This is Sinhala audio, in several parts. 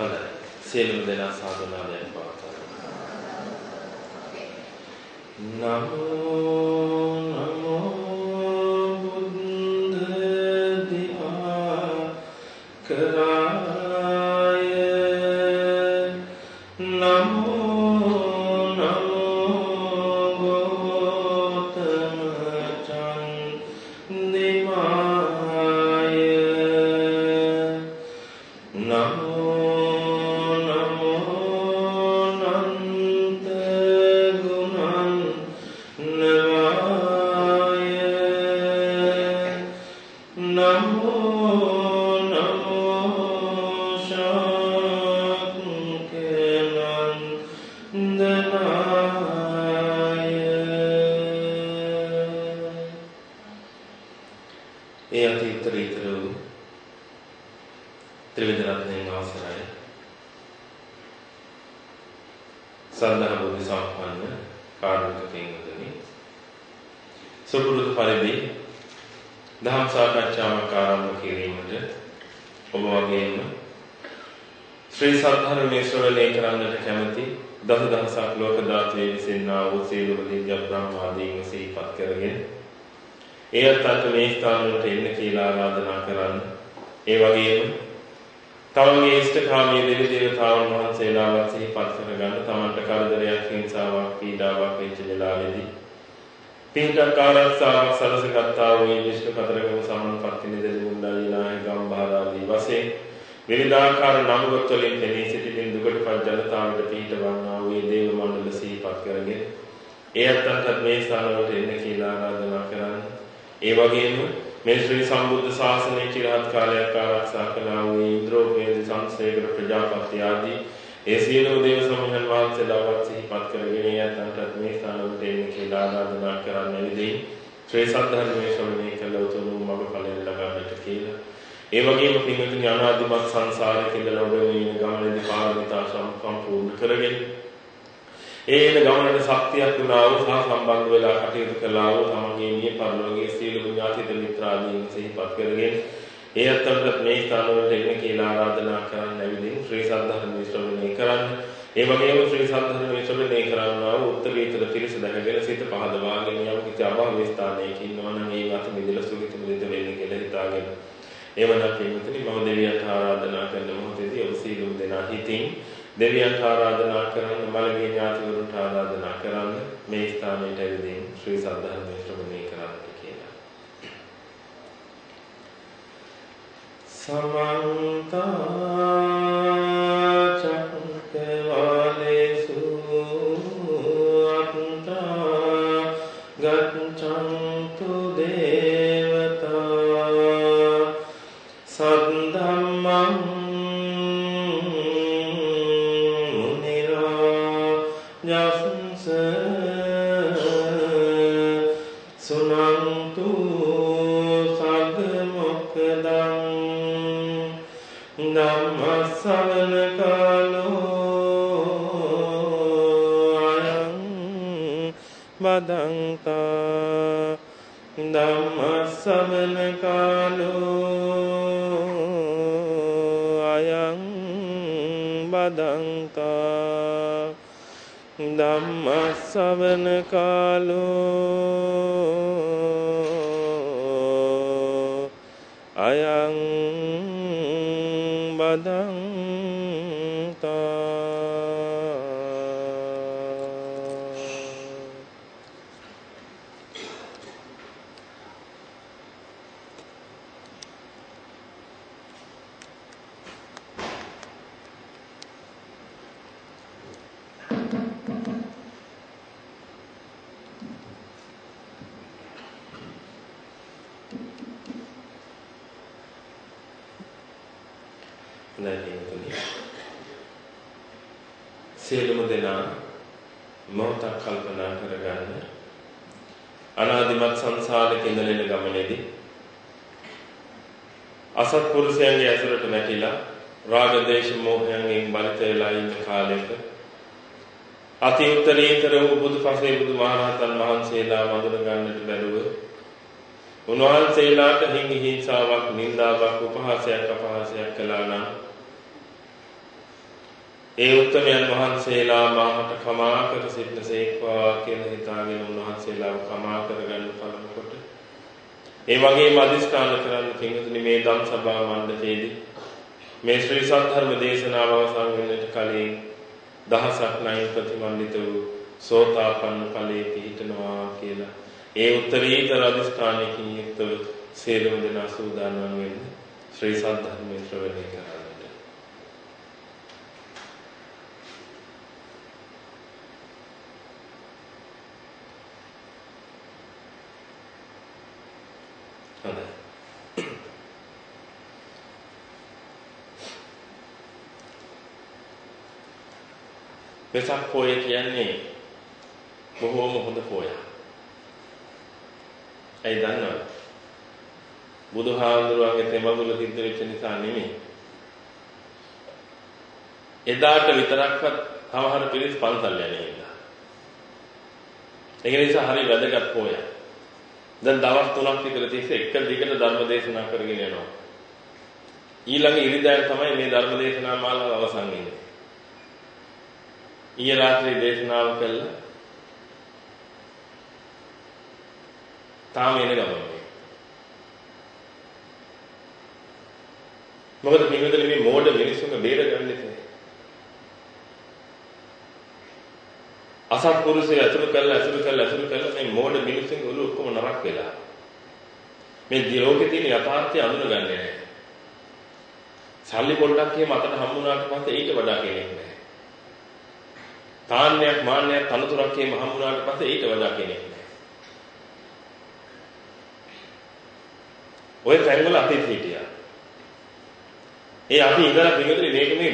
හොඳයි. සියලුම දෙනා සාධනාවෙන් පවත්වා. නමෝ නමෝ පින්කම් ආරක්ෂාවක් සලසගත්තා වූ විශ්ව කතරගම සමන්පත් නිදෙලි මුණ්ඩාලි නායක ගම්භාරාදී වශයෙන් විවිධාකාර නම්ගොත් වලින් පෙනී සිටින දුකට පත් ජනතාවට පිහිටවන්නා වූ දේව මණ්ඩල සිහිපත් කරගෙන ඒ අත්තන්ට මේ ස්ථානවලට එන්න කියලා ආරාධනා කරන්න. ඒ වගේම මේ ශ්‍රී සම්බුද්ධ ශාසනය চিරහත් කාලයක් ආරක්ෂා කළා වූ ඉන්ද්‍රෝපේද සංසේකර ප්‍රජාපති ආදී ඒ සියලු දේව සමූහයන් වහන්සේලාවත් සිහිපත් කරගෙන ඒ අත්තන්ට මේ ස්ථානවලට එන්න කියලා ආරාධනා කරන්න විදිහින් ශ්‍රී සද්ධර්මයේ ශ්‍රවණය කළ උතුම් මඟ ඵලෙන් ලබන්නට කියලා. ඒ වගේම පින්වතුනි අනාදිමත් සංසාරේ කියලා ඔබ මේ ගමනේදී පාරමිතා සම්පූර්ණ කරගෙන ඒ එන ගමනට ශක්තියක් වුණා වූ සහ සම්බන්ධ වෙලා කටයුතු කළා වූ තමන්ගේ මිය පරලෝකයේ සියලු ඥාතිත මිත්‍රාදීන් සිහිපත් කරගෙන ඒ අතරට මේ ස්ථානවලට එන්න කියලා ආරාධනා කරන්න ඇවිදින් ශ්‍රී සද්ධර්මයේ ශ්‍රවණය කරන්න. ඒ වගේම ශ්‍රී සද්ධර්මයේ ශ්‍රවණය කරන්නා වූ උත්තරීතර පිරිස දැනගෙන සිත පහදවාගෙන යම් කිසි අභාවී ස්ථානයක ඉන්නවා නම් ඒ මත මිදලා සුවිත මුදිත වෙන්න කියලා හිතාගෙන එවනම් පින්වතුනි මම දෙවියන්ට ආරාධනා කරන මොහොතේදී ඔබ සීලුම් දෙනා හිතින් දෙවියන්ට ආරාධනා කරන්න මළගිය ඥාතිවරුන්ට ආරාධනා කරන්න මේ ස්ථානයට ඇවිදින් ශ්‍රී සද්ධර්මයේ ශ්‍රවණය කරන්නට කියලා. සමන්ත බදන්තා ධම්මස්සවන කාලෝ අයං බදන්තා. ධම්මස්සවන කාලෝ අයං සියලුම දෙනා මොහොතක් කල්පනා කරගන්න. අනාදිමත් සංසාරේ ඉඳලෙන ගමනේදී අසත්පුරුෂයන්ගේ ඇසුරට නැතිලා රාග දේශ මොහයන්ගෙන් බරිත වෙලා ඉන්න කාලෙක අති උත්තරීතර වූ බුදුපසේ බුදුමහරහතන් වහන්සේලා වඳුන ගන්නට බැරුව උන්වහන්සේලාට හිංගි හිංසාවක් නින්දාවක් උපහාසයක් අපහාසයක් කළා නම් ඒ උත්තමයන් වහන්සේලා මාහට කමා කර සිටනසේක්වා කියලා හිතාගෙන උන්වහන්සේලාව කමා කරගන්න පළමුකොට ඒ වගේම අදිස්ථාන කරන්න පින්වතුනි මේ ධම් සභා මණ්ඩපයේදී මේ ශ්‍රී සද්ධර්ම දේශනාව අවසන් වෙන්නට කලින් දහසක් නයින් ප්‍රතිමන්විත වූ සෝතාපන්න ඵලයේ පිහිටනවා කියලා ඒ උත්තරීතර අදිස්ථානයකින් යුක්තව සියලුම දෙනා සූදානම් වෙන්නේ ශ්‍රී සද්ධර්මයේ ශ්‍රවණය කරන්නට. හොඳයි. වෙසක් පොය කියන්නේ බොහෝම හොඳ පොයක්. ඇයි දන්නවද? බුදුහාමුදුරුවන්ගේ තෙමගුල සිද්ධ වෙච්ච නිසා නෙමෙයි. එදාට විතරක්වත් සමහර පිරිස් පන්සල් යන්නේ ඉඳලා. ඒක නිසා හරි වැදගත් පොයක්. දැන් දවස් 3ක් විතර තිස්සේ එක දිගට ධර්ම දේශනා කරගෙන යනවා. ඊළඟ ඉරිදාට තමයි මේ ධර්ම දේශනා මාලාව අවසන් වෙන්නේ. ඊයේ රාත්‍රියේ දේශනාව කළා. තාම එන ගමනේ. මොකද පින්විතලි මේ මෝඩ මිනිස්සුන්ව බේරගන්නේ නැහැ. අසත්පුරුෂය අතුරු කළා අතුරු කළා අතුරු කළා මේ මෝඩ මිනිස්සුන්ගේ ඔළුව ඔක්කොම නරක් වෙලා. මේ දිලෝකේ තියෙන යථාර්ථය අඳුනගන්නේ නැහැ. සල්ලි පොඩ්ඩක් එහෙම අතට හම්බුනාට පස්සේ ඊට වඩා කෙනෙක් නැහැ. තාන්නයක් මාන්නයක් තනතුරක් එහෙම හම්බුනාට පස්සේ ඊට වඩා කෙනෙක් නැහැ. ඔය තැන්වල අපි හිටියා. ඒ අපි ඉඳලා පිළිගන්නේ මේක මේ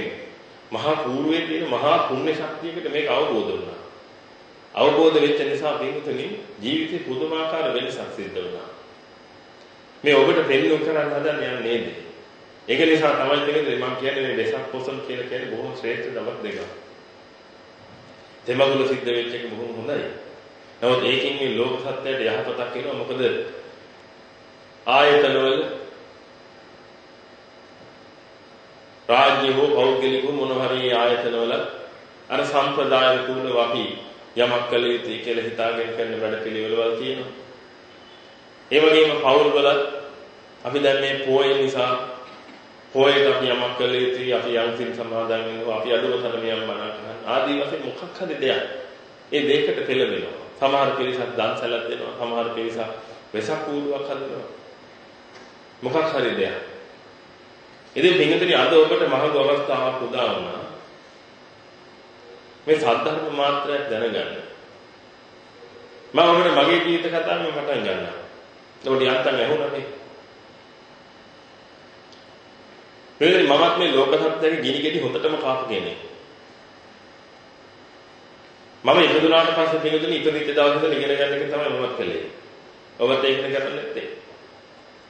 මහා පූර්වයේ තියෙන මහා පුණ්‍ය ශක්තියකට මේක අවබෝධ වුණා. අවබෝධ වෙච්ච නිසා පින්තුනි ජීවිතේ පුදුමාකාර වෙනසක් සිද්ධ වුණා. මේ ඔබට පෙන්වන්න කරන්න හදන යන්නේ නේද? ඒක නිසා තමයි පින්තුනි මම කියන්නේ මේ වෙසක් පොසම් කියලා කියන්නේ බොහොම ශ්‍රේෂ්ඨ දවස් දෙකක්. දෙමගුල සිද්ධ වෙච්ච එක බොහොම හොඳයි. නමුත් ඒකෙන් මේ ලෝක සත්‍යයට යහපතක් වෙනවා මොකද ආයතනවල රාජ්‍ය හෝ පෞද්ගලික මොන හරි ආයතනවල අර සම්ප්‍රදාය තුලව අපි යමක් කළ යුතුයි කියලා හිතාගෙන කරන වැඩ පිළිවෙලවල් තියෙනවා. ඒ වගේම පෞල් වල අපි දැන් මේ පොය නිසා පොයට අපි යමක් කළ යුතුයි අපි යම් සිල් සමාදන් වෙනවා අපි අදුම තරමියම් බණ කරනවා ආදී වශයෙන් මොකක් හරි දෙයක් ඒ දෙයකට පෙළඹෙනවා. සමහර පිරිසක් දන්සලක් දෙනවා සමහර පිරිසක් වෙසක් කූඩුවක් හදනවා. මොකක් හරි දෙයක්. ඉතින් පින්විතනි අද ඔබට මහඟු අවස්ථාවක් උදා වුණා. මේ සද්ධර්ම මාත්‍රයක් දැනගන්න. මම ඔබට මගේ ජීවිත කතාවෙන් පටන් ගන්නවා. ඔබට යන්තම් ඇහුණානේ. මෙන්න මමත් මේ ලෝක සත්‍යයේ ගිනි ගෙඩි හොඳටම කාපු කෙනෙක්. මම ඉපදුනාට පස්සේ පින්විතනි ඉපදිච්ච දවසේ ඉඳන් ඉගෙන ගන්න එක තමයි මමත් කළේ. ඔබත් ඒක කරන්නේ නැත්තේ.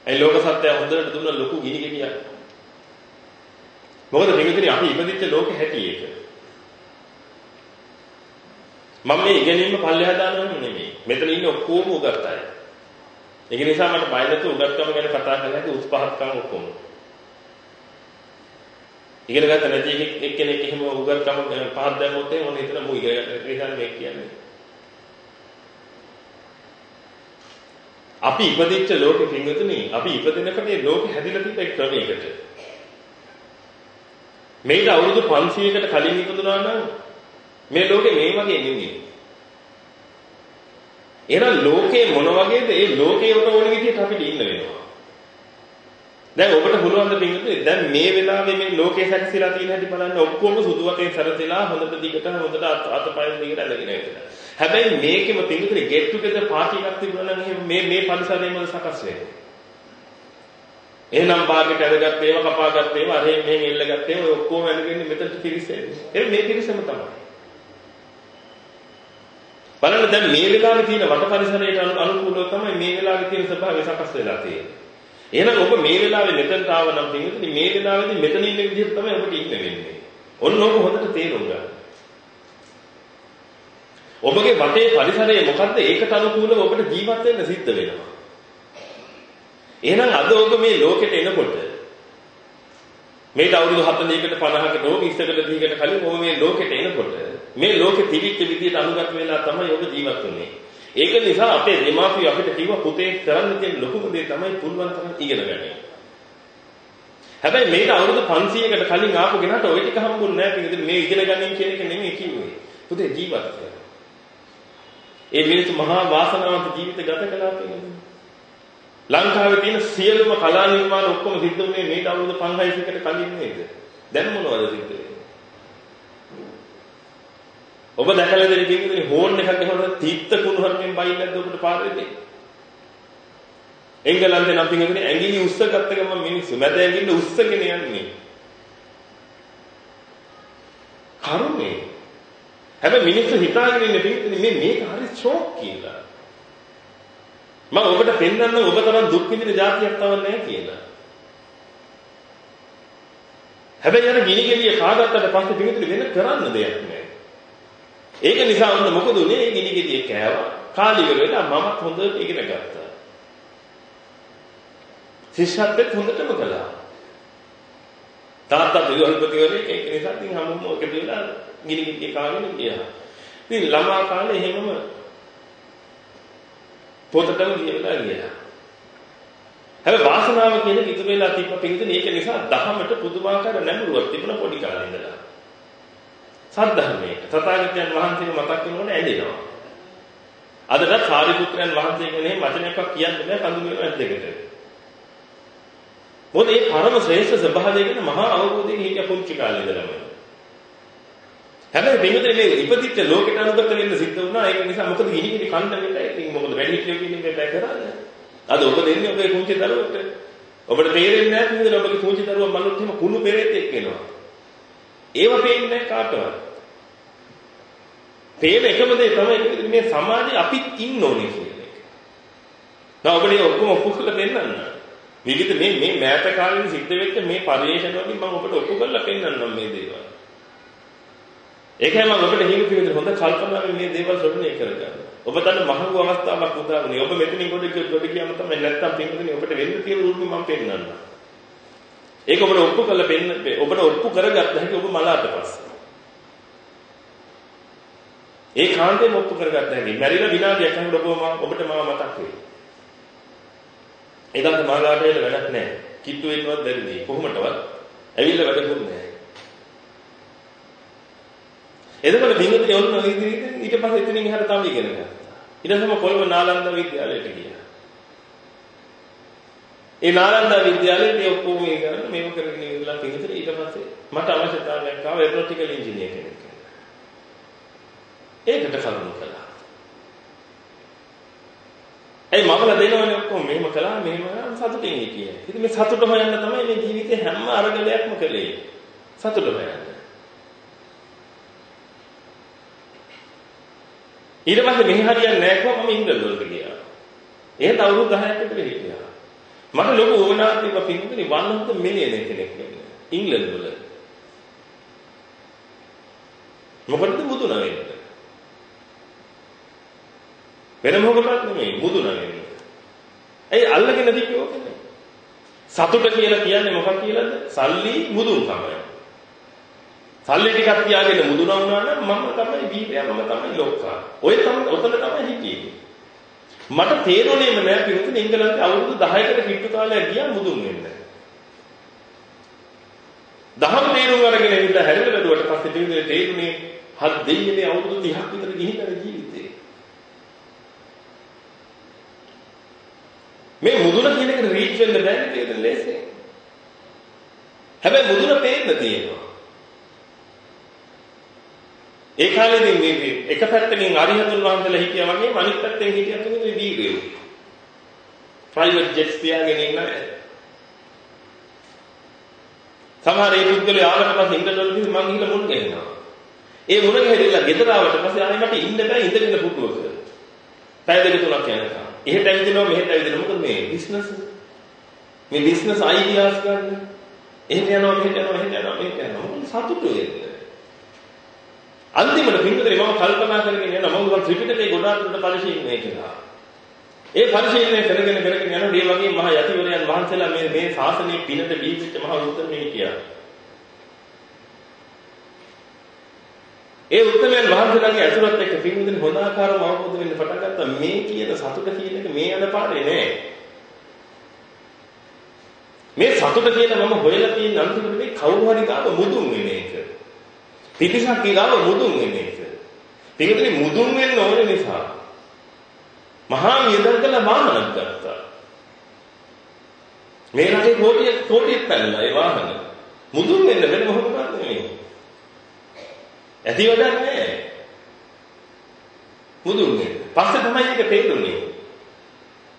ඒ ලෝක සත්‍යය හොඳට දුන්න ලොකු ගිනි ගෙඩියක්. මොකද පින්විතනි අපි ඉපදිච්ච ලෝකෙ හැටි ඒක. මම මේ ඉගෙනීම පල්ලෙහා දානව නෙමෙයි. මෙතන ඉන්නේ ඔක්කොම උගත් අය. ඒක නිසා මට බය නැතුව උගත්කම ගැන කතා කරන්න හැකි උස් පහත්කම් ඔක්කොම. ඉගෙන ගන්න නැති එක්කෙනෙක් එහෙම උගත්කම පහත් දැම්මොත් එහෙම මොන හිතන මු ඉගෙන ගන්න නිසා මේ කියන්නේ. අපි ඉපදිච්ච ලෝකෙ පින්වතුනි අපි ඉපදිනකොට මේ ලෝකෙ හැදිලා තිබ්බ එක් ක්‍රමයකට. මේක අවුරුදු 500කට කලින් ඉපදුනා නම් මේ ලෝකෙ මේ වගේ නෙවෙයි. එහෙනම් ලෝකේ මොන වගේද? ඒ ලෝකේට ඕන විදිහට අපිට ඉන්න වෙනවා. දැන් ඔබට පුළුවන් ද පින්විතේ දැන් මේ වෙලාවේ මේ ලෝකේ සැකසීලා තියෙන හැටි බලන්න ඔක්කොම සුදු වටේ සැරසෙලා හොඳට දිගට හොඳට අතපය දිගට ඇලගෙන ඉඳලා. හැබැයි මේකෙම පින්විතේ get together party එකක් තිබුණා නම් මේ මේ පරිසරයෙන්ම සකස් වෙන්නේ. එහෙනම් බාගෙට අරගත්ත ඒවා කපාගත්ත ඒවා අරෙන් මෙහෙන් එල්ලගත්ත ඒවා ඔක්කොම ඇලගෙන මෙතනට පිරිසෙන්නේ. ඒ මේ පිරිසම තමයි. බලන්න දැන් මේ වෙලාවේ තියෙන වට පරිසරයට අනුකූලව තමයි මේ වෙලාවේ තියෙන ස්වභාවය සකස් වෙලා තියෙන්නේ. එහෙනම් ඔබ මේ වෙලාවේ මෙතනට ආව නම් පින්විතනි මේ වෙලාවේදී මෙතන ඉන්න විදිහට තමයි ඔබට ඉන්න වෙන්නේ. ඔන්න ඔබ හොඳට තේරුම් ගන්න. ඔබගේ වටේ පරිසරය මොකද්ද? ඒකට අනුකූලව ඔබට ජීවත් වෙන්න සිද්ධ වෙනවා. එහෙනම් අද ඔබ මේ ලෝකෙට එනකොට මේට අවුරුදු 40කට 50කට හෝ 20කට 30කට කලින් ඔබ මේ ලෝකෙට එනකොට මේ ලෝකෙ තිබිච්ච විදියට අනුගත වෙලා තමයි ඔබ ජීවත් වෙන්නේ. ඒක නිසා අපේ දෙමාපියෝ අපිට කිව්වා පුතේ කරන්න තියෙන ලොකුම දේ තමයි පුළුවන් තරම් ඉගෙන ගන්න. හැබැයි මේක අවුරුදු 500කට කලින් ආපු කෙනාට ওই ටික හම්බුන්නේ නැහැ පිටින් මේ ඉගෙන ගන්න කියන එක නෙමෙයි කිව්වේ. පුතේ ජීවත් වෙන්න. ඒ මිනිස්සු මහා වාසනාවන්ත ජීවිත ගත කළා කියන්නේ. ලංකාවේ තියෙන සියලුම කලා නිර්මාණ ඔක්කොම සිද්ධ වුණේ මේ අවුරුදු 500කට කලින් නේද? දැන් මොනවද සිද්ධ වෙන්නේ? ඔබ දැකලා දෙන කිව්වේ හෝන් එකක් ගහනකොට තීත්ත කුණු හරමින් බයින්නද ඔබට පාරේදී? එංගලන්තේ නම් පිටින් ඇඟිලි උස්ස ගත්ත ගමන් මිනිස්සු මැද ඇඟිල්ල උස්සගෙන යන්නේ. කරුමේ. හැබැයි මිනිස්සු හිතාගෙන ඉන්නේ පිටින් මේ මේක හරි ෂෝක් කියලා. මම ඔබට පෙන්වන්න ඔබ තරම් දුක් විඳින જાතියක් තව නැහැ කියලා. හැබැයි අර ගිනි ගෙඩිය කාගත්තට පස්සේ පිටින් වෙන කරන්න දෙයක් නැහැ. ඒක නිසා වුණ මොකද උනේ? ගිනි ගෙඩිය කෑවා. කාලි වෙලා මමත් හොඳට ඉගෙන ගත්තා. ශිෂ්‍යත්වෙත් හොඳටම කළා. තාත්තා විවහල්පතිවරේ ඒක නිසා ඉතින් හැමෝම එකතු වෙලා ගිනි ගිනි කාගෙන ගියා. ඉතින් ළමා කාලේ එහෙමම පොතටම ගියලා ගියා. හැබැයි වාසනාව කියන ඉතුරු වෙලා තිබ්බ පිළිතුර ඒක නිසා දහමට පුදුමාකාර නැඹුරුවක් තිබුණ පොඩි කාලේ ඉඳලා. සද්ධර්මයේ තථාගතයන් වහන්සේ මතක් කරනකොට ඇඬෙනවා. අදට සාරිපුත්‍රයන් වහන්සේ කෙනෙක් වචනයක් කියන්නේ නැහැ කඳුළු වැද්දෙකට. මොකද මේ පරම ශ්‍රේෂ්ඨ ස්වභාවය ගැන මහා අවබෝධයෙන් හිටිය පුංචි කාලේ ඉඳලම. හැබැයි බින්දුතේ මේ ඉපදිච්ච ලෝකෙට අනුගත වෙන්න සිද්ධ වුණා. ඒක නිසා මොකද ගිනිගිනි කන්න වෙලා ඉතින් මොකද වැඩි හිටියෝ කියන්නේ බෑ කරන්නේ. අද ඔබ දෙන්නේ ඔබේ පුංචි දරුවෙක්ට. ඔබට තේරෙන්නේ නැහැ නේද ඔබගේ පුංචි දරුවා මල්ලොත් එහෙම කුණු පෙරේත් එක්කෙනවා. ඒව පේන්නේ නැහැ කාටවත්. පේන එකම දේ තමයි මේ සමාජයේ අපිත් ඉන්න ඕනේ කියන එක. දැන් ඔබනේ ඔක්කොම ඔප්පු කරලා දෙන්නන්න. විවිධ මේ මේ මෑත කාලේ සිද්ධ වෙච්ච මේ පරිේශන වලින් මම ඔබට ඔප්පු කරලා පෙන්නන්නම් මේ දේවල්. ඒකයි මම ඔබට හිමි පිළිදෙන හොඳ කල්පනාවෙන් මේ දේවල් ශ්‍රවණය කරගන්න. ඔබ තන මහඟු අවස්ථාවක් උදා වුණේ. ඔබ මෙතනින් ගොඩ ගොඩ ගියාම තමයි නැත්තම් පින්වතුනි ඔබට වෙන්න තියෙන රූපෙ මම පෙන්නන්නම්. ඒක ඔබට ඔප්පු කරලා පෙන්න ඔබට ඔප්පු කරගත්ත හැකි ඔබ මලාට පස්සේ. ඒ කාන්තේම ඔප්පු කරගත්ත හැකි. මැරිලා විනාඩියක් යනකොට ඔබ ඔබට මාව මතක් වෙයි. ඒකට මාලාට වෙල වැඩක් නැහැ. කිට්ටු වෙන්නවත් බැරි නේ. කොහොමදවත් ඇවිල්ලා වැඩකුත් නැහැ. එතකොට බින්දුනේ ඔන්න ඔය විදිහට ඊට පස්සේ එතනින් එහාට තමයි ඉගෙන ගත්තා. ඊට පස්සේ කොළඹ නාලන්දා විද්‍යාලයට ගියා. ඒ නාලන්දා විද්‍යාලයේ මේ ඔක්කොම ඉගෙන මේව කරගෙන ඉඳලා බින්දුනේ ඊට පස්සේ මට අවශ්‍යතාවයක් ආව ඒරොටිකල් ඉංජිනේර කෙනෙක්. ඒකට කරුණු කළා. ඇයි මමලා දෙනවනේ ඔක්කොම මෙහෙම කළා මෙහෙම සතුටින් හිටියේ. ඉතින් මේ සතුට හොයන්න තමයි මේ ජීවිතේ හැම අරගලයක්ම කළේ. සතුට හොයන්න. ඊට පස්සේ මෙහි හරියන්නේ නැහැ කිව්වා මම ඉංග්‍රීසි වලට ගියා. එහෙත් අවුරුදු 10ක් විතර හිටියා. මට ලොකු ඕනාවක් තිබ්බා පින්තුනි වන්නත් මිලියන කෙනෙක් වෙන්න. ඉංග්‍රීසි වල. මොකටද බුදුන වෙන්නේ? වෙන මොකක්වත් නෙමෙයි බුදු නමෙන්නේ. ඇයි අල්ලගෙන තිබ්බේ ඕකනේ? සතුට කියලා කියන්නේ මොකක් කියලාද? සල්ලි මුදුන් තමයි. සල්ලි ටිකක් තියාගෙන මුදුන වුණා නම් මම තමයි බීරයා මම තමයි ලොක්කා. ඔය තමයි ඔතන තමයි හිටියේ. මට තේරුණේම නෑ පිටුතුනේ ඉංගලන්තේ අවුරුදු 10කට කිට්ටු කාලයක් ගියා මුදුන් වෙන්න. දහම් තේරුම් අරගෙන ඉඳලා හැරිලා බැලුවට පස්සේ පිටුනේ තේරුනේ හත් දෙයියනේ අවුරුදු 30ක් විතර ගිහින් අර ජීවිතේ. මේ මුදුන කියන එක රීච් වෙන්න බෑනේ ඒක ලේසි. හැබැයි මුදුන පේන්න තියෙනවා. ඒ කාලේදී මේ එක පැත්තකින් අරිහතුන් වහන්සේලා හිටියා වගේ අනිත් පැත්තෙන් හිටියත් මේ වීරයෝ. ප්‍රයිවට් ජෙට්ස් තියාගෙන ඉන්න සමහර ඒ පුද්ගලයා ආවට පස්සේ ඉංග්‍රීසි වලින් මං ගිහලා මුණ ගැහෙනවා. ඒ මුණ ගැහිලා ගෙදර ආවට පස්සේ ආයෙ මට ඉන්න බෑ ඉඳගෙන පුටුවක. පැය දෙක තුනක් යනකම්. එහෙට ඇවිදිනවා මෙහෙට ඇවිදිනවා මොකද මේ බිස්නස් මේ බිස්නස් අයිඩියාස් ගන්න? එහෙට යනවා මෙහෙට යනවා මෙහෙට යනවා. මෙහෙට යනවා මොකද සතුටු වෙන්නේ. අන්තිමට පින්වතුනි මම කල්පනා කරගෙන යනවා. මම ත්‍රිපිටකේ ගොඩාක් උඩ පරිශීලනය කළා ඒ පරිශීලනය කරගෙන කරගෙන යනකොට මේ වගේ මහා යතිවරයන් වහන්සේලා මේ මේ ශාසනයේ පිනට බීජිච්ච මහා උත්තමනේ හිටියා ඒ උත්තරයන් වහන්සේලාගේ ඇතුළත් එක්ක පින්විදින හොඳ ආකාරව අවබෝධ වෙන්න පටන් ගත්තා මේ කියන සතුට කියන එක මේ යන පාරේ නෑ. මේ සතුට කියන මම හොයලා තියෙන අන්තිමට මේ කවුරු හරි ගාව මුදුන් වෙන එක. පිටිසක් ගාව මුදුන් වෙන එක. පින්විදින මුදුන් වෙන්න ඕන නිසා මහා වියදම් කළ වාහනක් ගත්තා. මේ රටේ කෝටිය කෝටියක් පැනලා ඒ වාහන. මුදුන් වෙන්න වෙන මොකක්ද නෙමෙයි. ඇති වැඩක් නෑ. මුදුන් වෙන්න. පස්සේ තමයි ඒක තේරුනේ.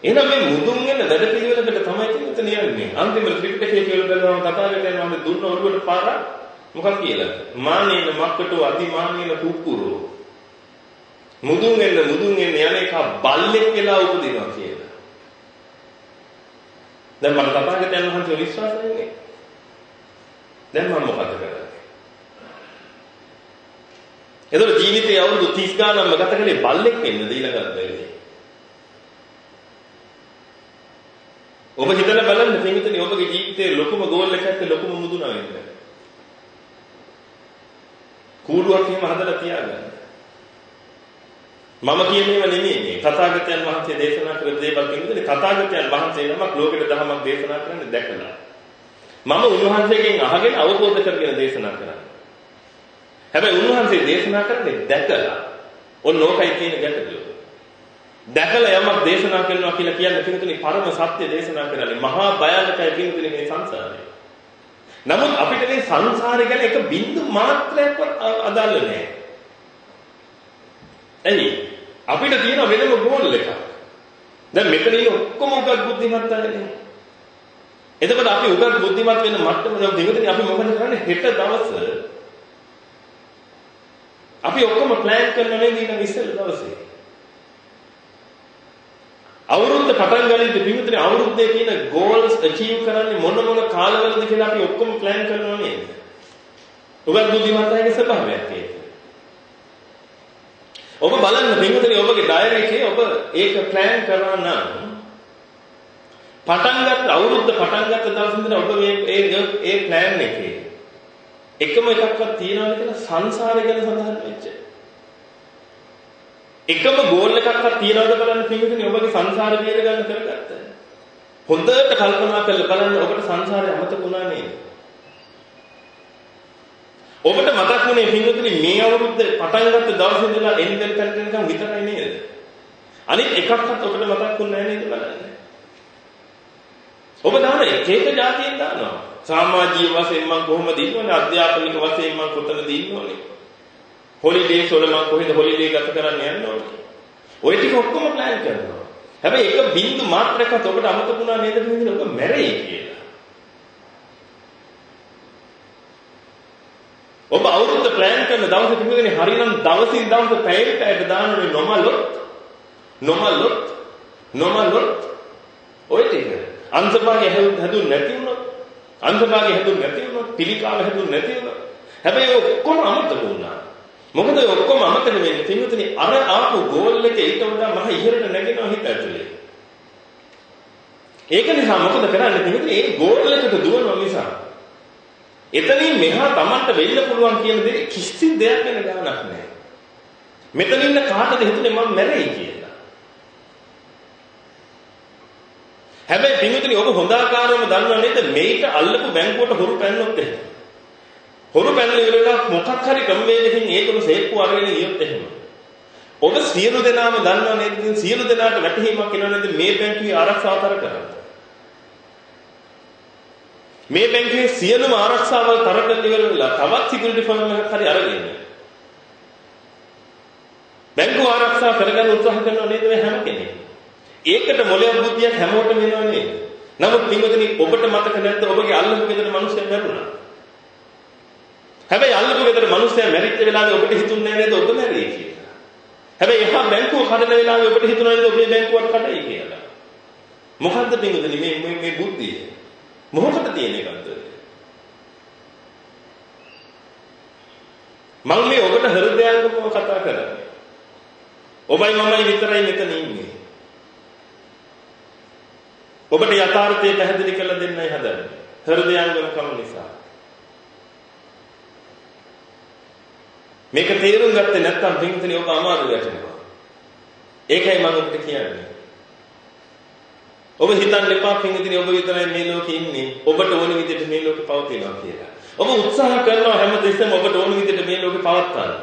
එහෙනම් මේ මුදුන් වෙන වැඩ පිළිවෙලකට තමයි තියුතන යන්නේ. අන්තිමට ත්‍රිපිටකයේ කියලා බලනවා කතාවකට යනවා දුන්න ඔළුවට පාර මොකක් කියලා? මානේන මක්කට අතිමානේන කුක්කුරෝ. මුදුන් වෙන්න මුදුන් වෙන්න යන එක බල්ලෙක් කියලා උපදිනවා කියලා. දැන් මම කතාවකට යන හන්ද විශ්වාස නැහැ. දැන් මම මොකද කරන්නේ? එතකොට ජීවිතයේ අවුරුදු 30 ගානක්ම ගත කරේ බල්ලෙක් වෙන්නද ඊළඟට වෙන්නේ. ඔබ හිතලා බලන්න පින්විතනි ඔබගේ ජීවිතයේ ලොකුම ගෝල් එකක් ඇත්ත ලොකුම මුදුන වෙන්න. කූඩුවක් එහෙම හදලා තියාගන්න. මම කියන්නේව නෙමෙයි මේ තථාගතයන් වහන්සේ දේශනා කළ දේවල් පින්විතනි තථාගතයන් වහන්සේ නමක් ලෝකෙට දහමක් දේශනා කරන්න දැකලා. මම උන්වහන්සේගෙන් අහගෙන අවබෝධ කරගෙන දේශනා කරන්නේ. හැබැයි උන්වහන්සේ දේශනා කරන්නේ දැකලා. ඔන්න ඕකයි තියෙන ගැටලුව. දැකලා යමක් දේශනා කරනවා කියලා කියන්නේ පිටුතුනි පරම සත්‍ය දේශනා කරන්නේ මහා භයානකයි පිටුතුනි මේ සංසාරය. නමුත් අපිට මේ සංසාරය ගැන එක බින්දු මාත්‍රයක්වත් අදාළ නැහැ. එයි අපිට තියෙන වෙනම ගෝල් එකක්. දැන් මෙතන ඉන්න ඔක්කොම උගත් බුද්ධිමත් අයනේ. එතකොට අපි උගත් බුද්ධිමත් වෙන මට්ටම දෙවිදෙනි අපි මොකද කරන්නේ හෙට දවසේ අපි ඔක්කොම ප්ලෑන් කරන නේද ඊළඟ ඉස්සෙල් දවසේ. අවුරුද්ද පටන් ගනිද්දී පිටුනේ අවුරුද්දේ තියෙන goals achieve කරන්නේ මොන මොන කාලවලද කියලා අපි ඔක්කොම ප්ලෑන් කරනවා නේද? ඔබත් බුද්ධිමත්තාගේ ස්වභාවයක් ඒක. ඔබ බලන්න පිටුනේ ඔබගේ ඩයරි එකේ ඔබ ඒක ප්ලෑන් කරනවා නම් පටන් ගත්ත අවුරුද්ද පටන් ගත්ත දවස් ඉඳලා ඔබ මේ ඒ ඒ ප්ලෑන් එකේ එකම එකක්වත් තියනවද කියලා සංසාරය ගැන සඳහන් වෙච්ච. එකම ගෝල් එකක්වත් තියනවද බලන්න පින්විතනේ ඔබගේ සංසාරය බේර ගන්න කරගත්ත. හොඳට කල්පනා කරලා බලන්න ඔබට සංසාරය අමතක වුණා නේද? ඔබට මතක් වුණේ පින්විතනේ මේ අවුරුද්ද පටන් ගත්ත දවසේ ඉඳලා එන්න තැනට නිකන් විතරයි නේද? අනිත් එකක්වත් ඔබට මතක් වුණේ නැහැ නේද බලන්න. ඔබ දාන එක එක જાතියෙන් දානවා. සමාජීය වශයෙන් මම කොහොමද ඉන්නවනේ? අධ්‍යාපනික වශයෙන් මම කොතනද ඉන්නවනේ? හොලිඩේස් වල මම කොහෙද හොලිඩේ ගත කරන්න යන්න ඕනේ ඔය ටික ඔක්කොම ප්ලෑන් කරනවා. හැබැයි එක බින්දු මාත්‍රයක්වත් ඔබට අමතකුණා නේද කියන්නේ ඔබ මැරෙයි කියලා. ඔබ අවුරුද්ද ප්ලෑන් කරන දවසේ තිබුණේ හරිනම් දවසින් දවස පැයකට ඇට දානනේ නොමලොත් නොමලොත් නොමලොත් ඔය ටික. අන්තභාගය හැදුන්නේ නැති වුණොත් අන්ධභාගය හැදුන්නේ නැති වුණා, පිළිකාව හැදුන්නේ නැති වුණා. හැබැයි ඔක්කොම අමතක වුණා. මොකද ඔක්කොම අමතක වෙන්නේ පින්විතනි අර ආපු ගෝල් එක ඊට වඩා මහ ඉහළට නැගෙනවා හිත ඇතුලේ. ඒක නිසා මොකද කරන්නේ පින්විතනි ඒ ගෝල් එකට දුවනවා නිසා. එතනින් මෙහා Tamanට වෙන්න පුළුවන් කියන දේ කිසි දෙයක් වෙන ගානක් නැහැ. මෙතන ඉන්න කාටද හිතුනේ මම මැරෙයි කියලා. හැබැයි පින්විතනි ඔබ හොඳ ආකාරවම දන්නව නේද මේක අල්ලපු බැංකුවට හොරු පැන්නොත් එහෙම. හොරු පැනලා ඉවරලා මොකක් හරි ක්‍රමවේදකින් ඒකම සේප්පු අරගෙන ගියොත් එහෙම. ඔබ සියලු දෙනාම දන්නව නේද සියලු දෙනාට වැටහීමක් එනවා නේද මේ බැංකුවේ ආරක්ෂාව තර කරන්න. මේ බැංකුවේ සියලුම ආරක්ෂාවල් තර කරලා ඉවරලා තවත් සිකියුරිටි ෆර්ම් එකක් හරි අරගෙන. බැංකුව ආරක්ෂා කරගන්න උත්සාහ කරනව නේද මේ හැම කෙනෙක්. ඒකට මොලේ බුද්ධියක් හැමෝටම එනවා නේද? නමුත් පින්වතුනි ඔබට මතක නැද්ද ඔබගේ අල්ලපු ගෙදර මිනිස්සයා මැරුණා? හැබැයි අල්ලපු ගෙදර මිනිස්සයා මැරිච්ච වෙලාවේ ඔබට හිතුන්නේ නේද ඔබ මැරෙයි කියලා? හැබැයි එහා බැංකුව කඩන වෙලාවේ ඔබට හිතුණා නේද ඔබේ බැංකුවට කඩයි කියලා? මොකද්ද පින්වතුනි මේ මේ මේ බුද්ධිය? මොකකට තියෙන එකක්ද? මම මේ ඔබට හෘදයාංගමව කතා කරන්නේ. ඔබයි මමයි විතරයි මෙතන ඉන්නේ. ඔබට යථාර්ථය පැහැදිලි කරලා දෙන්නයි හදන්නේ. හෘදයාංගම කම නිසා. මේක තේරුම් ගත්තේ නැත්නම් පින්තුනේ ඔබ අමාරු වැටෙනවා. ඒකයි මම ඔබට කියන්නේ. ඔබ හිතන්න එපා පින්තුනේ ඔබ විතරයි මේ ලෝකේ ඉන්නේ. ඔබට ඕන විදිහට මේ ලෝකේ පවතිනවා කියලා. ඔබ උත්සාහ කරනවා හැමදෙස්සම ඔබට ඕන විදිහට මේ ලෝකේ පවත්වන්න.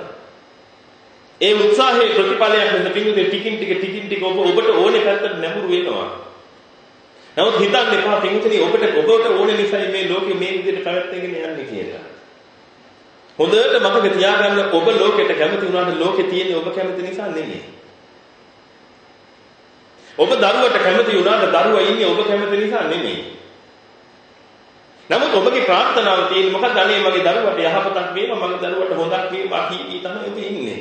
ඒ උත්සාහයේ ප්‍රතිඵලයක් වෙන පින්තුනේ ටිකින් ටික ටිකින් ටික ඔබ ඔබට ඕනේ පැත්තට නැඹුරු වෙනවා. නමුත් හිතන්න එපා පින්තුනේ ඔබට ඔබට ඕනේ නිසා මේ ලෝකේ මේ විදිහට පැවැත්ගෙන යන්නේ කියලා. හොඳට මතක තියාගන්න ඔබ ලෝකෙට කැමති වුණාට ලෝකේ තියෙන්නේ ඔබ කැමති නිසා නෙමෙයි. ඔබ දරුවට කැමති වුණාට දරුවා ඉන්නේ ඔබ කැමති නිසා නෙමෙයි. නමුත් ඔබගේ ප්‍රාර්ථනාව තියෙන්නේ මොකක්ද? අනේ මගේ දරුවට යහපතක් වේවා, මගේ දරුවට හොඳක් වේවා කී තමයි ඔබ ඉන්නේ.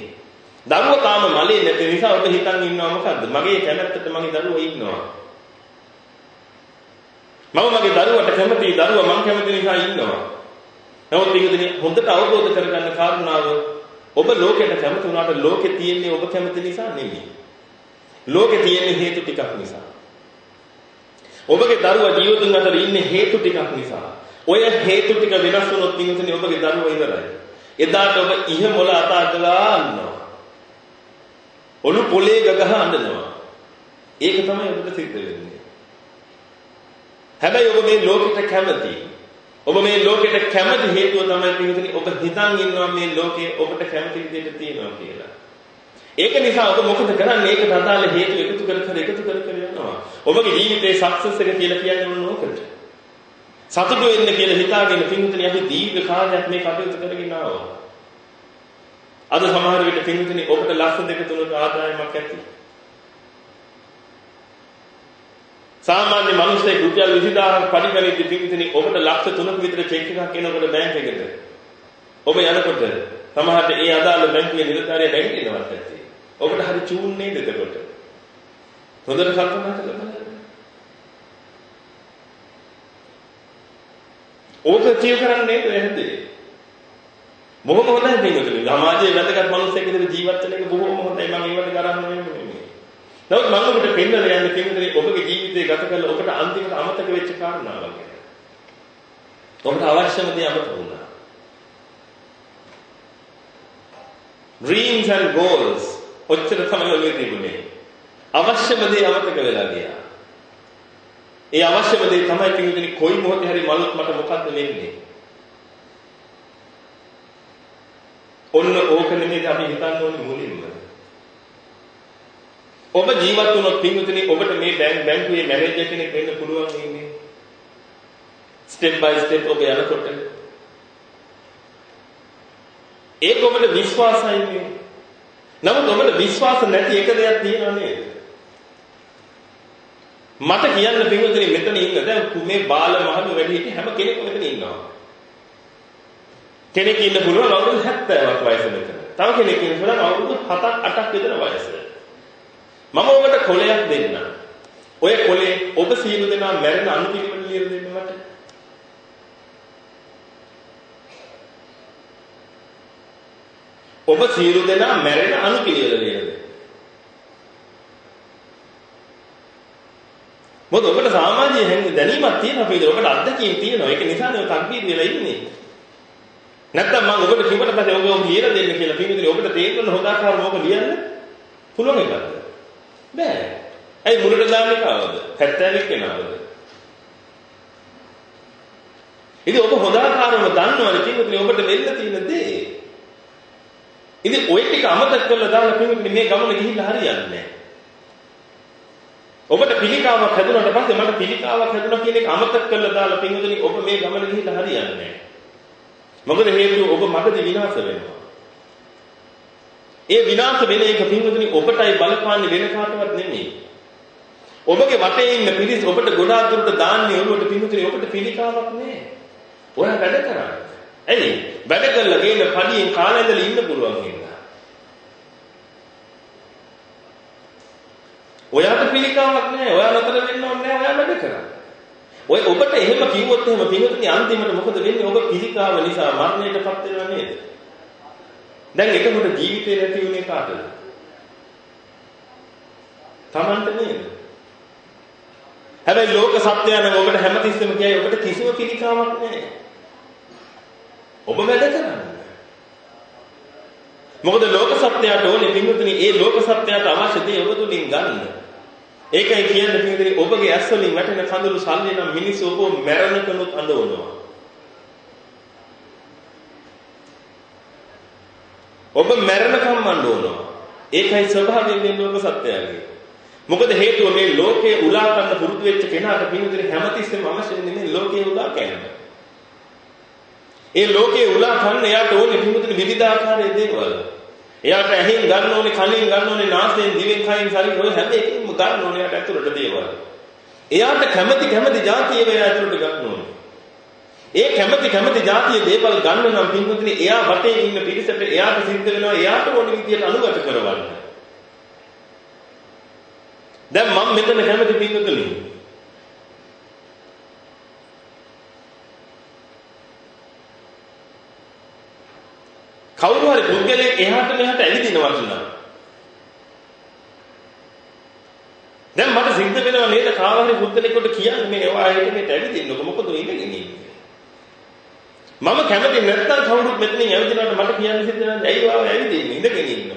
දරුවා තාම මලේ නැති නිසා ඔබ හිතන් ඉන්නවා මොකද්ද? මගේ කැමැත්තට මගේ දරුවා ඉන්නවා. මම මගේ දරුවට කැමතියි, දරුවා මං කැමති නිසා ඉන්නවා. නමුත් මේකදී හොඳට අවබෝධ කරගන්න කාරණාව ඔබ ලෝකයට කැමති වුණාට ලෝකේ තියෙන්නේ ඔබ කැමති නිසා නෙමෙයි. ලෝකේ තියෙන්නේ හේතු ටිකක් නිසා. ඔබගේ දරුවා ජීවිතුන් අතර ඉන්නේ හේතු ටිකක් නිසා. ඔය හේතු ටික වෙනස් වුණොත් ඉතින් ඔබගේ දරුවා ඉවරයි. එදාට ඔබ ඉහ මොළ අත අදලා අන්නවා. ඔලු පොලේ ගගහ අඬනවා. ඒක තමයි ඔබට සිද්ධ වෙන්නේ. හැබැයි ඔබ මේ ලෝකෙට කැමතියි. ඔබ මේ ලෝකෙට කැමති හේතුව තමයි පිටුතුනි ඔබ හිතන් ඉන්නවා මේ ලෝකේ ඔබට කැමති විදිහට තියෙනවා කියලා. ඒක නිසා ඔබ මොකද කරන්නේ? ඒකට අදාළ හේතු එකතු කර කර එකතු කර කර යනවා. ඔබගේ ජීවිතේ සක්සස් එක කියලා කියන්නේ මොන ඕකට? සතුටු වෙන්න කියලා හිතාගෙන පිටුතුනි අපි දීර්ඝ කාලයක් මේ කටයුතු කරගෙන ආවා. අද සමහර විට පිටුතුනි ඔබට ලක්ෂ දෙක තුනක ආදායමක් ඇති. සාමාන්‍ය මිනිස්සෙක් රුපියල් 20000ක් පරිගණිත පිටින් ඔබට ලක්ෂ 3ක විතර චෙක් එකක් එනකොට බැංක් එකට. ඔබ යනකොට සමහරට ඒ අදාළ බැංකුවේ නිලධාරියා බැංක් එනවත් ඇත්තේ. ඔබට හරි චූන් නේද එතකොට? හොඳට කල්පනා කරලා බලන්න. ඕක තිය කරන්නේ නේද එහෙදේ? බොහොම හොඳයි මේකද? සමාජයේ වැදගත් මිනිස්සෙක් විදිහට ජීවත් වෙන එක බොහොම හොඳයි. මම ඒවට කරන්නේ නෙමෙයි. නමුත් මම ඔබට පෙන්නලා යන්න කියන්නේ ඔබගේ ජීවිතේ ගත කරලා ඔබට අන්තිමට අමතක වෙච්ච කාරණාවක් ගැන. ඔබට අවශ්‍යම දේ අමතක වුණා. dreams and goals ඔච්චර තමයි ඔළුවේ තිබුණේ. අවශ්‍යම දේ අමතක වෙලා ගියා. ඒ අවශ්‍යම දේ තමයි පිටුදින කොයි මොහොතේ හරි මලොත් මට මොකද්ද වෙන්නේ? ඔන්න ඕක නෙමෙයි අපි හිතන්න ඕනේ මුලින්ම. ඔබ ජීවත් වුණොත් පින්විතනි ඔබට මේ බැංක් බැංකුවේ මැනේජර් කෙනෙක් වෙන්න පුළුවන් ඉන්නේ. ස්ටෙප් බයි ස්ටෙප් ඔබ යනකොට ඒක ඔබට විශ්වාසයි නේ. නමුත් ඔබට විශ්වාස නැති එක දෙයක් තියෙනවා නේද? මට කියන්න පින්විතනි මෙතන ඉන්න දැන් මේ බාල මහලු වැඩි හිටි හැම කෙනෙක්ම මෙතන ඉන්නවා. කෙනෙක් ඉන්න පුළුවන් අවුරුදු 70ක් වයස මෙතන. තව කෙනෙක් ඉන්න පුළුවන් අවුරුදු 7ක් 8ක් විතර වයස. මම ඔබට කොලයක් දෙන්නම්. ඔය කොලේ ඔබ සියලු දෙනා මැරෙන අනුපිළිවෙල ලියලා දෙන්න මට. ඔබ සියලු දෙනා මැරෙන අනුපිළිවෙල ලියලා දෙන්න. මොකද ඔබට සාමාන්‍ය දැනීමක් තියෙනවා පිළිද ඔබට අත්දැකීම් තියෙනවා. ඒක නිසානේ ඔය තක්බීර් වෙලා ඉන්නේ. නැත්තම් මම ඔබට කිව්වට පස්සේ ඔබ ඔබ ලියලා දෙන්න කියලා පිළිදෙන ඔබට තේරෙන්න හොඳ ආකාරව ඔබ ලියන්න පුළුවන් එකක්ද? බෑ. ඇයි මුලට දාන්නේ කාවද? 70 කෙනාවද? ඉතින් ඔබ හොඳ ආකාරව දන්නවනේ කිව්වොත් ඔබට වෙන්න තියෙන දේ. ඉතින් ওই ටික අමතක කරලා දාලා කිව්වොත් මේ ගමන ගිහිල්ලා හරියන්නේ නැහැ. ඔබට පිළිකාවක් හැදුනට පස්සේ මට පිළිකාවක් හැදුනා කියන එක අමතක කරලා දාලා පින්වතුනි ඔබ මේ ගමන ගිහිල්ලා හරියන්නේ නැහැ. මොකද හේතුව ඔබ මගදී විනාශ වෙනවා. ඒ විනාශ වෙන එක පින්වතුනි ඔබටයි බලපාන්නේ වෙන කාටවත් නෙමෙයි. ඔබගේ වටේ ඉන්න පිරිස ඔබට ගොඩාක් දුරට දාන්නේ ඔළුවට පින්වතුනි ඔබට පිළිකාවක් නෑ. ඔයා වැඩ කරන්නේ. ඇයි? වැඩ කරලා ගේන පඩියෙන් කාලෙන්දලා ඉන්න පුළුවන් කියලා. ඔයාට පිළිකාවක් නෑ. ඔයා නතර වෙන්න ඕනේ නෑ. ඔයා වැඩ කරන්නේ. ඔය ඔබට එහෙම කිව්වොත් එහෙම පින්වතුනි අන්තිමට මොකද වෙන්නේ? ඔබ පිළිකාව නිසා මරණයටපත් වෙනවා නේද? දැන් එතකොට ජීවිතේ නැති වුණේ කාටද? Tamanට නේද? හැබැයි ලෝක සත්‍යයන් ඔබට හැමතිස්සෙම කියයි ඔබට කිසිම පිළිකාවක් නැහැ. ඔබ වැඩ කරන්නේ. මොකද ලෝක සත්‍යයට ඕනේ පින්වතුනි ඒ ලෝක සත්‍යයට අවශ්‍ය දේ ඔබ තුලින් ගන්න. ඒකයි කියන්නේ පින්වතුනි ඔබගේ ඇස් වලින් වැටෙන කඳුළු සල්ලි නම් මිනිස්සු ඔබව මැරෙනකනුත් අඬවනවා. ඔබ මැරෙනකම් අඬවනවා. ඒකයි ස්වභාවයෙන් මේ ලෝක සත්‍යයගේ. මොකද හේතුව මේ ලෝකේ උලා ගන්න පුරුදු වෙච්ච කෙනාට පින්වතුනි හැමතිස්සෙම අවශ්‍ය වෙන්නේ මේ ලෝකේ උලා කෑම. ඒ ලෝකේ උලා ගන්න එයාට ඕනේ පින්වතුනි විවිධාකාරයේ දේවල්. එයාට ඇහෙන් ගන්න ඕනේ, කනින් ගන්න ඕනේ, නාසයෙන්, දිවෙන්, කයින්, ශරීරයෙන් ඔය හැම එකකින්ම ගන්න ඕනේ එයාට ඇතුළට දේවල්. එයාට කැමැති කැමැති જાතිය ඒවා ඇතුළට ගන්න ඕනේ. ඒ කැමැති කැමැති જાතිය දේවල් ගන්න නම් පින්වතුනි එයා වටේ ඉන්න පිරිසට එයාට සිද්ධ වෙනවා එයාට ඕන විදියට අනුගත කරවන්න. දැන් මම මෙතන කැමැති පින්වතුනි කවුරු හරි පුද්ගලයෙක් එහාට මෙහාට ඇවිදිනවා කියලා. දැන් මට සිද්ධ වෙනවා නේද කාව හරි පුද්ගලයෙකුට කියන්නේ මේ ඔයා හිට මෙට ඇවිදින්නකො මොකද ඉඳගෙන ඉන්නේ. මම කැමති නැත්තම් කවුරුත් මෙතනින් ඇවිදිනවට මට කියන්න සිද්ධ නැහැ ඇයි ඔයා ඇවිදින්නේ ඉඳගෙන ඉන්නකො.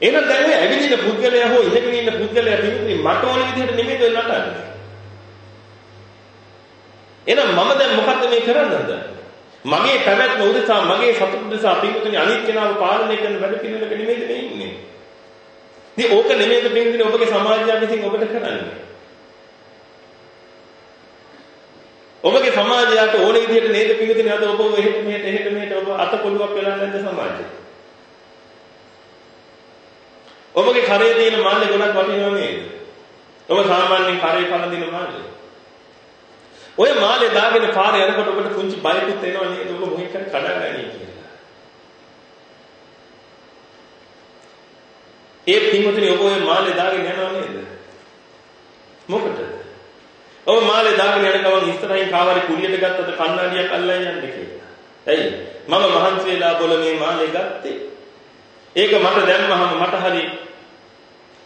එහෙනම් දැන් මේ ඇවිදින පුද්ගලයා හෝ ඉඳගෙන ඉන්න පුද්ගලයා පිළිතුරේ මට ඕන විදිහට නෙමෙයි දෙන්න නටන්නේ. එහෙනම් මම දැන් මොකද්ද මේ කරන්න හදන්නේ? මගේ පැවැත්ම උදෙසා මගේ සතුට උදෙසා පින්තුනි අනිත් කෙනාව පාලනය කරන වැඩ පිළිවෙලක නෙමෙයිද මේ ඉන්නේ. ඉතින් ඕක නෙමෙයිද පින්තුනි ඔබගේ සමාජය විසින් ඔබට කරන්නේ. ඔබගේ සමාජයට ඕන විදිහට නේද පින්තුනි අද ඔබ එහෙට මෙහෙට එහෙට මෙහෙට ඔබ අත පොළුවක් වෙලා නැද්ද සමාජයේ? ඔබගේ කරේ තියෙන මාළේ ගොඩක් වටිනව නේද? ඔබ සාමාන්‍යයෙන් කරේ පළඳින මාළේ ඔය මාලේ දාගෙන පාරේ යනකොට ඔබට පුංචි බයකුත් එනවා නේද? ඔබ මොකක් හරි කඩාගන්නේ කියලා. ඒ පින්වතුනි ඔබ ඔය මාලේ දාගෙන යනවා නේද? මොකටද? ඔබ මාලේ දාගෙන යන ගමන් ඉස්සරහින් කාවරි කුලියට ගත්තද කණ්ණාඩියක් අල්ලලා යන්න කියලා. ඇයි? මම මහන්සි වෙලා බොල මේ මාලේ ගත්තේ. ඒක මට දැම්මහම මට හරි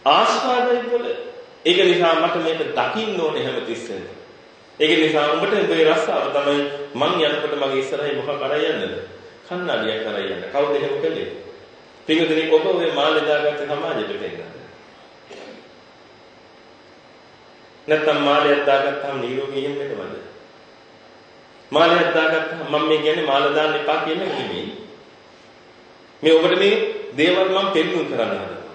ආස්වාදයි බොල. ඒක නිසා මට මේක දකින්න ඕනේ හැමතිස්සෙම. ඒක නිසා උඹට මේ රස්සාව තමයි මං යනකොට මගේ ඉස්සරහින් මොකක් අරයි යන්නද? කන්නඩියක් අරයි යන්න. කවුද එහෙම කළේ? පිටුදිනේ ඔබ ඔය මාළේ දාගත්ත සමාජෙට දෙන්නද? නැත්තම් මාළයක් දාගත්තාම නිරෝගී එහෙම වෙනවද? මාළයක් දාගත්තාම මම මේ කියන්නේ මාළ දාන්න එපා කියන එක නෙමෙයි. මේ ඔබට මේ දේවල් මම පෙන්වුම් කරන්න හදනවා.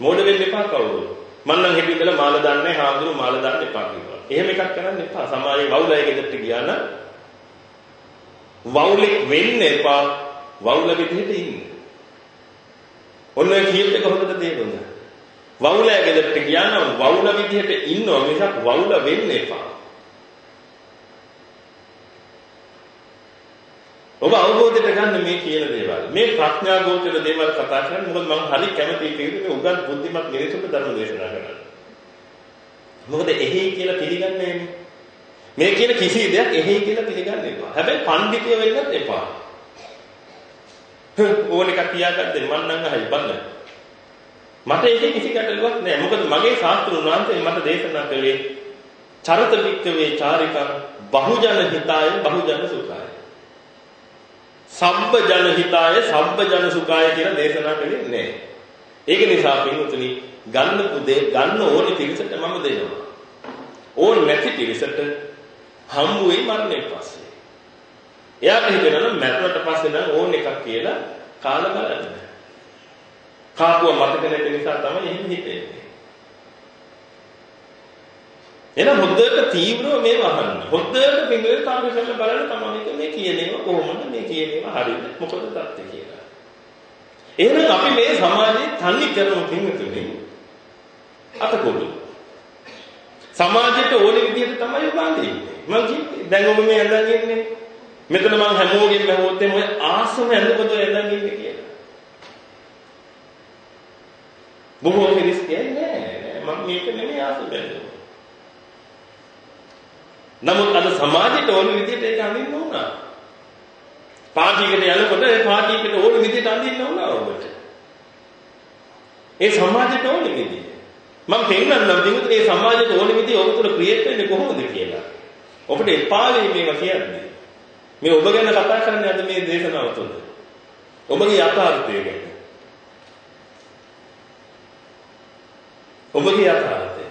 මෝඩ වෙන්න එපා කවුරු. මම නම් හෙට ඉඳලා මාළ දාන්නේ හාමුදුරු මාළ දාන්න එපා කියලා. එහෙම එකක් කරන්න එපා. සමාජයේ වවුලය ගෙදරට ගියා නම් වවුලෙක් වෙන්න එපා. වවුල විදිහට ඉන්න. ඔන්න ඔය කීප එක හොඳට තේරුණා. වවුලය ගෙදරට ගියා නම් වවුල විදිහට ඉන්නවා මිසක් වවුල වෙන්න එපා. ඔබ අවබෝධයට ගන්න මේ කියන දේවල්. මේ ප්‍රඥා ගෝචර දේවල් කතා කරන්නේ මොකද මම හරි කැමතියි කියන්නේ උගත් බුද්ධිමත් මිනිසුන්ට ධර්ම දේශනා කරන්න. මොකද එහෙයි කියලා පිළිගන්නේ මේ කියන කිසි දෙයක් එහෙයි කියලා පිළිගන්න එපා. හැබැයි පඬිතිය වෙන්නත් එපා. ඕන එකක් කියාගත්තේ මම නම් අහයි බංග. මට ඒකේ කිසි ගැටලුවක් නැහැ. මොකද මගේ ශාස්ත්‍රුන් වහන්සේ මට දේශනා කළේ චරත වික්කවේ චාරිකං බහුජන හිතාය බහුජන සුඛාය. සබ්බ ජන හිතාය සබ්බ ජන සුඛාය කියලා දේශනා කළේ නැහැ. ඒක නිසා පින්වතුනි ගන්න පුදේ ගන්න ඕනේ පිරිසට මම දෙනවා. ඕන නැති පිරිසට හම්බ වෙයි මරණයෙන් පස්සේ. එයාට හිතෙනවා මැරුණට පස්සේ නම් ඕන එකක් කියලා කාලා බලන්න. කාපුව මතක නැති නිසා තමයි එහෙම හිතෙන්නේ. එහෙනම් හොද්දට තීව්‍රව මේව අහන්න. හොද්දට පිළිවෙල තාම කරලා බලන්න තමයි මේ කියන ඒවා කොහොමද මේ කියන ඒවා හරියද මොකද தත්ත්වය කියලා. එහෙනම් අපි මේ සමාජයේ තනි කරන පින්තුනේ අතකොඩු. සමාජයට ඕන විදිහට තමයි උගන්වන්නේ. මම කිව්වේ දැන් ඔබ මේ ඇඳන් ඉන්නේ. මෙතන මම හැමෝගෙම ඇහුවොත් එමේ ආසම ඇඳපොත ඇඳන් ඉන්නේ කියලා. බොහෝ මිනිස් කියන්නේ නෑ මම මේක නෙමෙයි ආසම ඇඳපොත. නමුත් අද සමාජයට ඕන විදිහට ඒක අඳින්න ඕන. පාටියකට යනකොට ඒ පාටියකට ඕන විදිහට අඳින්න ඕන ඔබට. ඒ සමාජයට ඕන විදිහ. මම පෙන්නන්නම් දිනුත් මේ සමාජයට ඕන විදිහ ඔබ තුළ ක්‍රියේට් වෙන්නේ කොහොමද කියලා. ඔබට එපා වෙයි මේවා කියන්නේ. මේ ඔබ ගැන කතා කරන්නේ අද මේ දේශනාව තුළ. ඔබගේ යථාර්ථය ගැන. ඔබගේ යථාර්ථය.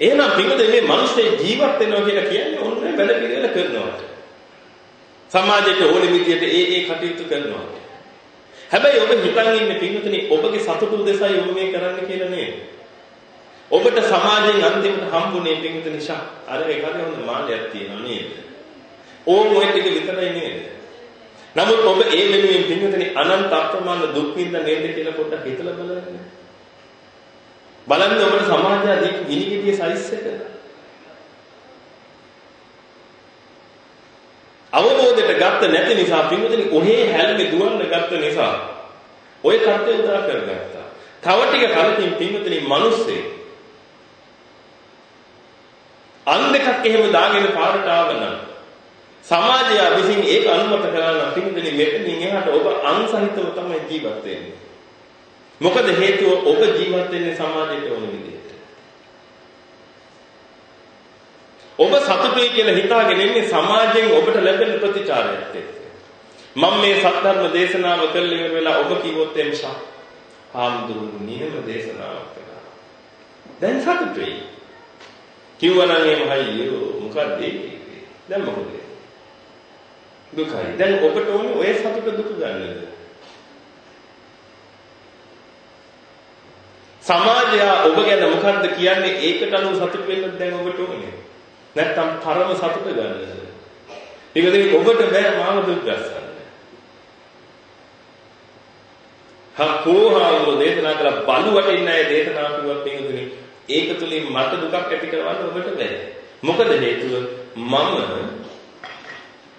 එහෙනම් පිටුද මේ මිනිස්සේ ජීවත් වෙනවා කියලා කියන්නේ ඕනේ වැඩ පිළිවෙල කරනවා. සමාජයට ඕනේ විදියට ඒ ඒ කටයුතු කරනවා. හැබැයි ඔබ හිතන් ඉන්නේ පිටුතනේ ඔබගේ සතුට උදෙසයි ඔබ මේ කරන්න කියලා නේද? ඔබට සමාජයෙන් අන්තිමට හම්බුනේ පිටුත නිසා අර ඒකේ හොඳ මානයක් තියෙනවා නේද? ඕම් ඔය ටික විතරයි නේද? නමුත් ඔබ ඒ වෙනුවෙන් පිටුතනේ අනන්ත අප්‍රමාණ දුක් විඳ නේද කියලා පොඩ්ඩක් හිතලා බලන්න. බලන්න ඔබට සමාජය දීපු ගිනිගෙඩිය සයිස් එක. අවබෝධයට ගත්ත නැති නිසා පින්වතුනි ඔහේ හැල්මේ දුවන්න ගත්ත නිසා ඔය කර්තය උදා කරගත්තා. තව ටික කලකින් පින්වතුනි මිනිස්සේ අන් දෙකක් එහෙම දාගෙන පාරට ආවනම් සමාජය විසින් ඒක අනුමත කරලා නම් පින්වතුනි මෙතනින් එහාට ඔබ අන් සහිතව තමයි ජීවත් වෙන්නේ. මොකද හේතුව ඔබ ජීවත් වෙන්නේ සමාජයට ඕන විදිහට. ඔබ සතුටුයි කියලා හිතාගෙන ඉන්නේ සමාජයෙන් ඔබට ලැබෙන ප්‍රතිචාරයක් එක්ක. මම මේ සත්‍යර්ම දේශනාව කළ ඉවර වෙලා ඔබ කිව්වොත් එම්සා ආම්දුරු නියම දේශනාවක් කළා. දැන් සතුටුයි. කිව්වනම් එහෙම හයියෝ මොකද්ද දැන් මොකද? දුකයි. දැන් ඔබට ඕනේ ඔය සතුට දුක ගන්නද? සමාජය ඔබ ගැන මොකද්ද කියන්නේ ඒකට අනුව සතුට වෙන්න දැන් ඔබට ඕනේ. නැත්තම් පරම සතුට ගන්නද? ඒකදී ඔබට බෑ මාව දුක් ගස්සන්න. හකෝහාවෝ දේශනා කළ බලු වටින්න අය දේශනා කරුවත් මේකදුනේ ඒක තුලින් මට දුකක් ඇති කරවන්න ඔබට බෑ. මොකද හේතුව මම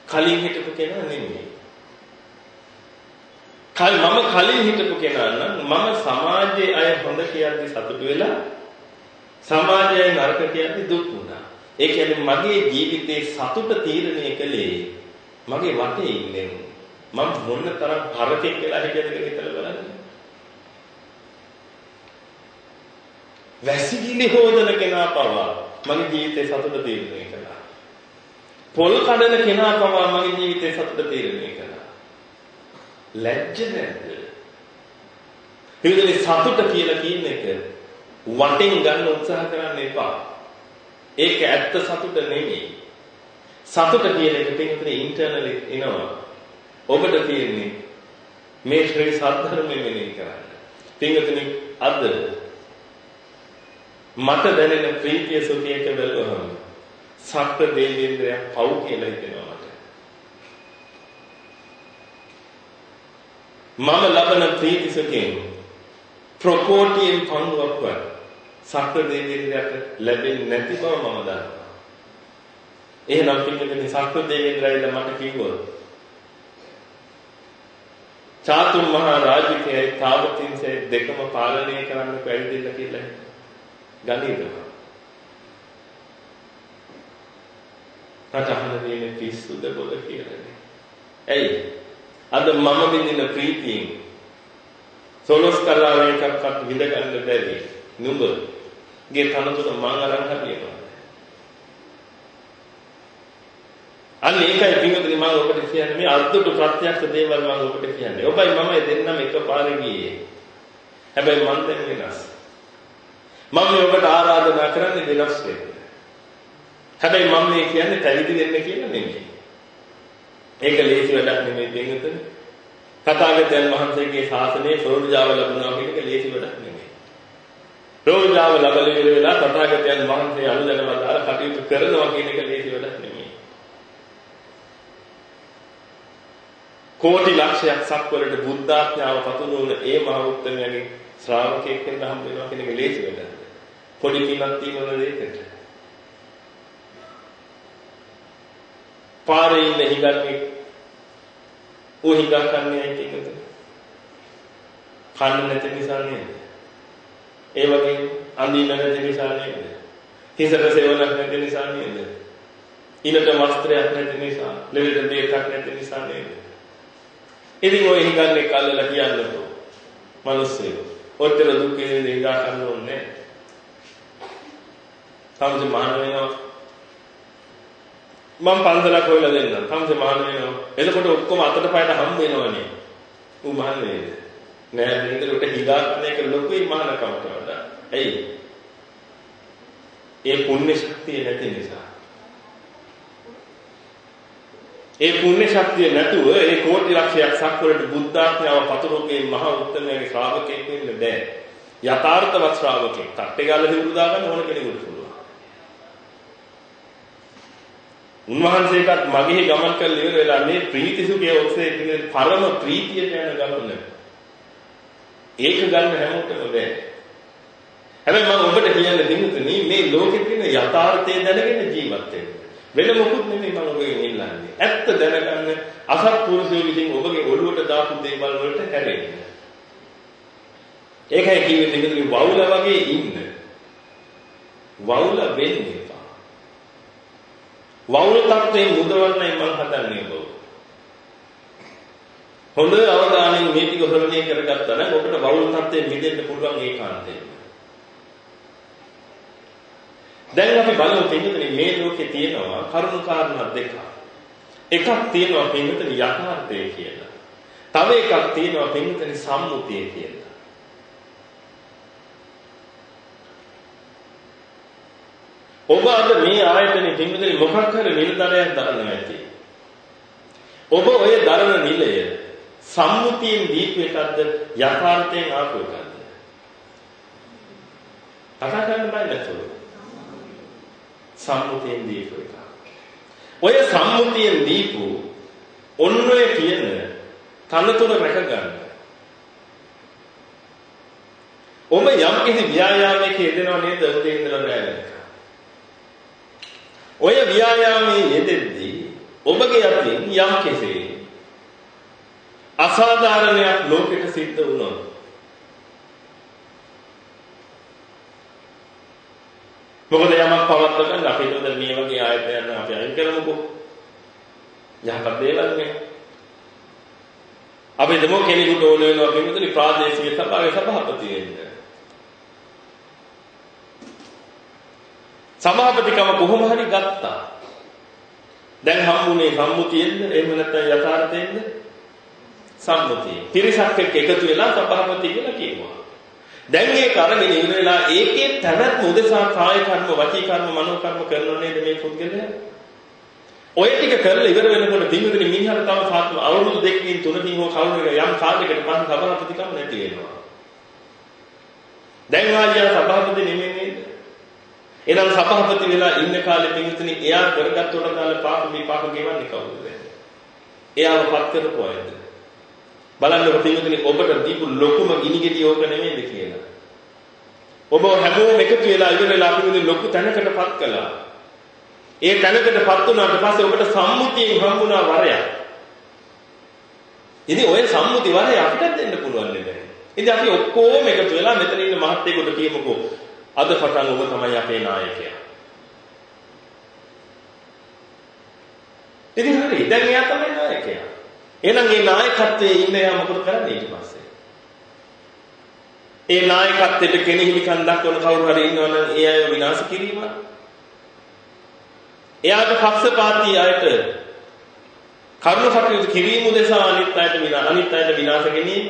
කලින් හිටපු කෙනා නෙමෙයි. කල් මම කලින් හිටපු කෙනා නම් මම සමාජයේ අය හොඳ කියද්දි සතුටු වෙලා සමාජයේ නරක කියද්දි දුක් වුණා. ඒ කියන්නේ මගේ ජීවිතේ සතුට තීරණය කළේ මගේ වටේ ඉන්නේ මම මොන තරම් හරකෙක් කියලා හිතනද කියලා බලන්න. වැසිකිලි හොදන කෙනා පවා මගේ ජීවිතේ සතුට තීරණය කළා. පොල් කඩන කෙනා පවා මගේ ජීවිතේ සතුට තීරණය කළා. ලැජ්ජ නැද්ද? පිළිදෙලේ සතුට කියලා කියන එක වටෙන් ගන්න උත්සාහ කරන්න එපා. ඒක ඇත්ත සතුට නෙමෙයි. සතුට කියන එක පිටුනේ ඉන්ටර්නලි එනවා. ඔබට තියෙන්නේ මේ ශ්‍රී සද්ධර්මයෙන් මෙනෙහි කරන්න. පිටුනේ අද මට දැනෙන ප්‍රීතිය සුඛයක බැලුවහම සත්‍ය දේවේන්ද්‍රය පව් කියලා හිතෙනවා. මම ලබන ප්‍රීති සුඛයෙන් ප්‍රකෝටියෙන් පංගුවක්වත් සක්‍ර දෙවියන්ට ලැබෙන්නේ නැති බව මම දන්නවා. එහෙනම් පිටින් සක්‍ර දෙවියන්ලා මට කිව්වොත් චාතුම් මහා රාජිකයේ තාවතින්සේ දෙකම පාලනය කරන්න පැවිදිලා කියලා ගණීද. රට අහන දෙන්නේ පිස්සුද බොල කියලා. ඇයි? අද මම විඳින ප්‍රීතියෙන් සොලොස් කලාව එකක්වත් විඳ ගන්න බැරි නුඹ ගේ තනතුර මං අරන් හරියනවා අන්න ඒකයි පින්වතුනි මම ඔබට කියන්නේ මේ අද්දුට ප්‍රත්‍යක්ෂ දේවල් මම ඔබට කියන්නේ. ඔබයි මමයි දෙන්නම එකපාරේ ගියේ. හැබැයි මන් දැන් වෙනස්. මම ඔබට ආරාධනා කරන්නේ වෙනස් වෙන්න. හැබැයි මම මේ කියන්නේ පැවිදි වෙන්න කියලා නෙමෙයි. ඒක ලේසි වැඩක් නෙමෙයි දෙන්නතන. තථාගතයන් වහන්සේගේ ශාසනයේ ප්‍රෝජාව ලැබුණා කියන එක ලේසි වැඩක් නෙමෙයි. ප්‍රෝජාව ලැබෙල වෙලා තථාගතයන් වහන්සේ අනුදැනවදාලා කටයුතු කරනවා කියන එක ලේසි වැඩක් නෙමෙයි. කෝටි ලක්ෂයක් සක්වලට බුද්ධාඥාව පතුරවන ඒ මහ උත්තමයන්ගේ ශ්‍රාවකයෙක් වෙන්න හම්බ වෙනවා කියන එක ලේසි වැඩක්. පොඩි පිනක් තියෙනවද ඒකට? පාරේ ඉන්න හිඟන්නේ ඌ හිඟා කන්නේ ඇයි කියනද? කන්න නැති නිසා නේද? ඒ වගේ අඳින්න නැති නිසා නේද? හිසට සේවනක් නැති නිසා නේද? ඉනට වස්ත්‍රයක් නැති නිසා, ලෙඩට දෙයක් නැති නිසා නේද? ඉතින් ඔය හිඟන්නේ කල්ලලා කියන්නකෝ. මිනිස්සු. ඔච්චර දුකේ හිඟා කන්න ඕනේ. තමයි මහාන වෙනවා මම පන්සලක් හොයලා දෙන්නම්. තමසේ මහාන වෙනවා. එතකොට ඔක්කොම අතට පයට හම් වෙනවනේ. ඌ මහාන නේද? නෑ බින්දරට හිලා කරන එක ලොකුයි මහානකමට වඩා. ඇයි? ඒ පුණ්‍ය ශක්තිය නැති නිසා. ඒ පුණ්‍ය ශක්තිය නැතුව ඒ කෝටි ලක්ෂයක් සක්වලට බුද්ධාඥාව පතුරුගේ මහ උත්තමයේ ශ්‍රාවකෙක් වෙන්න බෑ. යථාර්ථවත් ශ්‍රාවකෙක්. කට්ටේ ගාලා හිවුරු දාගන්න ඕන කෙනෙකුට පුළුවන්. උන්වහන්සේටත් මගේ ගමන් කරලා ඉවර වෙලා මේ ප්‍රීති සුඛයේ ඔස්සේ තියෙන පරම ප්‍රීතියට යන ගමන. ඒක ගන්න හැමෝටම බෑ. හැබැයි මම ඔබට කියන්න දෙන්නේ මේ ලෝකෙ තියෙන යථාර්ථය දැනගෙන ජීවත් වෙන්න. වෙන මොකුත් නෙමෙයි මම ඔබගෙන් ඉල්ලන්නේ. ඇත්ත දැනගන්න අසත්පුරුෂයෝ විසින් ඔබගේ ඔළුවට දාපු දේවල් වලට හැරෙන්න. ඒකයි කිව්වේ දෙකේ වවුල වගේ ඉන්න. වවුල වෙන්නේ එපා. වවුල තත්ත්වයෙන් මුදවන්නයි මම හදන්නේ ඔබ. හොඳ අවධානයෙන් මේ ටික හොරණය කරගත්තා නම් ඔබට වවුල් තත්ත්වයෙන් මිදෙන්න පුළුවන් ඒකාන්තයෙන්. දැන් අපි බලමු පින්විතනේ මේ ලෝකේ තියෙනවා කරුණු කාරණා දෙකක්. එකක් තියෙනවා පින්විතනේ යථාර්ථය කියලා. තව එකක් තියෙනවා පින්විතනේ සම්මුතිය කියලා. ඔබ අද මේ ආයතනේ පින්විතනේ මොකක් හරි නිලධරයක් දරනවා ඇති. ඔබ ඔය දරන නිලය සම්මුතියෙන් දීපු එකක්ද යථාර්ථයෙන් ආපු එකක්ද? කතා කරන්න බෑ නේද? සම්මුතියෙන් දීපු එක. ඔය සම්මුතියෙන් දීපු ඔන්න ඔය කියන තනතුර රැක ගන්න. ඔබ යම් කිසි ව්‍යායාමයක යෙදෙනව නේද උදේ ඉඳලා රැ වෙනකම්. ඔය ව්‍යායාමයේ යෙදෙද්දී ඔබගේ අතින් යම් කෙසේ අසාධාරණයක් ලෝකෙට සිද්ධ වුණොත් මොකද යමක් පවත්ව ගන්න අපි හිතුවද මේ වගේ ආයතනයන් අපි අයින් කරමුකෝ. යහපත් දේවල් නේ. අපි දෙමු කෙනෙකුට ඕන වෙනවා කෙනෙකුට ප්‍රාදේශීය සභාවේ සභාපති වෙන්න. සභාපතිකම කොහොම හරි ගත්තා. දැන් හම්බුනේ සම්මුතියෙන්ද එහෙම නැත්නම් යථාර්ථයෙන්ද? සම්මුතිය. පිරිසක් එක්ක එකතු වෙලා සභාපති කියලා කියනවා. දැන් ඒක අරගෙන ඉන්න වෙලා ඒකේ පැවැත්ම උදෙසා කාය කර්ම, වචී කර්ම, මනෝ කර්ම කරනව නේද මේ පුද්ගලයා? ඔය ටික කරලා ඉවර වෙනකොට පින්විතනි මිනිහට තව සාත්ම අවුරුදු දෙකකින් තුනකින් හෝ කවුරුක යම් කාලයකට පස්සේ සභාපතිකම නැති වෙනවා. දැන් ආයියා සභාපති නෙමෙයි නේද? එහෙනම් සභාපති වෙලා ඉන්න කාලේ පින්විතනි එයා කරගත්තොට කාලේ පාප මේ පාප ගෙවන්නේ කවුද? එයාව පත් කරපු අයද? බලන්නකො පින්විතනි ඔබට දීපු ලොකුම ගිනි ගෙඩිය ඕක නෙමෙයිද කියලා. ඔබ හැමෝම එකතු වෙලා ඉවරලා පින්විතනි ලොකු තැනකටපත් කළා. ඒ තැනකටපත් වුණාට පස්සේ ඔබට සම්මුතියෙන් හම්බුණා වරයක්. ඉතින් ඔය සම්මුති වරය අපිට දෙන්න පුළුවන් නේද? ඉතින් අපි ඔක්කොම එකතු වෙලා මෙතන ඉන්න මහත්තයෙකුට කියමුකෝ අද පටන් ඔබ තමයි අපේ නායකයා. ඉතින් හරි දැන් එයා තමයි නායකයා. එහෙනම් මේ නායකත්වයේ ඉන්න යා මොකද කරන්නේ ඊට පස්සේ? ඒ නායකත්වයට කෙනෙහිලිකම් දක්වන කවුරු හරි ඉන්නවනම් ඒ අය විනාශ කිරීම. එයාට පක්ෂපාතී අයට කරුණ කටයුතු කිරීම උදෙසා අනිත් අයට විනා අනිත් අයට විනාශ ගැනීම.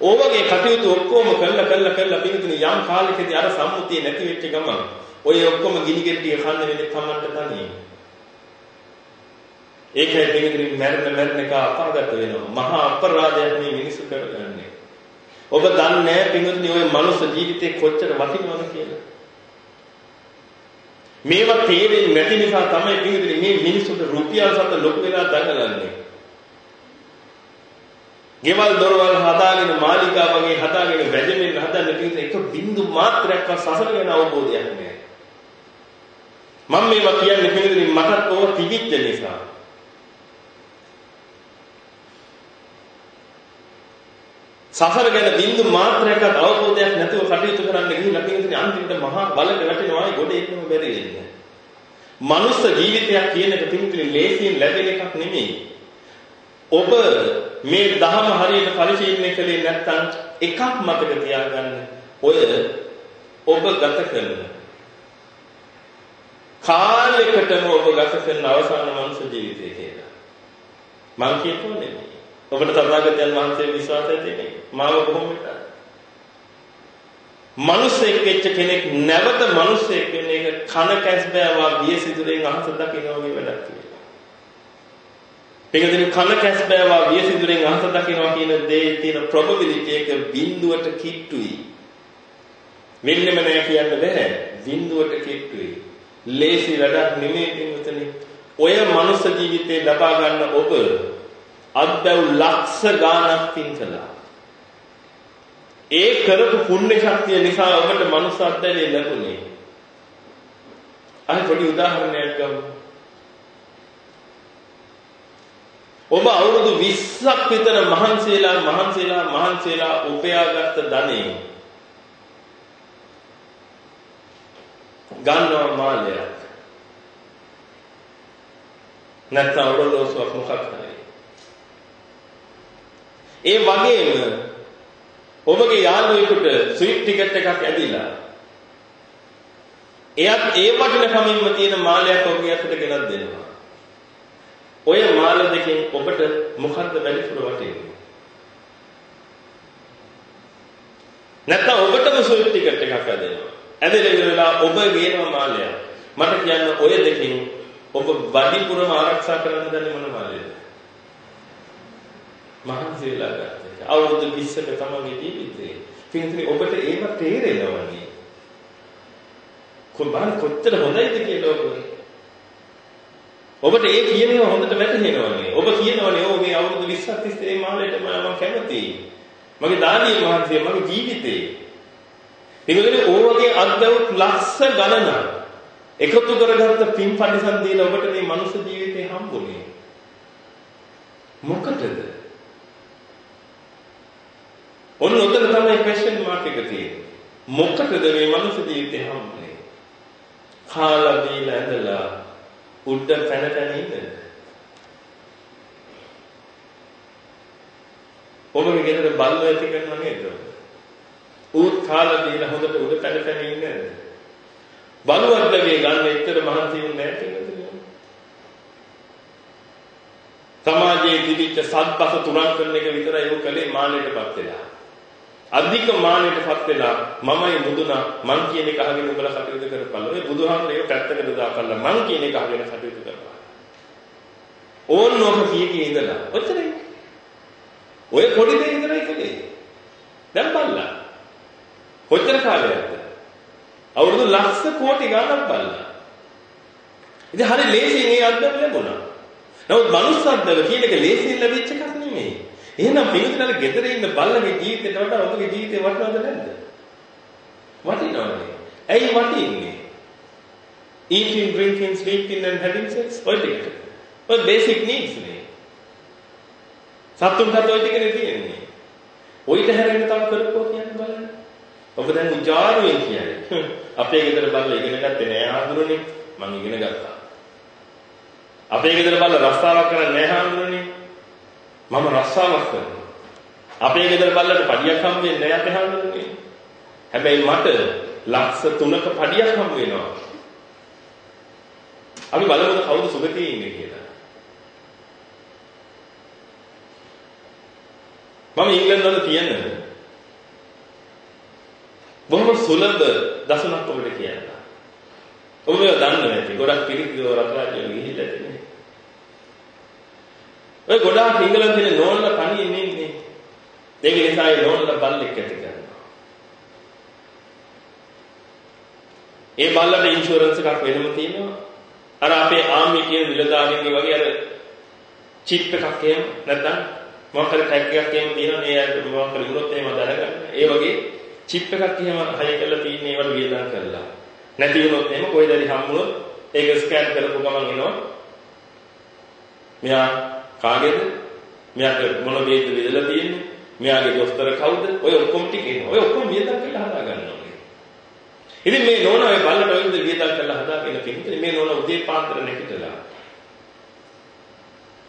ඕවගේ කටයුතු ඔක්කොම කළා කළා කළා පිළිතුරු යම් කාලෙකදී අර සම්මුතිය නැති වෙච්ච ගමන් ඔය ඔක්කොම ගිනි ගෙඩිය කන්න වෙන්නේ තමන්ට තනියම. ඒකයි දෙවිදින් මැරෙන මැරෙන එක අපාගත වෙනවා. මහා අපරාධයක් මේ මිනිස්සු කරගන්නේ. ඔබ දන්නේ නැහැ පින්වත්නි ඔය මනුස්ස ජීවිතේ කොච්චර වටිනවද කියලා. මේවා තේරෙන්නේ නැති නිසා තමයි පින්වත්නි මේ මිනිස්සුන්ට රුපියල් සත ලොකු වෙලා දඟලන්නේ. ගෙවල් දොරවල් හදාගෙන මාලිකා වගේ හදාගෙන වැජෙමින් හදන්න පින්වත්නි එක බින්දු මාත්‍රයක්වත් සසල වෙන අවබෝධයක් නැහැ. මම මේවා කියන්නේ පින්වත්නි මටත් ඕක තිබිච්ච නිසා. සසර ගැන බින්දු මාත්‍රයක්වත් අවබෝධයක් නැතුව කටයුතු කරන්න ගිහින් අපි හිතන්නේ අන්තිමට මහා බලක වැටෙනවා ගොඩ එන්නම බැරි වෙන්නේ. මනුස්ස ජීවිතයක් කියන එක පිළිතුරු ලේසියෙන් ලැබෙන එකක් නෙමෙයි. ඔබ මේ ධහම හරියට පරිශීලනය කළේ නැත්නම් එකක් මතක තියාගන්න. ඔය ඔබ ගත කරන කාලයකටම ඔබ ගත කරන අවසාන මනුස්ස ජීවිතය කියලා. මම කියපෝ නෙමෙයි. ඔබට තථාගතයන් වහන්සේ විශ්වාසය තියෙන්නේ මාව කොහොම හිටා? මිනිස්සෙක් වෙච්ච කෙනෙක් නැවත මිනිස්සෙක් වෙන එක කන කැස් බෑවා බිය සිදුරෙන් අහස දකින්න වගේ වැඩක් කියලා. ඒකදින කන කැස් බෑවා බිය සිදුරෙන් අහස දකින්නවා කියන දේ තියෙන probability එක බිඳුවට කිට්ටුයි. වෙන්නෙම නෑ කියන්න බෑ. බිඳුවට කිට්ටුයි. ලේසි වැඩක් නෙමෙයි පින්වතුනි. ඔය මනුස්ස ජීවිතේ ලබා ගන්න ඔබ අත්බැව් ලක්ෂ ගාණක් පින් කළා. ඒ කරපු පුණ්‍ය ශක්තිය නිසා ඔබට මනුස්ස අත්දැකීම ලැබුණේ. අර පොඩි උදාහරණයක් ගමු. ඔබ අවුරුදු 20ක් විතර මහන්සියලා මහන්සියලා මහන්සියලා උපයාගත්ත ධනෙ ගන්නවා මාලයක්. නැත්නම් ඔරලෝසුවක් මොකක් හරි. ඒ වගේම ඔබගේ යාළුවෙකුට ස්විප් ටිකට් එකක් ඇදිලා එයත් ඒ වටිනකමින්ම තියෙන මාලයක් ඔබගේ අතට ගෙනත් දෙනවා. ඔය මාල දෙකෙන් ඔබට මොකද්ද වැඩිපුර වටින්නේ? නැත්නම් ඔබටම ස්විප් ටිකට් එකක් ඇදෙනවා. ඇදලා ඉවරලා ඔබ ගේනවා මාලයක්. මට කියන්න ඔය දෙකෙන් ඔබ වැඩිපුරම ආරක්ෂා කරන්න දන්නේ මොන මාලයද? මහන්සි වෙලා ගත්ත. අවුරුදු 20ක තමයි ජීවිතේ. පින්තුනි ඔබට ඒව තේරෙනවනේ. කොබන් කොච්චර හොඳයිද කියලා ඔබ. ඔබට ඒ කියන ඒවා හොඳට වැටහෙනවනේ. ඔබ කියනවනේ ඕ මේ අවුරුදු 20ක් තිස්සේ මේ මාළේට මම කැමතියි. මගේ දානීය මහන්සිය මගේ ජීවිතේ. ඒකනේ ඕවගේ අද්දවුත් ලක්ෂ ගණන එකතු කරගත්ත පින් පරිසම් දීලා ඔබට මේ මනුස්ස ජීවිතේ හම්බුනේ. මොකටද? ඔන්න උතන තමයි ක්වෙස්චන් මාක් එක තියෙන්නේ. මොකටද මේ මනුස්ස ජීවිතේ හම්බුනේ? කාලා බීලා ඇඳලා උඩ පැන පැන ඉන්න. ඔබගේ ගෙදර බල්ලෝ ඇති කරනව නේද? ඌත් කාලා බීලා හොඳට උඩ පැන පැන ඉන්නේ. බලුවර්ගයේ ගන්න එච්චර මහන්සි වෙන්නේ නැහැ සමාජයේ තිබිච්ච සත්පස තුරන් කරන එක විතරයි ਉਹ කලේ මානෙටපත් වෙලා. අධික මානෙටපත් වෙලා මමයි බුදුනා මං කියන එක අහගෙන උඹලා කටයුතු කරපළ. ඔය බුදුහාමරේ පැත්තකට දාපල්ලා මං කියන එක අහගෙන කටයුතු කරපළ. ඕන්නෝක කී කී ඉඳලා ඔච්චරයි. ඔය පොඩි දෙයක් ඉඳලා ඉකලේ. දැන් බලලා. කොච්චර කාලයක්ද? අවුරුදු ලක්ෂ කෝටි ගණන් බලලා. ඉතින් හරි ලේසියෙන් ඒ අත්දැක ලැබුණා. නමුත් manussත්වල කියන එක ලේසියෙන් ලැබිච්ච එකක් නෙමෙයි. එහෙනම් පිළිතුරල ගෙදර ඉන්න බල්ලගේ ජීවිතේට වඩා ඔබගේ ජීවිතේ වටිනවද නැද්ද? වටිනවනේ. ඇයි වටින්නේ? Eating, drinking, sleeping and having sex ඔය ටික. ඔය basic needs නේ. සතුන්ට ඔය ටිකනේ තියෙන්නේ. ඔයිට හැරෙන්න තව කරපුවා කියන්නේ බලන්න. ඔබ දැන් උජාරුවෙන් කියන්නේ. අපේ ගෙදර බලලා ඉගෙන ගත්තේ නෑ ආඳුරනේ. මම ඉගෙන ගත්තා. අපේ ගෙදර බලලා රස්සාවක් කරන්නේ නෑ ආඳුරනේ. මම රස්සාවක් කරනවා. අපේ ගෙදර බල්ලට පඩියක් හම් වෙන්නේ නෑ අපේ ආඳුරනේ. හැබැයි මට ලක්ෂ 3ක පඩියක් හම් වෙනවා. අපි බලමු කවුද සුගතියේ ඉන්නේ කියලා. මම ඉංග්‍රීසි වල තියෙනවා බොහොම සුලභ දසුණක් ඔබට කියන්න. ඔබ මේව දන්නේ නැති. ගොඩක් පිළිගියව රටාජල ගිහිල්ලා තියෙන්නේ. ඔය ගොඩාක් ඉංගලන්තේ නෝන්ලා තනියෙන් ඉන්නේ. ඒක නිසා ඒ නෝන්ලා බල්ලෙක් ඇති කරනවා. ඒ බල්ලට ඉන්ෂුරන්ස් එකක් වෙනම තියෙනවා. අර අපේ ආම්මි කියන නිලධාරීන්ගේ වගේ අර චිප් එකක් එහෙම නැත්නම් මොකක් හරි ටැග් එකක් එහෙම තියෙනවා. ඒ මොකක් හරි වුණොත් එහෙම දැනගන්න. ඒ වගේ චිප් එකක් එහෙම හය කරලා තියෙන ඒවට වියදම් කරලා. නැති වුණොත් එහෙම කොයිද හරි හම්බුනොත් ඒක ස්කෑන් කරපු ගමන් එනවා. මෙයා කාගේද? මෙයාට මොන වේද විදලා තියෙන්නේ? මෙයාගේ දොස්තර කවුද? ඔය ඔක්කොම ටික එනවා. ඔය ඔක්කොම වියදම් කරලා හදා ගන්නවා. ඉතින් මේ නෝනා ඔය බල්ලට ඔය විදිහට වියදම් කරලා හදාගෙන තියෙන්නේ මේ නෝනා උදේ පාන්දර නැගිටලා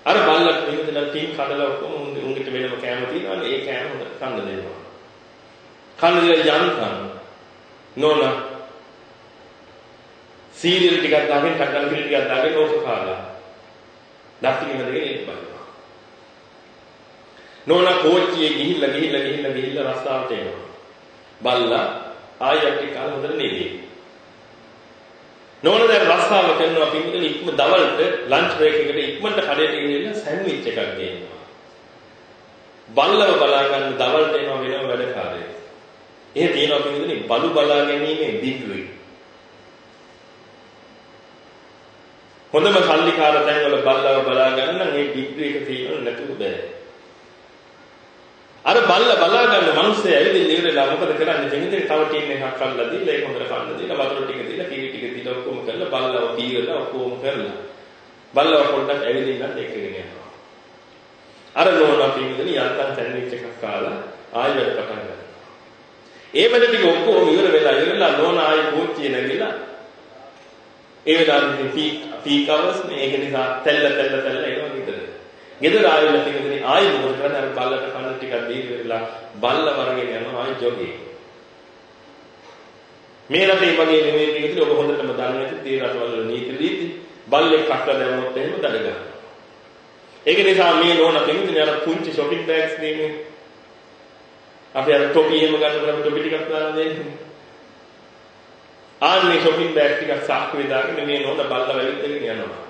අර බල්ලට මෙහෙදලා ටීම් කඩලා ඔක්කොම උන්ගෙට වෙනම කෑම තියෙනවානේ ඒ කෑම හොඳ කන්න දෙනවා. කන්න දිලා යන්තම් නෝනා සීරියල් ටිකක් දාගෙන කඩන පිළි ටිකක් දාගෙන ඕක කාලා දක්තිගෙන දෙගෙන ඉන්න බලනවා නෝනා කෝච්චියේ ගිහිල්ලා ගිහිල්ලා ගිහිල්ලා ගිහිල්ලා රස්සාවට එනවා. බල්ලා ආයෙත් ටික කාල හොඳට නෙවේ. නෝන දැන් රස්සාව කරනවා පින්විතනි ඉක්ම දවල්ට ලන්ච් බ්‍රේක් එකට ඉක්මනට කඩේට ගිහිල්ලා සෑන්ඩ්විච් එකක් ගේනවා. බල්ලව බලා ගන්න දවල්ට එනවා වෙනම වැඩකාරයෙක්. එහෙ තියෙනවා පින්විතනි බලු බලා ගැනීමේ දිග්ගුයි. හොඳම සල්ලිකාර තැන්වල බල්ලව බලා ගන්න නම් මේ ඩිග්‍රී එක තියෙන්න නැතුව බෑ. අර බල්ල බලා ගන්න මිනිස්සේ ඇවිදින්න ඉවරලා මොකද කරන්නේ? දෙහිතේ තව ටින් එකක් අල්ලලා දීලා ඒක හොඳට කන්න දීලා වතුර ටික දීලා කිරි ටික දීලා ඔක්කොම කරලා බල්ලව පීරලා ඔක්කොම කරලා බල්ලව පොඩ්ඩක් ඇවිදින්නත් එක්කගෙන යනවා. අර නෝනා පින්විතනි යන්තම් සැන්ඩ්විච් එකක් කාලා ආයෙත් පටන් ගන්නවා. ඒ වැඩ ටික ඔක්කොම ඉවර වෙලා ඉවරලා නෝනා ආයෙ කෝච්චිය නැගිලා ඒ වෙලාවේ පීක් පීක් අවර්ස් නේ ඒක නිසා තැල්ල තැල්ල තැල්ල එනවා ගෙදර. ගෙදර ආයෙත් පිටුදිනේ ආයෙ මොකද කරන්නේ අර බල්ලට කන්න ටිකක් දීලා ඉවරලා බල්ල වරගෙන යනවා ආයෙ ජොගේ. මේ රටේ වගේ නෙමෙයි පිටුදිනේ ඔබ හොඳටම දන්නේ නැති තේ රටවල නීති රීති බල්ලෙක් කක්ක දැම්මොත් එහෙම දඩ ගන්නවා. ඒක නිසා මේ නෝන පිටුදිනේ අර පුංචි shopping bags දෙන්නේ අපි අර ටොපි එහෙම ගන්නකොට අපි ටොපි ටිකක් දාලා දෙන්නේ. ආන්නේ shopping bag ටිකක් සාක්කුවේ දාගෙන මේ නෝන බල්ලා වැවිද්දගෙන යනවා.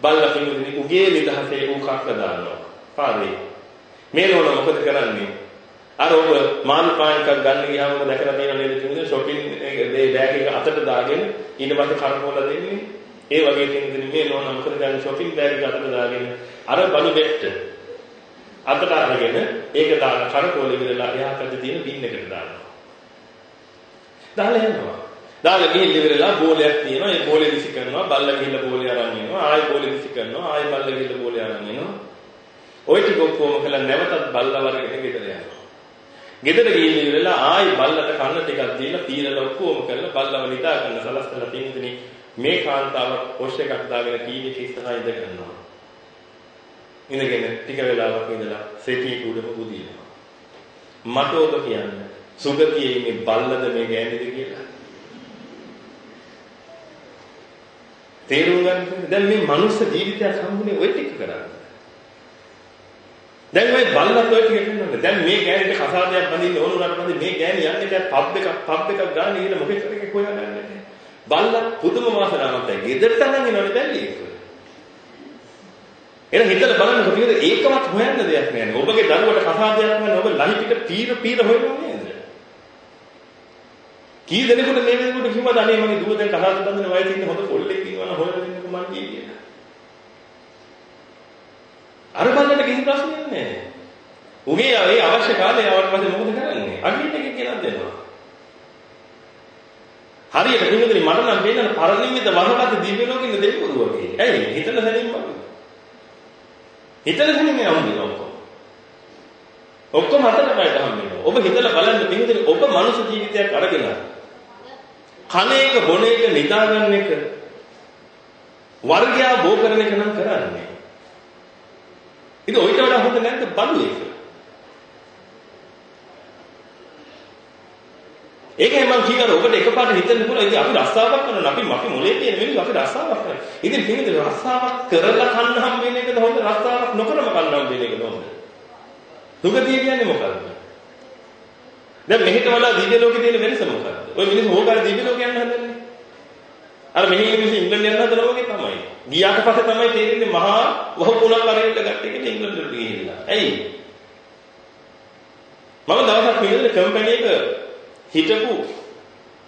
බල්ලා පින්නුදිනේ උගේ නිදහසේ ඌ කක්ක දානවා. පාරේ. මේ නෝන මොකද කරන්නේ? අර ඔබ මාළු පාන් එකක් ගන්න ගියාම ඔබ දැකලා තියෙන නේද පින්නුදිනේ shopping මේ බෑග් එක අතට දාගෙන ඊට පස්සේ කරකෝල දෙන්නේ. ඒ වගේ පින්නුදිනේ මේ නෝන මොකද කරන්නේ shopping bag එක අතට දාගෙන අර බලු බෙට්ට අතට අරගෙන ඒක දාන කරකෝල ඉවරලා එහා පැත්තේ තියෙන බින් එකට දානවා. දාලා යනවා. දාලා ගිහින් ඉවරලා බෝලයක් තියෙනවා. ඒ බෝලේ විසි කරනවා. බල්ලා ගිහිල්ලා බෝලේ අරන් එනවා. ආයෙ බෝලේ විසි කරනවා. ආයෙ බල්ලා ගිහිල්ලා බෝලේ අරන් එනවා. ওই ටික ඔක්කොම කළා නැවතත් බල්ලා වරගෙන ගෙදර යනවා. ගෙදර ගිහින් ඉවරලා ආයෙ බල්ලට කන්න ටිකක් දීලා පීරලා ඔක්කොම කරලා බල්ලව නිදා ගන්න සලස්තලා තින්දිනේ මේ කාන්තාව පොෂ් එකක් දාගෙන ටීවී එක ඉස්සරහා ඉඳ ගන්නවා. ඉඳගෙන ටික වෙලාවක් ඉඳලා සෙටි උඩම බුදිනවා. මට ඔබ කියන්න සුගතියේ ඉන්නේ බල්ලද මේ ගෑනිද කියලා. තේරුම් ගන්න දැන් මේ මනුස්ස ජීවිතයක් හම්බුනේ ওই ටික කරා. දැන් මේ බල්ලත් ඔය ටික කරනවා. දැන් මේ ගෑනිට කසාදයක් බඳින්න ඕන උනාට බඳින්න මේ ගෑණි යන්නේ දැන් පබ් එකක් පබ් එකක් ගන්න ඉන්න මොකෙක් කරේ කොහෙද යන්නේ. බල්ලත් පුදුම මාසනාවක් දැන් ගෙදරට නම් එනවනේ බැල්ලියෙක්. එහෙනම් හිතලා බලන්න කොහේද ඒකවත් හොයන්න දෙයක් නැහැ. ඔබගේ දරුවට කසාදයක් වෙන ඔබ ලහිතට පීර පීර හොයනවා නේද? කී දෙනෙකුට මේ වෙනකොට කිව්වද අනේ මගේ දුව දැන් කසාද බඳින වයසේ ඉන්න හොඳ කොල්ලෙක් ඉන්නවා හොයලා දෙන්නකෝ මං කියන්නේ. අර බල්ලට කිසි ප්‍රශ්නයක් නෑ. උගේ ඒ අවශ්‍ය කාලේ ආවට පස්සේ මොකද කරන්නේ? අගින් එක කියලා දෙනවා. හරියට කිව්වද මට නම් වෙන්න පරිණිමිත වරකට දිව්‍ය ලෝකෙින් දෙවිවරු වගේ. ඇයි? හිතන සැනින් වගේ. හිතන සැනින් යවන්නේ ඔක්කොම. ඔක්කොම හතර පැයට හම්බෙනවා. ඔබ හිතලා බලන්න පින්විතනේ ඔබ මනුෂ්‍ය ජීවිතයක් අරගෙන කන එක බොන එක නිදාගන්න එක වර්ගයා බෝ කරන එක නම් කරන්නේ. ඉතින් ඔයිට වඩා හොඳ නැද්ද බලු එක? ඒකයි මම කියනවා ඔබට එකපාරට හිතෙන්න පුළුවන් ඉතින් අපි රස්සාවක් කරනවා අපි අපි මොලේ තියෙන මිනිස්සු අපි රස්සාවක් කරනවා. ඉතින් පිළිදෙන රස්සාවක් කරලා කන්න හම් වෙන එකද හොඳ රස්සාවක් නොකරම කන්න හම් වෙන එකද හොඳ? සුගතිය කියන්නේ මොකක්ද? දැන් මෙහෙට වඩා දිව්‍ය ලෝකේ තියෙන වෙනස මොකක්ද? ওই මිනිස්සු හොකාර දිව්‍ය ලෝකේ යන්න හදන්නේ. අර මෙහි මිනිස්සු ඉංග්‍රීසි යන්න හදනවා වගේ තමයි. ගියාට පස්සේ තමයි තේරෙන්නේ මහා වහුණක් කරේට ගත්ත එකට ඉංග්‍රීසියට ගිහිල්ලා. ඇයි? මම දවසක් මෙහෙම කම්පැනි එක හිටපු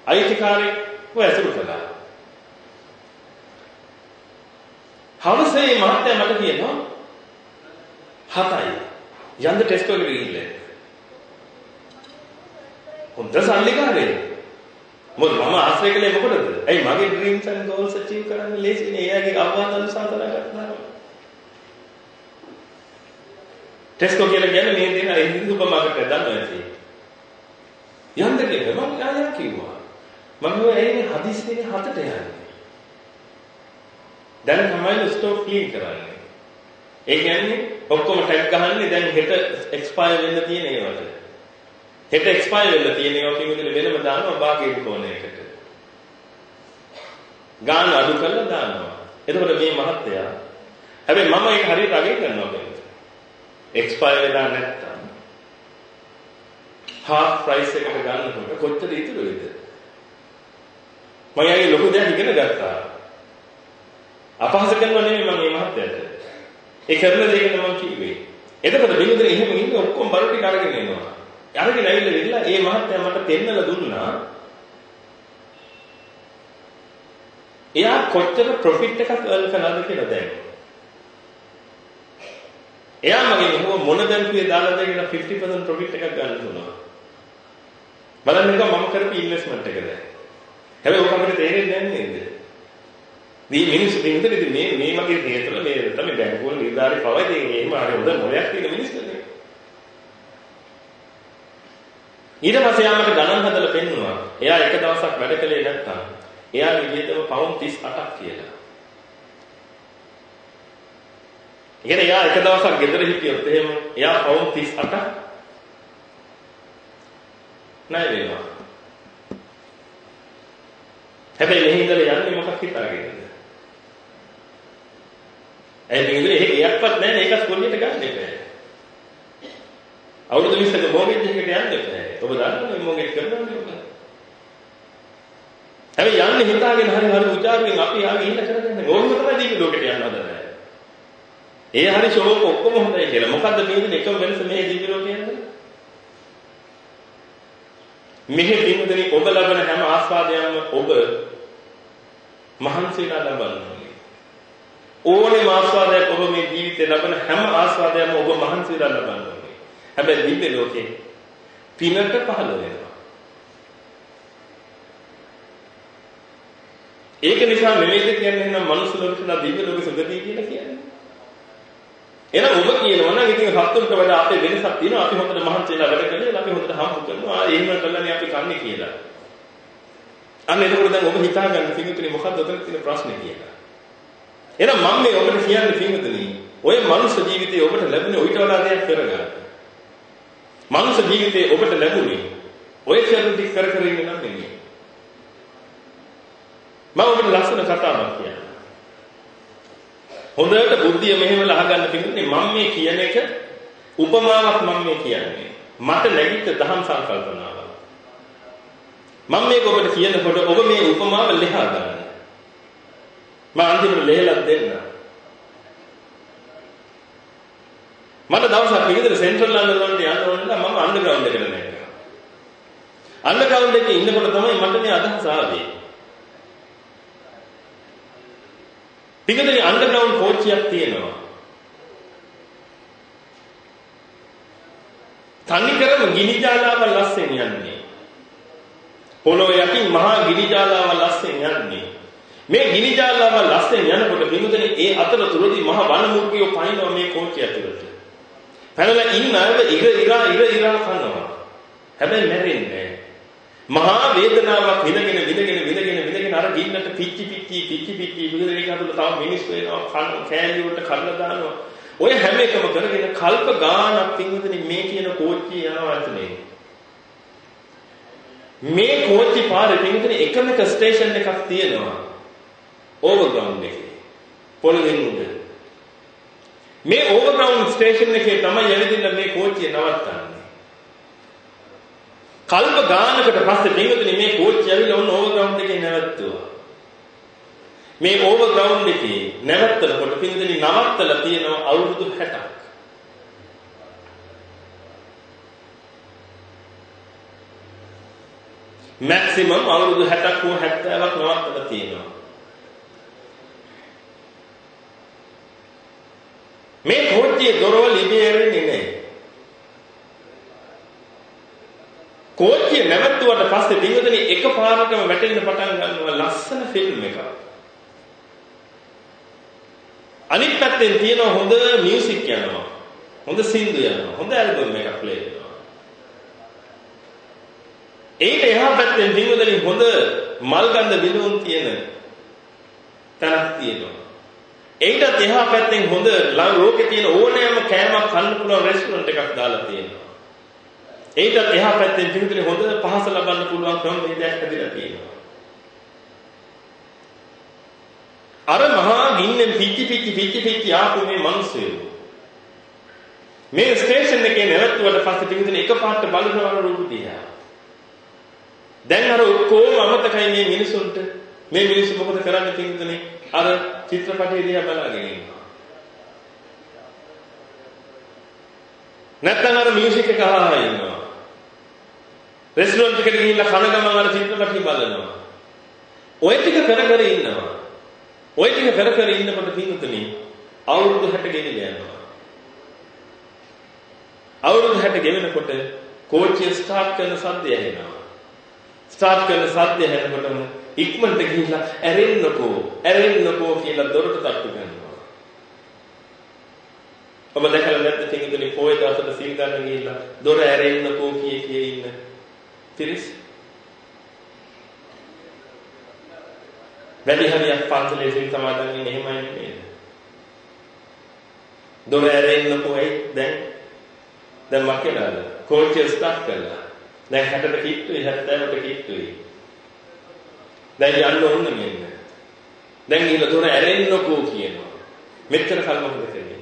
අයිතිකාරයෙක්ව ඇසුරු කළා. හවසේ මහත්තයා මට කියනවා හතයි යන්න ටෙස්ට් එකට ගිහිල්ලා. හොඳ සල්ලිකාරයෙක්. මොකද මම ආශ්‍රය කළේ මොකටද? ඇයි මගේ ඩ්‍රීම්ස් and goals achieve කරන්න ලේසිනේ. එයාගේ අවවාද අනුශාසනා කරනවා. ටෙස්කෝ කියලා කියන්නේ මේ දෙන ඒ හින්දු සුපර් මාකට් එක දන්නවා ඇති. යන්න කියලා මම ආයෙත් කිව්වා. මම කිව්වා එන්නේ හදිස්සියේ හතට යන්නේ. දැන් තමයි ස්ටෝක් ක්ලීන් කරන්නේ. ඒ කියන්නේ ඔක්කොම ටැග් ගහන්නේ දැන් හෙට එක්ස්පයර් වෙන්න තියෙන ඒවට. හෙට එක්ස්පයර් වෙන්න තියෙන ඒවා කිව්වොත් වෙනම දානවා භාගයේ කෝණයකට. ගාන අඩු කරලා දානවා. එතකොට මේ මහත්තයා හැබැයි මම ඒක හරියට අගය කරනවා කියන්නේ. එක්ස්පයර් වෙලා නැත්තම් half price එකට ගන්නකොට කොච්චර ඉතුරු වෙයිද? මම යාගේ ලොකු දෙයක් ඉගෙන ගත්තා. අපහාස කරනවා නෙමෙයි මම මේ මහත්තයාට. ඒ කරන දේ ගැන මම කිව්වේ. එතකොට බින්දුනේ එහෙම ඉන්න ඔක්කොම බරු ටික අරගෙන එනවා. අරගෙන ඇවිල්ලා ඉඳලා ඒ මහත්තයා මට පෙන්නලා දුන්නා. එයා කොච්චර ප්‍රොෆිට් එකක් earn කළාද කියලා දැන්. එයා මගේ මොන මොන බැංකුවේ දාලාද කියලා 50% ප්‍රොෆිට් එකක් ගන්න දුන්නා. බලන්න එක මම කරපු ඉන්වෙස්ට්මන්ට් එකද. හැබැයි ඔක අපිට තේරෙන්නේ නැහැ නේද? මේ මිනිස්සු දෙන්නේ මේ මේ වගේ හේතුල මේ තමයි බැංකුවල නිර්ධාරි පවයි දෙන්නේ. එහෙම අර හොඳ මොලයක් තියෙන මිනිස්සුනේ. ඊට පස්සේ යාමට ගණන් හදලා පෙන්නුවා. එයා එක දවසක් වැඩ කළේ නැත්තම් එයාගේ වියදම පවුන් 38ක් කියලා. ඉතින් එයා එක දවසක් ගෙදර හිටියොත් එහෙම එයා පවුන් 38ක් ණය වෙනවා. හැබැයි මෙහි ඉඳලා යන්නේ මොකක් හිතාගෙනද? ඒ දෙන්නේ ඒක එයක්වත් නැහැ ඒකත් කොල්ලියට ගන්න එපා. අවුරුදු 20ක මොගෙජ් එකකට යන්න එපා. ඔබ දන්නවනේ මොගෙජ් කරනවනේ ඔබ. හැබැයි යන්නේ හිතාගෙන හරි හරි උචාරයෙන් අපි යාගේ ඉන්න කරගන්නේ. ඕකම තමයි දීප ලෝකෙට යන්න හදන්නේ. ඒ හරි ෂෝක් ඔක්කොම හොඳයි කියලා. මොකද්ද මේ එකම වෙනස මේ දීප ලෝකේ මෙහි දිනුදෙනි ඔබ ලබන හැම ආස්වාදයක්ම ඔබ මහන්සියලා ලබන්නේ. ඕනේ ආස්වාදයක් ඔබ මේ ජීවිතේ ලබන හැම ආස්වාදයක්ම ඔබ මහන්සියලා ලබන්නේ. හැබැයි දිව්‍ය ලෝකේ පිනට පහළ වෙනවා. ඒක නිසා නෙවෙයිද කියන්නේ නම් මනුස්ස ලෝකෙලා දිව්‍ය ලෝකෙ සුගතිය කියලා කියන්නේ. එහෙනම් ඔබ කියනවා නම් ඉතින් සත්තුන්ට වඩා අපේ වෙනසක් තියෙනවා. අපි හොඳට මහන්සියලා වැඩ කළේ අපි හොඳට හම්බ කරනවා. ආ එහෙම කළානේ අපි කන්නේ කියලා. අන්න එතකොට දැන් ඔබ හිතාගන්න පිටුතුනේ මොකක්ද ඔතන තියෙන ප්‍රශ්නේ කියලා. එහෙනම් මම මේ ඔබට කියන්නේ පිටුතුනේ ඔය මනුෂ්‍ය ජීවිතේ ඔබට ලැබුණේ ඊට වඩා දෙයක් කරගන්න. මනුෂ්‍ය ජීවිතේ ඔබට ලැබුණේ ඔය ක්ෂණ කර කර ඉන්න නම් නෙමෙයි. මම ඔබට ලස්සන කතාවක් කියන්නම්. හොඳට බුද්ධිය මෙහෙමලා අහගන්න පිටුනේ මම මේ කියන එක උපමාවක් මම මේ කියන්නේ. මට නැගිට දහම් සංකල්පනාව. මම මේක ඔබට කියනකොට ඔබ මේ උපමාව ලියා ගන්න. මම අන්තිමට ලියලා දෙන්න. මට දවසක් විතර සෙන්ට්‍රල් ලන්ඩන් වලට යන්න ඕන මම අන්ඩර්ග්‍රවුන්ඩ් එකට නැග්ගා. අන්ඩර්ග්‍රවුන්ඩ් එකේ ඉන්නකොට තමයි මට මේ අදහස ආවේ. පිටතේ අන්ඩර්ග්‍රවුන්ඩ් කෝච්චියක් තියෙනවා. තනි කරම ගිනි ජාලාවල් ලස්සෙන් යන්නේ. පොළොව යටින් මහා ගිනි ජාලාවල් ලස්සෙන් යන්නේ. මේ ගිනි ජාලාවල් ලස්සෙන් යනකොට බිමුදනේ ඒ අතරතුරදී මහා වනමුර්ගියෝ පනිනවා මේ කෝච්චිය ඇතුළට. පැනලා ඉන්න අය ඉර ඉරා ඉර ඉරා කනවා. හැබැයි මැරෙන්නේ මහා වේදනාවක් විඳගෙන විඳගෙන විඳගෙන විඳගෙන අර ගින්නට පිච්චි පිච්චි පිච්චි පිච්චි විඳගෙන ඒක අතුල තව මිනිස්සු එනවා කන කෑලි වලට කල්ලා දානවා. ඔය හැම එකම කරගෙන කල්ප ගානක් පින්විතනේ මේ කියන කෝච්චිය යනවා ඇතුලේ මේ කෝච්චි පාරේ පින්විතනේ එකම එක ස්ටේෂන් එකක් තියෙනවා. ඕවර්ග්‍රවුන්ඩ් එකේ. පොළොවෙන් උඩ. මේ ඕවර්ග්‍රවුන්ඩ් ස්ටේෂන් එකේ තමයි යවිදින්න මේ කෝච්චිය නවත්තන්නේ කල්ප ගානකට පස්සේ පින්වතුනි මේ කෝච්චිය ඇවිල්ලා ඔන්න ඕවර්ග්‍රවුන්ඩ් එකේ නැවතුවා. මේ ඕවර්ග්‍රවුන්ඩ් එකේ නැවත්තනකොට පින්වතුනි නවත්තලා තියෙනවා අවුරුදු 60ක්. මැක්සිමම් අවුරුදු 60ක් හෝ 70ක් නවත්තලා තියෙනවා. මේ කෝච්චියේ දොරවල් ඉබේ ඇරෙන්නේ නැහැ. කෝච්චිය නැවතුවට පස්සේ පින්වතුනි එකපාරටම වැටෙන්න පටන් ගන්නවා ලස්සන ෆිල්ම් එකක්. අනිත් පැත්තෙන් තියෙන හොඳ මියුසික් යනවා. හොඳ සින්දු යනවා. හොඳ ඇල්බම් එකක් ප්ලේ වෙනවා. ඒකට එහා පැත්තෙන් පින්වතුනි හොඳ මල් ගඳ විලවුන් තියෙන තැනක් තියෙනවා. ඒකටත් එහා පැත්තෙන් හොඳ ලෝකේ තියෙන ඕනෑම කෑමක් කන්න පුළුවන් රෙස්ටුරන්ට් එකක් දාලා තියෙනවා. ඒකත් එහා පැත්තෙන් පිටුනේ හොඳ පහස ලබන්න පුළුවන් ක්‍රම වේදයක් හැදිලා තියෙනවා. අර මහා ගින්නෙන් පිච්චි පිච්චි පිච්චි පිච්චි ආපු මේ මිනිස්සු මේ ස්ටේෂන් එකේ නැවතුවට පස්සේ පිටින් එකපාරට බලනවා රූප දිහා. දැන් අර ඔක්කොම අමතකයි මේ මිනිසුන්ට. මේ මිනිස්සු මොකද කරන්නේ පිටින් අර චිත්‍රපටය දිහා බලාගෙන ඉන්නවා. නැත්නම් අර මියුසික් එක අහලා ඉන්නවා. රෙස්ටුරන්ට් එකට ගිහිල්ලා කන ගමන් අර චිත්‍රපටි බලනවා. ඔය ටික කර කර ඉන්නවා. ඔය ටික කර කර ඉන්නකොට පින්තුනි අවුරුදු 60 ගෙනිලා යනවා. අවුරුදු 60 ගෙවෙනකොට කෝච්චිය ස්ටාර්ට් කරන සද්දය ඇහෙනවා. ස්ටාර්ට් කරන සද්දය ඇහෙනකොටම ඉක්මනට ගිහිල්ලා ඇරෙන්නකෝ ඇරෙන්නකෝ කියලා දොරට තට්ටු කරනවා. ඔබ දැකලා නැද්ද පින්තුනි පොයේ දවසට සීල් ගන්න ගිහිල්ලා දොර ඇරෙන්නකෝ කිය කිය ඉන්න. තිරිස් වැඩි හරියක් පන්සලේ සිල් සමාදන් වෙන්නේ එහෙමයි නේද? දොර ඇරෙන්න කොහෙයි දැන් දැන් මක්කේලාද? කෝච්චිය ස්ටාර්ට් කළා. දැන් 60ට කිට්ටුයි 70ට කිට්ටුයි. දැන් යන්න ඕන මෙන්න. දැන් ඊළ දොර ඇරෙන්නකෝ කියනවා. මෙච්චර කල් මොකද කරන්නේ?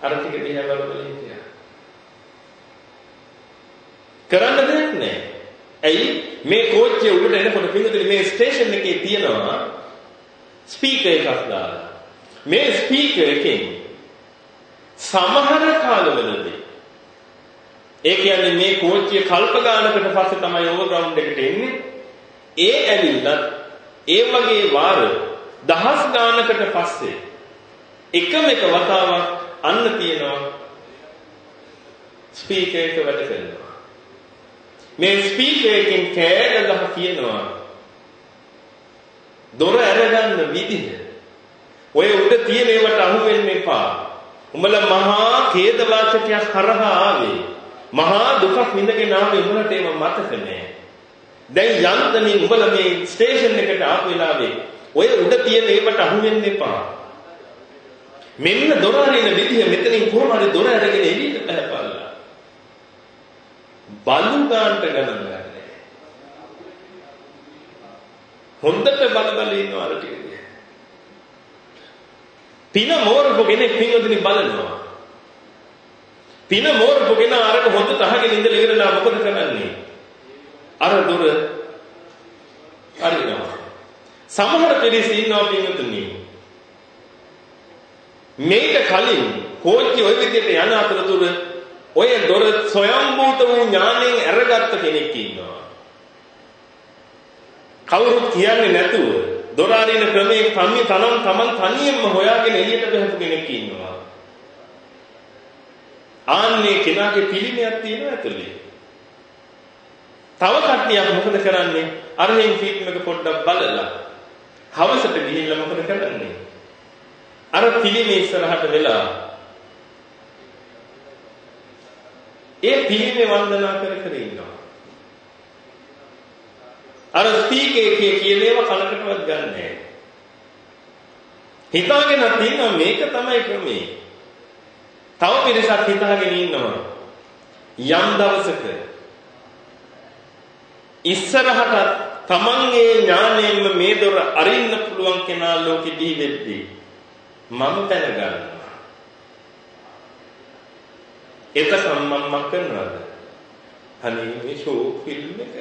අර ටික දිහා බලපළ හිටියා. කරන්න දෙයක් නැහැ. ඇයි මේ කෝච්චිය උඩට එනකොට පින්විතලි මේ ස්ටේෂන් එකේ තියෙනවා ස්පීකර් එකක් දාලා. මේ ස්පීකර් එකෙන් සමහර කාලවලදී ඒ කියන්නේ මේ කෝච්චිය කල්ප ගානකට පස්සේ තමයි ඕවර්ග්‍රවුන්ඩ් එකට එන්නේ. ඒ ඇවිල්ලා ඒ වගේ වාර දහස් ගානකට පස්සේ එකම එක වතාවක් අන්න තියෙනවා. ස්පීකර් එක වැඩ කරනවා. මේ ස්පීකර් එකෙන් කෑග ගහ කියනවා දොර අරගන්න විදිහ. ඔය උඩ තියෙන ඒවට අහු වෙන්න එපා. උඹලා මහා ඛේද වාචකයක් කරහා ආවේ. මහා දුකක් විඳගෙන ආවේ. උඹලට ඒව මතක නෑ. දැන් යන්තමින් උඹලා මේ ස්ටේෂන් එකට ආපු වෙලාවේ ඔය උඩ තියෙන ඒවට අහු වෙන්න එපා මෙන්න දොර අරින විදිහ මෙතනින් කොහොම හරි දොර අරගෙන එළියට පැහැපල්ලා බලු ගන්නට ගණන් ගන්නෑ. හොඳට බල බල ඉන්නවා අර ටික. පින මෝරපු කෙනෙක් පින්වදින බලනවා. පින මෝරපු කෙනා අරක හොඳට අහගෙන ඉඳලා ඉවරලා මොකද කරන්නේ? අර දොර අරිනවා. සමහර පිරිස ඉන්නවා පින්වතුනි. මේක කලින් කෝච්චි ওই විදිහට යන අතරතුර ඔය දොර සොයම්බූත වූ ඥාණයෙන් අරගත්ත කෙනෙක් ඉන්නවා. කවුරුත් කියන්නේ නැතුව දොර අරින ක්‍රමයේ කම්මි තනම් තමන් තනියෙන්ම හොයාගෙන එළියට බහපු කෙනෙක් ඉන්නවා. ආන්නේ කෙනාගේ පිළිමයක් තියෙනවා ඇතුලේ. තව කට්ටියක් මොකද කරන්නේ? අරහෙන් ෆිල්ම් එක පොඩ්ඩක් බලලා හවසට ගිහිල්ලා මොකද කරන්නේ? අර පිළිමේ ඉස්සරහට වෙලා ඒ පිළිමේ වන්දනා කර කර ඉන්නවා. අර ස්පීකර් එකේ කියන ඒවා කනකටවත් ගන්නෑ. හිතාගෙන තියෙනවා මේක තමයි ක්‍රමේ. තව පිරිසක් හිතාගෙන ඉන්නවා. යම් දවසක ඉස්සරහට තමන්ගේ ඥාණයෙන්ම මේ දොර අරින්න පුළුවන් කෙනා ලෝකෙ දී වෙද්දී මම දැනගන්නවා. එතකම් මම මක් කරනවද? අනේ මේ ෂෝ ෆිල්ම් එක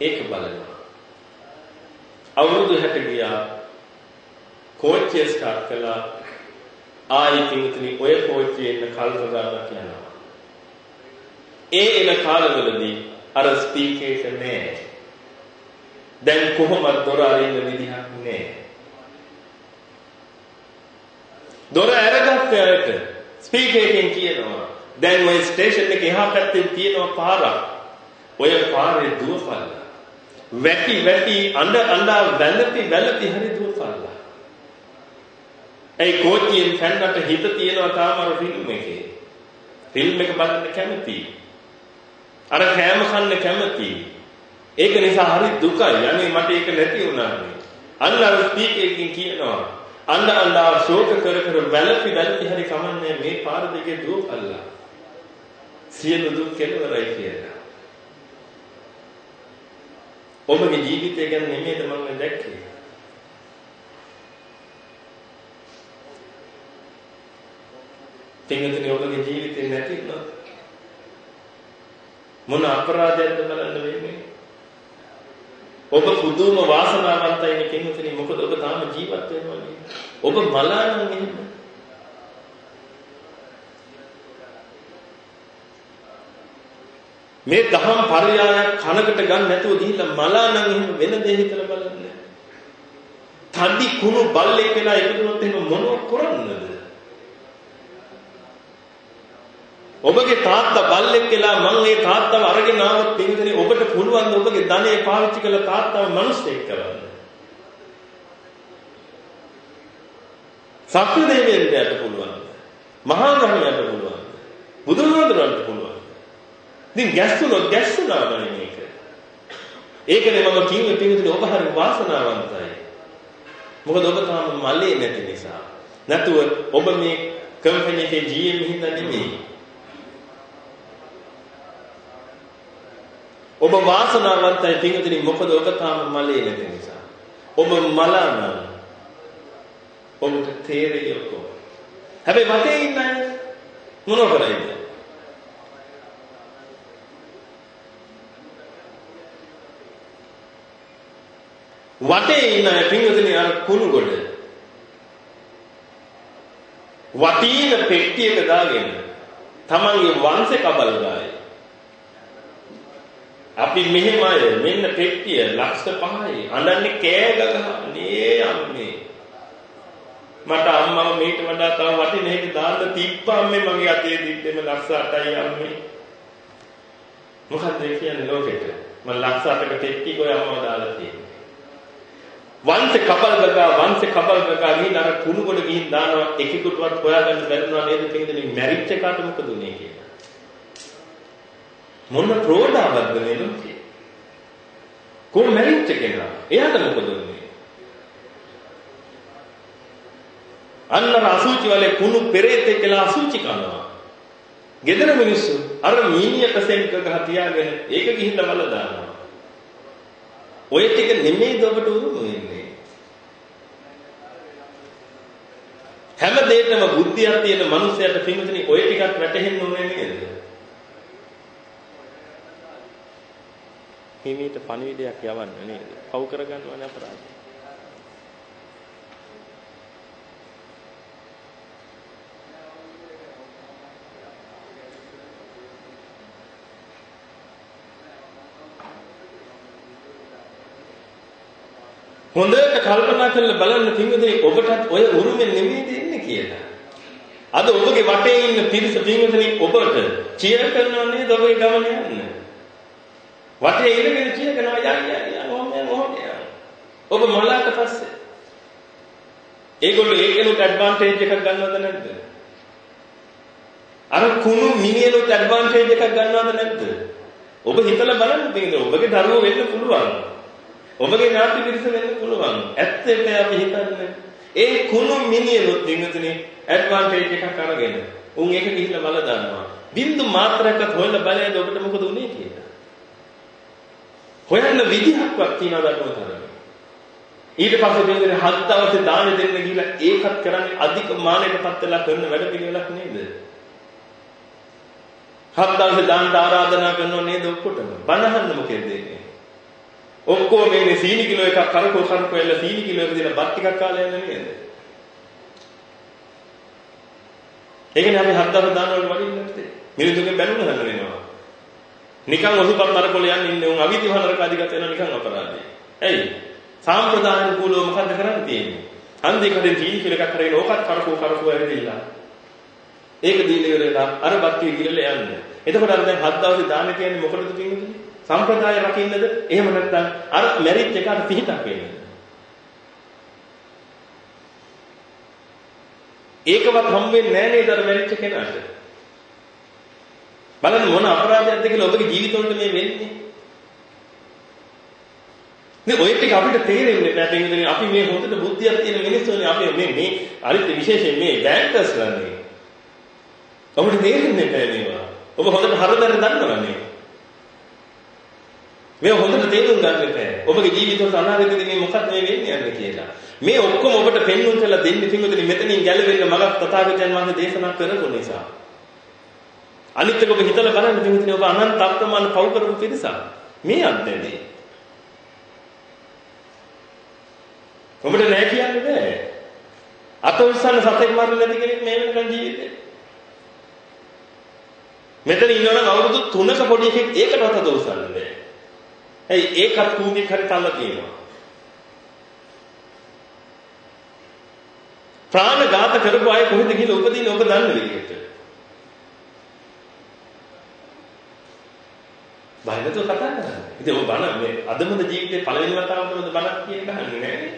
ඒක බලනවා. අවුරුදු 60 ගියා කෝච්චිය ස්ටාර්ට් කළා ආයි පිටුනි ඔය කෝච්චියේ ඉන්න කල්ප ගානක් යනවා. ඒ එන කාලවලදී අර ස්පීකර් එක නෑ. දැන් කොහොමද දොර අරින්න විදිහක් නෑ. දොර අරගත්ත අයට ස්පීකර් එකෙන් කියනවා දැන් ওই ස්ටේෂන් එකේ එහා පැත්තේ තියෙනවා පාරක්. ඔය පාරේ දුවපල්ලා. වැටි වැටි අඬ අඬ වැළපි වැළපි හරි දුවපල්ලා. ඒ කෝච්චියෙන් පැන්නට හිත තියෙනවා තාම අර ෆිල්ම් එකේ. ෆිල්ම් එක බලන්න කැමති. අර කෑම කන්න කැමති. ඒක නිසා හරි දුකයි. අනේ මට ඒක නැති වුණානේ. අන්න අර ස්පීකර් එකකින් කියනවා අඬ අඬා ශෝක කර කර වැළපි වැළපි හරි කමන්නේ මේ පාර දෙකේ දුවපල්ලා. සියලු දුක් කෙලවරයි කියලා. ඔබගේ ජීවිතය ගැන නෙමෙයිද මම දැක්කේ. පින්විතනි ඔබගේ ජීවිතේ නැති වුණා. මොන අපරාධයක්ද බලන්න වෙන්නේ? ඔබ පුදුම වාසනාවන්තයිනේ පින්විතනි මොකද ඔබ තාම ජීවත් වෙනවා නේද? ඔබ මලානම් එහෙම. මේ දහම් පරයායක් කනකට ගන්න නැතුව ගිහිල්ලා මලානම් එහෙම වෙන දේ හිතලා බලන්න. තඩි කුණු බල්ලෙක් වෙලා ඉපදුනොත් එහෙම මොනව කරන්නද? ඔබගේ තාත්තා බල්ලෙක් කියලා මම ඒ තාත්තව අරගෙන ආවොත් පින්දනේ ඔබට පුළුවන් ද ඔබගේ ධනෙ පාවිච්චි කරලා තාත්තව මිනිස්සෙක් කරන්න. සත්‍ය දෙවියන්ට පුළුවන්. මහා ගණයට පුළුවන්. බුදුහාමුදුරන්ට පුළුවන්. ඉතින් ගැස්සුනොත් ගැස්සුනාමනේ මේක. ඒකනේ මම කිව්වේ පින්දනේ ඔබ හරි වාසනාවන්තයි. මොකද ඔබ තාම මල්ලේ නැති නිසා. නැතුව ඔබ මේ කම්පැනි එකේ GM හින්දා නෙමෙයි. ඔබ වාසනාවන්තයි පින්වතුනි මොකද ඔබ තාම මලේ නැති නිසා. ඔබ මලන ඔබට තේරෙයි ඔක්කොම. හැබැයි වටේ ඉන්න අය මොනව කරයිද? වටේ ඉන්න අය පින්වතුනි අර කුණු ගොඩ. වටීන පෙට්ටියක දාගෙන තමන්ගේ වංශේ කබල් ගායි. අපි මෙහෙම අය මෙන්න පෙට්ටිය ලක්ෂ 5යි අඬන්නේ කෑ ගගහ නේ අම්මේ. මට අම්මම මේට වඩා තව වටින එක දාන්න තිබ්බම්මේ මගේ අතේ දිද්දෙම ලක්ෂ 8යි අම්මේ. මොකද්ද කියන්නේ ලෝකෙට? මම ලක්ෂ 8ක පෙට්ටි කොයි අම්මව දාලා තියෙන්නේ. වංශ කබල් ගගා වංශ කබල් ගගා ගිහින් අර කුණු කොට ගිහින් දානවා. එකෙකුටවත් හොයාගන්න බැරිුණා නේද? කියන්නේ මැරිච්ච කාට මොකද උනේ කියලා. මොන ප්‍රෝඩාවක්ද මේ ලෝකේ? කොහොම මැරිච්ච කෙනා? එයාට මොකද වෙන්නේ? අන්න අසුචි වලේ කුණු පෙරේතෙක් කියලා අසුචි කරනවා. gedara මිනිස්සු අර මීනියට සෙන්ක ගහ තියාගෙන ඒක ගිහිල්ලා වල දානවා. ඔය ටික නෙමෙයිද ඔබට උරුම වෙන්නේ? හැම දෙයකම බුද්ධියක් තියෙන මනුස්සයට පින්විතනි ඔය ටිකක් වැටහෙන්න ඕනේ නේද? හිමීට පණිවිඩයක් යවන්න නේද? පව් කරගන්නවනේ අපරාධය. හොඳට කල්පනා කරලා බලන්න පින්වතුනි ඔබටත් ඔය උරුමෙන් නෙමෙයි දෙන්නේ කියලා. අද ඔබගේ වටේ ඉන්න පිරිස පින්වතුනි ඔබට චියර් කරනවා නේද ඔබේ ගමන යන්න. වටේ ඉඳගෙන කියනවා යන්න යන්න ඔහොම යන්න ඔහොම යන්න. ඔබ මොළාට පස්සේ. ඒගොල්ලෝ ඒකෙනුත් ඇඩ්වාන්ටේජ් එකක් ගන්නවද නැද්ද? අර කුණු මිනිහෙනුත් ඇඩ්වාන්ටේජ් එකක් ගන්නවද නැද්ද? ඔබ හිතලා බලන්න තියෙන්නේ ඔබගේ දරුවෝ වෙන්න පුළුවන්. ඔබගේ ඥාති පිරිස වෙන්න පුළුවන්. ඇත්තට අපි හිතන්නේ ඒ කුණු මිනිහෙනුත් දිනතුනේ ඇඩ්වාන්ටේජ් එකක් අරගෙන උන් ඒක ගිහිල්ලා බල දානවා. බින්දු මාත්‍රයක්වත් හොයලා බලයද ඔබට මොකද උනේ කියලා. හොයන්න විදිහක්වත් තියනවද අනුතරම. ඊට පස්සේ දෙන්නේ හත් දවසේ දාන දෙන්න ගිහිල්ලා ඒකත් කරන්නේ අධික මානයකටපත් වෙලා කරන වැඩ පිළිවෙලක් නේද? හත් දවසේ දාන ආරාධනා කරනව නේද ඔක්කොටම? බණහන්න මොකෙද දෙන්නේ? ඔක්කොම මේ සීනි කිලෝ එකක් කරකෝ කරකෝ එල්ල සීනි කිලෝ එක දෙන බත් ටිකක් කාලා යන්නේ නේද? ඒකනේ අපි හත් දවස් දාන වල වඩින්නේ නැත්තේ. මිනිතුන්ගෙන් බැලුම හදන්න වෙනවා. නිකන් ඔසුපත් නරකොල යන්නේ ඉන්නේ උන් අවිධිව නරක අධිගත වෙන නිකන් අපරාධයි. ඇයි? සාම්ප්‍රදායික කුලව මොකද්ද කරන්න තියෙන්නේ? හන්දේ කඩෙන් තීනි කියලා එකක් කරගෙන ඕකත් කරකෝ කරකෝ ඇවිදilla. ඒක දීලා ඉවරලා අර බත්ති ගිරලා යන්නේ. එතකොට අර දැන් හත් දවසේ දාන්නේ කියන්නේ මොකටද කියන්නේ? සම්ප්‍රදාය රකින්නද? එහෙම නැත්නම් අර මැරිච් එකට පිහිටක් වෙන්නේ. ඒකවත් හම් වෙන්නේ නැහැ නේද අර මැරිච් කෙනාට? බලන්න මොන අපරාධයක්ද කියලා ඔබගේ ජීවිතවලට මේ වෙන්නේ. මේ ඔය ටික අපිට තේරෙන්නේ නැහැ පිටින් අපි මේ හොඳට බුද්ධියක් තියෙන මිනිස්සුනේ අපි මේ මේ අරිත් විශේෂයෙන් මේ බෑන්කර්ස් ගන්නේ. ඔබට තේරෙන්නේ නැහැ මේවා. ඔබ හොඳට හරදර දන්නවනේ. මේ හොඳට තේරුම් ගන්න එපා. ඔබගේ ජීවිතවල අනාගතයේදී මේ මොකක්ද මේ වෙන්නේ යන්නේ කියලා. මේ ඔක්කොම ඔබට පෙන්වන්න කියලා දෙන්නේ පිටුදින මෙතනින් ගැලවෙන්න මගක් තථාගතයන් වහන්සේ දේශනා කරපු නිසා. අනිත් එක ඔබ හිතලා බලන්න පිටුදින ඔබ අනන්ත අප්‍රමාණ පව් කරපු පිරිසක්. මේ අද්දනේ. ඔබට නෑ කියන්න බෑ. අත උස්සන්න සතෙක් මරන්න නැති කෙනෙක් මේ වෙනකන් ජීවිතේ. මෙතන ඉන්නවනම් අවුරුදු 3ක පොඩි එකෙක් ඒකටවත් අත උස්සන්න බෑ. ඇයි ඒකත් කූඹියක් හරි තල්ලා තියෙනවා. ප්‍රාණඝාත කරපු අය කොහෙද ගිහලා උපදින්නේ ඔබ දන්න විදිහට. බයනතු කතා කරන්නේ. ඉතින් ඔබ බණ මේ අදමුද ජීවිතේ පළවෙනි වතාවටද බණක් කියන ගහන්නේ නෑනේ.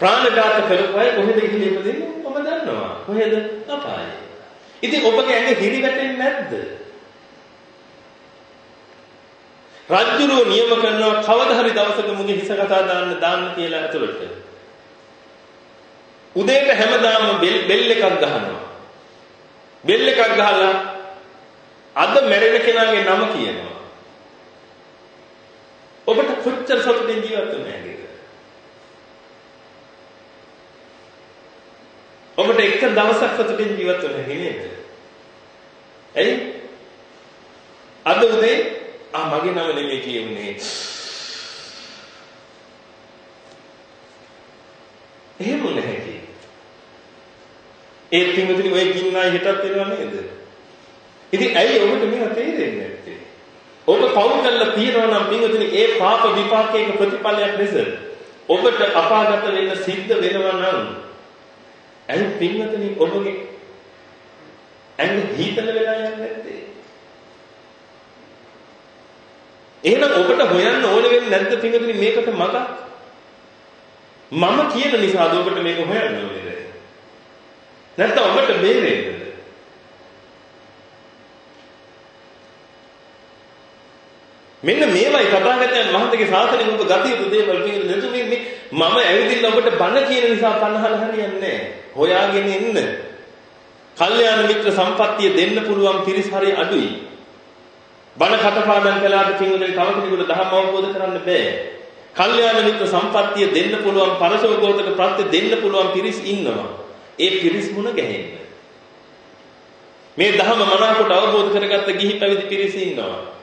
ප්‍රාණඝාත කරපු අය කොහෙද ගිහලා උපදින්නේ ඔබ දන්නවා. කොහෙද? අපායේ. ඉතින් ඔබගේ ඇඟ හිරි වැටෙන්නේ නැද්ද? රජ්ජුරුව නියම කරනවා කවදා හරි දවසක මුගේ හිස කතා දාන්න දාන්න කියලා ඇතුළට. උදේට හැමදාම බෙල් එකක් ගහනවා. බෙල් එකක් ගහලා අද මැරෙන කෙනාගේ නම කියනවා. ඔබට කොච්චර සතුටින් ජීවත් වෙන්නේද? ඔබට එක දවසක් සතුටින් ජීවත් වෙන්න නේද? ඇයි? අද උදේ ආ මගේ නම නෙමෙයි කියුනේ. එහෙම නැහැ ඒ පින්වතුනි ඔය ගින්නයි හිටත් වෙනව නේද? ඉතින් ඇයි ඔබට මේක තේරෙන්නේ නැත්තේ? ඔබ පව් කරලා තියනවා නම් පින්වතුනි ඒ පාප විපාකයක ප්‍රතිඵලයක් ලෙස ඔබට අපාගත වෙන්න සිද්ධ වෙනවා නම් ඇයි පින්වතුනි ඔබගේ ඇඟ හීතල වෙලා යන්නේ නැත්තේ? එහෙනම් ඔබට හොයන්න ඕන වෙන්නේ නැද්ද පින්වතුනි මේකට මගක්? මම කියන නිසාද ඔබට මේක හොයන්න ඕනේ? නැත්නම් ඔබට බේරෙන්නද? මෙන්න මේවයි තථාගතයන් වහන්සේගේ ශාසනයෙන් ඔබ ගත යුතු දේවල් කියන නෙතුමේ මේ මම ඇවිදින්න ඔබට බණ කියන නිසා පන්නහල හරියන්නේ නැහැ. හොයාගෙන ඉන්න. කල්යාණ මිත්‍ර සම්පත්තිය දෙන්න පුළුවන් පිරිස හරිය අඩුයි. බණ කටපාඩම් කළාට පින්වලෙන් තව කෙනෙකුට ධර්ම අවබෝධ කරන්න බෑ. කල්යාණ මිත්‍ර සම්පත්තිය දෙන්න පුළුවන් පරසෝගෝතක ප්‍රත්‍ය දෙන්න පුළුවන් පිරිස් ඉන්නවා. ඒ පිරිස් මුණ ගැහෙන්න. මේ ධර්ම මනාවකට අවබෝධ කරගත්ත ගිහි පැවිදි පිරිස ඉන්නවා.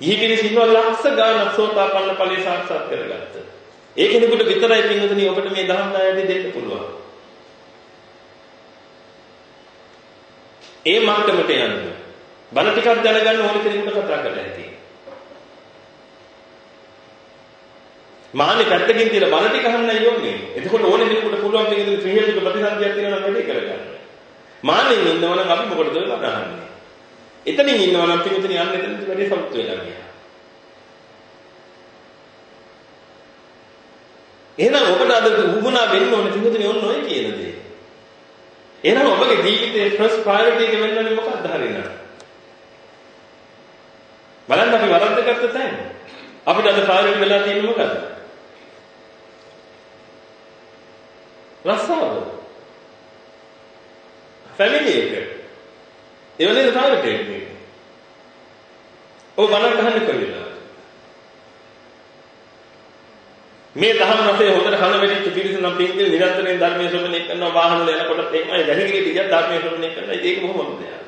ගිහි පිරිස ඉන්නවා ලක්ෂ ගාණක් සෝතාපන්න ඵලයේ සාක්ෂාත් කරගත්ත. ඒ කෙනෙකුට විතරයි පින්වතුනි ඔබට මේ ධර්ම ණයදී දෙන්න පුළුවන්. ඒ මට්ටමට යන්න. බල ටිකක් දැනගන්න ඕන කෙනෙකුට කතා කරලා ඇති. මාන්නේ පැත්තකින් තියලා බල ටික අහන්නයි යෝන්නේ. එතකොට ඕනේ කෙනෙකුට පුළුවන් දෙයක් ත්‍රි හේතුක ප්‍රතිසන්දියක් තියෙනවා නම් වැඩි කරගන්න. මාන්නේ ඉන්නවා නම් අපි මොකටද බල අහන්නේ? එතනින් ඉන්නවා නම් පිටුතුනි යන්න එතනදි වැඩි සෞත් වෙලා ගියා. එහෙනම් ඔබට අද උගුණා වෙන්න ඕනේ පිටුතුනි ඔන්න ඔය කියන දේ. එහෙනම් ඔබගේ ජීවිතේ ෆස්ට් ප්‍රයොරිටි එක වෙන්න ඕනේ මොකක්ද හරියට? බලන්න අපි වරද්දගත්ත තැන. අපිට අද ප්‍රයොරිටි වෙලා තියෙන්නේ මොකද්ද? රස්සාව. ෆැමිලි එක. ඒ වගේ ප්‍රයිවට් එක. ඔබ බලන්න ගහන්න කොහෙද? මේ දහම් රසය හොඳට කන වෙලිච්ච පිරිස නම් පින්කේ නිරන්තරයෙන් ධර්මයේ ශ්‍රවණය කරනවා වාහන වල යනකොට එක්මයි වැහිගිරියට ගියත් ධර්මයේ ශ්‍රවණය කරනවා ඒක බොහොම හොඳ දෙයක්.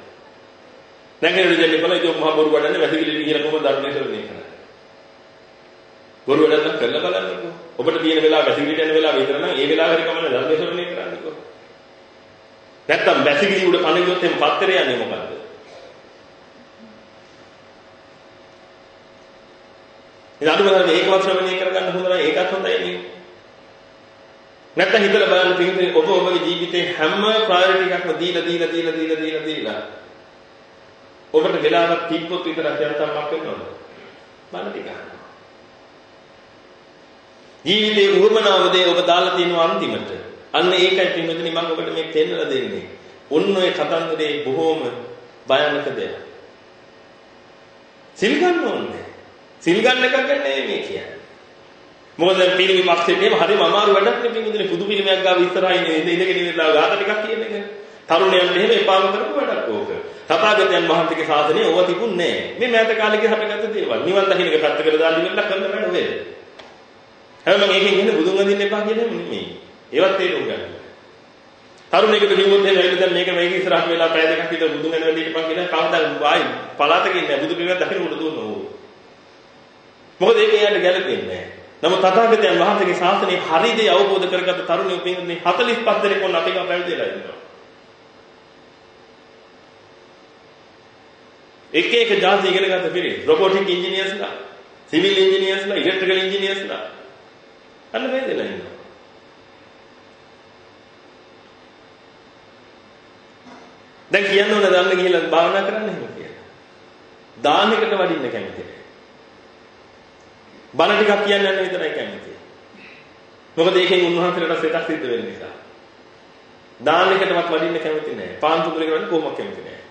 නැගිටින්න දෙන්නේ බලයි ඒක මහ බොරු වඩන්නේ වැහිගිරියට ගිහලා කොහොමද ධර්මයේ ශ්‍රවණය කරන්නේ? බොරු වැඩක් කරලා බලන්නකෝ. ඔබට තියෙන වෙලාව වැසිකිලි යන වෙලාව විතර නම් ඒ වෙලාව හරි කමන්න ධර්ම ශ්‍රවණය කරන්නකෝ. නැත්තම් වැසිකිලි උඩ කන ගියොත් එම් පත්තරේ යන්නේ මොකද්ද? ඉතින් අදුම ගන්න ඒකවත් ශ්‍රවණය කරගන්න හොඳ නැහැ ඒකත් හොඳයි නේ. නැත්තම් හිතලා බලන්න පිටින් ඔබ ඔබගේ ජීවිතේ හැම ප්‍රයොරිටි එකක්ම දීලා දීලා දීලා දීලා දීලා දීලා ඔබට වෙලාවක් තිබ්බොත් විතරක් යන්තම්මක් වෙනවද? බලන්න ටිකක්. ජීවිතේ උවමනාව දේ ඔබ දාලා තියෙනවා අන්තිමට. අන්න ඒකයි පින්වතුනි මම ඔබට මේ පෙන්නලා දෙන්නේ. ඔන්න ඔය කතන්දරේ බොහෝම භයානක දෙයක්. සිල් ගන්න ඕනේ. සිල් ගන්න එකක් ගන්න මේ කියන්නේ. මොකද පිළිමි පක්ෂේටම හරිම අමාරු වැඩක් නේ පින්වතුනි පුදු පිළිමයක් ගාව ඉස්සරහින් ඉඳගෙන ඉඳලා ගාත ටිකක් කියන එක. තරුණයන්ට එහෙම එපාම කරපු වැඩක් ඕක. තථාගතයන් වහන්සේගේ ශාසනය ඕවා තිබුණේ නැහැ. මේ මෑත කාලේ හටගත්ත දේවල්. නිවන් දකින්න එක පැත්තකට දාලා ඉවරලා කරන්න බෑ නේද? හැබැයි මම ඒකෙන් ඉන්නේ බුදුන් වදින්න එපා කියන එක නෙමෙයි. ඒවත් තේරුම් ගන්න. තරුණයෙකුට කිව්වොත් එහෙම ඇවිල්ලා දැන් මේක මේක ඉස්සරහට වෙලා පැය දෙකක් විතර බුදුන් වෙන වෙලෙ ඉපන් කියලා කවදා ආයි පලාතක ඉන්නේ බුදු පිළිවෙත් දකින්න උඩ දුන්නෝ. මොකද ඒක එයාට ගැලපෙන්නේ නැහැ. නමුත් තථාගතයන් වහන්සේගේ ශාසනයේ හරි දේ අවබෝධ කරගත්ත තරුණයෝ පින්වත්නි 45 දෙනෙක් වුණ අපේ ගම පැවිදිලා ඉන්නවා. එක එක ජාති ඉගෙන ගත්ත පිරිස් රොබෝටික් ඉංජිනේර්ස්ලා, සිවිල් ඉංජිනේර්ස්ලා, ඉලෙක්ට්‍රිකල් ඉංජිනේර්ස්ලා අන්න මේ දෙලා ඉන්නවා. දැන් කියන්න ඕන දන්න ගිහිල්ලා භාවනා කරන්න එහෙම කියලා. දාන එකට වඩින්න කැමතියි. බණ ටිකක් කියන්න යන විතරයි කැමති. මොකද ඒකෙන් උන්වහන්සේලාට සෙතක් සිද්ධ වෙන නිසා. දාන එකටවත් වඩින්න කැමති නැහැ. පාන්තු කුලේ කරන්නේ කොහොමද කැමති නැහැ.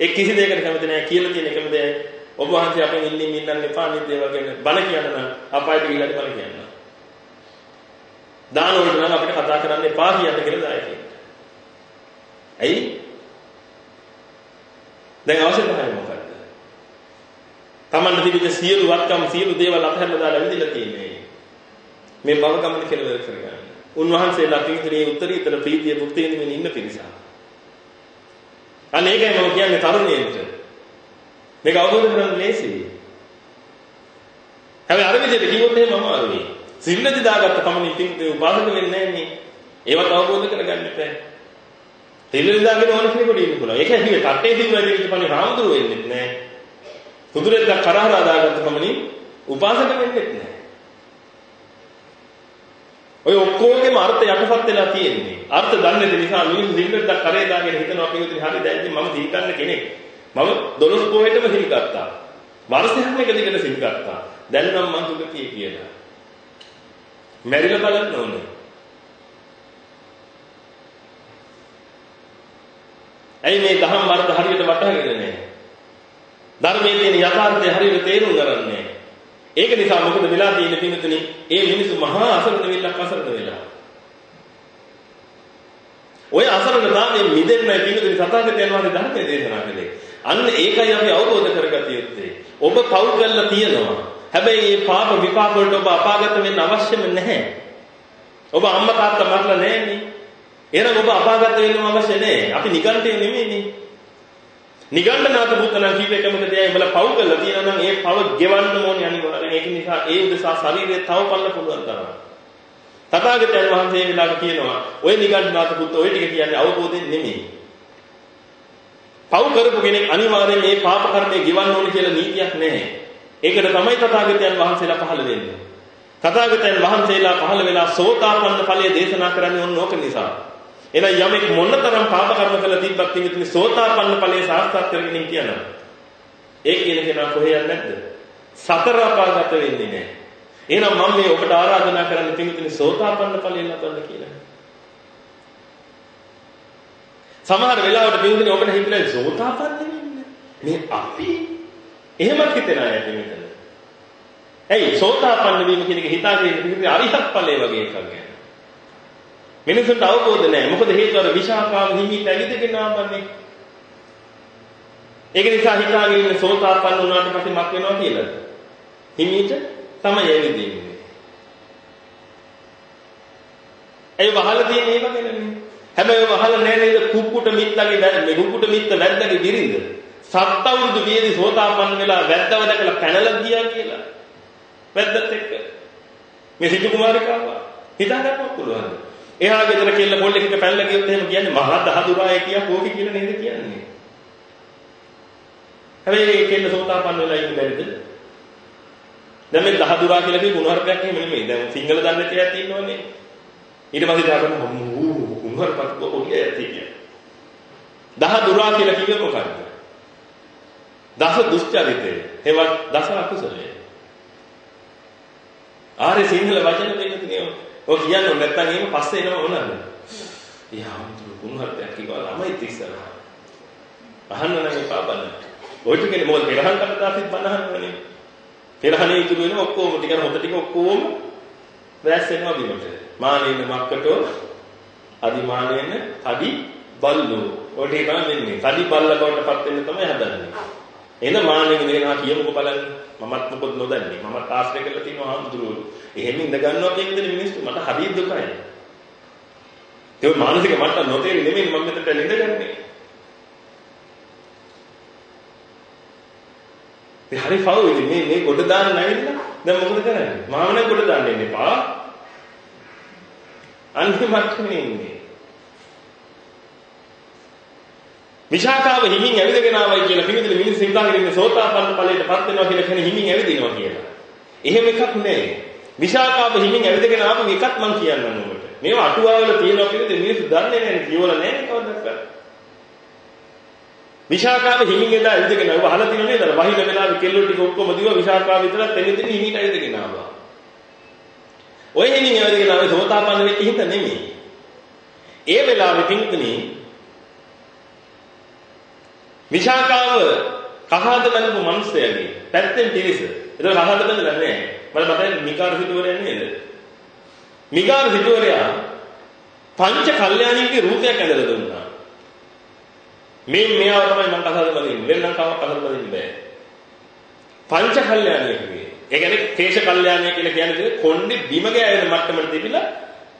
ඒ කිසි දෙයකට කැමති නැහැ කියලා තියෙන එකම දෙයයි ඔබ වහන්සේ අපෙන් ඉල්ලින් ඉන්නන්න එපා නේද දේවල් ගැන බණ කියන්න නම් අපායට ගිහිල්ලා බණ කියන්න. දාන වලට නම් අපිට කතා කරන්න එපා කියන්න කියලා දායකයෙක්. ඇයි? දැන් අවශ්‍යතාවය මොකක්ද? Tamanne තිබිච්ච සියලු වත්කම් සියලු දේවල් අතහැරලා දාලා විදිලා තියෙන්නේ. මේ භව ගමන කෙලවර කරගන්න. උන්වහන්සේලා පිටුනේ උත්තරීතර ප්‍රීතිය භුක්ති විඳින්න ඉන්න පිරිසක්. අනේකයි මම කියන්නේ තරුණයෙන්ට. මේක අවබෝධ කරගන්න ලේසියි. හැබැයි අර විදිහට කිව්වොත් එහෙම අමාරුයි. සිල්ලදි දාගත්ත පමණින් පිටුනේ උපාසක වෙන්නේ නැහැ නේ. ඒවත් අවබෝධ කරගන්න බෑ. සිල්ලදි දාගෙන ඕන කෙනෙකුට ඉන්න පුළුවන්. ඒක හැදිවේ කට්ටේ දිනුවා කියන පමණින් රාමුදුර වෙන්නේ නැහැ. කුදුරෙද්ද කරහරා දාගත්ත පමණින් උපාසක වෙන්නේ නැහැ. ඔය ඔක්කොගේම අර්ථ යටපත් වෙලා තියෙන්නේ. අර්ථ දන්නේ නැති නිසා මිනිස්සු සිල්ලෙද්ද කරේ දාගෙන හිතනවා පිටුදින හරි දැන් මම සිල් ගන්න කෙනෙක්. මම 12 පොහෙටම සිල් ගත්තා. වර්ෂයක් එක දිගට සිල් ගත්තා. දැන් නම් මං සුගතිය කියලා. මැරිලා බලන්න ඕනේ. ඇයි මේ දහම් වර්ධ හරියට වටහාගෙන නැහැ? ධර්මයේ තියෙන යථාර්ථය හරියට තේරුම් ගන්නෑ. ඒක නිසා මොකද වෙලා තියෙන්නේ පින්තුනි? ඒ මිනිස්සු මහා අසරණ වෙලා අසරණ වෙලා. ඔය අසරණතාවයෙන් මිදෙන්නයි පින්තුනි සතාගතයන් වහන්සේ ධර්මයේ දේශනා කළේ. අන්න ඒකයි අපි අවබෝධ කරගත යුත්තේ. ඔබ පව් කරලා තියෙනවා. හැබැයි මේ පාප විපාක වලට ඔබ අපාගත වෙන්න අවශ්‍යම නැහැ. ඔබ අම්මා තාත්තා මරලා නැහැනේ. එහෙනම් ඔබ අපාගත වෙන්නම අවශ්‍ය නැහැ. අපි නිකන්ටේ නෙමෙයිනේ. නිගණ්ඨනාත බුද්ධනම් කීප එකම දෙයයි උඹලා පව් කරලා තියෙනවා නම් ඒ පව ගෙවන්න ඕනේ අනිවාර්යෙන් ඒක නිසා ඒ උදෙසා ශරීරය තව පල්ල පුළුවන් තරම. තථාගතයන් වහන්සේ වෙලාවට කියනවා ඔය නිගණ්ඨනාත බුද්ධ ඔය ටික කියන්නේ අවබෝධයෙන් නෙමෙයි. පව් කරපු කෙනෙක් අනිවාර්යෙන් මේ පාප කර්මය ගෙවන්න ඕනේ කියලා නීතියක් නැහැ. ඒකට තමයි තථාගතයන් වහන්සේලා පහළ වෙන්නේ. තථාගතයන් වහන්සේලා පහළ වෙලා සෝතාපන්න ඵලය දේශනා කරන්නේ ඕන ඕක නිසා. එහෙනම් යමෙක් මොනතරම් පාප කර්ම කළ තිබ්බත් නිමිතුනි සෝතාපන්න ඵලයේ සාක්ෂාත් කරගෙන හිටියනම් ඒ කියන කෙනා කොහේ යන්නේ නැද්ද? සතර අපාගත වෙන්නේ නැහැ. එහෙනම් මම මේ ඔබට ආරාධනා කරන්නේ පින්විතනි සෝතාපන්න ඵලය ලබන්න කියලා. සමහර වෙලාවට පින්විතනි ඔබට හිතෙන්නේ සෝතාපන්න වෙන්නේ. මේ අපි එහෙමත් හිතන අය පින්විතනි. ඇයි සෝතාපන්න වීම කියන එක හිතාගෙන ඉන්නේ පින්විතනි අරිහත් ඵලය වගේ එකක් ගැන. මිනිසුන්ට අවබෝධ නැහැ. මොකද හේතුව අර විශාකාව හිමිට ඇවිදගෙන ආවන්නේ. ඒක නිසා හිතාගෙන ඉන්නේ සෝතාපන්න වුණාට පස්සේ මක් වෙනවා කියලාද? හිමිට තමයි ඇවිදින්නේ. ඒ වහලා තියෙන ඒව ගැනනේ. හැබැයි වහලා නැහැ නේද කුක්කුට මිත්තගේ වැද්ද කුක්කුට මිත්ත වැද්දගේ බිරිඳ. සත් අවුරුදු වියේදී සෝතාපන්න වෙලා වැද්දව දැකලා පැනලා ගියා කියලා. වැද්දත් එක්ක. මේ සිටු කුමාරිකාව හිතා ගන්නත් පුළුවන්. එහා ගෙදර කෙල්ල පොල්ලෙක් එක පැනලා ගියොත් එහෙම කියන්නේ මහා දහදුරාය කියා කෝකි කියලා නේද කියන්නේ. හැබැයි ඒ කෙල්ල සෝතාපන්න වෙලා ඉන්න බැරිද? දැන් මේ දහදුරා කියලා කිය කුණහරුපයක් එහෙම නෙමෙයි. දැන් සිංහල දන්න කියලා තියෙනවනේ. ඊට පස්සේ දාගන්න හම්මු කුණහරුපක් කොහොමද ඇති දහදුරා කියලා කිව්වේ මොකක්ද? දස දුස්චරිතය. ඒවත් දස අකුසලය. ආරේ සිංහල වචන දෙක තියෙනවා. ඔය කියන්නේ නැත්තම් එහෙම පස්සේ එනව මොනවාද? යාම්තුරු කුණහරුපයක් කිව්වා ළමයි ඉස්සරහ. අහන්න නම් එපා බලන්න. ඔය ටිකනේ මොකද පෙරහන් කතාසිට බනහන්නනේ. පෙරහනේ ඉතුරු වෙන ඔක්කොම ටික හොත ටික ඔක්කොම වැස් වෙනවා බිමට. මානෙන්න මක්කටෝ අදිමානෙන්න අදි බල්ලෝ. ඔය ටික තමයි වෙන්නේ. තඩි බල්ල බවට පත් වෙන්න තමයි හදන්නේ. එහෙනම් මානෙක ඉඳගෙන කියමුකෝ බලන්න. මමත් මොකද නොදන්නේ. මමත් ආශ්‍රය කරලා තියෙනවා ආමුදුරුවෝ. එහෙම ඉඳ ගන්නවා කියන දේ මිනිස්සු මට හරි දුකයි. ඒ මානසික මට්ටම් නොතේරි නෙමෙයි මම මෙතනට ඉඳගන්නේ. ඒ හරි ෆව් ඉතින් මේ මේ ගොඩ දාන්න නැවිලා දැන් මොකද කරන්නේ? මාව නම් ගොඩ දාන්න ඉන්න එපා. අන්තිම මට්ටමේ ඉන්නේ. විශාකාව හිමින් ඇවිදගෙන ආවයි කියලා පිළිදෙල මිනිස්සු හිතාගෙන ඉන්නේ සෝතාපන්න ඵලයට පත් වෙනවා කියලා කියන්නේ හිමින් ඇවිදිනවා කියලා. එහෙම එකක් නෑ. විශාකාව හිමින් ඇවිදගෙන ආපු එකක් මම කියන්නම් ඔබට. මේවා අටුවාවල තියෙනවා කියලා මිනිස්සු දන්නේ නැහැ කියවල නැහැ කවදාවත්. විශාකාව හිමින් එදා ඇවිදගෙන ආව අහලා තියෙන නේද? වහින වෙලාවේ කෙල්ලෝ ටික ඔක්කොම දිව විශාකාව විතරක් තෙමෙදින හිමිට ඇවිදගෙන ආවා. ඔය හිමින් ඇවිදගෙන ආවේ සෝතාපන්න වෙච්ච හිත නෙමෙයි. ඒ වෙලාවේ පින්තුනේ විශාකාව කහාද බැලපු මිනිස්සයාගේ පැත්තෙන් පිරිස. ඒක කහාද බැලලා නැහැ. මම මතකයි මිකාර සිටුවරයා නේද? මිකාර සිටුවරයා පංච කල්යාණීන්ගේ රූපයක් ඇඳලා දුන්නා. මේ මෙයාව තමයි මම කතාද බඳින්නේ. වෙනනම් කව කතාද බඳින්න බෑ. පංච කල්යාණීන්ගේ. ඒ කියන්නේ කේශ කල්යාණී කියලා කියන්නේ කොණ්ඩේ බිම ගෑවෙන මට්ටමට තිබිලා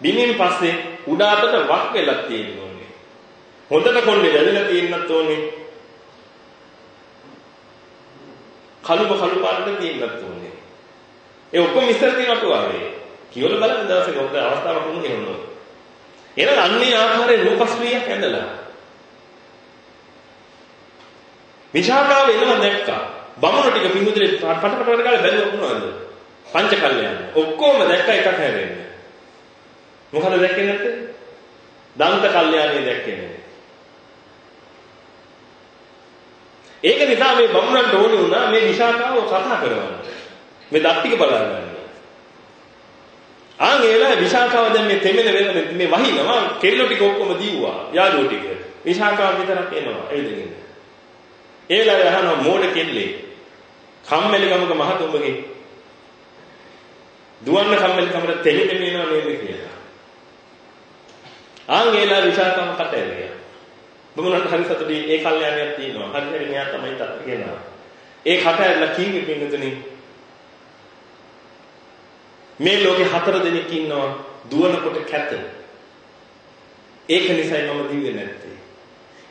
බිමින් පස්සේ උඩ අතට වක් වෙලා තියෙන්න ඕනේ. හොඳට කොණ්ඩේ වැදලා තියෙන්නත් ඕනේ. කළුම කළු පාටට තියෙන්නත් ඕනේ. ඒ ඔක්කොම ඉස්සර තියෙන අටුවාවේ. කියවල බලන්න දවසක ඔබට අවස්ථාවක් වුණේ එහෙම. එහෙනම් අන්නේ ආකාරයේ රූපස්ත්‍රියක් ඇඳලා. විශාකාව එනවා දැක්කා. බමුණු ටික පිඟුදලේ පට පට පට ගාලා බැලුවා මොනවද? පංච කල්යයන්. ඔක්කොම දැක්ක එකක් හැරෙන්නේ. මොකද දැක්කේ නැත්තේ? දන්ත කල්යාණිය දැක්කේ නැහැ. ඒක නිසා මේ බමුණන්ට ඕනේ වුණා මේ විශාකාව කතා කරවන්න. මේ දත් ටික බලා ගන්න. ආන් ඒලා විශාකාව දැන් මේ තෙමෙන වෙන මේ වහිනවා කෙල්ල ටික ඔක්කොම දීුවා යාළුවෝ ටික. විශාකාව විතරක් එනවා එයිදගෙන. ඒලා යහනවා මෝඩ කෙල්ලේ. කම්මැලි ගමක මහතුඹගේ. දුවන්න කම්මැලි කමර තෙලි දෙමිනවා නේද කියලා. ආන් ඒලා විශාකාව කට ඇරියා. බමුණන්ට හරි සතුටුයි ඒ කල්යාණයක් තියෙනවා. හරි හරි මෙයා තමයි තත් කියනවා. ඒ කට ඇරලා කීවේ පින්නතුනේ මේ ලෝකේ හතර දෙනෙක් ඉන්නවා දුවනකොට කැත. ඒක නිසායි මම දිව්වේ නැත්තේ.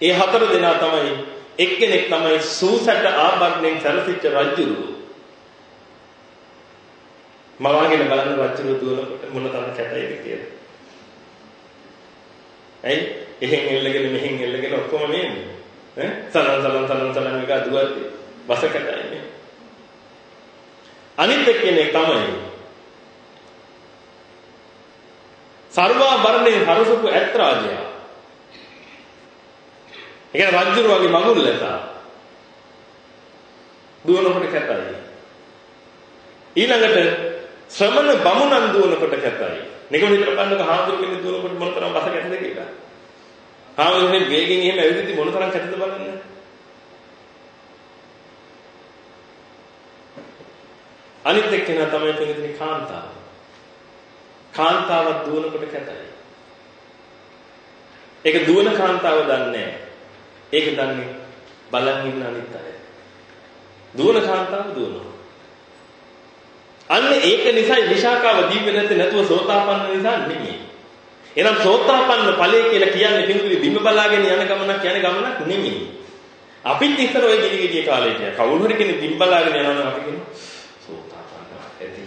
ඒ හතර දෙනා තමයි එක්කෙනෙක් තමයි සූසට ආභරණයෙන් සැරසිච්ච රජුරු. මවාගෙන බලන රජුරු දුවනකොට මොන තරම් කැතයිද කියලා. ඇයි? එහෙන් එල්ලගෙන මෙහෙන් එල්ලගෙන ඔක්කොම නේන්නේ. ඈ සලන් සලන් සලන් සලන් එක දුවද්දි බසකටයි නේ. අනිත් එක්කෙනෙක් තමයි සර්වා වර්ණේ හරසපු ඇත් රාජයා. ඒ කියන්නේ රජුරු වගේ මගුල් ලතා. දුවනකොට කැතයි. ඊළඟට ශ්‍රමණ බමුණන් දුවනකොට කැතයි. නිකන් හිතලා බලන්නකො හාමුදුරු කෙනෙක් දුවනකොට මොන තරම් බස කැතද කියලා. හාමුදුරුවනේ වේගෙන් එහෙම ඇවිදිද්දි මොන තරම් කැතද බලන්න. අනිත් එක්කෙනා තමයි පිළිතුරේ කාන්තාව. කාන්තාවක් දුවනකොට කැතයි. ඒක දුවන කාන්තාව දන්නේ ඒක දන්නේ බලන් ඉන්න අනිත් අය. දුවන කාන්තාව දුවනවා. අන්න ඒක නිසා විශාකාව දීපේ නැත්තේ නැතුව සෝතාපන්න නිසා නෙමෙයි. එහෙනම් සෝතාපන්න ඵලය කියලා කියන්නේ පින්කුලි බිම බලාගෙන යන ගමනක් යන ගමනක් නෙමෙයි. අපිත් ඉස්සර ওই ගිනි ගෙඩිය කාලේ කිය. කවුරු හරි කෙනෙක් බිම් බලාගෙන යනවා නම් අපි කියනවා සෝතාපන්න ඇති.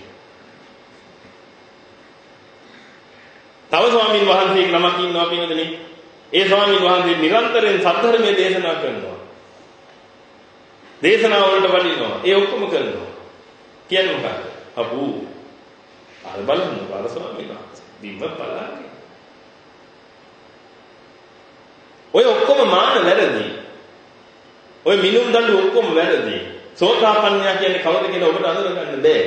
තව ස්වාමීන් වහන්සේක් නමක් ඉන්නවා පින්වදනේ. ඒ ස්වාමීන් වහන්සේ නිරන්තරයෙන් සද්ධර්මයේ දේශනා කරනවා. දේශනා වලට වඩිනවා. ඒ ඔක්කොම කරනවා. කියන්නේ මොකක්ද? අපු අර බලන්න බල ස්වාමීන් වහන්සේ බිම බලාගෙන ඔය ඔක්කොම මාන වැරදි. ඔය මිනුම් දඬු ඔක්කොම වැරදි. සෝතාපන්නයා කියන්නේ කවුද කියලා ඔබට අඳුරගන්න බෑ.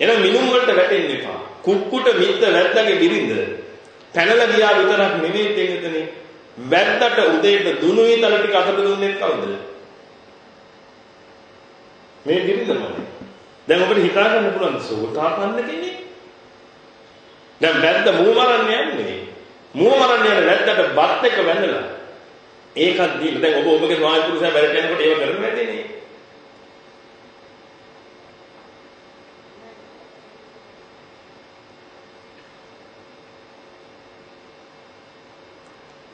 එහෙනම් මිනුම් වලට වැටෙන්න එපා. කුක්කුට මිත්ත වැද්දාගේ බිරිඳ පැනලා ගියා විතරක් නෙමෙයි තේකතනේ. වැද්දට උදේට දුනුයි තල ටික අතට දුන්නේ කවුද? මේ බිරිඳමයි. දැන් ඔබට හිතා ගන්න පුළුවන් සෝතාපන්න කෙනෙක්. දැන් වැද්ද මූ මරන්න යන්නේ. මුව මරන්න යන වැද්දට බත් එක වැඳලා ඒකත් දීලා දැන් ඔබ ඔබගේ ස්වාමි පුරුෂයා බැලට යනකොට ඒව කරන්න නැදේනේ.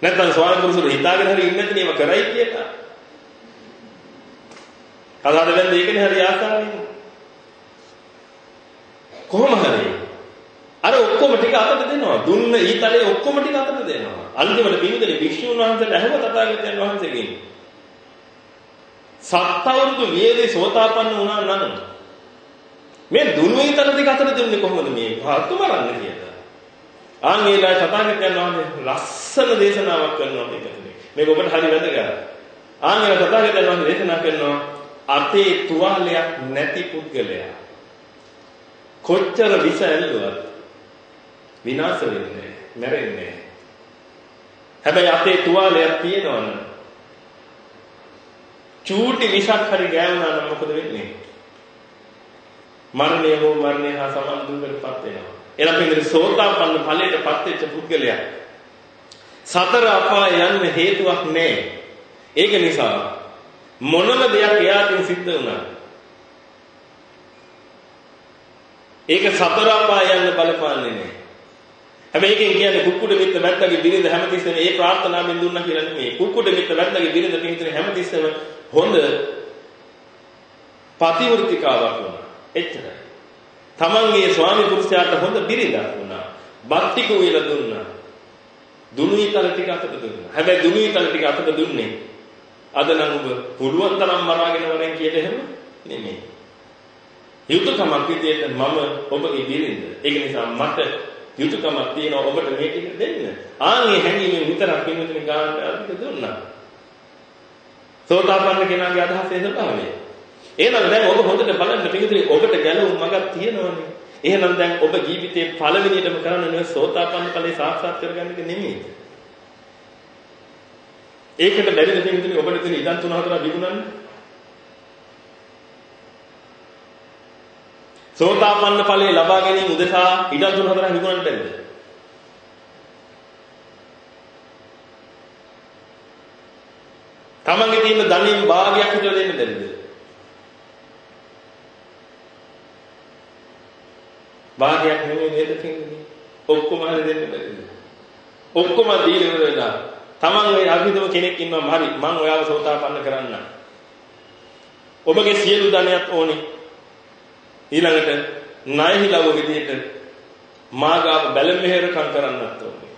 නැත්නම් ස්වාමි පුරුෂරු හිතාගෙන හරි ඉන්නේ නැති නේම කරයි කියලා. අදාළ වෙන්නේ ඒකනේ හරි ආසාවෙන්. කොහොම හරි අර ඔක්කොම ටික අතට දෙනවා. දුන්න ඊතලේ ඔක්කොම ටික අතට දෙනවා. අන්තිමට පිළිදෙලේ භික්ෂුන් වහන්සේට ඇහුව තථාගතයන් වහන්සේගෙන්. සත්වරුදු වියේදී සෝතාපන්න වුණා නම් මේ දුන්නු ඊතල ටික අතට දෙන්නේ කොහොමද මේ පාත්තු මරන්න කියලා. ආන් ඒලා තථාගතයන් වහන්සේ ලස්සන දේශනාවක් කරනවා මේකට. මේක ඔබට හරි වැදගත්. ආන් ඒලා තථාගතයන් වහන්සේ දේශනා කරනවා අතේ තුවාලයක් නැති පුද්ගලයා කොච්චර විස ඇල්ලුවත් විනාශ වෙන්නේ මැරෙන්නේ. හැබැයි අපේ තුවාලයක් තියෙනවනම් චූටි විසක් හරි ගෑවුනා නම් මොකද වෙන්නේ? මරණය හෝ මරණය හා සමාන දුකටපත් වෙනවා. එනම් පිළිදෙ සෝතාපන්න ඵලයටපත් වෙච්ච පුද්ගලයා. සතර අපාය යන්න හේතුවක් නැහැ ඒක නිසා මොනම දෙයක් එයාටින් සිද්ධ වුණා ඒක සතර අපාය යන්න බලපාන්නේ නැහැ හැබැයි ඒකෙන් කියන්නේ කුක්කුඩ මිත්‍ර වැද්දාගේ බිරිඳ හැමතිස්සෙම ඒ ප්‍රාර්ථනාවෙන් දුන්නා කියලා නෙමෙයි. කුක්කුඩ මිත්‍ර වැද්දාගේ බිරිඳ පිටින් හැමතිස්සෙම හොඳ පතිවෘත්තිකාවක් වුණා. එච්චරයි. තමන්ගේ ස්වාමි පුරුෂයාට හොඳ බිරිඳක් වුණා. බක්තික වේල දුන්නා. දුනුයිතල ටික අතට දුන්නා. හැබැයි දුනුයිතල ටික අතට දුන්නේ අද නම් ඔබ පුළුවන් තරම් මරාගෙන වරෙන් කියලා එහෙම නෙමෙයි. යුතුයකමක් විදියට මම ඔබගේ බිරිඳ. ඒක නිසා මට යුතුයකමක් තියෙනවා ඔබට මේ ටික දෙන්න. ආන්ගේ හැඟීමෙන් විතරක් පින්විතනි ගානට අධික දුන්නා. සෝතාපන්න කෙනාගේ අදහසේ ස්වභාවය. එහෙනම් දැන් ඔබ හොඳට බලන්න පින්විතනි ඔබට ගැලවුම් මඟක් තියෙනවනේ. එහෙනම් දැන් ඔබ ජීවිතේ පළවෙනියටම කරන්න නෙවෙයි සෝතාපන්න ඵලේ සාක්ෂාත් කරගන්න එක නෙමෙයි. ඒකට බැරිද පින්විතනි ඔබට තියෙන ඉදන් තුන හතර විගුණන්නේ? සෝතාපන්න ඵලයේ ලබා ගැනීම උදෙසා ඉඩම් තුන හතරක් විගුණන්න බැරිද? තමන්ගේ තියෙන ධනෙන් භාගයක් හිතලා දෙන්න බැරිද? භාගයක් නෙමෙයි නේද කියන්නේ? ඔක්කොම හරි දෙන්න බැරිද? ඔක්කොම දීලා වෙලා තමන් ඔය අභිදම කෙනෙක් ඉන්නවා හරි මං ඔයාව සෝතාපන්න කරන්න. ඔබගේ සියලු ධනයත් ඕනේ. ඊළඟට ණයහිලව විදිහට මාගාව බැල මෙහෙරකම් කරන්නත් ඕනේ.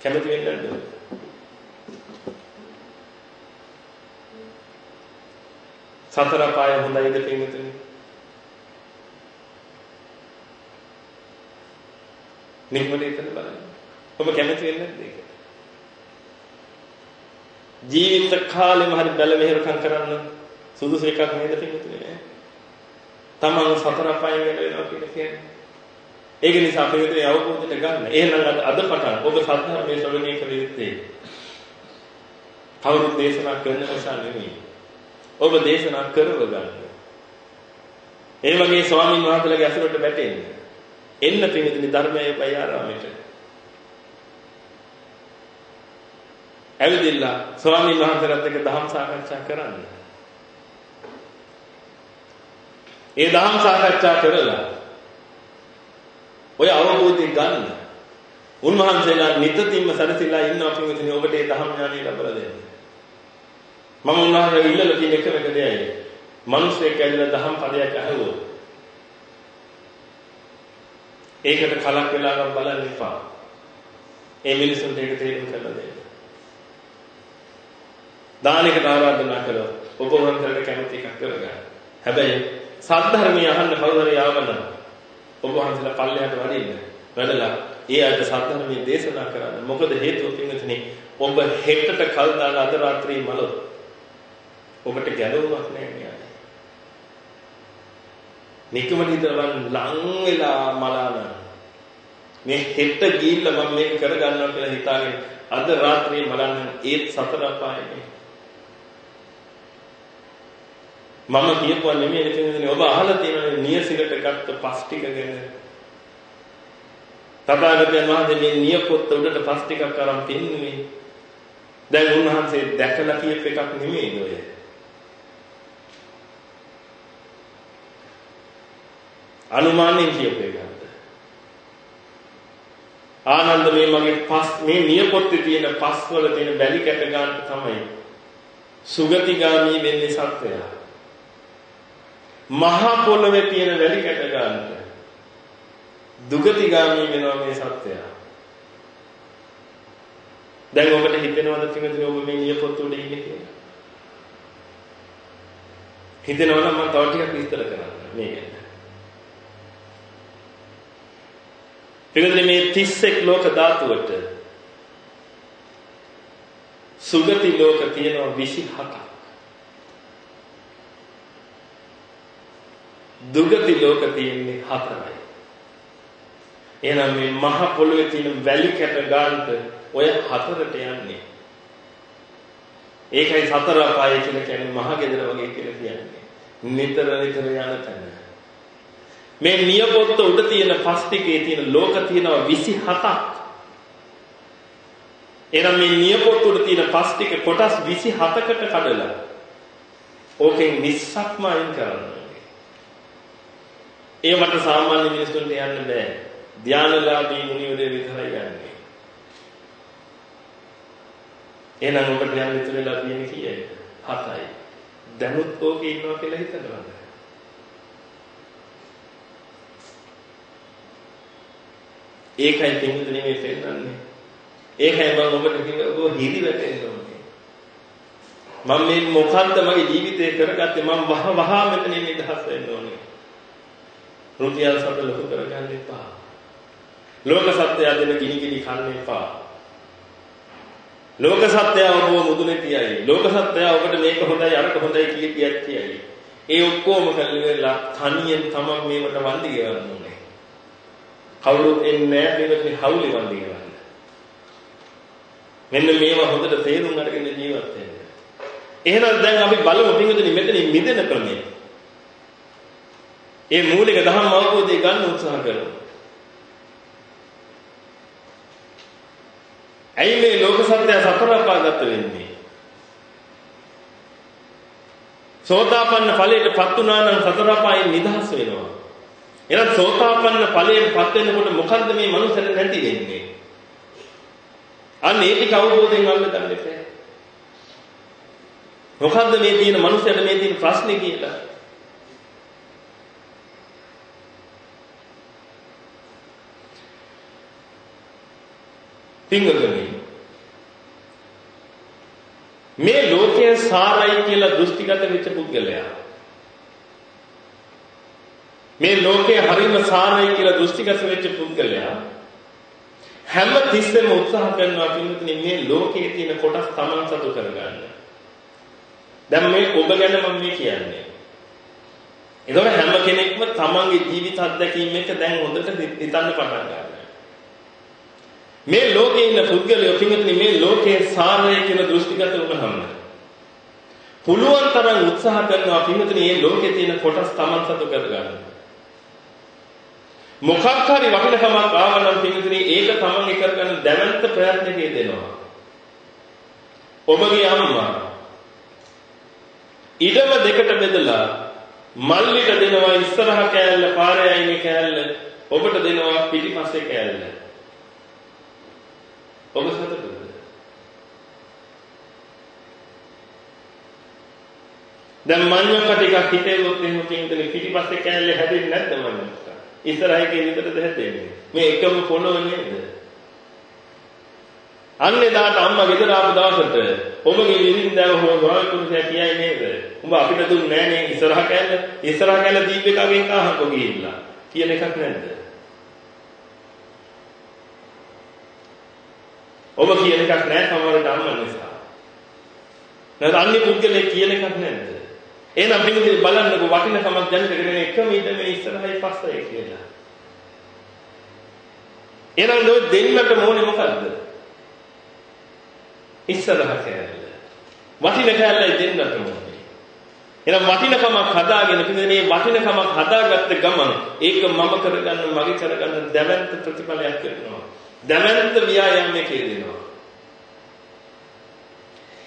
කැමති වෙන්නේ නැද්ද? සතර පාය හොඳයිද පින්විතනි? නිගමනය කරන බලන්න. ඔබ කැමති වෙන්නේ නැද්ද ඒක? ජීවිත කාලෙම හරි බැල මෙහෙරකම් කරන්න සුදුසු එකක් නේද පින්විතනි? තමන් සතර පයින් වෙනවා කියලා කියන්නේ. ඒක නිසා අපි විතරේ අවබෝධයට ගන්න. එහෙනම් අද පටන් ඔබ සත්‍යධර්මයේ ශ්‍රවණය කළ යුත්තේ. කවුරුත් දේශනා කරන නිසා නෙමෙයි. ඔබ දේශනා කරව ගන්න. ඒ වගේ ස්වාමීන් වහන්සේලාගේ අසුරට වැටෙන්න. එන්න පිළිදෙන ධර්මයේ බයාරාමයට. ඇවිදින්න ස්වාමීන් වහන්සේලාත් එක්ක ධම්ම සාකච්ඡා කරන්න. ඒ දහම් සාකච්ඡා කරලා ඔය අවබෝධය ගන්න. උන්වහන්සේලා නිතින්ම සැරසිලා ඉන්නවා පින්විතනි ඔබට ඒ දහම් ඥානය ලැබලා දෙන්න. මම උන්වහන්සේ ඉල්ලලා තියෙන එකම එක දෙයයි. මිනිස්සෙක් ඇවිල්ලා දහම් පදයක් අහුවොත් ඒකට කලක් වෙලාවක් බලන්න එපා. ඒ මිනිසුන්ට ඒක තේරුම් කරලා දෙන්න. දානයකට ආරාධනා කළොත් ඔබ වහන්සේට කැමති එකක් කරගන්න. හැබැයි සද්ධර්මය අහන්න කවුරු හරි ආවනම් ඔබ වහන්සේලා පල්ලෙහාට වඩින්න. වැඩලා ඒ අයට සද්ධර්මයේ දේශනා කරන්න. මොකද හේතුව පින්වතුනි ඔබ හෙටට කල් දාන අද රාත්‍රියේ මලොත් ඔබට ගැලවුමක් නැහැ නේද? නිකමට හිතවන් ලං වෙලා මලාන මේ හෙට ගිහිල්ලා මම මේක කරගන්නවා කියලා හිතාගෙන අද රාත්‍රියේ මලන්න ඒත් සතර අපායනේ. මම කියපුවා නෙමෙයි ඉතින් ඔබ අහලා තියෙනනේ නියසිලට ගත්ත පස් ටික ගැන. තථාගතයන් වහන්සේ මේ නියපොත්ත උඩට පස් ටිකක් අරන් පෙන්නුවේ. දැන් උන්වහන්සේ දැකලා කියප එකක් නෙමෙයි ඔය. අනුමානෙන් කියප එකක්ද. ආනන්ද මේ මගේ පස් මේ නියපොත්තේ තියෙන පස් වල තියෙන බැලි කැට ගන්න තමයි සුගතිගාමී වෙන්නේ සත්වයා. මහා පොළවේ තියෙන වැලි කැට ගන්නට දුගතිගාමී වෙනවා මේ සත්‍යය. දැන් ඔබට හිතෙනවද පිටින් ඔබ මේ නියපොත්ත උඩ ඉන්නේ කියලා? හිතෙනවා නම් මම තව ටිකක් විස්තර කරන්න මේ ගැන. පිටින් මේ 31 ලෝක ධාතුවට සුගති ලෝක තියෙනවා 27ක්. දුගති ලෝක තියෙන්නේ හතරයි. එහෙනම් මේ මහ පොළොවේ තියෙන වැලි කැට ගන්නට ඔය හතරට යන්නේ. ඒකයි සතර අපාය කියලා කියන්නේ මහ ගෙදර වගේ කියලා කියන්නේ. නිතර නිතර යන තැන. මේ නියපොත්ත උඩ තියෙන පස් ටිකේ තියෙන ලෝක තියෙනවා 27ක්. එහෙනම් මේ නියපොත්ත උඩ තියෙන පස් ටික කොටස් 27කට කඩලා ඕකෙන් 20ක්ම අයින් කරන්න. ඒ මට සාමාන්‍ය මිනිස්සුන්ට යන්න බෑ. ධානලාභී මුනිවරේ විතරයි යන්නේ. එහෙනම් ඔබට යන්න ඉතුරුලා තියෙන්නේ කීයද? හතයි. දැනුත් ඕකේ ඉන්නවා කියලා හිතනවද? ඒකයි පින්දුනේ මේ පෙන්නන්නේ. ඒකයි මම ඔබට කිව්වේ ඔබ හිරි වැටෙන්න ඕනේ. මම මේ මොකද්ද මගේ ජීවිතේ කරගත්තේ මම වහ වහ මෙතනින් නිදහස් වෙන්න ඕනේ. රුපියල් සත ලොකු කරගන්න එපා. ලෝක සත්‍යය දෙන ගිනි ගිනි කන්න එපා. ලෝක සත්‍යය ඔබව මුදුනේ තියයි. ලෝක සත්‍යය ඔබට මේක හොඳයි අරක හොඳයි කිය කියක් කියයි. ඒ ඔක්කොම කල්ලිවෙලා තනියෙන් තමන් මේවට වන්දි ගෙවන්න ඕනේ. කවුරුත් එන්නේ නැහැ මේකට හවුලි වන්දි ගෙවන්න. මෙන්න මේවා හොඳට තේරුම් අරගෙන ජීවත් වෙන්න. එහෙනම් දැන් අපි බලමු පින්විතනි මෙතනින් මිදෙන ක්‍රමය. ඒ මූලික ධර්ම අවබෝධය ගන්න උත්සාහ කරනවා. ඇයි මේ ලෝක සත්‍ය සතර අපාගත වෙන්නේ? සෝතාපන්න ඵලයටපත් වුණා නම් සතර අපායෙන් නිදහස් වෙනවා. එහෙනම් සෝතාපන්න ඵලයටපත් වෙනකොට මොකද්ද මේ මනුස්සර නැති වෙන්නේ? අන්න ඒ ටික අවබෝධයෙන් අල්ල ගන්න එපා. මොකද්ද මේ තියෙන මනුස්සයට මේ තියෙන ප්‍රශ්නේ කියලා? පිංගුතුනි මේ ලෝකයේ සාරයි කියලා දෘෂ්ටිගත වෙච්ච පුද්ගලයා මේ ලෝකයේ හරිම සාරයි කියලා දෘෂ්ටිගත වෙච්ච පුද්ගලයා හැම තිස්සෙම උත්සාහ කරනවා පිංගුතුනි මේ ලෝකයේ තියෙන කොටස් Taman සතු කරගන්න. දැන් මේ ඔබ ගැන මම මේ කියන්නේ. ඒතකොට හැම කෙනෙක්ම තමන්ගේ ජීවිත අත්දැකීම් එක දැන් හොඳට හිතන්න පටන් ගන්නවා. මේ ලෝකේ ඉන්න පුද්ගලයෝ පින්විතනි මේ ලෝකයේ සාරය කියන දෘෂ්ටිගත වුණාම පුළුවන් තරම් උත්සාහ කරනවා පින්විතනි මේ ලෝකේ තියෙන කොටස් Taman සතු කරගන්න. මොකක් හරි වටිනකමක් ආවනම් පින්විතනි ඒක Taman කරගන්න දැවැන්ත ප්‍රයත්නකේ දෙනවා. ඔබගේ අම්මා ඉඩම දෙකට බෙදලා මල්ලිට දෙනවා ඉස්සරහ කෑල්ල පාරේ අයිනේ කෑල්ල ඔබට දෙනවා පිටිපස්සේ කෑල්ල ඔබ සතුටුද? දැන් මඤ්ඤොක්ක ටිකක් හිතේලොත් එහෙම කියන්නේ පිටිපස්සේ කෑල්ලේ හැදෙන්නේ නැද්ද මඤ්ඤොක්ක? ඉස්සරහේ කේවිතරද හැදෙන්නේ? මේ එකම පොළොව නේද? අන්නේ දාට අම්මා ගෙදර ආපු දවසට ඔබගේ විරින්දව හොය ගායකුරුසයා කියයි නේද? උඹ අපිට දුන්නේ නෑනේ ඉස්සරහ කෑල්ල. ඉස්සරහ කෑල්ල දීපේකගෙන් කාහකෝ ගිහිල්ලා. කියන එකක් නැද්ද? ඔබ කියන එකක් නැහැ සමහරවිට අම්මා නිසා. නැත්නම් අන්නේ පුද්ගලයෙක් කියන එකක් නැද්ද? එහෙනම් පිටින් බලන්නකො වටිනකමක් දැනට කරගෙන එකම ඉඳ මේ ඉස්සරහයි පස්සයි කියලා. එහෙනම් ඔය දෙන්නට මොනේ මොකද්ද? ඉස්සරහ කෑල්ල. වටින කෑල්ලයි දෙන්නට මොනේ. එහෙනම් වටිනකමක් හදාගෙන පිළිදෙනේ වටිනකමක් හදාගත්ත ගමන් ඒක මම කරගන්න මගේ කරගන්න දැවැන්ත ප්‍රතිඵලයක් කරනවා. දැවැන්ත ව්‍යායාමයක යෙදෙනවා.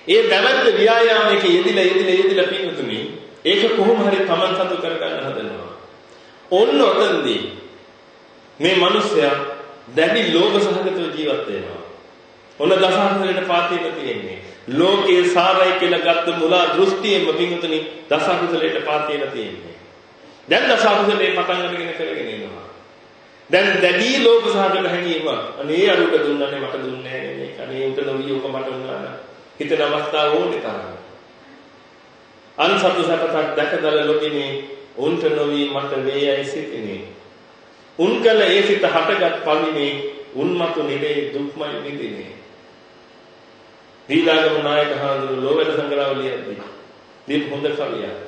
ඒ දැවැන්ත ව්‍යායාමයක යෙදිලා යෙදිලා යෙදිලා පින්තුනි ඒක කොහොම හරි Taman සතු කරගන්න හදනවා. ඔන්න ඔතනදී මේ මිනිස්සයා දැඩි ලෝභ සහගතව ජීවත් වෙනවා. ඔන්න දසහතරට පාතියක තියෙන්නේ. ලෝකයේ සාරයි කියලා ගත්ත මුලා දෘෂ්ටියෙන්ම පින්තුනි දසහතරට පාතියක තියෙන්නේ. දැන් දසහතරේ පටන් අරගෙන කරගෙන ඉන්නවා. දැන් දැඩි ලෝභ සහගත හැඟීම අනේ අරුට දුන්නනේ මට දුන්නේ නැහැ නේ. අනේ උන්ට නොවිය ඔක මට උනා. හිතන අවස්ථාව ඕනේ තරම්. අන්සතු සපතක් දැකදල ලොකිනේ උන්ට නොවි මට වේයයි සිටිනේ. උන් කල ඒ සිත හටගත් පමිනේ උන්මතු නිවේ දුක්මයි විඳිනේ. දීලාගම නායක හාමුදුරුවෝ ලෝවැඩ සංග්‍රහවලියදී දීප හොඳ කවියක්.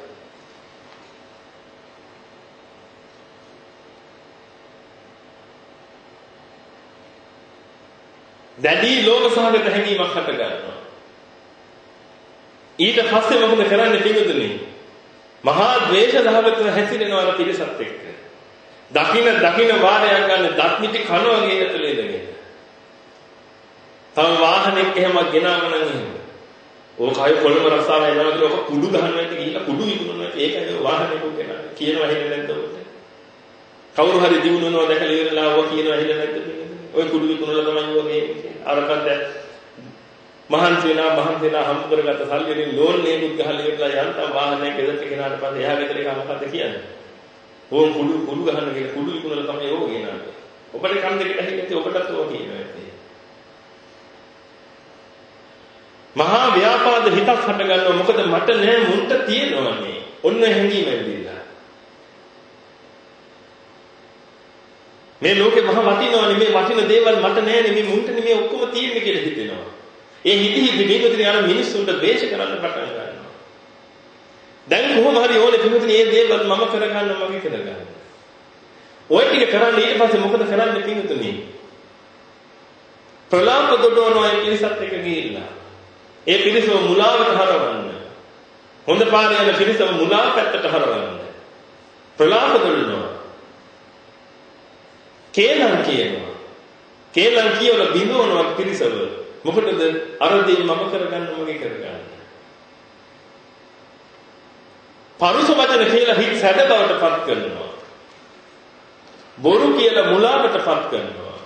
දැඩි ලෝභ සහගත හැඟීමක් හට ගන්නවා. ඊට පස්සේ මොකද කරන්නේ පිටුදුනේ? මහා ද්වේෂ සහගතව හැසිරෙනවා පිරිසත් එක්ක. දකින දකින වාරයක් ගන්න දත් මිටි කන වගේ ඇතුලේ ඉඳගෙන. තම වාහනයක් එහෙම ගෙනාගෙන එහෙම. ඕකයි කොළඹ රස්සාව යනවා කියලා ඔක කුඩු ගහනවා කියලා ගිහිල්ලා කුඩු විකුණනවා ඒකයි වාහනයක් ගෙනා. කියනවා හෙන්නේ නැද්ද ඔකට? කවුරු හරි දිනුනනවා දැකලා ඉවරලා ඔය කියනවා හෙන්නේ නැද්ද ඔය කුඩු විකුණලා තමයි ඔය අරකට මහන්සි වෙනා මහන්සි වෙනා හම්බ කරගත්ත සල්ලි වලින් ලෝන් නේකුත් ගහලා ඉවරලා යන්තම් වාහනයක් ගෙදරට ගෙනාට පස්සේ එහා ගෙදර එක මොකද්ද කියන්නේ? ඕන් කුඩු කුඩු ගහන්න කියලා කුඩු විකුණලා තමයි ඕක ගෙනාවේ. ඔබට කන් දෙකට ඇහිච්ච ඔබටත් ඕක කියනවා ඇත්තේ. මහා ව්‍යාපාද හිතක් හට ගන්නවා මොකද මට නෑ මුන්ට තියෙනවනේ. ඔන්න හැංගීම ඇවිල්ලා. මේ ලෝකේ මහ වටිනවනේ මේ වටින දේවල් මට නෑනේ මේ මුන්ට නෙමේ ඔක්කොම තියෙන්නේ කියලා හිතෙනවා. ඒ හිති හිති මේකදී අර මිනිස්සුන්ට ද්වේෂ කරන්න පටන් ගන්නවා. දැන් කොහොම හරි ඕනේ පිටුතුනි මේ දේවල් මම කරගන්න මගේ කරගන්න. ඔය ටික කරන්න ඊට පස්සේ මොකද කරන්නේ පිටුතුනි? ප්‍රලාප දොඩවනවා ඒ පිරිසත් එක්ක ගිහිල්ලා. ඒ පිරිසව මුලාවට හරවන්න. හොඳ පාරේ යන පිරිසව මුලා පැත්තට හරවන්න. ප්‍රලාප දොඩනවා. කේලම් කියනවා. කේලම් කියවල බිඳවනවා පිරිසව. මොකටද අර දේ මම කරගන්න මගේ කරගන්න. පරුස වචන කියලා හිත සැඩ බවට පත් කරනවා. බොරු කියලා මුලාවටපත් කරනවා.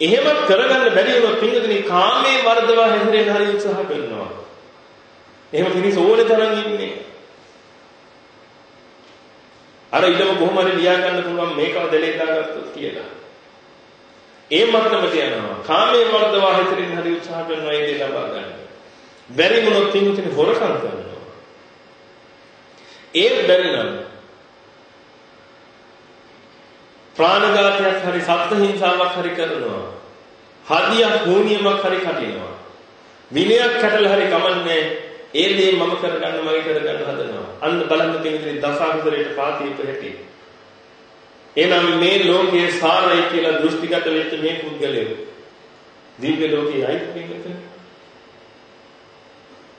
එහෙමත් කරගන්න බැරි වුණොත් පින්වතුනි කාමයේ වර්ධවා හැසිරෙන්න හරි උත්සාහ කරනවා. එහෙම මිනිස් ඕනේ තරම් ඉන්නේ. අර ඉඩම කොහොම හරි ලියා ගන්න පුළුවන් මේකව දෙලේ දාගත්තොත් කියලා. ඒ මට්ටමට යනවා. කාමයේ වර්ධවා හැසිරෙන්න හරි උත්සාහ කරනවා ඒ දේ ලබා ගන්න. බැරි වුණොත් පින්වතුනි හොරකම් කරනවා. ඒ බැරි නම් ප්‍රාණඝාතයක් හරි සත්ත්ව හිංසාවක් හරි කරනවා. හදියක් හෝනියමක් හරි කටිනවා. විනයක් කැටල හරි කමන්නේ ඒ දේ මම කරගන්න මගේ කරගන්න හදනවා. අන්න බලන්න තියෙන දසාකුසලයට පාතියප හැටි. එහෙනම් මේ ලෝකයේ සාරයි කියලා දෘෂ්ටිගත වෙච්ච මේ පුද්ගලයෝ දිව්‍ය ලෝකයේ අයිතිකෙක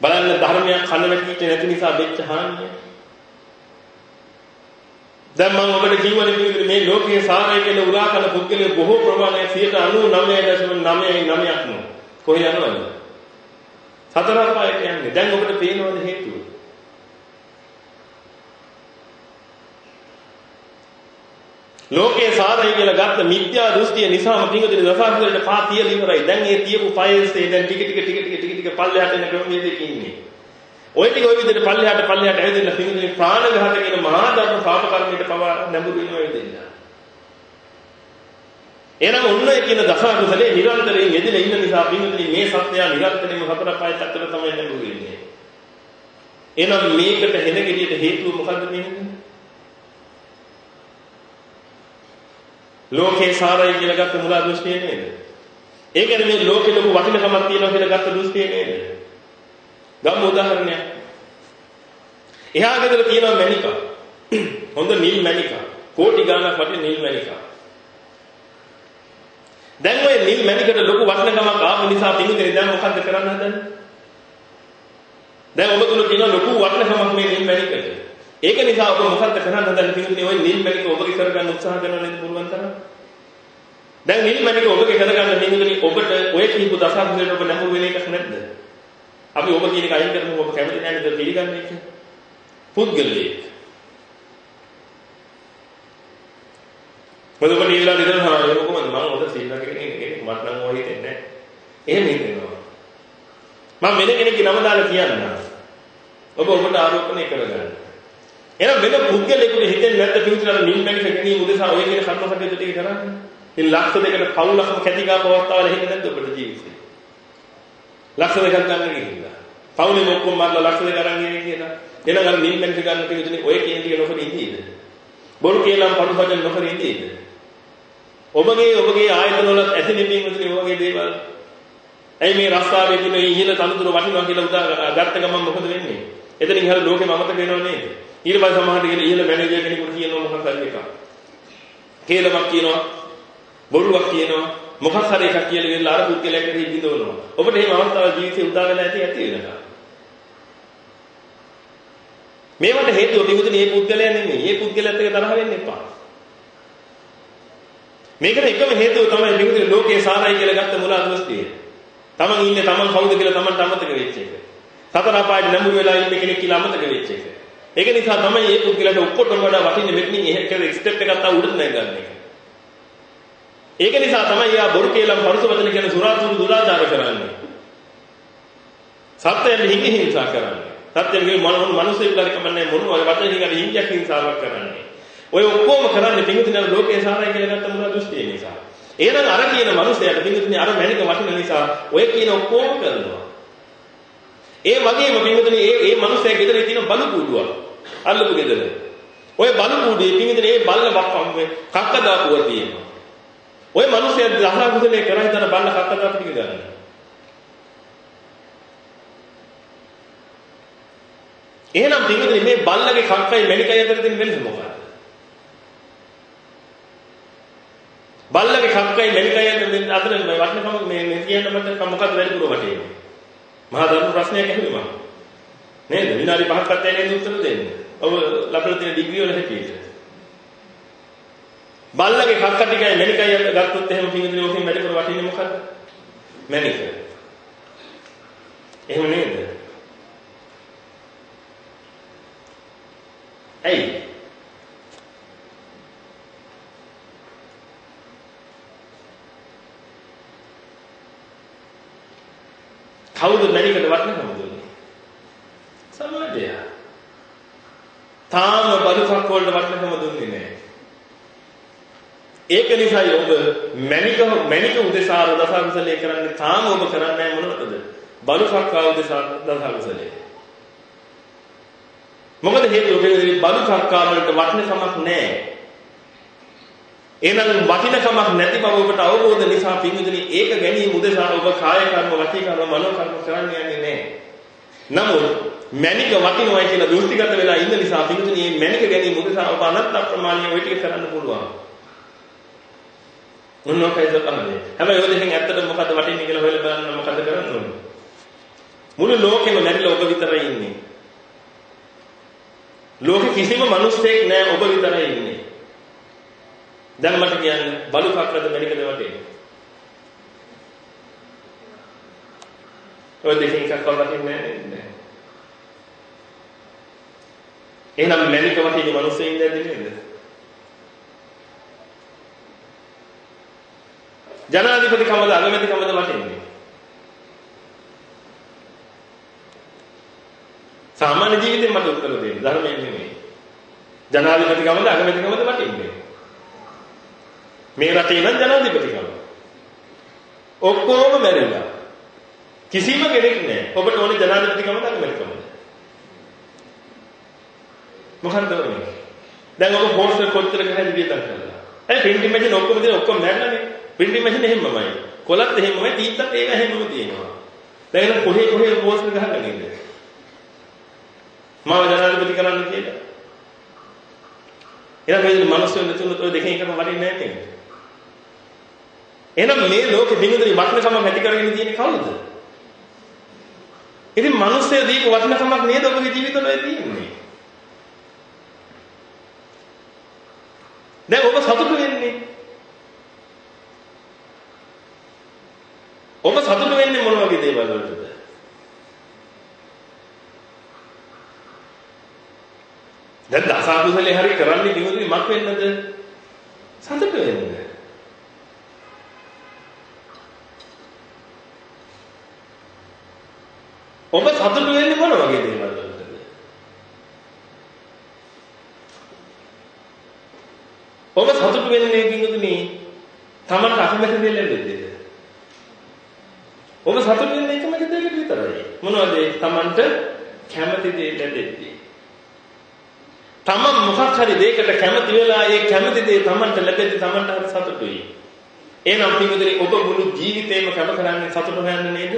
බලන්න ධර්මයක් කන වැටිච්ච නැති නිසා වෙච්ච හානිය දැන් මම ඔබට කිව්වනේ පිළිතුරු මේ ලෝකයේ සාරය කියන උරා කන පුද්ගලයෝ බොහෝ ප්‍රමාණයක් 99.999ක්ම කොහේ යනවද? සතර අපායට යන්නේ. දැන් ඔබට පේනවද හේතුව? ලෝකයේ සාරය කියලා ගත්ත මිත්‍යා දෘෂ්ටිය නිසාම පිංගුදින දසාසුලට පා තියලා ඉවරයි. දැන් ඒ තියපු පයස්සේ දැන් ටික ටික ටික ටික ටික ටික පල්ලෙහාට එන ක්‍රමවේදයක ඉන්නේ. ওই ටික ওই විදිහට පල්ලෙහාට පල්ලෙහාට ඇවිදින්න පින්දුනේ ප්‍රාණඝාත කියන මහා ධර්ම පාප කර්මයට පවා නැඹුරු වෙනවා ඇවිදින්න. එහෙනම් ඔන්න කියන දසකුසලේ නිරන්තරයෙන් යෙදෙලා ඉන්න නිසා පින්දුනේ මේ සත්‍යය නිරන්තරයෙන්ම හතර පහයි තත්තර තමයි නැඹුරු වෙන්නේ. එහෙනම් මේකට හෙන ගෙඩියට හේතුව මොකද්ද මෙන්නේ? ලෝකේ සාරයි කියලා ගත්ත මුලා දෘෂ්ටිය නේද? ඒ කියන්නේ මේ ලෝකෙ ලොකු වටිනකමක් තියෙනවා කියලා ගත්ත දෘෂ්ටිය නේද? ගම්ම උදාහරණයක්. එහා ගෙදර තියෙනවා මැණික. හොඳ නිල් මැණික. කෝටි ගාණක් වටින නිල් මැණික. දැන් ඔය නිල් මැණිකට ලොකු වටිනකමක් ආපු නිසා පින්විතේ දැන් මොකද්ද කරන්න හදන්නේ? දැන් ඔබ තුල තියෙන ලොකු වටිනකමක් මේ නිල් මැණිකට. ඒක නිසා ඔබ මොකද්ද කරන්න හදන්නේ පිටුනේ ওই නිල් මැණික ඔබගේ කරගන්න උත්සාහ කරනවා නේද පුළුවන් තරම්? දැන් නිල් මැණික ඔබගේ කරගන්න නිමුදනි ඔබට ඔය කීප දසකුසලට ඔබ නැඹුරු වෙන එකක් නැද්ද? අපි ඔබ කියන එක අයින් කරමු ඔබ කැමති නැහැ නේද පිළිගන්නේ කියලා. පුද්ගලයෙක් මොකද ඔබ නිල්ලා නිදන හරහා කොහොමද මම ඔබ සිල් රැකගෙන ඉන්නේ මට නම් ඔය හිතෙන්නේ නැහැ. එහෙම හිතෙනවා. මම වෙන කෙනෙක්ගේ නම දාලා කියන්නම්. ඔබ ඔබට ආරෝපණය කරගන්න. එහෙනම් වෙන පුද්ගලයෙකුට හිතෙන්නේ නැද්ද පිටුතර නිල් බැලි ගැනීම උදෙසා ඔය කියන කර්ම කටයුතු ටික කරන්නේ? ඉතින් ලක්ෂ දෙකට පවුලක්ම කැටිගා පවත්තාවල හිතෙන්නේ නැද්ද ඔබට ජීවිතේ? ලක්ෂ දෙකක් ගන්න ගිහිල්ලා. පවුලේ ඔක්කොම මරලා ලක්ෂ දෙක අරන් ගියේ කියලා. එහෙනම් අර නිල් බැලි ගන්න පිටුතනේ ඔය කියන ටික නොකර ඉඳීද? බොරු කියලා පරු වචන නොකර ඉඳීද? ඔබගේ ඔබගේ ආයතන වල ඇති නිමීම තුනේ ඔයගේ දේවල්. ඇයි මේ රස්තාවේ තියෙන මේ ඉහළ තනතුර වටිනවා කියලා උදා ගත්ත ගමන් මොකද වෙන්නේ? එතනින් ඉහළ ලෝකෙම අමතක වෙනව නේද? ඊට පස්සේ සමහරට ඉහළ ඉහළ මැනේජර් කෙනෙකුට කියනවා මොකක් හරි එකක්. කේලමක් කියනවා. බොරුවක් කියනවා. මොකක් හරි එකක් කියලා ඉවරලා අර පුද්ගලයා කරේ බිඳවනවා. ඔබට මේ අවස්ථාව ජීවිතේ උදා වෙලා ඇති ඇති වෙනවා. මේවට හේතුව පිටුදින මේ පුද්ගලයා නෙමෙයි. මේ පුද්ගලයාත් එක්ක තරහ වෙන්න එපා. මේකට එකම හේතුව තමයි මිනිතුනේ ලෝකයේ සාරයි කියලා ගත්ත මුලා දෘෂ්ටිය. තමන් ඉන්නේ තමන් කවුද කියලා තමන්ට අමතක වෙච්ච එක. සතර අපායට නැඹුරු වෙලා ඉන්න කෙනෙක් කියලා අමතක වෙච්ච එක. ඒක නිසා තමයි මේ පුද්ගලයාට ඔක්කොටම වඩා වටින්නේ මෙතනින් එහෙ ස්ටෙප් එකක් තා උඩට නැගගන්න එක. ඒක නිසා තමයි යා බොරු කියලා පරුස වචන කියන සුරාතුරු දුරාචාර කරන්නේ. සත්‍යයෙන් හිඟි හිංසා කරන්නේ. සත්‍යයෙන් කියන මොන මොනුසෙක් හරි කමන්නේ මොන වචන හිඟන හිංගයක් හිංසාවක් කරන්නේ. ඔය ඔක්කොම කරන්නේ පිඟුතුනේ ලෝකේ සාරයි කියලා ගත්ත මුලා දෘෂ්ටිය නිසා. එහෙනම් අර කියන මනුස්සයාට පිඟුතුනේ අර මැනික වටින නිසා ඔය කියන ඔක්කොම කරනවා. ඒ වගේම පිඟුතුනේ ඒ ඒ මනුස්සයා ගෙදරේ තියෙන බලු කූඩුවක්. අල්ලපු ගෙදර. ඔය බලු කූඩුවේ පිඟුතුනේ ඒ බල්ල බක්කම් කක්ක දාපුවා තියෙනවා. ඔය මනුස්සයා දහලා කුසලේ කරා හිතන බල්ල කක්ක දාපු ටික ගන්න. එහෙනම් පිඟුතුනේ මේ බල්ලගේ කක්කයි මැනිකයි අතර තියෙන වෙනස මොකක්ද? බල්ලගේ කක්කයි මෙලිකයි අතර මේ වටිනකම මේ මේ කියන්න මට මොකක්ද වැඩිපුර වටේන්නේ. මහා ධර්ම ප්‍රශ්නයක් ඇහුවේ මම. නේද? විනාඩි 5ක් අතේ නේද උත්තර දෙන්නේ. ඔබ ලබලා තියෙන ඩිග්‍රී වල හැටියට. බල්ලගේ කක්ක ටිකයි මෙලිකයි ගත්තොත් එහෙම පිටින් ලෝකෙන් වැඩිපුර වටින්නේ මොකද්ද? මැනික. එහෙම නේද? ඇයි? කවුද මැනිකට වටිනකම දුන්නේ? සමාජය. තාම බලුකක් වලට වටිනකම දුන්නේ නැහැ. ඒක නිසායි ඔබ මැනික මැනික උදෙසා දසකුසලයේ කරන්නේ තාම ඔබ කරන්නේ මොනවද? බලුකක් උදෙසා දසකුසලයේ. මොකද හේතුව බලුකක් වලට වටිනකමක් නැහැ. එහෙනම් වටිනකමක් නැති බව ඔබට අවබෝධ නිසා පින්විතනි ඒක ගැනීම උදෙසා ඔබ කාය කර්ම, වචී කර්ම, මනෝ කර්ම කරන්න යන්නේ නැහැ. නමුත් මැනික වටිනවයි කියලා දෘෂ්ටිගත වෙලා ඉන්න නිසා පින්විතනි මේ මැනික ගැනීම උදෙසා ඔබ අනන්ත ප්‍රමාණය ඔය ටික කරන්න පුළුවන්. මොනවායිද කරන්නේ? හැබැයි ඔය දෙකෙන් ඇත්තට මොකද්ද වටින්නේ කියලා හොයලා බලන්න මොකද්ද කරන්න ඕනේ? මුළු ලෝකෙම මැරිලා ඔබ විතරයි ඉන්නේ. ලෝකෙ කිසිම මිනිස්සෙක් නැහැ ඔබ විතරයි ඉන්නේ. දැන් මට කියන්න බලු කක්කද මෙනිකද වටේ. ඔය දෙකෙන් එකක් වටින්නේ නැහැ. එහෙනම් මෙනික වටින මිනිස්සු ඉන්නේ නේද? ජනාධිපති කමද අගමැති කමද වටින්නේ? සාමාන්‍ය ජීවිතේ මට උත්තර දෙන්න ධර්මයෙන් නෙමෙයි. ජනාධිපති කමද අගමැති කමද වටින්නේ? මේ රටේ නම් ජනාධිපතිකම. ඔක්කොම මැරිලා. කිසිම කෙනෙක් නැහැ. ඔබට ඕනේ ජනාධිපතිකම නැත්නම් මොකක්ද වෙන්නේ? දැන් ඔබ පෝස්ටර් කොච්චර ගහලා විදියට කරලා. ඒ ප්‍රින්ටින් මැෂින් ඔක්කොම දින ඔක්කොම මැරලානේ. ප්‍රින්ටින් මැෂින් එහෙමමයි. කොලත් එහෙමමයි, තීත්තත් ඒක එහෙමම තියෙනවා. දැන් කොහේ කොහේ පෝස්ටර් ගහලා ඉන්නේ. මාව ජනාධිපති කරන්න කියලා. එහෙනම් මේ මිනිස්සු තුන ඔය දෙකෙන් එකම වටින්නේ නැහැ නේද? එහෙනම් මේ ලෝකෙ බින්දුරි වටිනකම ඇති කරගෙන තියෙන්නේ කවුද? ඉතින් මිනිස්සු දීපු වටිනකමක් නේද ඔබගේ ජීවිතවල තියෙන්නේ. දැන් ඔබ සතුටු වෙන්නේ. ඔබ සතුටු වෙන්නේ මොන වගේ දේවල් වලටද? දැන් දසකුසලේ හරි කරන්නේ කිව්වොත් මක් වෙන්නද? සතුට වෙන්න. ඔබ සතුට වෙන්නේ මොන වගේ දේවල් වලටද? ඔබ සතුට වෙන්නේ කිව්වොත්නි තමන්ට අකමැති දේ ලැබෙද්දී. ඔබ සතුට වෙන්නේ එකම දෙයකට විතරයි. මොනවද? තමන්ට කැමති දේ ලැබෙද්දී. තමන් මොකක් හරි දෙයකට කැමති වෙලා ඒ කැමති දේ තමන්ට ලැබෙද්දී තමන්ට හරි සතුටුයි. එහෙනම් පිටුදේ ඔබ මුළු ජීවිතේම කැම කරන්නේ සතුට හොයන්න නේද?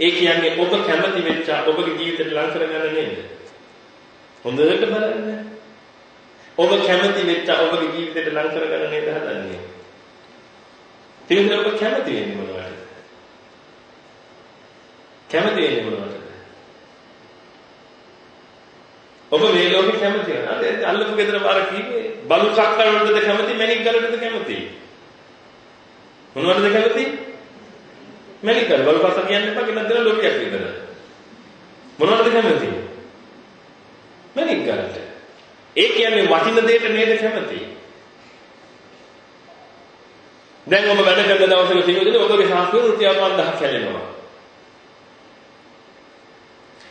ඒ කියන්නේ ඔබ කැමති වෙච්ච ඔබගේ ජීවිතයට ලං කරගන්න නේද? හොඳට බලන්න. ඔබ කැමති වෙච්ච ඔබගේ ජීවිතයට ලං කරගන්න නේද හදන්නේ? පිටුදේ ඔබ කැමති වෙන්නේ මොනවටද? කැමති වෙන්නේ මොනවටද? ඔබ මේ ලෝකේ කැමති වෙනවා. අල්ලපු ගෙදර පාර කීවේ බලු කක්කල් වලටද කැමති මැණික් ගලටද කැමති? මොනවටද කැමති? මැණික් ගල බලු පාස කියන්න එපා ගෙනත් දෙන ලෝකයක් විතර. මොනවටද කැමති? මැණික් ගලට. ඒ කියන්නේ වටින දෙයට නේද කැමති? දැන් ඔබ වැඩ කරන දවසක තියෙන්නේ ඔබගේ ශාස්ත්‍රීය රුපියල් 5000ක් හැලෙනවා.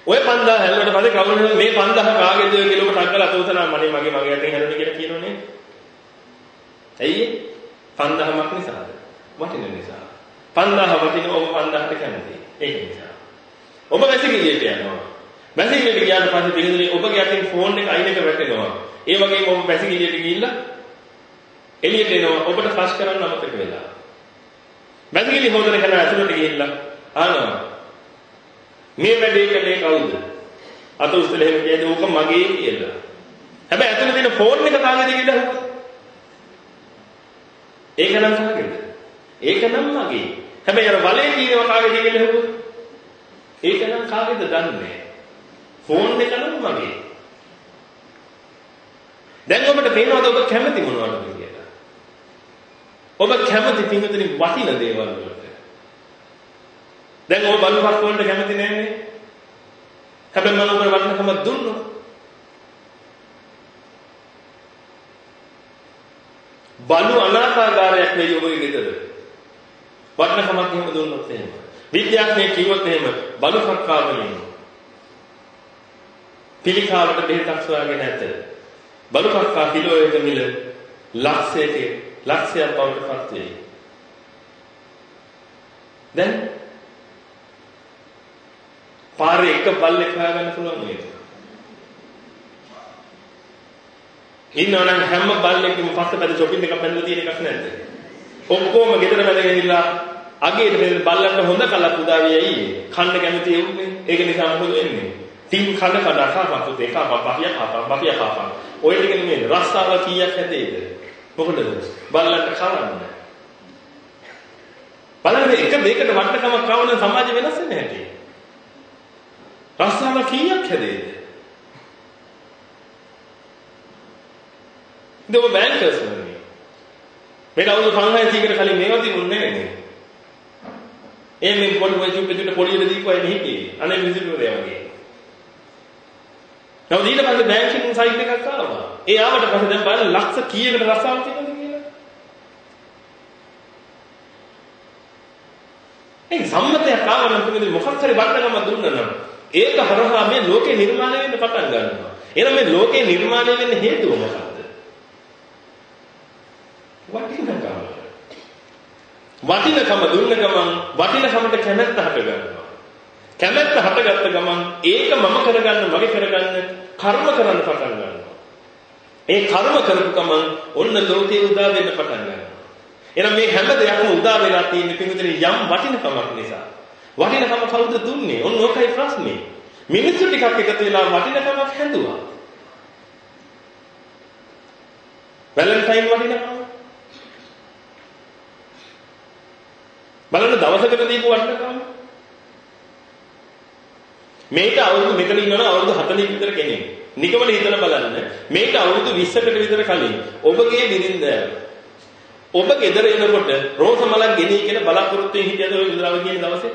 ඔය 5000 හැල්ලුවට පස්සේ කවුරුහරි මේ 5000 කාගේද කියලා ඔබ ටක් කරලා අතෝතනා මනේ මගේ මගේ අතින් හැලුණේ කියලා කියනෝනේ. ඇයි 5000ක් නිසාද? වටින නිසා. 5000 වටින ඔබ 5000ට කැමති. ඒක නිසා. ඔබ වැසිකිළියට යනවා. වැසිකිළියට ගියාට පස්සේ පිළිදෙලේ ඔබගේ අතින් ෆෝන් එක අයින් එක වැටෙනවා. ඒ වගේම ඔබ වැසිකිළියට ගිහිල්ලා එළියට එනවා ඔබට ෆ්ලෂ් කරන්න අමතක වෙලා. වැසිකිළි හොදන කෙනා ඇතුළට ගිහිල්ලා ආනවා මේ වැඩේ කළේ කවුද? අත උස්සලා එහෙම කියන්නේ ඕක මගේ කියලා. හැබැයි ඇතුලේ තියෙන ෆෝන් එක කාගේද කියලා අහුවා. ඒක නම් කාගේද? ඒක නම් මගේ. හැබැයි අර වලේ තියෙනව කාගේද කියලා අහුවා. ඒක නම් කාගේද දන්නේ ෆෝන් එක නම් මගේ. දැන් ඔබට පේනවද ඔබ කැමති මොනවටද කියලා? ඔබ කැමති පින්විතනි වටින දේවල් වලට. දැන් ඔය බලපත් වලට කැමති නෑනේ. හැබැයි මම ඔබට වටිනකම දුන්නොත් බලු අනාථාගාරයක් වෙයි ඔබගේ ගෙදර. වටිනකමක් එහෙම දුන්නොත් එහෙම. විද්‍යාඥයෙක් කිව්වොත් එහෙම බලු කක්කාවලින් පිළිකාවට බෙහෙතක් සොයාගෙන ඇත. බලු කක්කා කිලෝ එක මිල ලක්ෂයක ලක්ෂයක් බවට පත් වෙයි. දැන් පාරේ එක බල්ලෙක් හොයාගන්න පුළුවන් නේද? ඉන්නවනම් හැම බල්ලෙක්ම පස්සේ පැද shopping එකක් පැනලා තියෙන එකක් නැද්ද? ඔක්කොම ගෙදර බැඳගෙන ඉඳලා අගේ බල්ලන්ට හොඳ කලක් උදා වෙයි. කන්න කැමති එන්නේ. ඒක නිසා මොකද වෙන්නේ? තින් කන කඩ කපා පුතේ කපා බහිය කපා බහිය කපා. ඔය ටික නෙමෙයි රස්සාව කීයක් හැදේද? මොකද බල්ලන්ට කවන්න. බලන්න එක දෙයකට වටනකමක් කවන සමාජ වෙනස් වෙන්නේ නැහැටි. රස්සාව කීයක් හැදේද? ඉතින් ඔබ බැංකර්ස් වනේ. මේ අවුරුදු 500කට කලින් මේවා තිබුණේ නැහැ නේ. ඒ මේ පොඩි පොඩි චුප්පෙට පොඩියට දීපුවා එන්නේ හිටියේ. අනේ විසිරුවරයා වගේ. නමුත් ඊට පස්සේ බැංකින් සයිට් එකක් ආවා. ඒ ආවට පස්සේ දැන් බලන්න ලක්ෂ කීයකට රස්සාව තියෙනවද කියලා. ඒ සම්මතයක් ආවම මොකක් හරි වටනකම දුන්නා නම් ඒක හරහා මේ ලෝකේ නිර්මාණය වෙන්න පටන් ගන්නවා. එහෙනම් මේ ලෝකේ නිර්මාණය වෙන්න හේතුව මොකක්ද? වටිනකම. වටිනකම දුන්න ගමන් වටිනකමට කැමැත්ත හට ගන්නවා. කැමැත්ත හටගත්ත ගමන් ඒක මම කරගන්න මගේ කරගන්න කර්ම කරන්න පටන් ගන්නවා. ඒ කර්ම කරපු ගමන් ඔන්න ලෝකේ උදා වෙන්න පටන් ගන්නවා. එහෙනම් මේ හැම දෙයක්ම උදා වෙලා තියෙන පිටුදේ යම් වටිනකමක් නිසා. වටිනකම කවුද දුන්නේ? ඔන්න ඕකයි ප්‍රශ්නේ. මිනිස්සු ටිකක් එකතු වෙලා වටිනකමක් හැදුවා. වැලන්ටයින් වටිනකම. බලන්න දවසකට දීපු වටිනකම. මේක අවුරුදු මෙතන ඉන්නවනම් අවුරුදු 40 විතර කෙනෙක්. නිකමල හිතලා බලන්න. මේක අවුරුදු 20කට විතර කලින් ඔබගේ බිරිඳ ඔබ ගෙදර එනකොට රෝස මලක් ගෙනී කියලා බලාපොරොත්තු වෙ හිටියද ඔය විඳලාව කියන දවසේ?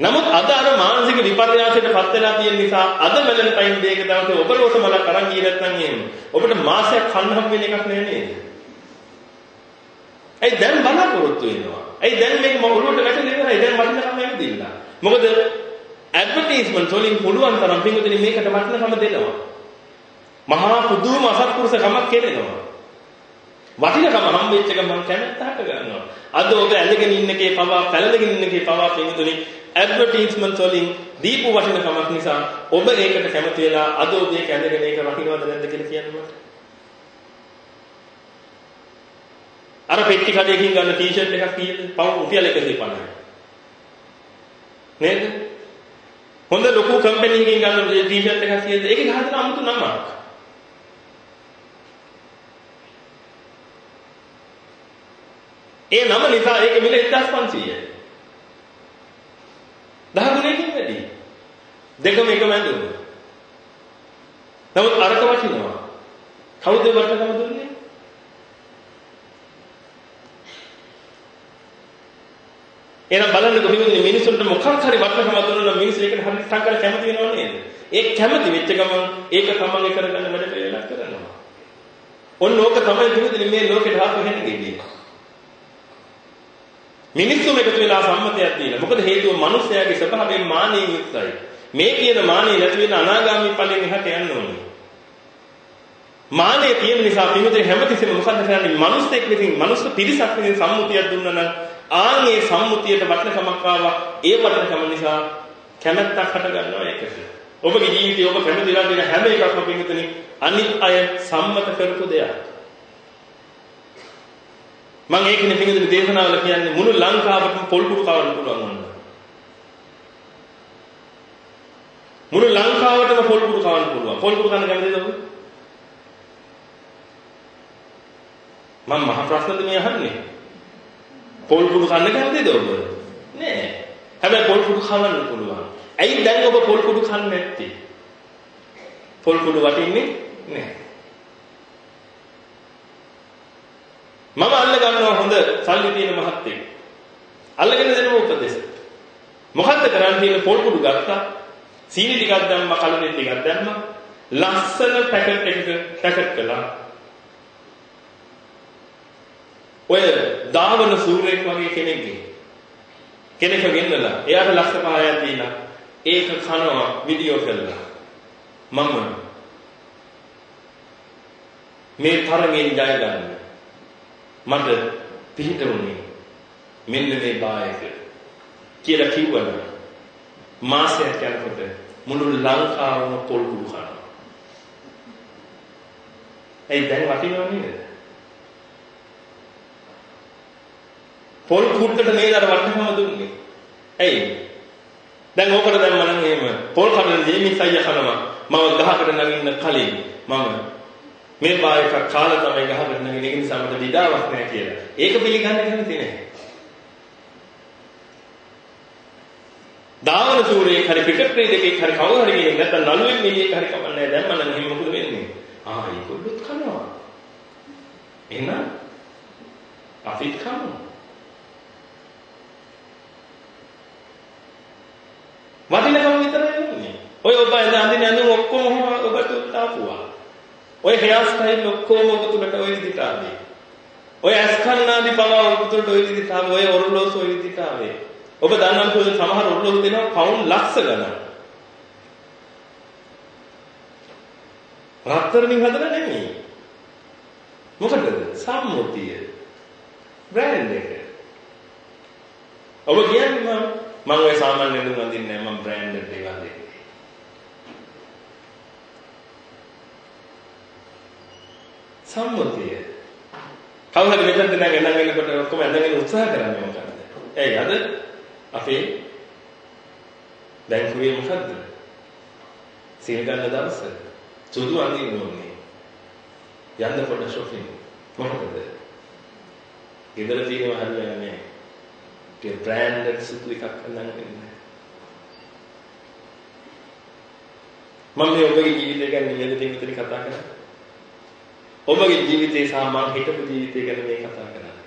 නමුත් අද අර මානසික විපර්යාසයට පත් වෙලා තියෙන නිසා අද වැලන්ටයින් ඩේ එක දවසේ ඔබ රෝස මලක් අරන් ගියේ නැත්නම් එහෙම ඔබට මාසයක් කන්න හම් වෙන එකක් නෑ නේද? ඒ දැන් බලාපොරොත්තු වෙනවා. ඒ දැන් මේක මම ඔළුවට වැටෙලා ඉවරයි. දැන් වටිනකම ඇවිදින්න. මොකද ඇඩ්වර්ටයිස්මන්ට් වලින් පුළුවන් තරම් පිටුදින මේකට වටිනකම දෙනවා. මහා පුදුම අසත්පුරුෂකමක් කෙරෙනවා. වටිනකම හම්බෙච්ච එක මම කැමැත්තට ගන්නවා. අද ඔබ ඇඳගෙන ඉන්න එකේ පවා පැලඳගෙන ඉන්න එකේ පවා පිටුදින ඇඩ්වර්ටයිස්මන්ට් වලින් දීපු වටිනකමක් නිසා ඔබ ඒකට කැමති වෙලා අද ඔබ ඒක ඇඳගෙන ඒක වටිනවද නැද්ද කියලා කියන්න මට. අර පෙට්ටි කඩේකින් ගන්න ටී-ෂර්ට් එකක් කීයද? පව් රුපියල් 150යි. නේද? හොඳ ලොකු කම්පැනි එකකින් ගන්න ටී-ෂර්ට් එකක් කීයද? ඒකේ ගහන අමුතු නමක්. ඒ නම නිසා ඒක මිල 1500යි. 10 ගුණයකින් වැඩි. දෙකම එකම ඇඳුම. නමුත් අරක වටිනවා. කවුද වටිනකම දුන්නේ? එහෙනම් බලන්නකො පිළිවෙලින් මිනිසුන්ට මොකක් හරි වටිනකමක් දුන්නා නම් මිනිස්සු ඒකට හරි සංකල්ප කැමති වෙනව නේද? ඒ කැමති වෙච්ච ගමන් ඒක තමන්ගේ කරගන්න වැඩ පිළිවෙලක් කරනවා. ඔන්න ඕක තමයි පිළිවෙලින් මේ ලෝකෙට ආපු හැටි මිනිස්සුම එකතු වෙලා සම්මතයක් දීලා. මොකද හේතුව මිනිස්යාගේ ස්වභාවයෙන් මානෙන් යුක්තයි. මේ කියන මානෙ නැති වෙන අනාගාමී ඵලෙන් එහාට යන්න ඕනේ. මානෙ තියෙන නිසා පින්විතේ හැමතිස්සෙම මොකද කරන්නේ? මිනිස්සෙක් විසින් මිනිස් පිරිසක් විසින් සම්මුතියක් දුන්නා නම් ආන්ගේ සම්මුතියට වටිනකමක් ආවා. ඒ වටිනකම නිසා කැමැත්තක් හට ගන්නවා ඒකට. ඔබගේ ජීවිතේ ඔබ කැමතිලා දෙන හැම එකක්ම පින්විතනේ අනිත් අය සම්මත කරපු දෙයක්. මම ඒකනේ පින්විතනේ දේශනාවල කියන්නේ මුළු ලංකාවටම පොල් කුඩු කවන්න පුළුවන් වුණා. මුළු ලංකාවටම පොල් කුඩු කවන්න පුළුවන්. පොල් කුඩු කන්න කැමතිද ඔබ? මම මහ ප්‍රශ්නද මේ අහන්නේ? පොල් කුඩු කන්න කැමතිද ඔබ? නෑ. හැබැයි පොල් කුඩු කවන්න පුළුවන්. ඇයි දැන් ඔබ පොල් කුඩු කන්නේ නැත්තේ? පොල් කුඩු වටින්නේ නෑ. මම අල්ල ගන්නවා හොඳ සල්ලි තියෙන මහත්තයෙක්. අල්ලගෙන දෙනම උපදෙස්. මොකද්ද කරන්න තියෙන පොල් කුඩු ගත්තා. සීනි ටිකක් දැම්මා කලුරින් ටිකක් දැම්මා. ලස්සන පැකට් එකක පැකට් කළා. ඔය දාවන සූර්යෙක් වගේ කෙනෙක්ගේ කෙනෙක් ගෙන්නලා එයාට ලක්ෂ පහයක් දීලා ඒක කනවා වීඩියෝ කරලා මම මේ තරගෙන් ජය ගන්න මට පිහිටුනේ මෙන්න මේ බායක කියලා කිව්වනම් මාසයක් යනකොට මුළු ලංකාවම පොල් කුඩු කනවා. ඒ දැන් වටිනව නේද? පොල් කුඩට නේද අර වටිනකම දුන්නේ. ඇයි? දැන් ඕකට දැම්ම නම් එහෙම පොල් කඩන ජේමිස් අයියා කනවා. මම ගහකට නගින්න කලින් මම මේ බායක කාලා තමයි ගහකට නගින්න ඒ නිසා මට දිඩාවක් නැහැ කියලා. ඒක පිළිගන්න කැමති නැහැ. දාවන සූරේ හරි ක්‍රිකට් ක්‍රීඩකෙක් හරි කවුරු හරි ගිහින් නැත්නම් නළුවෙක් මිනිහෙක් හරි කමන්නේ දැම්ම නම් එහෙම මොකද වෙන්නේ? ආ ඒගොල්ලොත් කනවා. එහෙනම් අපිත් කනවා. වටිනකම විතරයි ඉන්නේ. ඔය ඔබ අඳින ඇඳුම් ඔක්කොම ඔබට තාපුවා. ඔය හෙයාර් ස්ටයිල් ඔක්කොම ඔබ තුලට ඔය විදිහට ආවේ. ඔය ඇස් කන්නාදි පවා ඔබ තුලට ඔය විදිහට ආවේ. ඔය ඔරලෝස ඔය විදිහට ආවේ. ඔබ දන්නම් පොඩි සමහර ඔරලෝස දෙනවා පවුන් ලක්ෂ ගණන්. රත්තරන්ින් හදලා නෙමෙයි. මොකටද? සම්මුතිය. බ්‍රෑන්ඩ් එක. ඔබ කියන්නේ මම ඔය සාමාන්‍ය නෙළුම් අඳින්නේ නැහැ මම බ්‍රෑන්ඩඩ් එක අඳින්නේ. සම්මුතිය. කවුරුහරි මෙතනට නම් එනං වෙනකොට ඔක්කොම ඇඳගෙන උත්සාහ කරන්නේ මොකද්ද? ඇයි අද අපේ බැංකුවේ මොකද්ද? සීල් ගන්න දවස සුදු අඳින්න ඕනේ. යන්න පොඩ shopping මොකටද? ගෙදර තියෙනවා හරියන්නේ නැහැ. ඒ බ්‍රෑන්ඩඩ් සුදු එකක් අඳන් ඉන්නේ. මම මේ ඔබගේ ජීවිතය ගැන නියදින් විතර කතා කරන්නේ. ඔබගේ ජීවිතේ සහ මම හිතපු ජීවිතය ගැන මේ කතා කරන්නේ.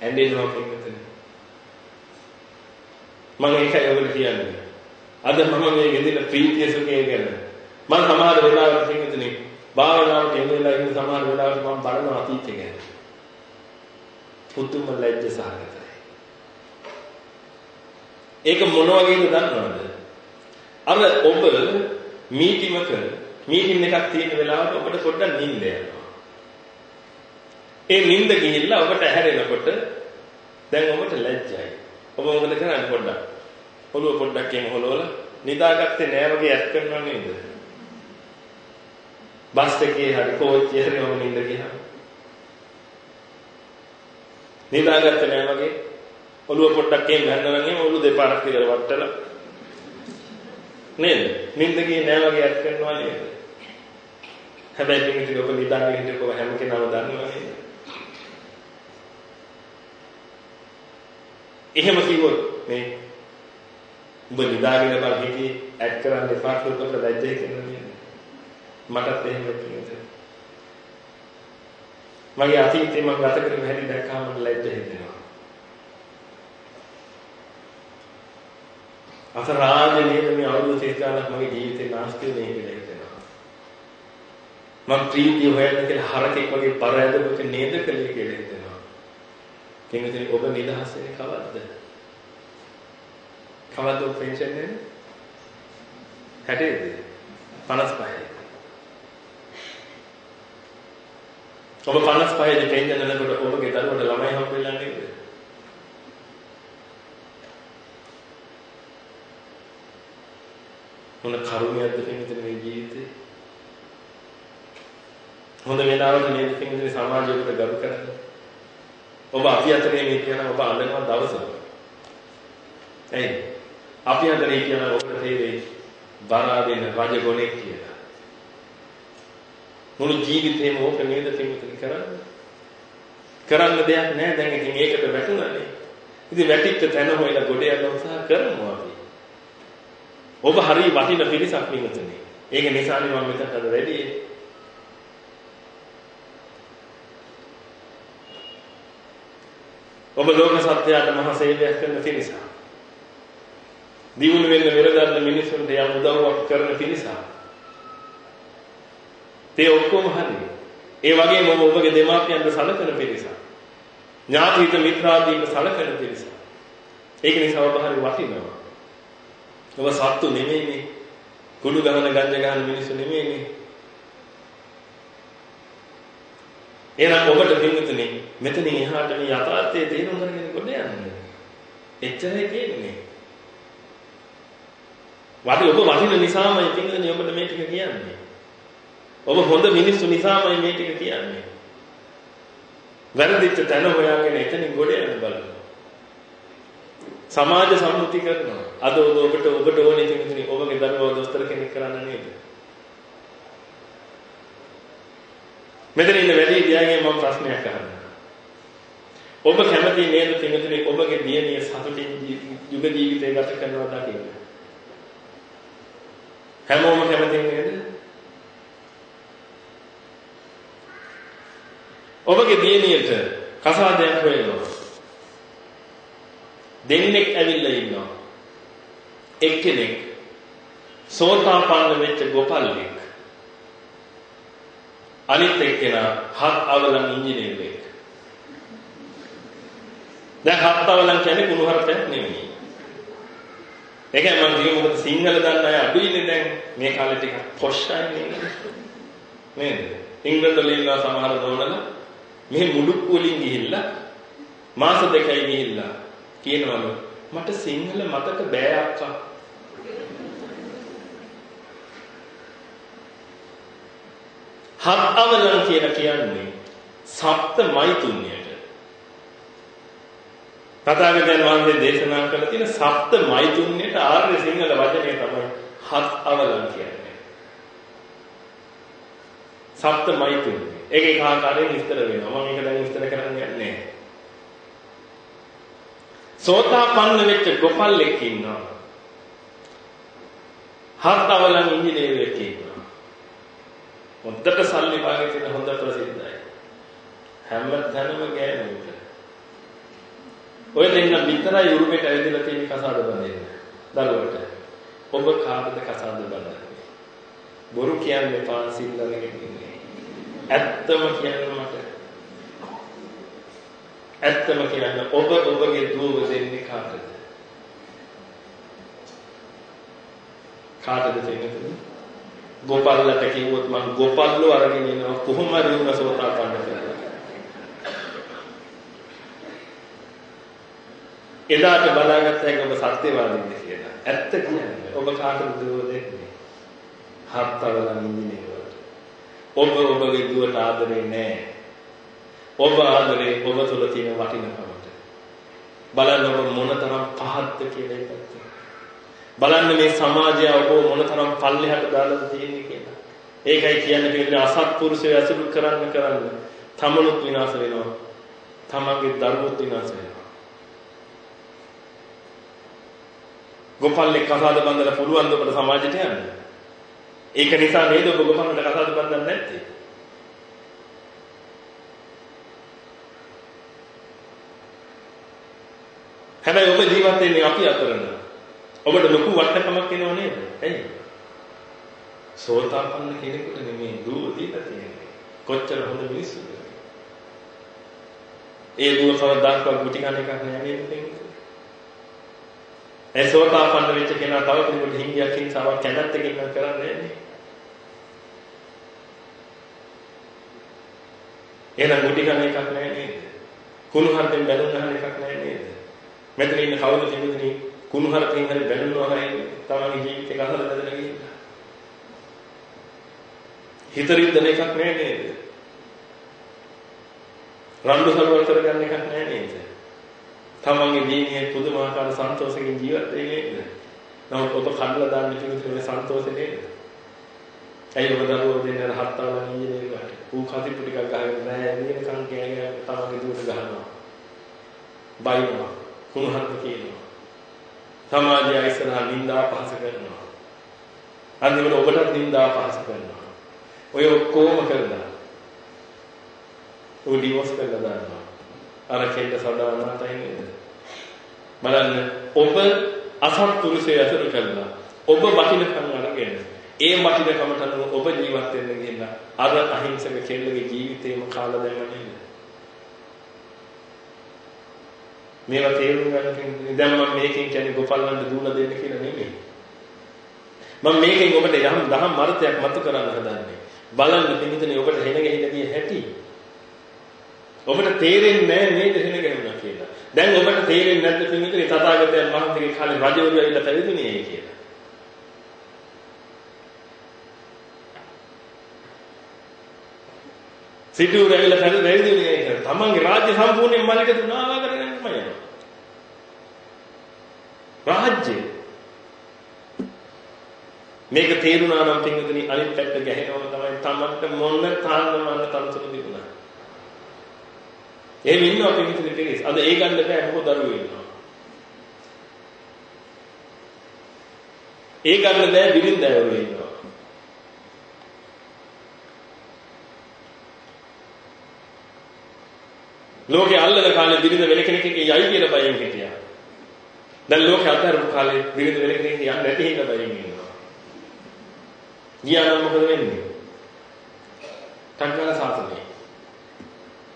ඇඬෙනවා පින්විතනේ. මම ඒකයි ඔබට කියන්නේ. අද මම මේ ගෙදින ප්‍රීතිය සුඛය ගැන මම සමහර වෙලාවට පින්විතනේ භාවනාවට එන වෙලාව ඉන්න සමහර වෙලාවට මම බලන අතීතය ගැන. පුදුම ලැජ්ජ සහගතයි. ඒක මොන වගේද දන්නවද? අර ඔබ මීටිමක මීටින් එකක් තියෙන වෙලාවට ඔබට පොඩ්ඩක් නිින්ද යනවා. ඒ නිින්ද ගිහිල්ලා ඔබට ඇහැරෙනකොට දැන් ඔබට ලැජ්ජයි. ඔබ මොකද කරන්නේ පොඩ්ඩක්? ඔළුව පොඩ්ඩක් එහෙම හොලවලා නිදාගත්තේ නෑ වගේ ඇස් කරනව නේද? බස් එකේ හරි කෝච්චියේ හරි ඔබ නිින්ද ගියා. නිදාගත්තේ නෑ වගේ ඔළුව පොඩ්ඩක් එහෙම ගන්නවා නම් ඔළුව දෙපාරක් විතර වට්ටලා නේද? නිින්ද ගියේ නෑ වගේ ඇස් කරනවා නේද? හැබැයි මේක ඔබ නිදාගෙන හිටපුව හැම කෙනාම දන්නවා නේද? එහෙම කිව්වොත් මේ ඔබ නිදාගෙන බල හිතේ ඇඩ් කරන්න එපා කියලා ලැජ්ජයි කියනවා නේද? මටත් එහෙම වෙන්නේ. මගේ අතීතේ මම ගත කරපු හැටි දැක්කම මට ලැජ්ජ හිතෙනවා. අසරාජ නේද මේ අවුරුදු 30 මගේ ජීවිතේ නාස්ති වෙන්නේ කියලා හිතෙනවා. මම ප්‍රීතිය හොයන්න කියලා හරකෙක් වගේ පරෑදමක නේද කළේ කියලා හිතෙනවා. කෙනෙකුට ඔබ නිදහස් වෙන්නේ කවද්ද? කවද්ද ඔබ පෙන්ෂන් එන්නේ? 60ද? 55ද? ඔබ 55 දී පෙන්ෂන් එනකොට ඔබගේ දරුවට ළමයි හම්බෙලා නේද? මොන කරුණයක්ද පින්විතනේ මේ ජීවිතේ? හොඳ වෙලාවක නේද පින්විතනේ සමාජයට ගරු කරන්නේ. ඔබ අපි අතරේ මේ කියන ඔබ අඳනවා දවසක. එයි අපි අතරේ කියන ඔබට තේරෙයි බරාදෙන රජගොනෙක් කියලා. මුළු ජීවිතේම ඕක නේද පින්විතනේ කරන්නේ? කරන්න දෙයක් නැහැ දැන් ඉතින් ඒකට වැටුණානේ. ඉතින් වැටිච්ච තැන හොයලා ගොඩ යන උත්සාහ කරමු අපි. ඔබ හරි වටින පිරිසක් නිමතුනේ. ඒක නිසානේ මම මෙතනට අද වැඩි. ඔබ ලෝක සත්‍යයට මහ සේවයක් කරන පිරිසක්. දියුණු වෙන්න වෙරදන්න මිනිසුන්ට යම් උදව්වක් කරන පිරිසක්. ඒ ඔක්කොම හරි. ඒ වගේම ඔබ ඔබගේ දෙමාපියන්ට සලකන පිරිසක්. ඥාතිහිත මිත්‍රාදීන්ට සලකන පිරිසක්. ඒක නිසා ඔබ හරි වටිනවා. ඔබ සත්තු නෙමෙයිනේ. කුඩු ගහන ගංජ ගහන මිනිස්සු නෙමෙයිනේ. එහෙනම් ඔබට පින්විතනේ මෙතනින් එහාට මේ යථාර්ථයේ තේරුම් ගන්න කොට යන්නේ. එච්චරයි කියන්නේ. වාටි ඔබ වටින නිසාමයි පින්විතනේ ඔබට මේ ටික කියන්නේ. ඔබ හොඳ මිනිස්සු නිසාමයි මේ ටික කියන්නේ. වැරදිච්ච තැන හොයාගෙන එතනින් ගොඩ යන්න බලන්න. සමාජ සම්මුති කරනවා. අද ඔබට ඔබට ඕනේ ඉතින් ඔබගේ දරුවව දොස්තර කෙනෙක් කරන්න නේද? මෙතන ඉන්න වැඩි දියාගේ මම ප්‍රශ්නයක් අහනවා. ඔබ කැමති නේද තිමතුනේ ඔබගේ දියණිය සතුටින් යුග ජීවිතය ගත කරනවා දකින්න? හැමෝම කැමති නේද? ඔබගේ දියණියට කසාදයක් වෙනවා. දෙන්නෙක් ඇවිල්ලා ඉන්නවා. එක්කෙනෙක් සෝතාපන්න වෙච්ච ගොපල්ලෙක්. අනිත් එක්කෙනා හත් අවලන් ඉංජිනේරුවෙක්. දැන් හත් අවලන් කියන්නේ කුණුහරුපයක් නෙමෙයි. ඒකයි මම කිව්වේ මොකද සිංහල දන්න අය අඩුයිනේ දැන් මේ කාලේ ටික පොෂ්ටයි නේද? නේද? ඉංග්‍රීසි වලින් ඉන්නවා සමහර දෝනලා මෙහි මුඩුක්කු වලින් ගිහිල්ලා මාස දෙකයි ගිහිල්ලා කියනවලු මට සිංහල මතක බෑ අක්කා. හත් අවලන් කියලා කියන්නේ සප්ත මෛතුන්‍යයට. තථාගතයන් වහන්සේ දේශනා කළ තියෙන සප්ත මෛතුන්‍යයට ආර්ය සිංහල වචනය තමයි හත් අවලන් කියන්නේ. සප්ත මෛතුන්‍ය. ඒක එක ආකාරයෙන් විස්තර වෙනවා. මම මේක දැන් විස්තර කරන්න යන්නේ නැහැ. සෝතාපන්න වෙච්ච ගොපල්ලෙක් ඉන්නවා. හත්වලන් ඉංජිනේරුවෙක් ඉන්නවා. හොඳට සල්ලි වාගේ තියෙන හොඳ ප්‍රසිද්ධයි. හැම තැනම ගෑනුන්ට. ඔය දෙන්න විතරයි යුරුපේට ඇවිදලා තියෙන කසාද බඳින්න. දරුවට. ඔබ කාටද කසාද බඳින්නේ? බොරු කියන්නේ පාන්සිල් ළඟ ඉන්නේ. ඇත්තම කියන්න මට. ඇත්තම කියන්න ඔබ ඔබගේ දුව දෙන්නේ කාටද? කාටද දෙන්නේ? ගෝපල්ලට කිව්වොත් මං ගෝපල්ලෝ අරගෙන එනවා කොහොම හරි උන සෝතාපන්න කරලා. එදාට බලාගත්ත හැකි ඔබ සත්‍යවාදීද කියලා. ඇත්ත කියන්නේ ඔබ කාටද දුව දෙන්නේ? හත්තරලන් ඉන්නේ ඔබ ඔබගේ දුවට ආදරේ නැහැ. ඔබ ආදරේ ඔබ තුළ තියෙන වටිනකමට. බලන්න ඔබ මොනතරම් පහත්ද කියලා ඒකත්. බලන්න මේ සමාජය ඔබ මොනතරම් පල්ලෙහාට දාලාද තියෙන්නේ කියලා. ඒකයි කියන්නේ පිළිදෙන අසත්පුරුෂය ඇසුරු කරන්න කරන්න තමනුත් විනාශ වෙනවා. තමන්ගේ දරුවොත් විනාශ වෙනවා. ගොපල්ලේ කසාද බඳලා පුළුවන් ද ඔබට සමාජයට යන්න? ඒක නිසා නේද ඔබ ගොපන්නට කසාද බඳන්නේ නැත්තේ? හැබැයි ඔබ ජීවත් වෙන්නේ අපි අතරන. ඔබට ලොකු වටකමක් එනව නේද? ඇයි? සෝතාපන්න කෙනෙකුට නෙමෙයි දුව දීලා තියෙන්නේ. කොච්චර හොඳ මිනිස්සුද? ඒ දුව කවදාවත් ගුටි කන එකක් නෑ නේද? ඒ සෝතාපන්න වෙච්ච කෙනා තව කෙනෙකුට හිංගියක් හිංසාවක් කැඩත් එකකින් කරන්නේ නෑනේ. එහෙනම් ගුටි කන එකක් නෑ නේද? කුණු හර්ධෙන් බැලුම් ගන්න එකක් නෑ නේද? මෙතන ඉන්න කවුද කෙනෙකුනේ කුණු හර්ධෙන් හරි බැලුනවා හරි තමන්ගේ ජීවිතේ ගහලා බැදලා ගිහින්. හිතරින්දන එකක් නෑ නේද? රණ්ඩු සරුවල් කරගන්න එකක් නෑ නේද? තමන්ගේ ජීවිතයේ පුදුමාකාර සන්තෝෂකින් ජීවත් වෙන්නේ නේද? නමුත් ඔබ කඩලා දාන්න කිව්වොත් සන්තෝෂේ නේද? ඇයි ඔබ දරුවෝ දෙන්න හත්තාවල නියනේ වහට. ඌ කතිපු ටිකක් ගහගෙන නැහැ එළියකම් කෑගෙන තමන්ගේ දුවට ගහනවා. බයිනවා. කුණහත් කියනවා. සමාජය ඉස්සරහා නින්දා පහස කරනවා. අන්තිමට ඔබටත් නින්දා පහස කරනවා. ඔය ඔක්කොම කරලා ඌ ඩිවෝස් කරලා දානවා. අර කෙල්ල සදාවනා තයි නේද? බලන්න ඔබ අසත්පුරුෂය අසුරු කළා. ඔබ වටිනකම් අරගෙන ඒ වටිනකමට අනුව ඔබ ජීවත් වෙන්න ගිහිල්ලා අර අහිංසක කෙල්ලගේ ජීවිතේම කාලා දැම්ම නේද? මේවා තේරුම් ගන්න දැන් මම මේකෙන් කියන්නේ ගොපල්ලන්ට දූලා දෙන්න කියලා නෙමෙයි. මම මේකෙන් ඔබට යම් දහම් අර්ථයක් මතු කරන්න හදන්නේ. බලන්න පිටින් ඔබට හෙන ගෙහිලා ගිය හැටි. ඔබට තේරෙන්නේ නැහැ නේද හෙන ගෙහුණා කියලා. දැන් ඔබට තේරෙන්නේ නැද්ද පිටින් තථාගතයන් වහන්සේගේ කාලේ රජවරු ඇවිල්ලා පැවිදුනේ කියලා. සිටුවර ඇවිල්ලා පැවිදි වෙන්නේ කියලා. තමන්ගේ රාජ්‍ය සම්පූර්ණයෙන් මල්ලට දුනාවා කරගෙන තමයි යනවා. රාජ්‍ය මේක තේරුණා නම් පින්වතුනි අනිත් පැත්ත ගැහෙනවම තමයි තමන්ට මොන තාන්නවන්න තනතුරු තිබුණා. එහෙම ඉන්නවා පින්වතුනි පිළිස්. අද ඒ ගන්න බෑ මොකද දරුවෝ ඉන්නවා. ඒ ගන්න බෑ බිරින්දෑවෝ ඉන්නවා. ලෝකේ අල්ලන කාලේ බිරිඳ වෙන කෙනෙක්ගේ යයි කියලා බයෙන් හිටියා. දැන් ලෝකේ අත්හැරපු කාලේ බිරිඳ වෙන කෙනෙක් යන්නේ නැති හින්දා බයෙන් ඉන්නවා. ගියානම් මොකද වෙන්නේ? තංගල සාසනේ.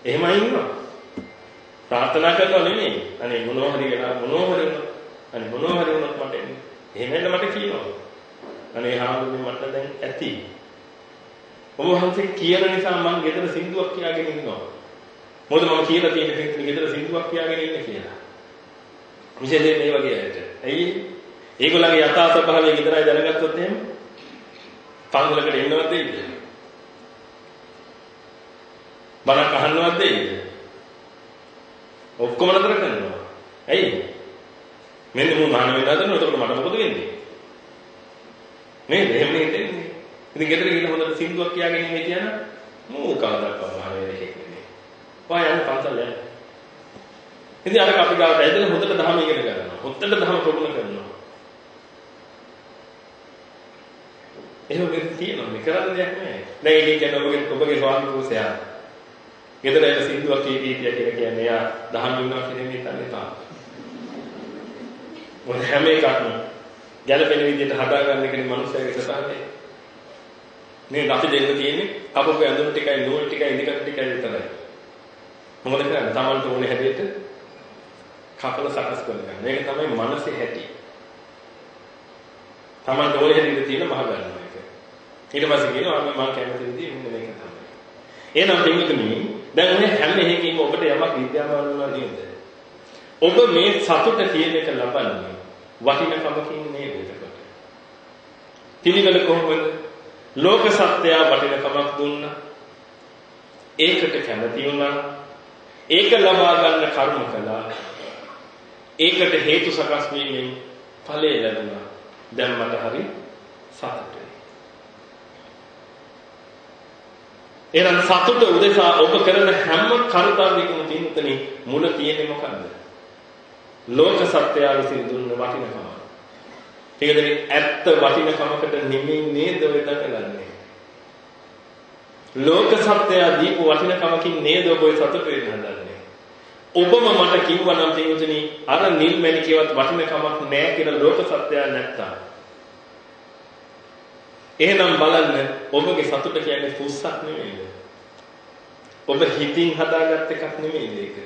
එහෙමයි ඉන්නවා. ප්‍රාර්ථනා කරනවා නෙමෙයි. අනේ මොනවා හරි වෙලා මොනවා හරි වුණා. අනේ මොනවා හරි වුණත් මට එන්නේ. එහෙම වෙන්න මට කියනවා. අනේ හාමුදුරුවෝ මට දැන් ඇති. ඔබ වහන්සේ කියන නිසා මම ගෙදර සින්දුවක් කියාගෙන ඉන්නවා. මොකද මම කියලා තියෙන කෙනෙක් ගෙදර සින්දුවක් කියාගෙන ඉන්නේ කියලා. විශේෂයෙන් මේ වගේ අයට. ඇයි? ඒගොල්ලන්ගේ යථා ස්වභාවය විතරයි දැනගත්තොත් එහෙම පන්සලකට එන්නවත් දෙයිද? බණක් අහන්නවත් දෙයිද? ඔක්කොම නතර කරනවා. ඇයි? මෙන්න මම මහාන වෙන්න හදනවා. එතකොට මට මොකද වෙන්නේ? නේද? එහෙම නෙන්නේ. ඉතින් ගෙදර ගිහින් හොඳට සින්දුවක් කියාගෙන ඉන්නේ කියන මූ කවදාවත් මහාන වෙන්නේ ඔයා යන්නේ පන්සල් යන්න. ඉතින් අර අපි ගාවට ඇදලා හොඳට ධර්ම ඉගෙන ගන්නවා. හොත්තට ධර්ම ප්‍රගුණ කරනවා. එහෙම වෙන්න තියෙනවා. මේ කරන්න දෙයක් නැහැ. දැන් ඒක කියන්නේ ඔබගේ ඔබගේ ස්වාමි පුරුෂයා. ගෙදර එන සින්දුවක් කී කී කියලා කියන්නේ එයා දහම් ඉන්නවා කියන එක හිතන්නේ තා. මොකද හැම එකක්ම ගැළපෙන විදිහට හදාගන්න එකනේ මනුස්සයගේ ස්වභාවය. මේ අපි දෙන්න තියෙන්නේ කපපු ඇඳුම් ටිකයි නූල් ටිකයි ඉදිකට ටිකයි විතරයි. මොකද කරන්නේ? Tamanට ඕනේ හැටියට කපල සකස් කරගන්න. මේක තමයි මනසේ හැටි. Tamanට ඕනේ හැටියට තියෙන මහ ගන්නවා ඒක. ඊට පස්සේ කියනවා මම කැමති විදිහ මෙන්න මේක තමයි. එහෙනම් පින්විතනි දැන් ඔය හැම එකකින්ම ඔබට යමක් විද්‍යාමාන වෙනවා නේද? ඔබ මේ සතුට කියන එක ලබන්නේ වටිනකමකින් නේද එතකොට? පිළිවෙල කොහොමද? ලෝක සත්‍යය වටිනකමක් දුන්නා. ඒකට කැමති වුණා. ඒක ලබා ගන්න කර්ම කළා. ඒකට හේතු සකස් වීමෙන් ඵලය ලැබුණා. දැන් මට හරි සතුටුයි. එහෙනම් සතුට උදෙසා ඔබ කරන හැම කර්තව්‍යකම තින්තනි මුල තියෙන්නේ මොකද්ද? ලෝක සත්‍යය විසින් දුන්න වටිනකම. ඒකද ඇත්ත වටිනකමකට නෙමෙයි නේද ඔය දකලන්නේ. ලෝක සත්‍යය දීපු වටිනකමකින් නේද ඔබ ඔය සතුට වෙන්න හදන්නේ. ඔබම මට කිව්වා නම් තේරුතුනි අර නිල් මැණිකේවත් වටිනකමක් නැහැ කියලා ලෝක සත්‍යය නැත්තා. එහෙනම් බලන්න ඔබගේ සතුට කියන්නේ පුස්සක් නෙමෙයිද? ඔබ හිතින් හදාගත්ත එකක් නෙමෙයිද ඒක?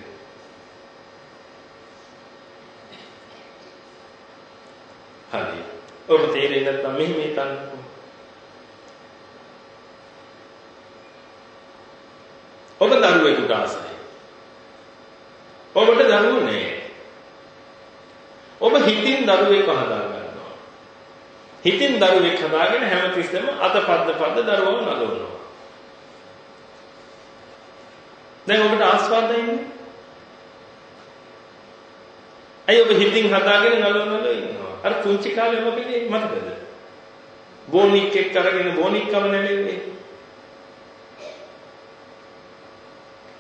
හරි. ඔබ තේරෙන්නේ නැත්නම් මෙහෙම හිතන්නකෝ. ඔබ දරුවෙකුට ආසයි. ඔබට දරුවෝ නෑ. ඔබ හිතින් දරුවෙක් හදා ගන්නවා. හිතින් දරුවෙක් හදාගෙන හැමතිස්සෙම අත පද්ද පද්ද දරුවව නලවනවා. දැන් ඔබට ආස්වාදයින්නේ. අය ඔබ හිතින් හදාගෙන නලව නලව ඉන්නවා. අර පුංචි කාලේ ඔබගේ මතකද? බෝනික් එක්ක අරගෙන බෝනික්කම නැලෙන්නේ.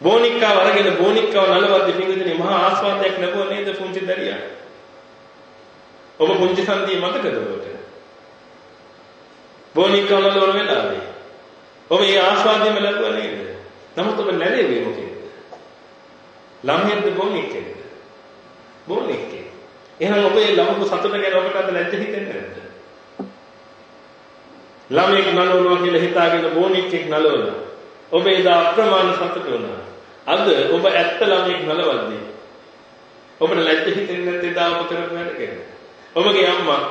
බෝනික්කාව අරගෙන බෝනික්කාව නලවද්දි පිංගුදෙනි මහා ආස්වාදයක් ලැබුව නේද පුංචි දරියා? ඔබ පුංචි සන්දිය මතකද ඔබට? බෝනික්කාව නලවන වෙලාවේ. ඔබ ඒ ආස්වාදයම ලැබුව නේද? නමුත් ඔබ නැලෙන්නේ මොකේද? ළමයෙක්ද බෝනික්කෙක්ද? බෝනික්කෙක්. එහෙනම් ඔබ ඒ ළමපු සතුට ගැන ඔබට අද ලැජ්ජ හිතෙන්නේ නැද්ද? ළමයෙක් නලවනවා කියලා හිතාගෙන බෝනික්කෙක් නලවනවා. ඔබ එදා අප්‍රමාණ සතුට වුණා. අද ඔබ ඇත්ත ළමයෙක් නලවද්දී ඔබට ලැජ්ජ හිතෙන්නේ නැත්නම් එදා ඔබ කරපු වැඩ ගැන. ඔබගේ අම්මා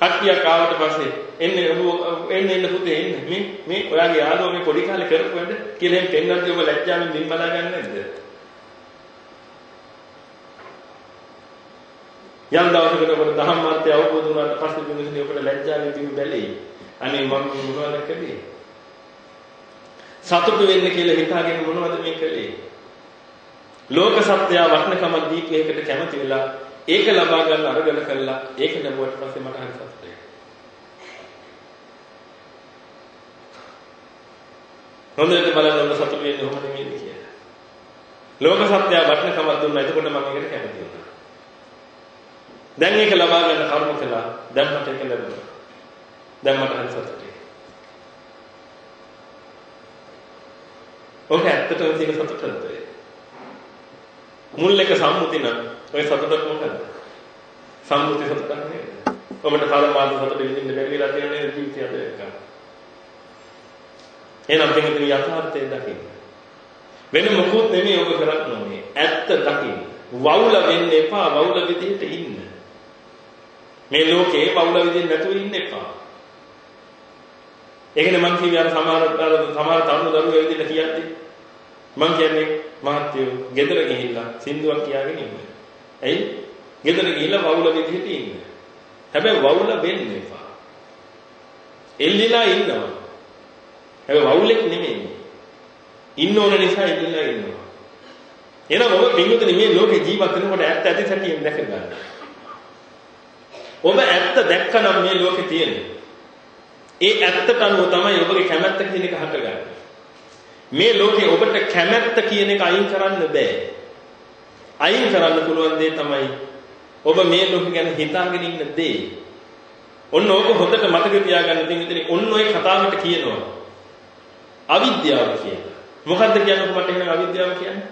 කට්ටියක් ආවට පස්සේ එන්නේ ඔබ එන්නේ එන්න පුතේ එන්න මේ මේ ඔයාගේ යාළුවා මේ පොඩි කාලේ කරපු වැඩ කියලා එම් පෙන්නද්දී ඔබ ලැජ්ජාවෙන් මින් බලා ගන්න නැද්ද? යම් දවසකට ඔබට දහම් මාර්ගය අවබෝධ වුණාට පස්සේ බින්දුනේ ඔබට ලැජ්ජාවෙන් බිම බැලේ. අනේ මම මොනවද කළේ? සතුටු වෙන්න කියලා හිතාගෙන මොනවද මේ කළේ? ලෝක සත්‍යය වටනකමක් දීපු එකකට කැමති වෙලා ඒක ලබා ගන්න අරගෙන කළා ඒක ලැබුවට පස්සේ මට හරි සතුටුයි. හොඳට බලන්න ඔන්න සතුටු වෙන්නේ කොහොමද මේක කියලා. ලෝක සත්‍යය වටනකමක් දුන්නා එතකොට මම ඒකට කැමති වුණා. දැන් ඒක ලබා ගන්න කර්ම කළා දැන් මට ඒක ලැබුණා. දැන් මට හරි සතුටුයි. ඔක ඇත්තටම තියෙන සතුටද? මුල් එක සම්මුති නම් ඔය සතුටක් මොකද්ද? සම්මුති සතුටක් නේද? ඔබට පරමාර්ථ සතුට විඳින්න බැරි වෙලා තියෙන නේද ජීවිතය අද එක. එහෙනම් පිටින් යථාර්ථය දකින්න. වෙන මොකුත් නෙමෙයි ඔබ කරන්න ඕනේ. ඇත්ත දකින්න. වවුල වෙන්න එපා. වවුල විදිහට ඉන්න. මේ ලෝකේ වවුල විදිහට නැතුව ඉන්න එපා. ඒකනේ මං කිව්වේ අර සමහර සමහර තරුණ දරුවෝ ඒ විදිහට කියද්දි මං කියන්නේ මහත්යෝ ගෙදර ගිහිල්ලා සින්දුවක් කියාගෙන ඉන්න. ඇයි? ගෙදර ගිහිල්ලා වවුල විදිහට ඉන්න. හැබැයි වවුල වෙන්න එපා. එල්ලිලා ඉන්නවා. හැබැයි වවුලෙක් නෙමෙයි. ඉන්න ඕන නිසා එල්ලිලා ඉන්නවා. එහෙනම් ඔබ පින්විතනේ මේ ලෝකේ ජීවත් වෙනකොට ඇත්ත ඇති සැටියෙන් දැක ගන්න. ඔබ ඇත්ත දැක්කනම් මේ ලෝකේ තියෙන්නේ. ඒ ඇත්තට අනුව තමයි ඔබගේ කැමැත්ත කියන එක හටගන්නේ. මේ ලෝකේ ඔබට කැමැත්ත කියන එක අයින් කරන්න බෑ. අයින් කරන්න පුළුවන් දේ තමයි ඔබ මේ ලෝකෙ ගැන හිතාගෙන ඉන්න දේ. ඔන්න ඕක හොඳට මතක තියාගන්න තියෙන ඉතින් ඔන්න ඔය කතාවට කියනවා. අවිද්‍යාව කියලා. මොකද්ද කියන්නේ මට එහෙනම් අවිද්‍යාව කියන්නේ?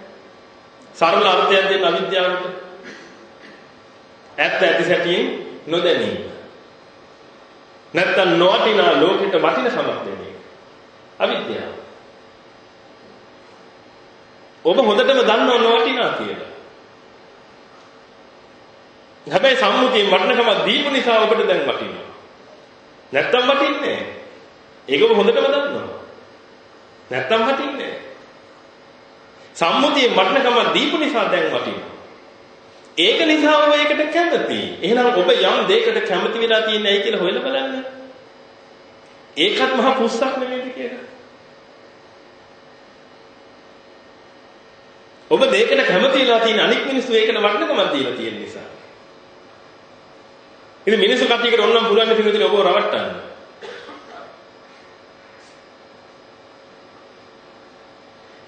සරල අර්ථයක් දෙන්න අවිද්‍යාවට. ඇත්ත ඇති සැටියෙන් නොදැනීම. නැත්තම් නොවටිනා ලෝකෙට වටිනකමක් දෙන එක. අවිද්‍යාව. ඔබ හොඳටම දන්නව නොවටිනා කියලා. හැබැයි සම්මුතියෙන් වටිනකමක් දීපු නිසා ඔබට දැන් වටිනවා. නැත්තම් වටින්නේ නැහැ. ඒක ඔබ හොඳටම දන්නවා. නැත්තම් වටින්නේ නැහැ. සම්මුතියෙන් වටිනකමක් දීපු නිසා දැන් වටිනවා. ඒක නිසා ඔබ ඒකට කැමතියි. එහෙනම් ඔබ යම් දෙයකට කැමති වෙලා තියෙන්නේ ඇයි කියලා හොයලා බලන්න. ඒකත් මහා පුස්සක් නෙමෙයිද කියලා. ඔබ දෙයකට කැමති වෙලා තියෙන අනික් මිනිස්සු ඒකට වටිනකමක් දීලා තියෙන නිසා. ඉතින් මිනිස්සු කට්ටියකට ඕනනම් පුළුවන් නේ පිළිතුරු ඔබව රවට්ටන්න.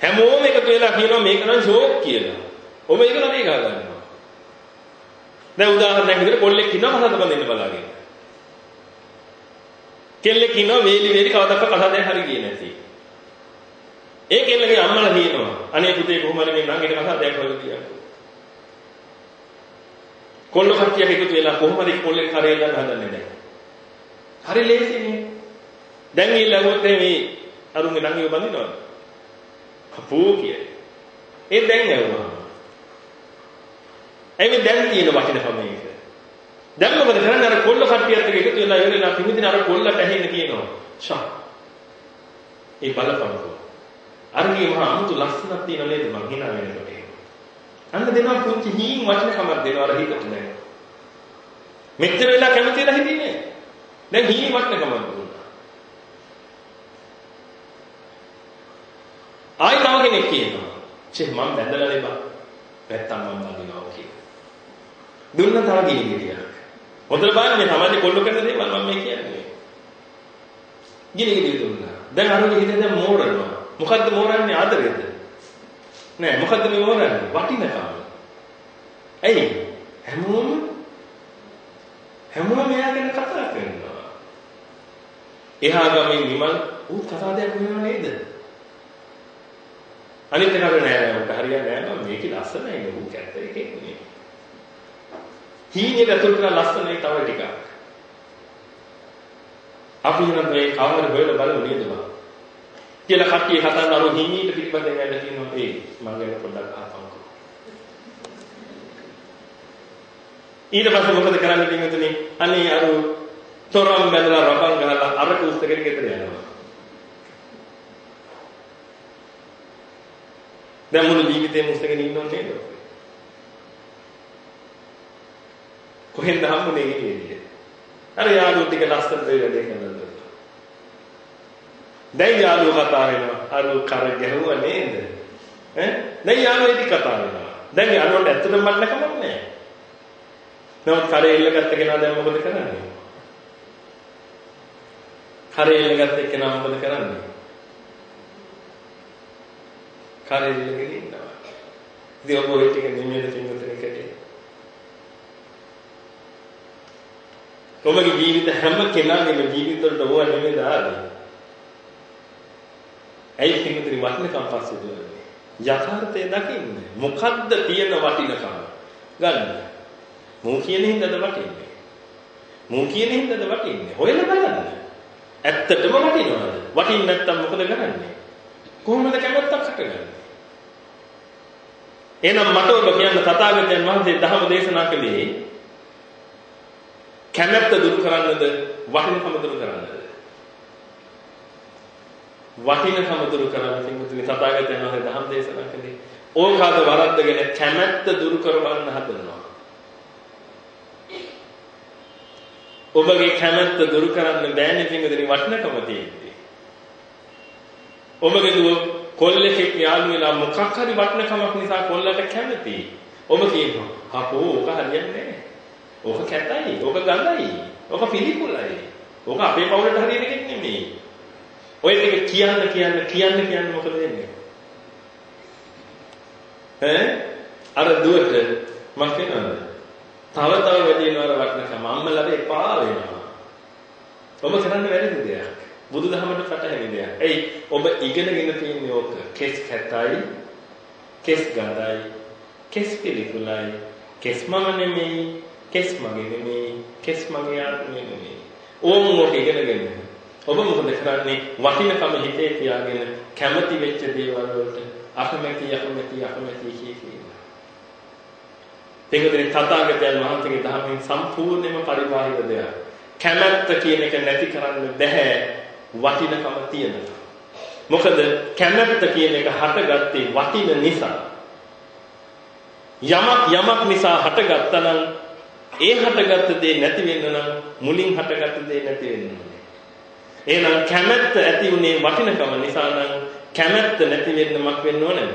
හැමෝම එකතු වෙලා කියනවා මේක නම් ෂෝක් කියලා. ඔබ ඒක නදී ගා ගන්නවා. දැන් උදාහරණයක් විදිහට කොල්ලෙක් ඉන්නවා කසාද බඳින්න බලාගෙන. කෙල්ලෙක් ඉන්නවා වේලි වේලි කවදාවත් කසාදයක් හරි ගියේ නැති. ඒ කෙල්ලගේ අම්මලා කියනවා අනේ පුතේ කොහොම හරි මේ නංගිට කසාදයක් හොයලා තියන්න. කොල්ල කට්ටියක් එකතු වෙලා කොහොම හරි කොල්ලෙක් කරේ ගන්න හදන්නේ දැන්. හරි ලේසිනේ. දැන් මේ ලඟුත් මේ අරුන්ගේ නංගිව බඳිනවද? අපෝ කියයි. ඒ දැන් ඇවුවා. එමෙ දැන් තියෙන වටිනකම මේක. දැන් මොකද කරන්නේ අර කොල්ල කට්ටියත් එක්ක එකතු වෙලා ඉවරලා පිමිදින අර කොල්ලට ඇහෙන්න කියනවා. ෂා. ඒ බලපංකෝ. අරගේ මහා අමුතු ලස්සනක් තියෙන නේද මං hina වෙනකොට. අන්න දෙනවා පුංචි හීන් වටිනකමක් දෙනවා අර හිතට දැන්. මෙච්චර වෙලා කැමති වෙලා හිටියේ. දැන් හීන් වටිනකමක් දුන්නා. ආයි තව කෙනෙක් කියනවා. "චේ මම බැඳලා නෙබා. නැත්තම් මම බඳිනවා කියලා." දුන්න තව ගිනිගිරියක්. හොඳට බලන්න මේ සමාජේ කොල්ල කරන දේවල් මම මේ කියන්නේ. ගිනිගිරිය දුන්නා. දැන් අරුගේ හිතේ දැන් මෝරනවා. මොකද්ද මෝරන්නේ ආදරේද? නෑ මොකද්ද මේ මෝරන්නේ? වටිනකම. ඇයි? හැමෝම හැමෝම මෙයා ගැන කතා කරනවා. එහා ගමේ විමල් ඌ කතාදයක් වෙනව නේද? අනිත් එක නෑ නෑ උට හරියන්නේ නෑ මම මේක ලස්සනයි ඌ කැත්ත එකේ නේ. හීනෙට ඇතුල් කරලා ලස්සනයි තව ටිකක්. අපි නම් මේ කවර හොයලා බලමු නේද බා. කියලා කට්ටිය කතා කරන අර හීනීට පිටිපස්සෙන් යන්න කියනවා ඒ මම ගැන පොඩ්ඩක් අහපන්කෝ. ඊට පස්සේ මොකද කරන්නේ පින්වතුනි? අනේ අර තොරම් බැඳලා රබන් ගහලා අර කුස්තගෙන ගෙදර යනවා. දැන් මුළු ජීවිතේම උස්සගෙන ඉන්නව නේද? කොහෙන්ද හම්බුනේ ඉන්නේ? අර යාළුවෝ ටික ලස්සන දෙයක් වැඩේ කරනවා. දැන් යාළුවෝ කතා වෙනවා. අර කර ගැහුවා නේද? ඈ? දැන් යාළුවෝ ඉති කතා වෙනවා. දැන් යාළුවන්ට ඇත්තටම මන්න කමක් නැහැ. නමුත් කරේ එල්ලගත්ත කෙනා දැන් මොකද කරන්නේ? කරේ එල්ලගත්ත කෙනා මොකද කරන්නේ? කරේ එල්ලගෙන ඉන්නවා. ඉතින් ඔබ ඔය ටික නිමෙද පින්වතුනි කටේ. ඔබගේ ජීවිත හැම කෙනාගේම ජීවිත වලට ඕවා නෙමෙයි දාන්නේ. ඇයි පින්වතුනි වටිනකම් පස්සේ දුවන්නේ? යථාර්ථය දකින්න. මොකද්ද තියෙන වටිනකම? ගන්න. මූ කියන හින්දාද වටින්නේ? මූ කියන හින්දාද වටින්නේ? හොයලා බලන්න. ඇත්තටම වටිනවද? වටින්නේ නැත්තම් මොකද කරන්නේ? කොහොමද කැමැත්තක් හටගන්නේ? එහෙනම් මට ඔබ කියන්න තථාගතයන් වහන්සේ ධර්ම දේශනා කළේ කැමැත්ත දුරු කරන්නද වටිනකම දුරු කරන්නද? වටිනකම දුරු කරන්න පිටුතුනි තථාගතයන් වහන්සේ ධර්ම දේශනා කළේ ඕකාද වරද්දගෙන කැමැත්ත දුරු කරවන්න හදනවා. ඔබගේ කැමැත්ත දුරු කරන්න බෑනේ පිටුතුනි වටිනකම තියෙන්නේ. ඔබගේ දුව කොල්ලෙක් යාළු වෙලා මොකක් හරි වටිනකමක් නිසා කොල්ලට කැමතියි. ඔබ කියනවා "අපෝ ඕක හරියන්නේ නැහැ. ඕක කැතයි, ඕක ගඳයි, ඕක පිළිකුලයි. ඕක අපේ පවුලට හරියන එකක් නෙමෙයි." ඔය ටික කියන්න කියන්න කියන්න කියන්න මොකද වෙන්නේ? ඈ අර දුවට මක් වෙනවද? තව තව වැඩි වෙනවා වටිනකම. අම්මලාට එපා වෙනවා. ඔබ කරන්න වැරදි දෙයක්. බුදුදහමට පැටහෙන දෙයක්. එයි ඔබ ඉගෙනගෙන තියෙන ඕක කෙස් කැතයි, කෙස් ගඳයි, කෙස් පිළිකුලයි, කෙස් මම නෙමෙයි, කෙස් මගේ නෙමෙයි, කෙස් මගේ ආත්මය නෙමෙයි. ඕම් ඔක ඉගෙනගෙන ඔබ මොකද කරන්නේ? වටිනකම හිතේ තියාගෙන කැමති වෙච්ච දේවල් වලට අකමැති අකමැති අකමැති කිය කියනවා. ඒකෙන් තථාගතයන් වහන්සේගේ ධර්මයෙන් සම්පූර්ණයෙන්ම පරිබාහිර දෙයක්. කැමැත්ත කියන එක නැති කරන්න බෑ වටිනකම තියෙනවා. මොකද කැමැත්ත කියන එක හටගත්තේ වටින නිසා. යමක් යමක් නිසා හටගත්තා නම් ඒ හටගත්ත දේ නැති වෙන්න නම් මුලින් හටගත්ත දේ නැති වෙන්න ඕනේ. එහෙනම් කැමැත්ත ඇති උනේ වටිනකම නිසා නම් කැමැත්ත නැති වෙන්න මක් වෙන්න ඕනද?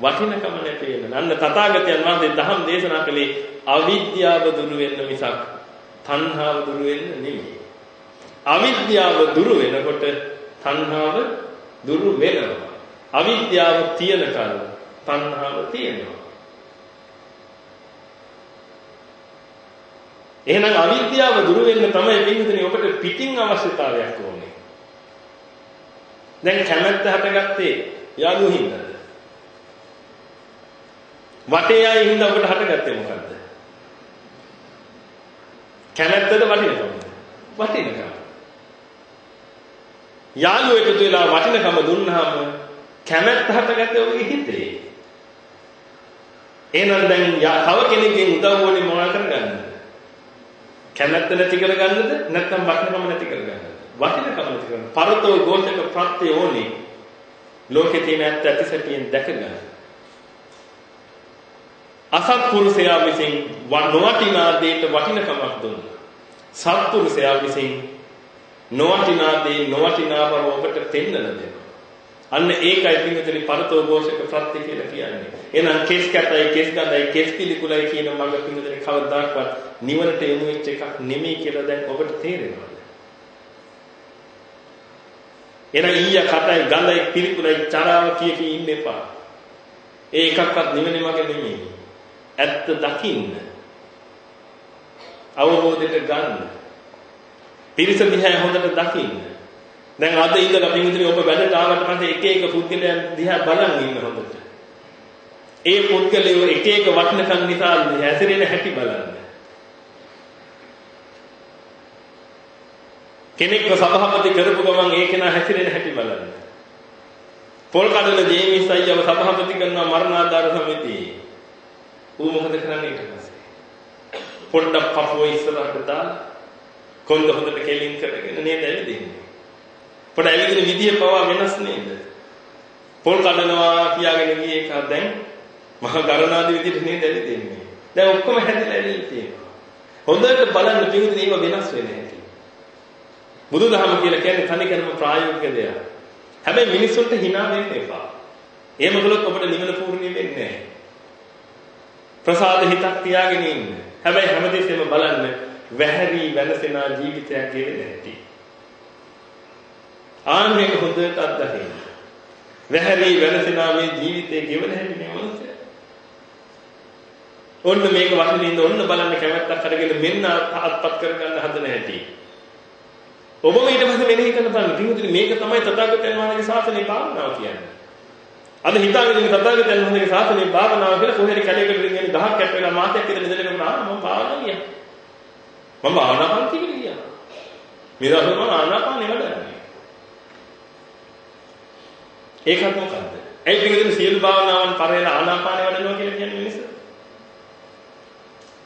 වටිනකම නැති වෙන්න. අන්න තථාගතයන් වහන්සේ දහම් දේශනා කළේ අවිද්‍යාව දුරු වෙන්න මිසක් තණ්හාව දුරු වෙන්න නෙමෙයි. අවිද්‍යාව දුරු වෙනකොට තණ්හාව දුරු වෙනවා. අවිද්‍යාව තියෙන කල තණ්හාව තියෙනවා. එහෙනම් අවිද්‍යාව දුරු වෙන්න තමයි පින්විතනේ ඔබට පිටින් අවශ්‍යතාවයක් ඕනේ. දැන් කැමැත්ත හටගත්තේ යාළුවෝ හින්දාද? වටේ ආයේ හින්දා ඔබට හටගත්තේ මොකද්ද? කැමැත්තද වටිනකමද? වටිනකම. යාළුවෝ එකතු වෙලා වටිනකම දුන්නාම කැමැත්ත හටගත්තේ ඔබගේ හිතේ. එහෙනම් දැන් තව කෙනෙක්ගෙන් උදව් ඕනේ මොනවා කරගන්නද? කැමැත්ත නැති කරගන්නද? නැත්නම් වටිනකම නැති කරගන්නද? වටිනකම නැති කරගන්න. පරතෝ ගෝචක ප්‍රත්‍ය ඕනේ. ලෝකේ තියෙන ඇත්ත ඇතිසැටියෙන් දැක ගන්න. අසත්පුරුෂයා විසින් නොවටිනා දෙයට වටිනකමක් දුන්නා. සත්පුරුෂයා විසින් නොවටිනා දේ නොවටිනා බව ඔබට පෙන්වලා දෙනවා. අන්න ඒකයි පින්විතනි පරතෝഘോഷක ප්‍රත්‍ය කියලා කියන්නේ. එහෙනම් කෙස් කැතයි කෙස් ගඳයි කෙස් පිළිකුලයි කියන මඟ පින්විතනි කවදාක්වත් නිවනට යොමු වෙච්ච එකක් නෙමෙයි කියලා දැන් ඔබට තේරෙනවා. එහෙනම් ඊය කටයි ගඳයි පිළිකුලයි චරාව කිය කී ඉන්න එපා. ඒ එකක්වත් නිවනේ මඟ නෙමෙයි. ඇත්ත දකින්න. අවබෝධයට ගන්න. පිරිස දිහා හොඳට දකින්න. දැන් අද ඉඳලා පින්විතනේ ඔබ වැඩට ආවට පස්සේ එක එක පුද්ගලයන් දිහා බලන් ඉන්න හොඳට. ඒ පුද්ගලයෝ එක එක වටිනකම් නිසා හැසිරෙන හැටි බලන්න. කෙනෙක්ව සභාපති කරපු ගමන් ඒ කෙනා හැසිරෙන හැටි බලන්න. පොල් කඩන ජේමිස් අයියව සභාපති කරනවා මරණාධාර සමිතියේ. ඌ මොකද කරන්නේ ඊට පස්සේ? පොඩ්ඩක් පපුව ඉස්සරහට දාලා කොන්ද හොඳට කෙලින් කරගෙන නේද ඇවිදින්නේ. පොඩ ඇවිදින විදිය පවා වෙනස් නේද? පොල් කඩනවා කියාගෙන ගියේ එක දැන් මහ ගරනාදී විදියට නේද ඇවිදින්නේ. දැන් ඔක්කොම හැදලා ඇවිල්ලා තියෙනවා. හොඳට බලන්න පිළිතුරු ඒව වෙනස් වෙන හැටි. බුදුදහම කියලා කියන්නේ තනිකරම ප්‍රායෝගික දෙයක්. හැබැයි මිනිස්සුන්ට hina වෙන්න එපා. එහෙම කළොත් ඔබට නිවන පූර්ණිය වෙන්නේ නැහැ. ප්‍රසාද හිතක් තියාගෙන ඉන්න. හැබැයි හැමදෙස්සෙම බලන්න වැහැරි වෙනසෙන ජීවිතයක් ගෙවෙන්නේ නැති. ආන්නේ හොඳට අත්දකින්න. වැහැරි වෙනසෙන මේ ජීවිතේ ගෙවන හැටි නෙමෙයි. ඔන්න මේක වටිනින්ද ඔන්න බලන්න කැමැත්තක් අරගෙන මෙන්න අත්පත් කරගන්න හදන හැටි. ඔබම ඊට පස්සේ මෙනෙහි කරන බලන්න. පිටුදින මේක තමයි තථාගතයන් වහන්සේගේ ශාසනයේ භාවනාව කියන්නේ. අද හිතාගෙන ඉන්න තථාගතයන් වහන්සේගේ ශාසනයේ භාවනාව කියලා කොහේරි කැලේකට රින්ගෙන ගහක් කැට වෙලා මාතයක් විතර ඉඳලා කරනවා මම භාවනාව ගියා. මම ආනාපාන කියලා ගියා. මේ දවස්වල මම ආනාපානෙ වැඩන්නේ. ඒකත් මොකද්ද? ඒ පිළිගන්න සියලු භාවනාවන් පරේල ආනාපානෙ වැඩනවා කියලා කියන්නේ මිනිස්සු.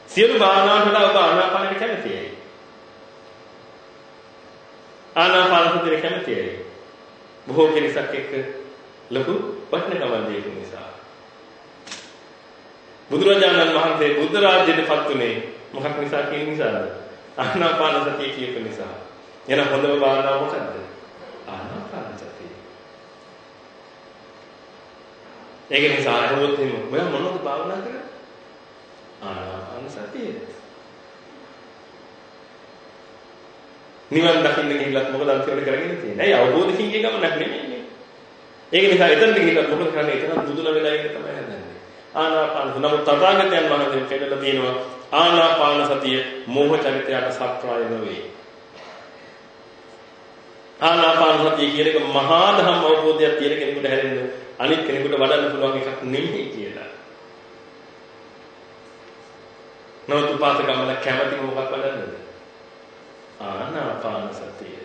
සියලු භාවනාවට වඩා ඔබ ආනාපානෙට කැමතියි. ආනාපාන සතියට කැමතියි. බොහෝ කෙනෙක් එක්ක ලොකු වටිනකමක් දීපු නිසා. බුදුරජාණන් වහන්සේ බුද්ධ රාජ්‍යයට පත් උනේ මොකක් නිසා කියන නිසාද? ආනාපාන සතිය කියපු නිසා. එහෙනම් හොඳම භාවනාව මොකද්ද? ආනාපාන සතිය. ඒක නිසා අහුවොත් එහෙම ඔයා මොනවද භාවනා කරන්නේ? ආනාපාන සතිය. නිවන් දකින්න ගිහිල්ලත් මොකද අන්තිමට කරගෙන තියෙන්නේ? ඇයි අවබෝධ කිංගේ ගමනක් නෙමෙයි. ඒක නිසා එතනට ගිහිල්ලා මොකද කරන්නේ? එතන බුදුන වෙලා ඉන්න තමයි හදන්නේ. ආනාපාන නමුත් තථාගතයන් වහන්සේ පෙන්නලා තියෙනවා ආනාපාන සතිය මෝහ චරිතයට සප්‍රාය නොවේ. ආනාපාන සතිය කියන එක මහා ධම්ම අවබෝධයක් තියෙන කෙනෙකුට හැරෙන්න අනිත් කෙනෙකුට වඩන්න පුළුවන් එකක් නෙමෙයි කියලා. නමුත් උපාසකම්මල කැමති මොකක් වඩන්නද? ආනාපාන සතිය.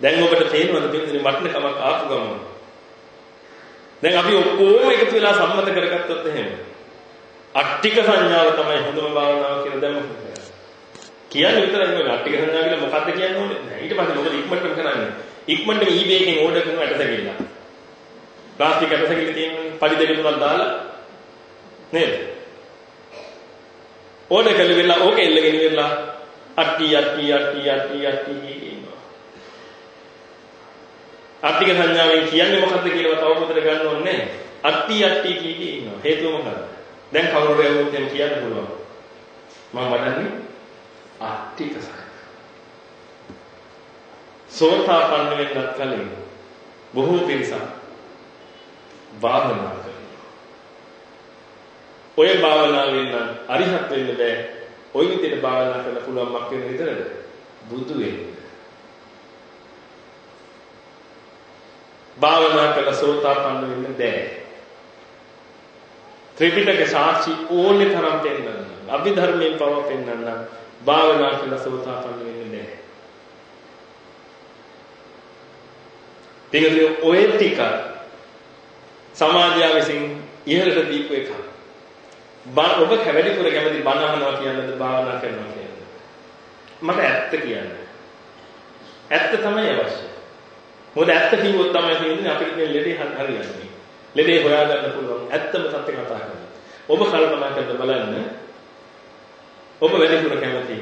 දැන් ඔබට තේරෙනවද බින්දුනේ වටිනකමක් ආපු ගමන? දැන් අපි ඔක්කොම එකතු වෙලා සම්මත කරගත්තොත් එහෙම. අට්ටික සංඥාව තමයි හොඳම භාවනාව කියලා දැන් මොකද කියන්නේ. විතරයි මේ අට්ටික සංඥාව කියලා මොකද්ද කියන්න ඕනේ? නැහැ ඊට පස්සේ මොකද ඉක්මනටම කරන්නේ? ඉක්මනටම eBay එකෙන් ඕඩර් කරන ඇටසැකිල්ල ප්ලාස්ටික් ඇටසැකිල්ල තියෙනවනේ පඩි දෙක තුනක් දාලා නේද? ඕඩර් කළ වෙලා ඕක එල්ලගෙන ඉවරලා අට්ටි අට්ටි අට්ටි අට්ටි අට්ටි කියනවා අට්ටික සංඥාවෙන් කියන්නේ මොකද්ද කියලා තව පොතට ගන්න ඕනේ නැහැ අට්ටි අට්ටි කී කී ඉන්නවා හේතුව මොකද්ද දැන් කවුරු හරි වුත් එහෙම කියන්න පුළුවන්. මම වඩන්නේ ආත්තික සහය. සෝතාපන්න වෙන්නත් කලින් බොහෝ පිරිසක් භාවනා කරනවා. ඔය භාවනාවෙන් නම් අරිහත් වෙන්න බෑ. ඔය විදිහට භාවනා කරන්න පුළුවන් මක් වෙන විතරද? බුදු වෙන්න. භාවනා කළ සෝතාපන්න වෙන්න බෑ. ත්‍රිපිටක සාක්ෂි ඕනේ තරම් පෙන්වන්න. අභිධර්මයෙන් පව පෙන්වන්න. භාවනා කියලා සෝතාපන්න වෙන්නේ නැහැ. තිඟදී ඔය ටික සමාජය විසින් ඉහළට දීපු එක. ඔබ කැවැඩිපුර කැමති බණ අහනවා කියන්නද භාවනා කරනවා කියන්නද? මට ඇත්ත කියන්න. ඇත්ත තමයි අවශ්‍ය. මොකද ඇත්ත කිව්වොත් තමයි කියන්නේ අපිට මේ ලෙඩේ හරියන්නේ. ලෙඩේ හොයාගන්න පුළුවන් ඇත්තම සත්‍ය කතා කරනවා. ඔබ කල්පනා කරලා බලන්න. ඔබ වැඩිපුර කැමති.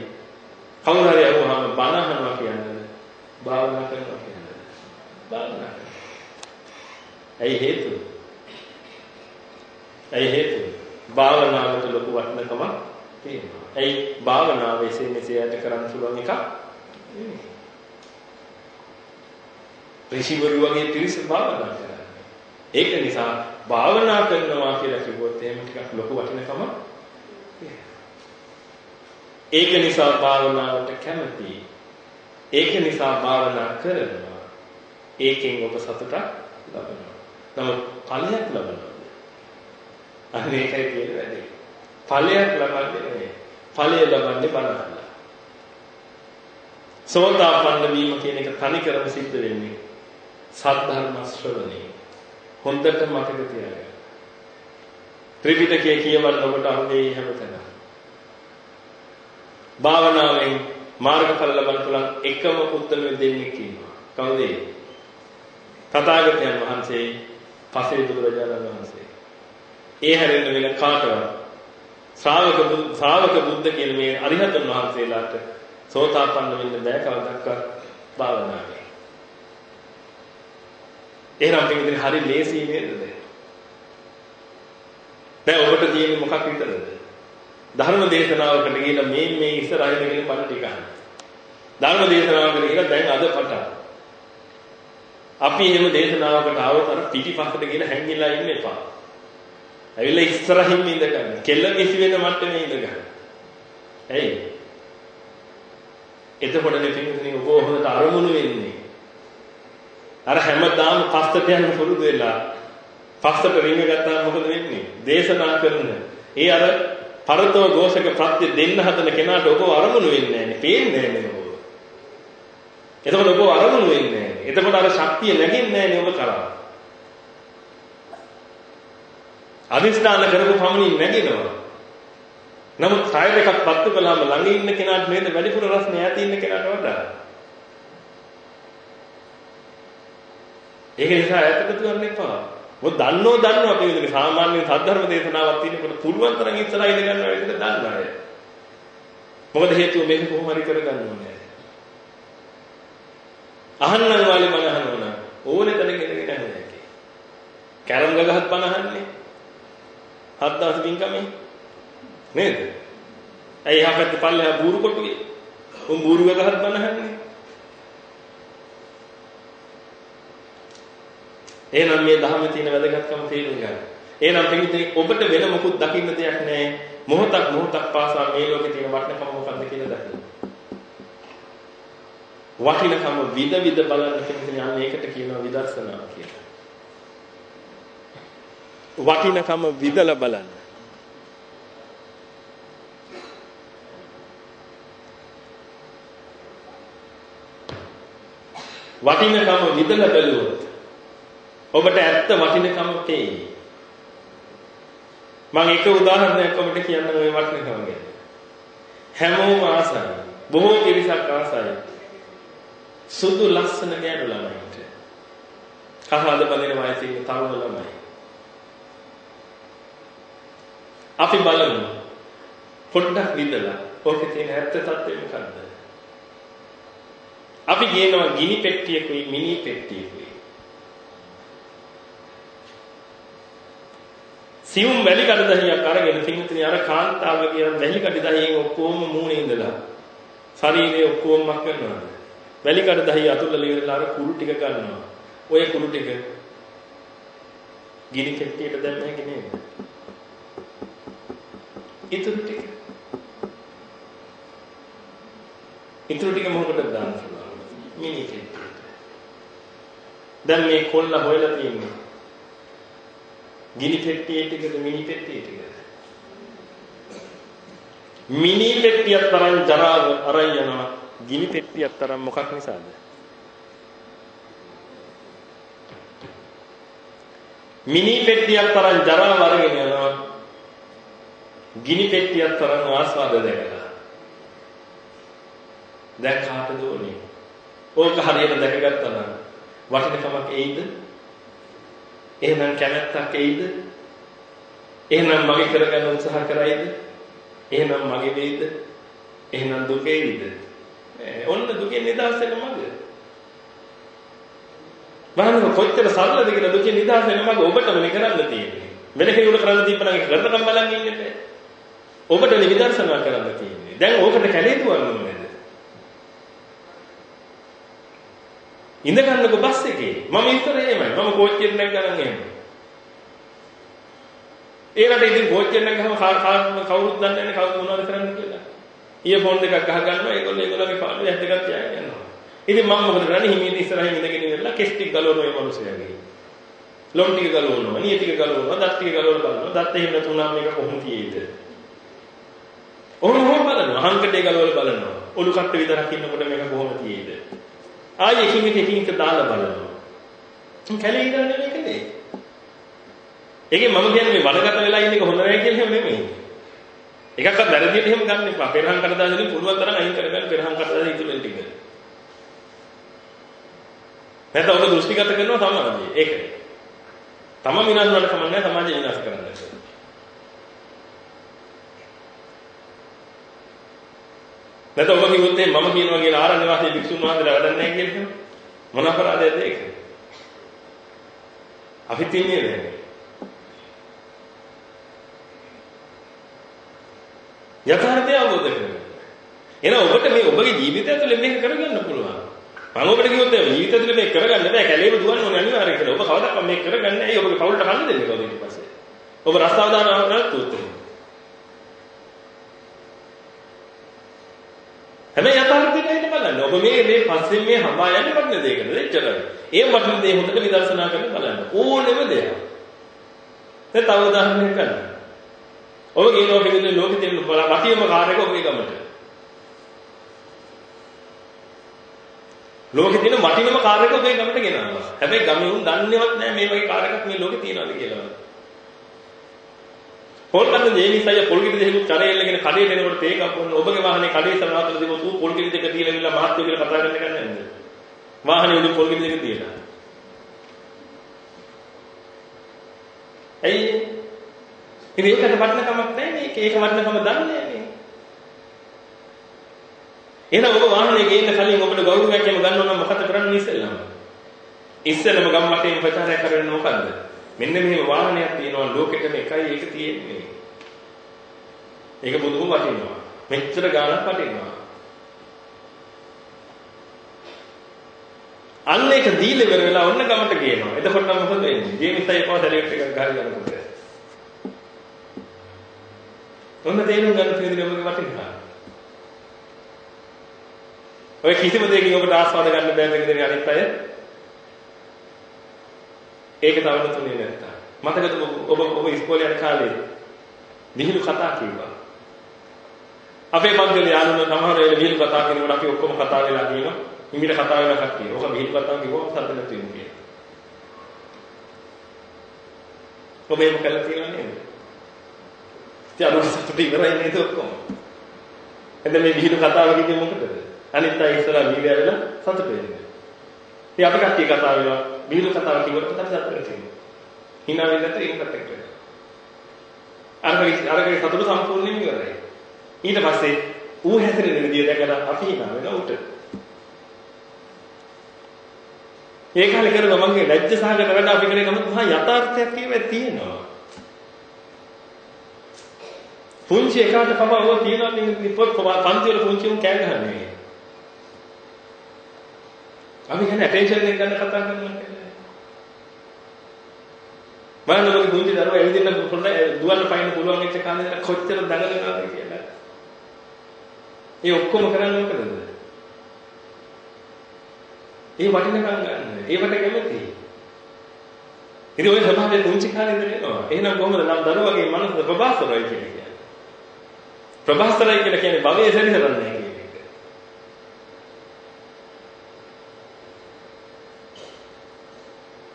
කවුරු හරි අහුවාම බණ අහනවා කියන්නේ භාවනා කරනවා කියන්නේ. භාවනා කරනවා. ඇයි හේතුව? ඇයි හේතුව? භාවනාවට ලොකු වටිනකමක් තියෙනවා. ඇයි භාවනාව එසේ මෙසේ යට කරන්න පුළුවන් එකක් නෙමෙයි. ඍෂිවරු වගේ පිරිස භාවනා කරා. ඒක නිසා භාවනා කරනවා කියලා කිව්වොත් එහෙම ටිකක් ලොකු වටිනකම ඒක නිසා භාවනාවට කැමති. ඒක නිසා භාවනා කරනවා. ඒකෙන් ඔබ සතුටක් ලබනවා. නමුත් ඵලයක් ලබනවා. අන්න ඒකයි කියන වැඩේ. ඵලයක් ලබන්නේ නෙවෙයි. ඵලය ලබන්නේ බණහලා. සෝතාපන්න වීම කියන එක තනිකරම සිද්ධ වෙන්නේ සද්ධර්ම ශ්‍රවණේ. හොඳට මතක තියාගන්න. ත්‍රිපිටකය කියවන්න ඔබට අහුවේ හැමතැන. භාවනාවෙන් මාර්ගඵල ලබන්න පුළුවන් එකම උත්තම දෙන්නේ කියනවා. කවුද ඒ? තථාගතයන් වහන්සේ පසේ බුදුරජාණන් වහන්සේ. ඒ හැරෙන්න වෙන කාටවත් ශ්‍රාවක ශ්‍රාවක බුද්ධ කියන මේ අරිහතන් වහන්සේලාට සෝතාපන්න වෙන්න බෑ කවදාවත් භාවනාවේ. එහෙනම් පිටින් හරි ලේසි නේද? දැන් ඔබට තියෙන්නේ මොකක් විතරද? ධර්ම දේශනාවකට ගිහින් මේ මේ ඉස්සරහින් ඉගෙන බණ ටික අහන්න. ධර්ම දේශනාවකට ගිහින් දැන් අද පටන්. අපි එහෙම දේශනාවකට ආවොත් අර පිටිපස්සට ගිහින් හැංගිලා ඉන්න එපා. ඇවිල්ලා ඉස්සරහින් ඉඳ ගන්න. කෙල්ල කිසි වෙන මට්ටමේ ඉඳ ගන්න. ඇයි? එතකොට නේ පිටින් ඔබ හොඳට අරමුණු වෙන්නේ. අර හැමදාම පස්සට යන පුරුදු වෙලා පස්සට රිංග ගත්තාම මොකද වෙන්නේ? දේශනා කරන. ඒ අර පරතෝ ഘോഷක ප්‍රත්‍ය දෙන්න හදන කෙනාට ඔබ අරමුණු වෙන්නේ නැහැ නේ. පේන්නේ නැහැ ඔබ. එතකොට ඔබ අරමුණු වෙන්නේ නැහැ. එතකොට අර ශක්තිය නැගෙන්නේ නැහැ ඔබ කරා. අදිස්ථාන කරපු පමණින් නැගෙනවා. නමුත් සාය දෙකක් පත්තු කළාම ළඟ ඉන්න කෙනාට නේද වැඩිපුර රස්නේ ඈත ඉන්න කෙනාට වඩා. ඒක නිසා ඈතට දුවන්න එපා. මොකද දන්නෝ දන්නෝ අපි විදිහට සාමාන්‍ය සද්ධර්ම දේශනාවක් තියෙනකොට පුළුවන් තරම් ඉස්සරහ ඉඳ ගන්නවා විදිහට දන්න අය. මොකද හේතුව මේක කොහොම හරි කරගන්න ඕනේ. අහන්නම් වාලේ මම අහනවා ඕනේ තැනක ඉඳගෙන අහන්නේ. කැරම් ගගහත් බණ අහන්නේ. හත් දවස් පින්කමේ නේද? ඇයි යහපැත්ත පල්ලෙහා බూరు කොටුවේ. උන් බూరు ගගහත් බණ අහන්නේ. එහෙනම් මේ ධර්මයේ තියෙන වැදගත්කම තේරුම් ගන්න. එහෙනම් පිටින් ඔබට වෙන මොකුත් දකින්න දෙයක් නැහැ. මොහොතක් මොහොතක් පාසා මේ ලෝකේ තියෙන වටිනකම මොකක්ද කියලා දකින්න. වටිනකම විද විද බලන්න කෙනෙක් යන්නේ ඒකට කියනවා විදර්ශනා කියලා. වටිනකම විදලා බලන්න. වටිනකම විදලා බැලුවොත් ඔබට ඇත්ත වටිනකම තේයි. මම එක උදාහරණයක් ඔබට කියන්නම් ওই වටිනකම ගැන. හැමෝම ආසයි. බොහෝ පිරිසක් ආසයි. සුදු ලස්සන ගෑනු ළමයින්ට. කහාද බඳින වයසින් තරුණ ළමයි. අපි බලමු. පොඩ්ඩක් විදලා ඔකේ තියෙන ඇත්ත තත්ත්වය මොකද්ද? අපි කියනවා ගිනි පෙට්ටියකුයි මිනි පෙට්ටියකුයි. සියුම් වැලි කඩ දහියක් අරගෙන තින්තුනේ අර කාන්තාව කියන වැලි කඩ දහියෙන් ඔක්කොම මූණේ ඉඳලා ශරීරය ඔක්කොම මක් කරනවා. වැලි කඩ දහිය අතුල්ලා ඉවරලා අර කුරු ටික ගන්නවා. ඔය කුරු ටික ගිනි පෙට්ටියට දැම්ම හැකි නේද? ඉතුරු ටික ඉතුරු ටික මොකටද දාන්න පුළුවන්? මිනි පෙට්ටියට. දැන් මේ කොල්ල හොයලා තියෙන්නේ ගිනි පෙට්ටියේ ටිකද මිනි පෙට්ටියේ ටිකද? මිනි පෙට්ටියක් තරම් ජරාව අරන් යනවා. ගිනි පෙට්ටියක් තරම් මොකක් නිසාද? මිනි පෙට්ටියක් තරම් ජරාව අරගෙන යනවා. ගිනි පෙට්ටියක් තරම් ආස්වාද දැකලා. දැන් කාටද ඕනේ? ඕක හරියට දැකගත්තා නම් වටිනකමක් එයිද? එහෙනම් කැමැත්තක් එයිද? එහෙනම් මගේ කරගන්න උත්සාහ කරයිද? එහෙනම් මගේ වේද? එහෙනම් දුකේ වේද? ඔන්න දුකෙන් නිදහස් වෙන මඟ. බලන්න කොච්චර සරලද කියලා දුකෙන් නිදහස් වෙන මඟ ඔබටම නේ කරන්න තියෙන්නේ. වෙන කෙනෙකුට කරන්න තිබ්බනම් ඒක කරනකම් බලන් ඉන්න බෑ. ඔබට විදර්ශනා කරන්න තියෙන්නේ. දැන් ඕකට කැලේ දුවන්න ඕනේද? ඉඳ ගන්නකො බස් එකේ. මම ඉස්සර එහෙමයි. මම කෝච්චියෙන් නැගගනම් එහෙම. ඒ රටේ ඉතින් කෝච්චියෙන් නැගගම කවුරුත් දන්නේ නැහැ කවුද මොනවද කරන්න කියලා. ඊයර්ෆෝන් දෙකක් ගහ ගන්නවා ඒගොල්ලෝ ඒගොල්ලෝගේ පාඩු ඇස් දෙකක් තියාගෙන යනවා. ඉතින් මම මොකද කරන්නේ හිමීට ඉස්සරහින් ඉඳගෙන ඉවරලා කෙස් ටික ගලවනවා මේ මිනිස්සයාගේ. ලොම් ටික ගලවනවා, නිය ටික ගලවනවා, දත් ටික ගලවලා බලනවා. දත් එහෙම නැතුණාම මේක කොහොම තියෙයිද? ඔහොම ඔහොම බලනවා. අහංකඩේ ගලවලා බලනවා. ඔලු කට්ට විතරක් ඉන්නකොට මේක කොහොම තියෙයිද? ආයෙ එකින් එක එකින් එක දාලා බලනවා. කැලේ ඉඳන් නෙමෙයි කලේ. ඒකේ මම කියන්නේ මේ වඩකට වෙලා ඉන්න එක හොඳ නැහැ කියලා එහෙම නෙමෙයි. එකක්වත් වැරදියට එහෙම ගන්න එපා. පෙරහන් කඩදාසියෙන් පුළුවන් තරම් අයින් කරගන්න පෙරහන් කඩදාසිය ඉතුරු වෙන ටික. නැත්නම් ඔබ දෘෂ්ටිගත කරනවා සමාජයේ. ඒකයි. තම විනාශ වලට කමන්නේ සමාජය විනාශ කරන්න. නැත්නම් ඔබ කිව්වොත් මම කියනවා කියලා ආරණ්‍ය වාසී භික්ෂුන් වහන්සේලා වැඩක් නැහැ කියලා මොන අපරාධයක්ද ඒක? අපි තින්නේ නැහැ. යථාර්ථය අවබෝධ කරගන්න. එහෙනම් ඔබට මේ ඔබගේ ජීවිතය තුළ මේක කරගන්න පුළුවන්. මම ඔබට කිව්වොත් ජීවිතය තුළ මේක කරගන්න බෑ කැලේම දුවන්න ඕනේ අනිවාර්යයෙන් කියලා. ඔබ කවදාවත් මේක කරගන්නේ නැහැ. ඔබගේ පවුලට කන්න දෙන්නේ කවුද ඊට පස්සේ? ඔබ රස්තාව දානවා නැත්නම් හැබැයි යථාර්ථයට එන්න බලන්න. ඔබ මේ මේ පස්සේ මේ හඹා යන්නේ වටින දෙයකද? එච්චරයි. ඒ වටින දේ හොඳට විදර්ශනා කරලා බලන්න. ඕනෙම දෙයක්. දැන් තව උදාහරණයක් ගන්න. ඔබ කියනවා පිළිදෙන ලෝකෙ තියෙන වටිනම කාර් එක ඔබේ ගමට. ලෝකෙ තියෙන වටිනම කාර් එක ඔබේ ගමට ගෙනාවා. හැබැයි ගමේ උන් දන්නේවත් නැහැ මේ වගේ කාර් එකක් මේ ලෝකෙ තියෙනවද කියලා. පොල්කන්ද ජේනිසය පොල් ගෙඩි දෙකක් චරේ එල්ලගෙන කඩේට එනකොට තේ කපන්න ඔබගේ වාහනේ කඩේ සනාතල දෙව ඌ පොල් ගෙඩි දෙක තියලා ගිහලා මහත්යෝ කියලා කතා කරන්න ගන්නේ නැද්ද? වාහනේ උඩින් පොල් ගෙඩි දෙක තියලා. ඇයි? ඉතින් ඒකට වටිනකමක් නැහැ මේක. ඒක වටිනකම දන්නේ නැහැ එහෙනම් ඔබ වාහනේ ගේන්න කලින් ඔබට ගෞරවයක් එහෙම ගන්න ඕන නම් මොකද කරන්නේ ඉස්සෙල්ලාම? ඉස්සෙල්ලාම ගම්මටේ ප්‍රචාරය කරන්න මොකද්ද? මෙන්න මෙහෙම වාහනයක් තියෙනවා ලෝකෙටම එකයි ඒක තියෙන්නේ. ඒක බුදුම වටිනවා. මෙච්චර ගාණක් වටිනවා. අන්න ඒක දීලා ඉවර වෙලා ඔන්න ගමට ගේනවා. එතකොට නම් මොකද වෙන්නේ? ජීවිතය පවතලෙට එකක් ගහලා යනකොට. ඔන්න තේරුම් ගන්න තියෙන ඔබගේ වටිනාකම. ඔය කිසිම දෙයකින් ඔබට ආස්වාද ගන්න බැහැ කියන අනිත් අය ඒක තවම තුනේ නැත්තා. මතකද ඔබ ඔබ ඉස්කෝලේ යන කාලේ විහිළු කතා කිව්වා. අපේ පන්තිවල යාළුවෝ සමහර වෙලාවට විහිළු කතා කරනකොට අපි ඔක්කොම කතා වෙලා කියනවා. හිමිට කතා වෙලා කට්ටිය. ඔක විහිළු කතා කිව්වම සද්ද නැති වෙනවා. ඔබ එහෙම කළා තියෙනව නේද? ඉතින් අර සතුට ඉවරයි නේද ඔක්කොම? එතන මේ විහිළු කතාව කිව්වේ මොකටද? අනිත් අය ඉස්සරහ වීර්ය වෙලා සතුට වෙන්නේ. ඉතින් අපි කට්ටිය කතා වෙනවා විහිළු කතාව කිව්වට තමයි සතුට වෙන්නේ. hina වෙන්නේ නැත්නම් ඒකත් එක්ක. අරගේ අරගේ සතුට සම්පූර්ණයෙන්ම ඉවරයි. ඊට පස්සේ ඌ හැසිරෙන විදිය දැකලා අපි hina වෙනවා උට. ඒ කාලේ කරන මගේ ලැජ්ජ සහගත වැඩ අපි කරේ නමුත් මහා යථාර්ථයක් කියවේ තියෙනවා. පුංචි එකාට පවා ඔය තියෙනවා මේ පොත් පන්ති වල පුංචි උන් කෑ ගහන්නේ. අපි කියන්නේ ඇටෙන්ෂන් එක ගන්න කතා කරනවා කියලා. බලන්න ඔය පුංචි දරුවා ඇවිදින්න පොඩ්ඩක් දුවන්න පයින්න පුළුවන් වෙච්ච කාලේ කොච්චර දඟලනවද කියලා. ඒ ඔක්කොම කරන්නේ මොකද? ඒ වටිනකම් ගන්න. ඒවට කැමති. ඉතින් ওই ස්වභාවයෙන් පුංචි කාලේ ඉඳන් එනවා. එහෙනම් කොහොමද නම් දරුවගේ මනස ප්‍රබාස්තරයි කියන්නේ. ප්‍රබාස්තරයි කියලා කියන්නේ භවයේ සැරිසරන්නේ කියන එක.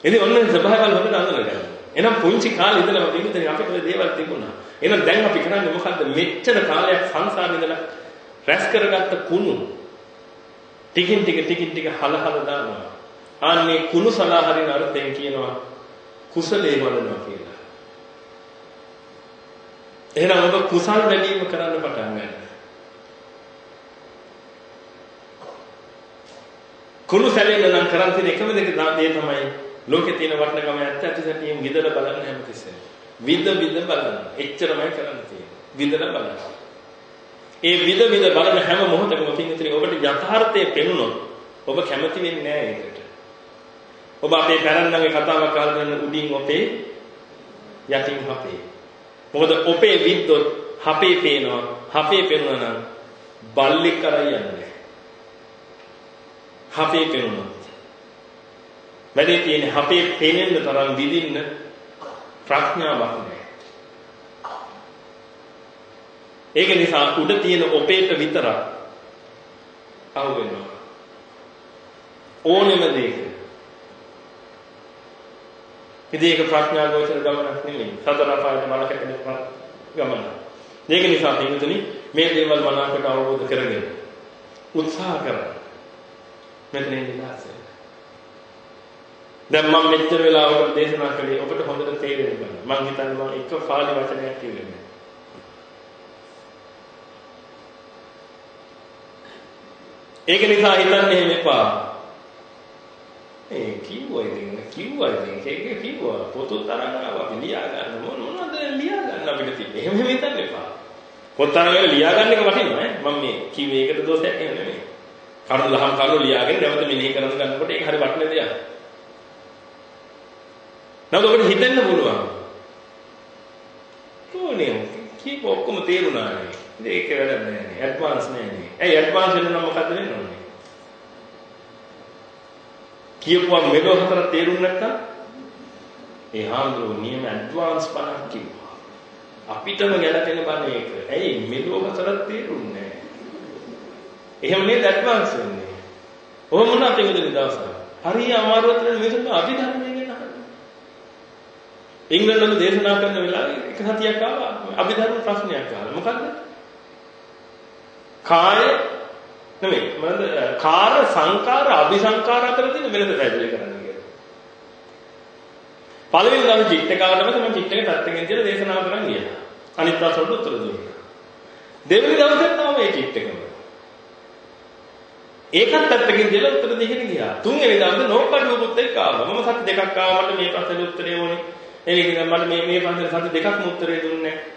ඉතින් ඔන්න ස්වභාවයන් හොඳට අඳුනගන්න. එහෙනම් පුංචි කාලේ ඉඳලම පිටින් අපිට ඔය දේවල් තිබුණා. එහෙනම් දැන් අපි කරන්නේ මොකද්ද? මෙච්චර කාලයක් සංසාරේ ඉඳලා රැස් කරගත්ත කුණු ටිකින් ටික ටිකින් ටික හලහල දානවා. ආන්නේ කුණු සලාහරින අර්ථයෙන් කියනවා කුසලේ වඩනවා කියලා. එහෙනම් ඔබ කුසල් වැඩිම කරන්න පටන් ගන්න. කුණු සැලෙන්න නම් කරන් තියෙන එකම දේ තමයි ලෝකේ තියෙන වටිනකම ඇත්ත ඇති සැටියෙන් විදලා බලන්න හැමතිස්සෙම. විද විද බලන්න. එච්චරමයි කරන්න තියෙන්නේ. විදලා බලන්න. ඒ විද විද බලන හැම මොහොතකම පින්විතනි ඔබට යථාර්ථයේ පෙනුනොත් ඔබ කැමති වෙන්නේ නැහැ ඒකට. ඔබ අපේ පැරණන්ගේ කතාවක් අහලා දෙන උඩින් ඔපේ යටින් හපේ. මොකද ඔපේ විද්දොත් හපේ පේනවා. හපේ පෙනුනා නම් බල්ලෙක් කරයි යන්නේ. හපේ පෙනුනොත්. වැඩේ තියෙන්නේ හපේ පෙනෙන්න තරම් විදින්න ප්‍රඥාවක් නෑ. ඒක නිසා උඩ තියෙන ඔපේට විතරක් අහු වෙනවා. ඕනෙම දෙයක. ඉතින් ඒක ප්‍රඥා ගෝචර ගමනක් නෙමෙයි. සතර අපායට මලකට ගමන. ඒක නිසා පින්තුනි මේ දේවල් මනාවට අවබෝධ කරගෙන උත්සාහ කරන්න. මෙතන ඉඳලා දැන් මම මෙච්චර වෙලාවකට දේශනා කළේ ඔබට හොඳට තේරෙන්න බෑ. මම හිතන්නේ මම එක පාළි වචනයක් කිව්වේ ඒක නිසා හිතන්න එහෙම එපා. ඒ කිව්වා ඉතින් කිව්වා ඉතින් ඒක කිව්වා පොතු තරම් අපි ලියා ගන්න මොන මොනවද ලියා ගන්න අපිට තියෙන්නේ. එහෙම එහෙම හිතන්න එපා. පොත් තරම් වල ලියා ගන්න එක වටිනවා ඈ. මම මේ කිව්වේ ඒකට දෝෂයක් එහෙම නෙමෙයි. කරුණු දහම් කරුණු ලියාගෙන නැවත මෙනෙහි කරන ගන්නකොට ඒක හරි වටින දෙයක්. නමුත් ඔබට හිතෙන්න පුළුවන්. කොහොනේ කීප ඔක්කොම තේරුණානේ. ඒක වැඩක් නෑ නේ. ඇඩ්වාන්ස් නෑ නේ. ඇයි ඇඩ්වාන්ස් වෙන්න නම් මොකද්ද වෙන්න ඕනේ? කියපුවා මෙලෝ හතර තේරුම් නැත්තම් ඒ හාමුදුරුවෝ නියම ඇඩ්වාන්ස් පණක් කිව්වා. අපිටම ගැලපෙන බණ ඒක. ඇයි මෙලෝ හතර තේරුන්නේ නෑ. එහෙම නේද ඇඩ්වාන්ස් වෙන්නේ. ඔහොම වුණා තේරුම් දවසක්. හරිය අමාරුවට මේක අභිධර්මයේ ගැන අහන්නේ. ඉංග්‍රීසිවල දේශනා කරන වෙලාවේ එක සතියක් ආවා අභිධර්ම ප්‍රශ්නයක් අහලා. මොකද්ද? කාය නෙමෙයි මොනද කාර සංකාර අபிසංකාර අතර තියෙන වෙනස පැහැදිලි කරන්න කියලා. පළවෙනි දවසේ චිත්ත කාලවල මම චිත්ත එක පැත්තකින් තියලා දේශනා කරන් ගියා. අනිත් ප්‍රශ්නට උත්තර දුන්නා. දෙවෙනි දවසේ තමයි මේ චිත්ත එකම. ඒකත් පැත්තකින් තියලා උත්තර දෙගෙන ගියා. තුන්වෙනි දවසේ නෝකඩුවකුත් එක්ක ආවා. මම සති දෙකක් ආවා මට මේ ප්‍රශ්නෙට උත්තරේ ඕනේ. ඒක මට මේ මේ ප්‍රශ්නෙට සති දෙකක්ම උත්තරේ දුන්නේ නැහැ.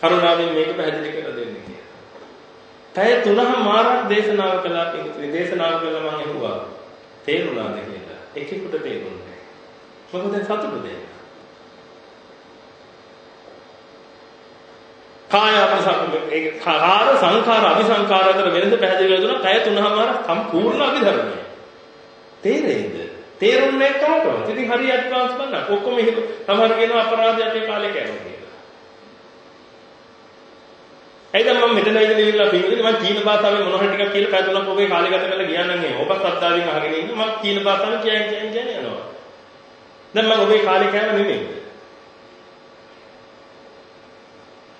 කරුණාවෙන් මේක පැහැදිලි කරලා දෙන්න කියලා. පැය තුනම මාරක් දේශනාව කළා පිටින් දේශනාව කළා මම අහුවා. තේරුණාද කියලා. එකෙකුට තේරුන්නේ නැහැ. මොකද සතුටු දෙන්න. කාය ඒ කාර සංඛාර අபிසංඛාර අතර වෙනස පැහැදිලි කරලා කය තුනමාර සම්පූර්ණ අභිධර්මය. තේරෙයිද? තේරුන්නේ කාටවත්. ඉතින් හරි ඇඩ්වාන්ස් බන්න. ඔක්කොම සමහර කියනවා අපරාධය අපේ කාලේ කරනවා කියලා. එයිද මම මෙතන ඉඳලා පිළිගන්නේ මම චීන භාෂාවෙන් මොන හරි ටිකක් කියලා පැය තුනක් ඔබේ කාලේ ගත කරලා ගියා නම් එහෙම. ඔබත් අත්දාලින් අහගෙන ඉන්න මම චීන භාෂාවෙන් කියන් කියන් කියන් යනවා. දැන් මම ඔබේ කාලේ කෑම නෙමෙයි.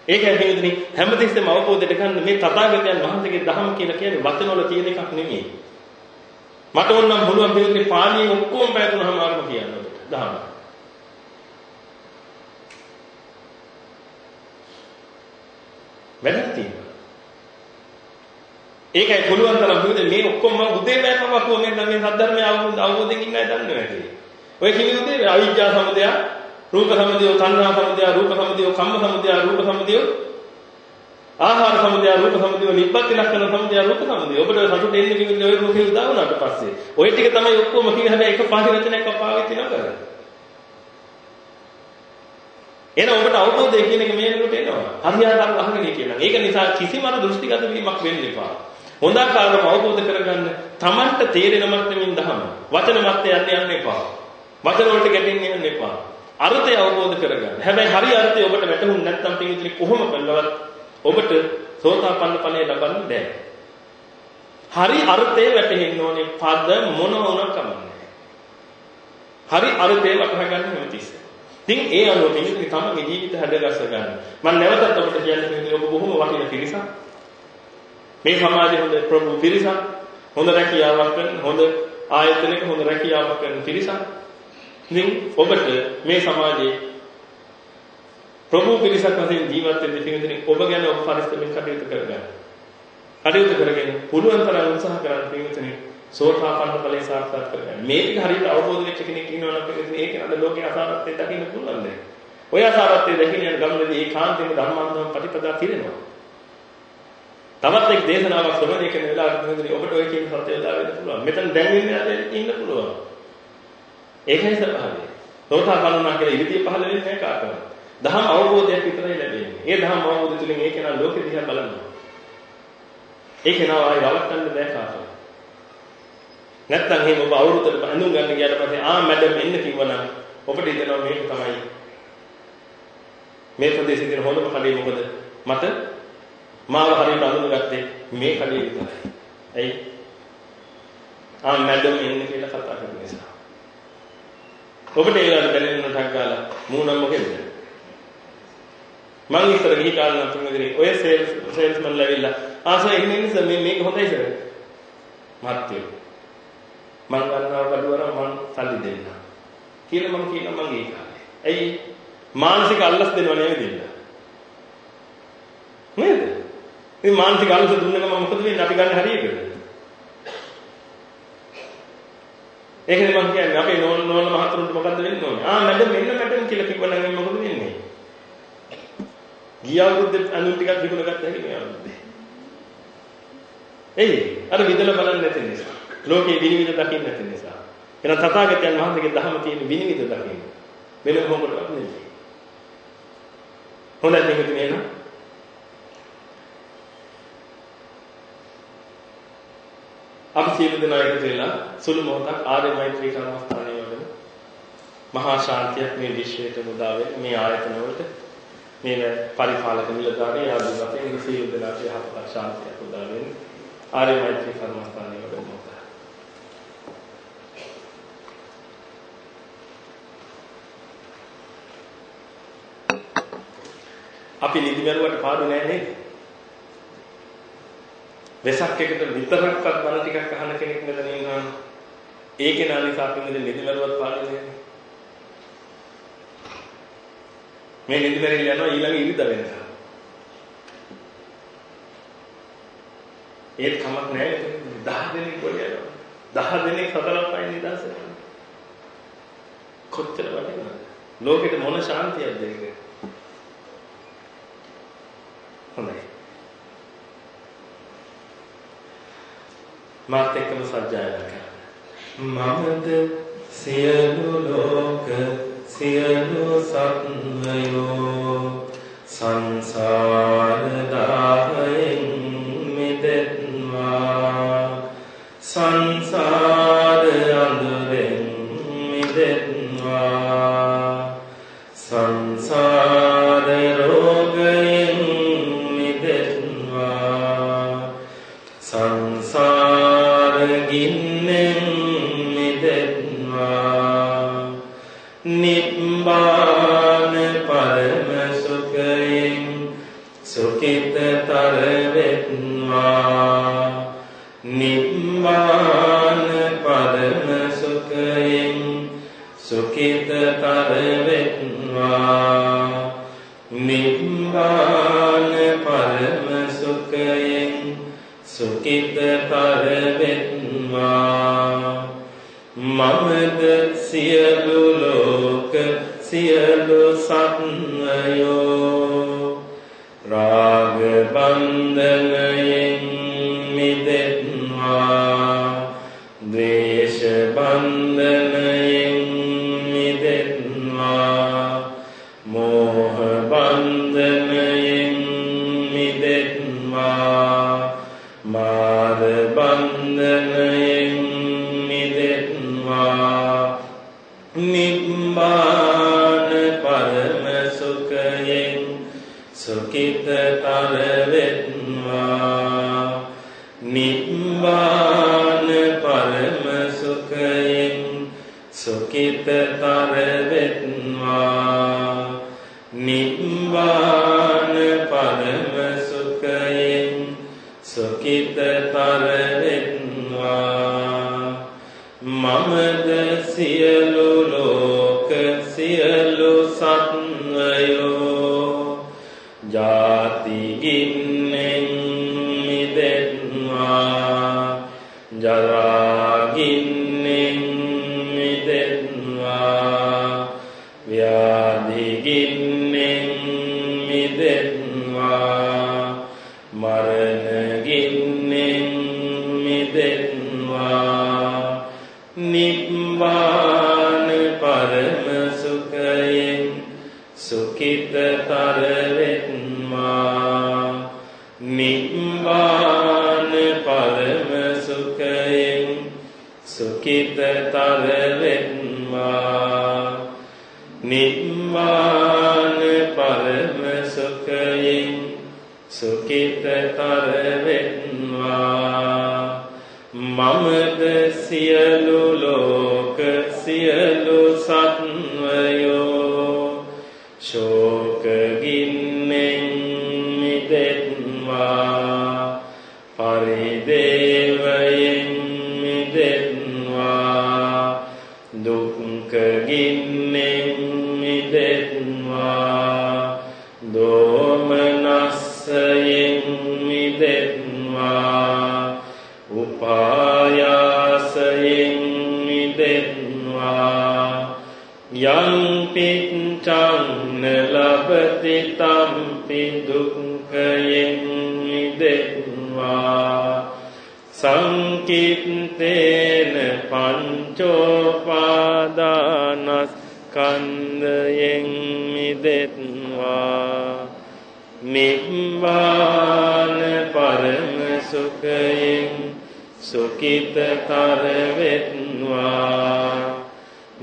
ඒකයි හින්දුනි හැමතිස්සෙම අවබෝධයට ගන්න මේ තථාගතයන් වහන්සේගේ ධර්ම කියලා කියන්නේ වචනවල තියෙන එකක් නෙමෙයි. මට ඕනම් පුළුවන් පිළිතුරේ පාළියෙන් ඔක්කොම පැතුනහම ආරම කියන්න ධර්ම. වැඩක් තියෙනවා. ඒකයි පුළුවන් තරම් පිළිතුරේ මේ ඔක්කොම මම උදේ බෑකම වකුව මෙන්න මේ සද්ධර්මය අවබෝධ අවබෝධයෙන් ඉන්නයි දන්නේ නැහැ. ඔය කිව්වේ අවිජ්ජා සමුදය රූප සමුදය, තණ්හා සමුදය, රූප සමුදය, කම්ම සමුදය, රූප සමුදය, ආහාර සමුදය, රූප සමුදය, නිබ්බත් ලක්ෂණ සමුදය, රූප සමුදය. ඔබට සතුට එන්නේ කිව්වේ ඔය රූපේ උදා වුණාට පස්සේ. ඔය ටික තමයි ඔක්කොම කිව්වේ හැබැයි එක පාඩි රචනයක් පාවිච්චි නොකර. එන ඔබට අවබෝධය කියන එක මේකට එනවා. හරියට අහගෙන කියනවා. ඒක නිසා කිසිම අර දෘෂ්ටිගත වීමක් වෙන්න එපා. හොඳ ආකාරව අවබෝධ කරගන්න Tamanට තේරෙන මට්ටමින් දහම. වචන මට්ටේ යන්න යන්න එපා. වචන වලට ගැටෙන්න යන්න එපා. අර්ථය අවබෝධ කරගන්න. හැබැයි හරි අර්ථය ඔබට වැටහුන්නේ නැත්නම් පිටින් කොහොම කළවත් ඔබට සෝතාපන්න ඵලය ලබන්න බැහැ. හරි අර්ථය වැටහෙන්න ඕනේ පද මොන වුණ කමන්නේ. හරි අර්ථය වටහා ගන්න හැමතිස්සෙම. ඉතින් ඒ අනුව පිළිතුරු තමගේ ජීවිත හැදගස්ස ගන්න. මම නැවතත් ඔබට කියන්නේ ඔබ බොහොම වටින පිරිසක්. මේ සමාජයේ හොඳ ප්‍රභු පිරිසක්, හොඳ රැකියාවක් කරන, හොඳ ආයතනයක හොඳ රැකියාවක් කරන පිරිසක්. ඉතින් ඔබට මේ සමාජයේ ප්‍රභූ පිරිසක් වශයෙන් ජීවත් වෙන්න පිළිඳින ඔබ ගැන ඔබ පරිස්සමෙන් කටයුතු කරගන්න. කටයුතු කරගෙන පුළුවන් තරම් උත්සාහ කරන්න පිළිඳින සෝතාපන්න ඵලයේ සාර්ථක කරගන්න. මේක හරියට අවබෝධ වෙච්ච කෙනෙක් ඉන්නවා නම් පිළිඳින ඒක නේද ලෝකේ අසාරත්වය දකින්න පුළුවන් දැන්. ඔය අසාරත්වය දකින්න යන ගමනේදී ඒකාන්තයෙන්ම ධර්මාන්තම ප්‍රතිපදා පිරෙනවා. තවත් එක් දේශනාවක් ශ්‍රවණය කරන වෙලාවට ඔබට ඔය කියන සත්‍යය දා වෙන්න පුළුවන්. මෙතන දැන් ඉන්න පුළුවන්. ඒකයි ස්වභාවය. සෝතාපන්නා කියලා ඉරිදී පහළ වෙන්නේ නැහැ කාටවත්. දහම් අවබෝධයක් විතරයි ලැබෙන්නේ. ඒ දහම් අවබෝධය තුළින් ඒක නා ලෝකෙ දිහා බලනවා. ඒක නා ආයි වළක්වන්න බෑ කාටවත්. නැත්තම් එහෙම ඔබ අවුරුද්දට බඳුන් ගන්න ගියාට පස්සේ ආ මැඩම් එන්න කිව්වනම් ඔබට හිතෙනවා මේක තමයි මේ ප්‍රදේශයේ තියෙන හොඳම කඩේ මොකද මට මාව හරියට අඳුනගත්තේ මේ කඩේ විතරයි. ඇයි? ආ මැඩම් එන්න කියලා කතා කරන නිසා. ඔබට ඒ වෙලාවට දැනෙන්න ටක් ගාලා මූණක් මොකෙද? මං ඉතර ගිහි කාලේ නම් තුන්වෙනි ඔය සේල්ස් සේල්ස්මන් ලැබිලා ආසයි ඉන්නේ නිසා මේ මේක හොඳයි සර්. මාත්‍ය. මං ගන්නවා බඩුවර මං සල්ලි දෙන්න. කියලා මං කියනවා මං ඒ කාලේ. ඇයි මානසික අල්ලස් දෙනව නෙවෙයි දෙන්න. නේද? මේ මානසික අල්ලස් දුන්නම මොකද වෙන්නේ? අපි ගන්න හරියකද? ඒකනේ මම කියන්නේ අපේ නෝන නෝන මහතුරුන්ට මොකද්ද වෙන්න ඕනේ? ආ මැඩම් මෙන්න මැඩම් කියලා කිව්වනම් මොකද වෙන්නේ? ගිය අවුරුද්දේ අනුන් ටිකක් විකුණ ගත්ත හැකි මේ අවුරුද්දේ. එයි අර විදලා බලන්න නැති නිසා. ලෝකේ විනිවිද දකින්න නැති නිසා. එහෙනම් තථාගතයන් වහන්සේගේ ධර්ම තියෙන විනිවිද දකින්න. වෙන මොකටවත් නෙමෙයි. හොඳයි මේක නේද? අපි සියලු දෙනා එකතු වෙලා සුළු මොහොතක් ආර්ය මෛත්‍රී කර්මස්ථානයේ වඩන මහා ශාන්තියක් මේ විශ්වයට මුදා වෙන මේ ආයතන වලට මේ පරිපාලක නිලධාරී ආදී වශයෙන් සියලු දෙනාට යහපත් ශාන්තියක් උදා වෙන ආර්ය මෛත්‍රී කර්මස්ථානයේ වඩන මොහොත. අපි නිදි මරුවට පාඩු නෑ නේද? වෙසක් එකට විතරක්වත් බණ ටිකක් අහන කෙනෙක් මෙතන ඉන්නවා. ඒකේ නාලිසා පින්දේ නිදිමරුවත් පාඩුනේ. මේ නිදිමරින් යනවා ඊළඟ ඉරිද වෙනකම්. ඒත් කමක් නැහැ 10 දෙනෙක් වගේ යනවා. 10 දෙනෙක් හතරක් පයින් නිදාස කොච්චර වටිනවද? ලෝකෙට මොන ශාන්තියක්ද ඒක? හොඳයි. මාත් එක්කම සජ්ජායනා කරන්න. මමද සියලු ලෝක සියලු සත්වයෝ සංසාර දාහයෙන් මිදෙත්වා. සංසාර අඳුරෙන් මිදෙත්වා. සංසාර රෝගයෙන් මිදෙත්වා. සංසාර ගින්නෙන් නිබ්බාන පරම සුඛයෙන් සුඛිතතර වෙත්වා නිබ්බාන පරම සුඛයෙන් සුඛිතතර වෙත්වා නිබ්බාන පරම සුඛයෙන් සුඛිතතර වෙත්වා මමද සියලු ලෝක සියලු සත්වයෝ රාග බන්ධනයෙන් සුඛිතතර වෙත්වා නිබ්බාන පරම සුඛයෙන් සුඛිතතර වෙත්වා නිබ්බාන පරම සුඛයෙන් සුඛිතතර වෙත්වා මමද සියලු සුඛිතතර වෙත්වා නිබ්බාන පරම සුඛයෙන් සුඛිතතර වෙත්වා මමද සියලු ලෝක සියලු සත්වයෝ උපායාසයෙන් මිදෙත්වා යං පිච්ඡං ලබති තම්පි දුක්ඛයෙන් මිදෙත්වා සංකිට්ඨේන පංචෝපාදානස්කන්ධයෙන් මිදෙත්වා නිබ්බාන පරම සුඛයෙන් සුඛිතතර වෙත්වා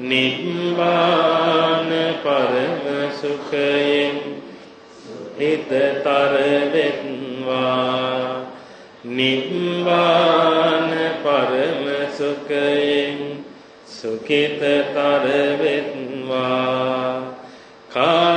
නිබ්බාන පරම සුඛයෙන් හිතතර වෙත්වා නිබ්බාන පරම සුඛයෙන් සුඛිතතර වෙත්වා කාම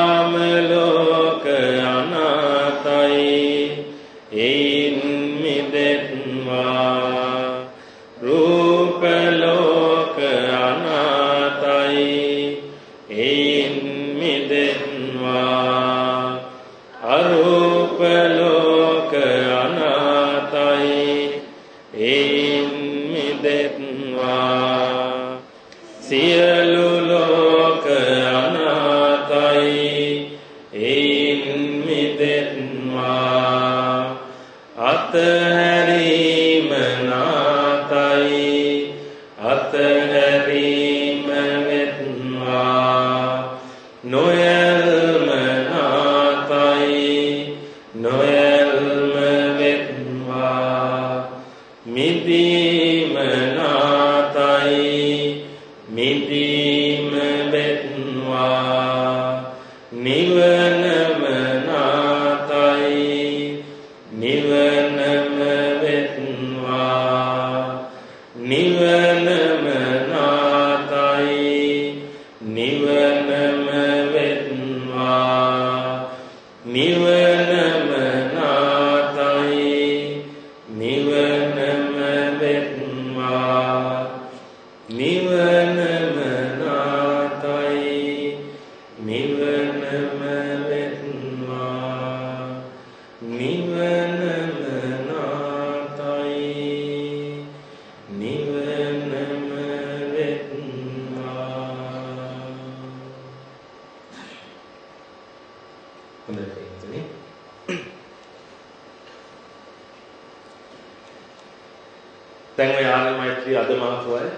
මෛත්‍රිය අද මහතුවයි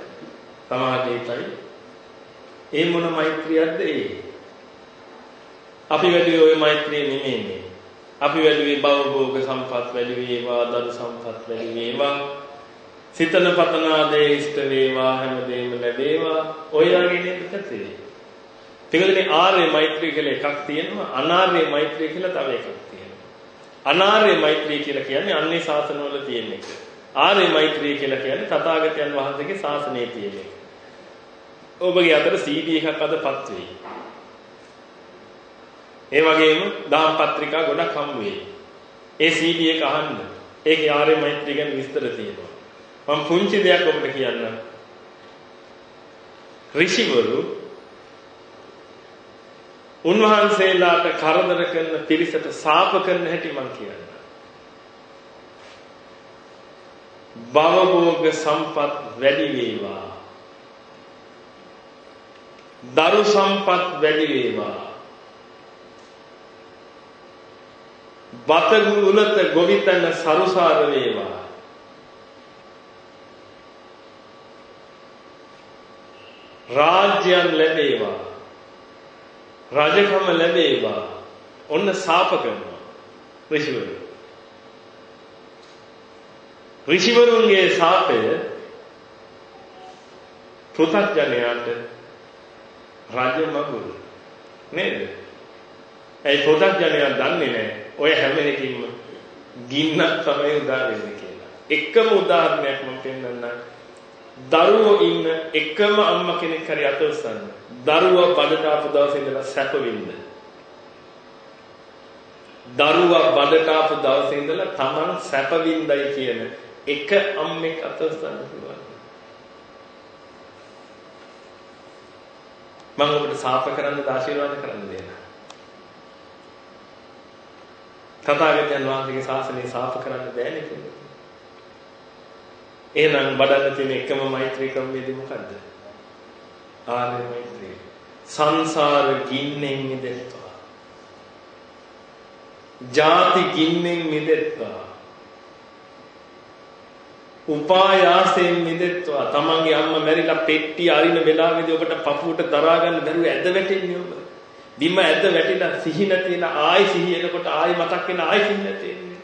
තමාගේ ඒකයි ඒ මොන මෛත්‍රියක්ද ඒ? අපි වැඩි ඔය මෛත්‍රිය නෙමෙයිනේ. අපි වැඩි භවභෝග සම්පත් වැඩි වේවා දරු සම්පත් වැඩි වේවා සිතන පතන දේ ඉෂ්ට වේවා හැමදේම ලැබේවා. ඔය වගේ නේද කතේ පිටුදේ ආර්ය මෛත්‍රිය කියලා එකක් තියෙනවා. අනාර්ය මෛත්‍රිය කියලා තව එකක් තියෙනවා. අනාර්ය මෛත්‍රිය කියලා කියන්නේ අන්නේ ශාසනවල තියෙන එක. ආර්ය මෛත්‍රිය කියලා කියන්නේ තථාගතයන් වහන්සේගේ ශාසනයේ තියෙන එක. ඔබගේ අතට CD එකක් අදපත් වෙයි. ඒ වගේම දාම් පත්‍රිකා ගොඩක් හම්බ වෙයි. ඒ CD එක අහන්න. ඒකේ ආර්ය මෛත්‍රිය ගැන විස්තර තියෙනවා. මම පුංචි දෙයක් ඔබට කියන්නම්. ඍෂිවරු උන්වහන්සේලාට කරදර කරන පිරිසට සාප කරන හැටි මම කියන්නම්. භවභෝග සම්පත් වැඩි වේවා. දරු සම්පත් වැඩි වේවා. බතගු උලත ගොවිතැන සරුසාර වේවා. රාජ්‍යයන් ලැබේවා. රජකම ලැබේවා. ඔන්න සාප කරනවා. ඍෂිවරු. ඍෂිවරුන්ගේ ශාපය පෘථග්ජනයාට රාජ්‍ය මගුල් නේද? ඒ පෘථග්ජනයා දන්නේ නැහැ ඔය හැම එකකින්ම ගින්නක් තමයි උදා වෙන්නේ කියලා. එකම උදාහරණයක් මම පෙන්නන්නම්. දරුවෝ ඉන්න එකම අම්මා කෙනෙක් හරි අත උස්සන්න. දරුවා බඩට ආපු දවසේ ඉඳලා සැප විඳ. දරුවා බඩට ආපු දවසේ ඉඳලා Taman සැප විඳයි කියන එක අම්මෙක් අත උස්සන්න පුළුවන්. මම ඔබට සාප කරන්න ආශිර්වාද කරන්න දෙන්න. තථාගතයන් වහන්සේගේ ශාසනය සාප කරන්න බෑනේ කියන්නේ. එහෙනම් බඩන්න තියෙන එකම මෛත්‍රී ක්‍රමවේදය මොකද්ද? ආර්ය මෛත්‍රිය. සංසාර ගින්නෙන් මිදෙත්වා. ජාති ගින්නෙන් මිදෙත්වා. උපායාසයෙන් මිදෙත්වා. තමන්ගේ අම්මා මැරිලා පෙට්ටි අරින වෙලාවේදී ඔබට පපුවට දරා ගන්න බැරුව ඇද වැටෙන්නේ ඔබ. බිම ඇද වැටිලා සිහි නැතිලා ආයි සිහි එනකොට ආයි මතක් වෙන ආයි සිහි නැතෙන්නේ.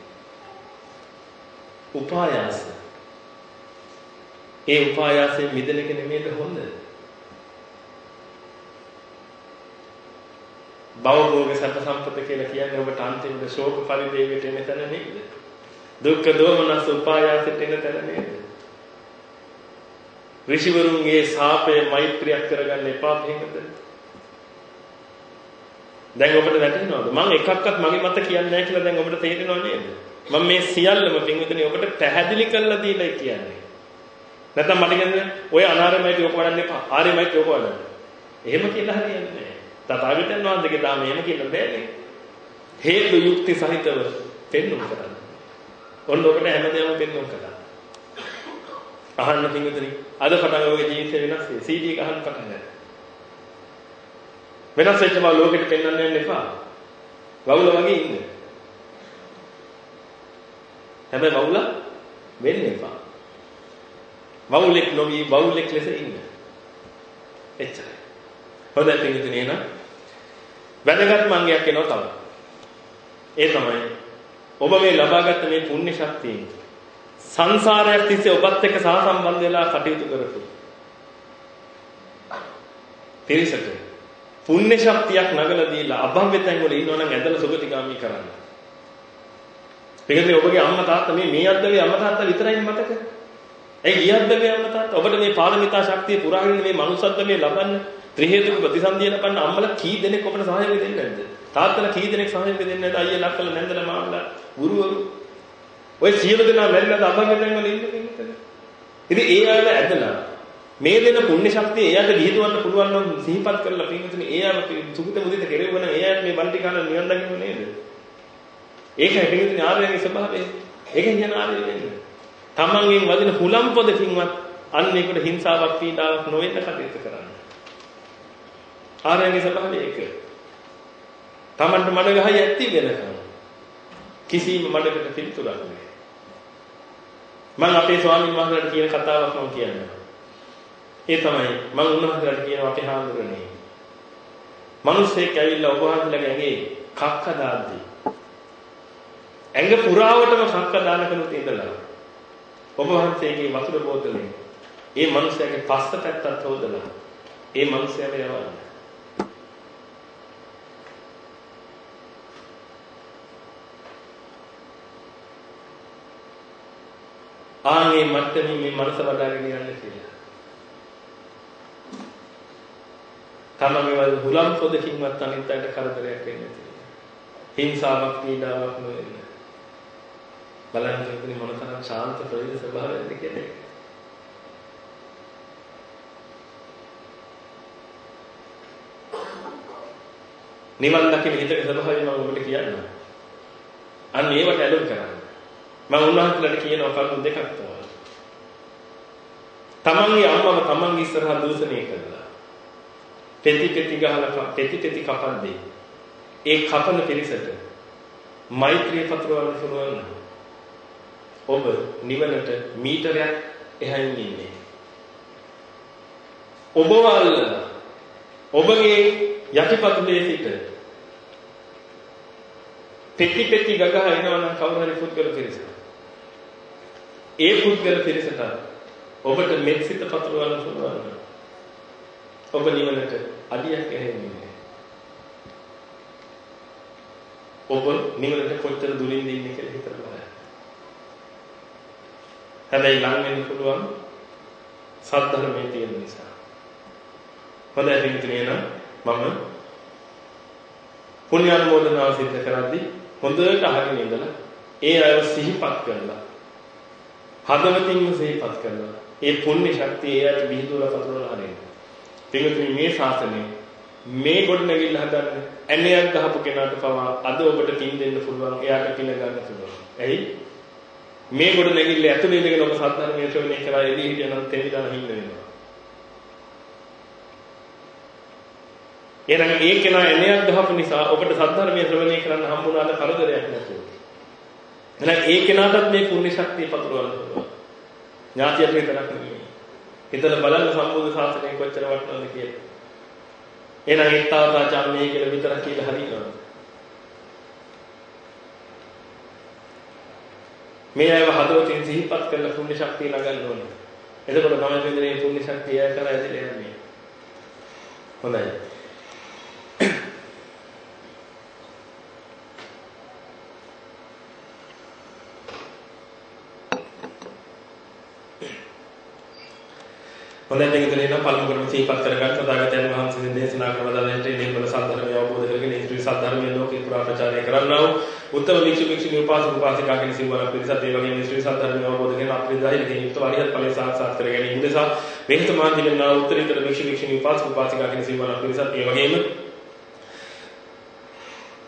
උපායාස. ඒ උපායාසයෙන් මිදෙන එක නෙමෙයිද හොඳ? භවභෝග සැප සම්පත කියලා කියන්නේ ඔබට අන්තිමට ශෝක පරිදේවයට එන තැන නේද? දුක්ඛ දෝමනස් උපායාසයට එන තැන නේද? ඍෂිවරුන්ගේ ශාපය මෛත්‍රියක් කරගන්න එපා මේකද? දැන් ඔබට වැටහෙනවද? මම එකක්වත් මගේ මත කියන්නේ නැහැ කියලා දැන් ඔබට තේරෙනව නේද? මම මේ සියල්ලම පින්විතනේ ඔබට පැහැදිලි කරලා දීලා කියන්නේ. නැත්නම් මට කියන්නේ ඔය අනාරමයිටි ඔක වඩන්න එපා. ආරමයිටි ඔක වඩන්න. එහෙම කියලා හරියන්නේ නැහැ. තථාගතයන් වහන්සේගේ දාම එහෙම කියන්න බෑනේ. හේතු යුක්ති සහිතව පෙන්වන්න කරන්න. ඔන්න ඔකට හැමදේම පෙන්වන්න කරන්න. අහන්න පින්විතනේ අද පටන් ඔයගේ ජීවිතේ වෙනස් වෙයි. CD එක අහන්න පටන් ගන්න. වෙනස් වෙච්ච බව ලෝකෙට පෙන්වන්න යන්න එපා. වවුල වගේ ඉන්න. හැබැයි වවුල වෙන්න එපා. වවුලෙක් නොවි වවුලෙක් ලෙස ඉන්න. එච්චරයි. හොඳයි පිටින් එන. වැදගත් මංගයක් එනවා තමයි. ඒ තමයි ඔබ මේ ලබාගත් මේ පුණ්‍ය ශක්තියෙන් සංසාරයක් තිස්සේ ඔබත් එක්ක සහසම්බන්ධ වෙලා කටයුතු කරපු පිරිසට පුණ්‍ය ශක්තියක් නගලා දීලා අභව්‍යතෙන් වල ඉන්නවනම් ඇදලා සුගතිගාමි කරන්න. පිටින් ඔබගේ අම්මා තාත්තා මේ මේ අද්දගේ අම්මා තාත්තා විතරයි මතක. ඒ ගියද්දගේ අම්මා තාත්තා ඔබට මේ පාරමිතා ශක්තිය පුරාගෙන මේ මනුස්සත්ව මේ ලබන්න ත්‍රි හේතුක ප්‍රතිසන්දිය ලබන්න අම්මලා කී දෙනෙක් ඔබට සහයෝගය දෙන්නේ නැද්ද? තාත්තලා කී දෙනෙක් සහයෝගය දෙන්නේ නැද්ද? අයියා ලක්කල නැන්දලා මාමලා ගුරුවරු ඔය සියලු දෙනා මැරිලාද අභව්‍යතෙන් වල ඉන්නේ ඉතින් ඒ අයව ඇදලා මේ දෙන පුණ්‍ය ශක්තිය එයාට දිහිදවන්න පුළුවන් නම් සිහිපත් කරලා පින්විතනේ එයාම සුගත මුදිත කෙරෙවුවනම් එයාට මේ බන්ටි කාන නිවන් දකින්න නේද? ඒකයි පින්විතනේ ආර්යයන්ගේ ස්වභාවය. ඒකෙන් යන ආර්යය වෙන්නේ. තමන්ගෙන් වදින හුලම් පොදකින්වත් අන්න ඒකට හිංසාවක් පීඩාවක් නොවෙන්න කටයුතු කරන්න. ආර්යයන්ගේ ස්වභාවය ඒක. තමන්ට මඩ ගහයි ඇත්ති වෙනකම් කිසිම මඩකට පිළිතුරක් නැහැ. මම අපේ ස්වාමීන් වහන්සේලාට කියන කතාවක් මම කියන්නම්. ඒ තමයි මම උන්වහන්සේලාට කියනවා අපේ හාමුදුරනේ. මිනිස්සෙක් ඇවිල්ලා ඔබ වහන්සේලාගේ ඇඟේ කක්ක දාද්දි ඇඟ පුරාවටම කක්ක දාන කෙනෙක් ඉඳලා ඔබ වහන්සේගේ වතුර බෝතලෙන් ඒ මිනිස්යාගේ පස්ස පැත්තත් හොදලා ඒ මිනිස්යාව යවන්න. ආන්ගේ මට්ටමින් මේ මනස වඩාගෙන යන්න කියලා. තමන්ගේ වල හුලම් පොදකින්වත් අනිත් අයට කරදරයක් වෙන්නේ නැහැ. හිංසාවක් පීඩාවක් නොවෙන්නේ. බලන්න ඉතින් මොන තරම් ශාන්ත ප්‍රවේද ස්වභාවයක්ද කියන්නේ. නිවන් දකින හිතක ස්වභාවය මම ඔබට කියන්නම්. අන්න ඒවට ඇලුම් කරන්න. මම උන්වහන්සේලාට කියනවා කරුණු දෙකක් තමයි. තමන්ගේ අම්මව තමන්ගේ ඉස්සරහා දූෂණය කළා. පෙති පෙති ගහලා පෙති පෙති කපන්නේ. ඒ කපන පිරිසට මෛත්‍රිය පතුරවන්න පුළුවන් නම් ඔබ නිවනට මීටරයක් එහයින් ඉන්නේ. ඔබ වල්ලා ඔබගේ යටිපතුලේ සිට පෙති පෙති ගගහ එනවනම් කවුරු හරි පුද්ගල පිරිසක්. ඒ පුද්ගල පිරිසට ඔබට මෙත්සිත පතුරවන්න පුළුවන්. ඔබ නිවනට අඩියක් ඇහෙන්නේ ඔබ නිවනට කොච්චර දුරින්ද ඉන්නේ කියලා හිතලා බලන්න. හැබැයි ලං වෙන්න පුළුවන් සද්ධර්මයේ තියෙන නිසා. හොඳයි පිටිනේ නම් මම පුණ්‍යානුමෝදනාව සිද්ධ කරද්දී හොඳට අහගෙන ඉඳලා ඒ අයව සිහිපත් කරලා හදවතින්ම සිහිපත් කරලා ඒ පුණ්‍ය ශක්තිය එයාට බිහිදුවලා පතුරවලා හරින්න. පිටුතුනි මේ ශාසනය මේ ගොඩනැගිල්ල හදන්න ඇණයක් ගහපු කෙනාට පවා අද ඔබට පින් දෙන්න පුළුවන් එයාට පින ගන්න පුළුවන්. ඇයි? මේ ගොඩ නැගිල්ල ඇතුලේ ඉඳගෙන ඔබ සත්‍යධර්මයේ ශ්‍රවණය කරලා එදී හිටියනම් තෙවිදාන හින්න වෙනවා. එහෙනම් ඒ කෙනා එනයක් ගහපු නිසා ඔබට සත්‍යධර්මයේ ශ්‍රවණය කරන්න හම්බුනාද කරදරයක් නැතුව. එහෙනම් ඒ කෙනාටත් මේ පුණ්‍ය ශක්තිය පතුරවන්න පුළුවන්. ඥාතියට විතරක් නෙමෙයි. හිතලා බලන්න සම්බුද්ධ ශාසනය කොච්චර වටිනවද කියලා. එහෙනම් ඊතාවතා චම්මේ කියලා විතරක් කියලා හරියනවා. මේ අයව හදවතින් සිහිපත් කරලා පුණ්‍ය ශක්තිය නගන්න ඕනේ. එතකොට තමයි පිළිදෙනේ පුණ්‍ය ශක්තිය කරලා ඇදලා යන්නේ. හොඳයි. හොඳයි මේක දෙලේන පළමු කරමු සිහිපත් කරගන්න සදාගතයන් වහන්සේ දේශනා කරන දාලයට නිර්මල සද්ධර්මය අවබෝධ කරගෙන ඉතිරි සද්ධර්මයේ ලෝකේ පුරා ප්‍රචාරය කරන්නා වූ උත්තම වික්ෂු වික්ෂුණී උපාසක උපාසිකා කියන සිවණ පිරිසත් ඒ වගේම ඉතිරි සද්ධර්මය අවබෝධ කරගෙන අපේ ධෛර්යයෙන් යුක්ත වරිහත් ඵලය සාක්ෂාත් කර ගැනීම උදෙසා මෙහෙතමාන් දිනනා උත්තරීතර වික්ෂු වික්ෂුණී උපාසක උපාසිකා කියන සිවණ පිරිසත් ඒ වගේම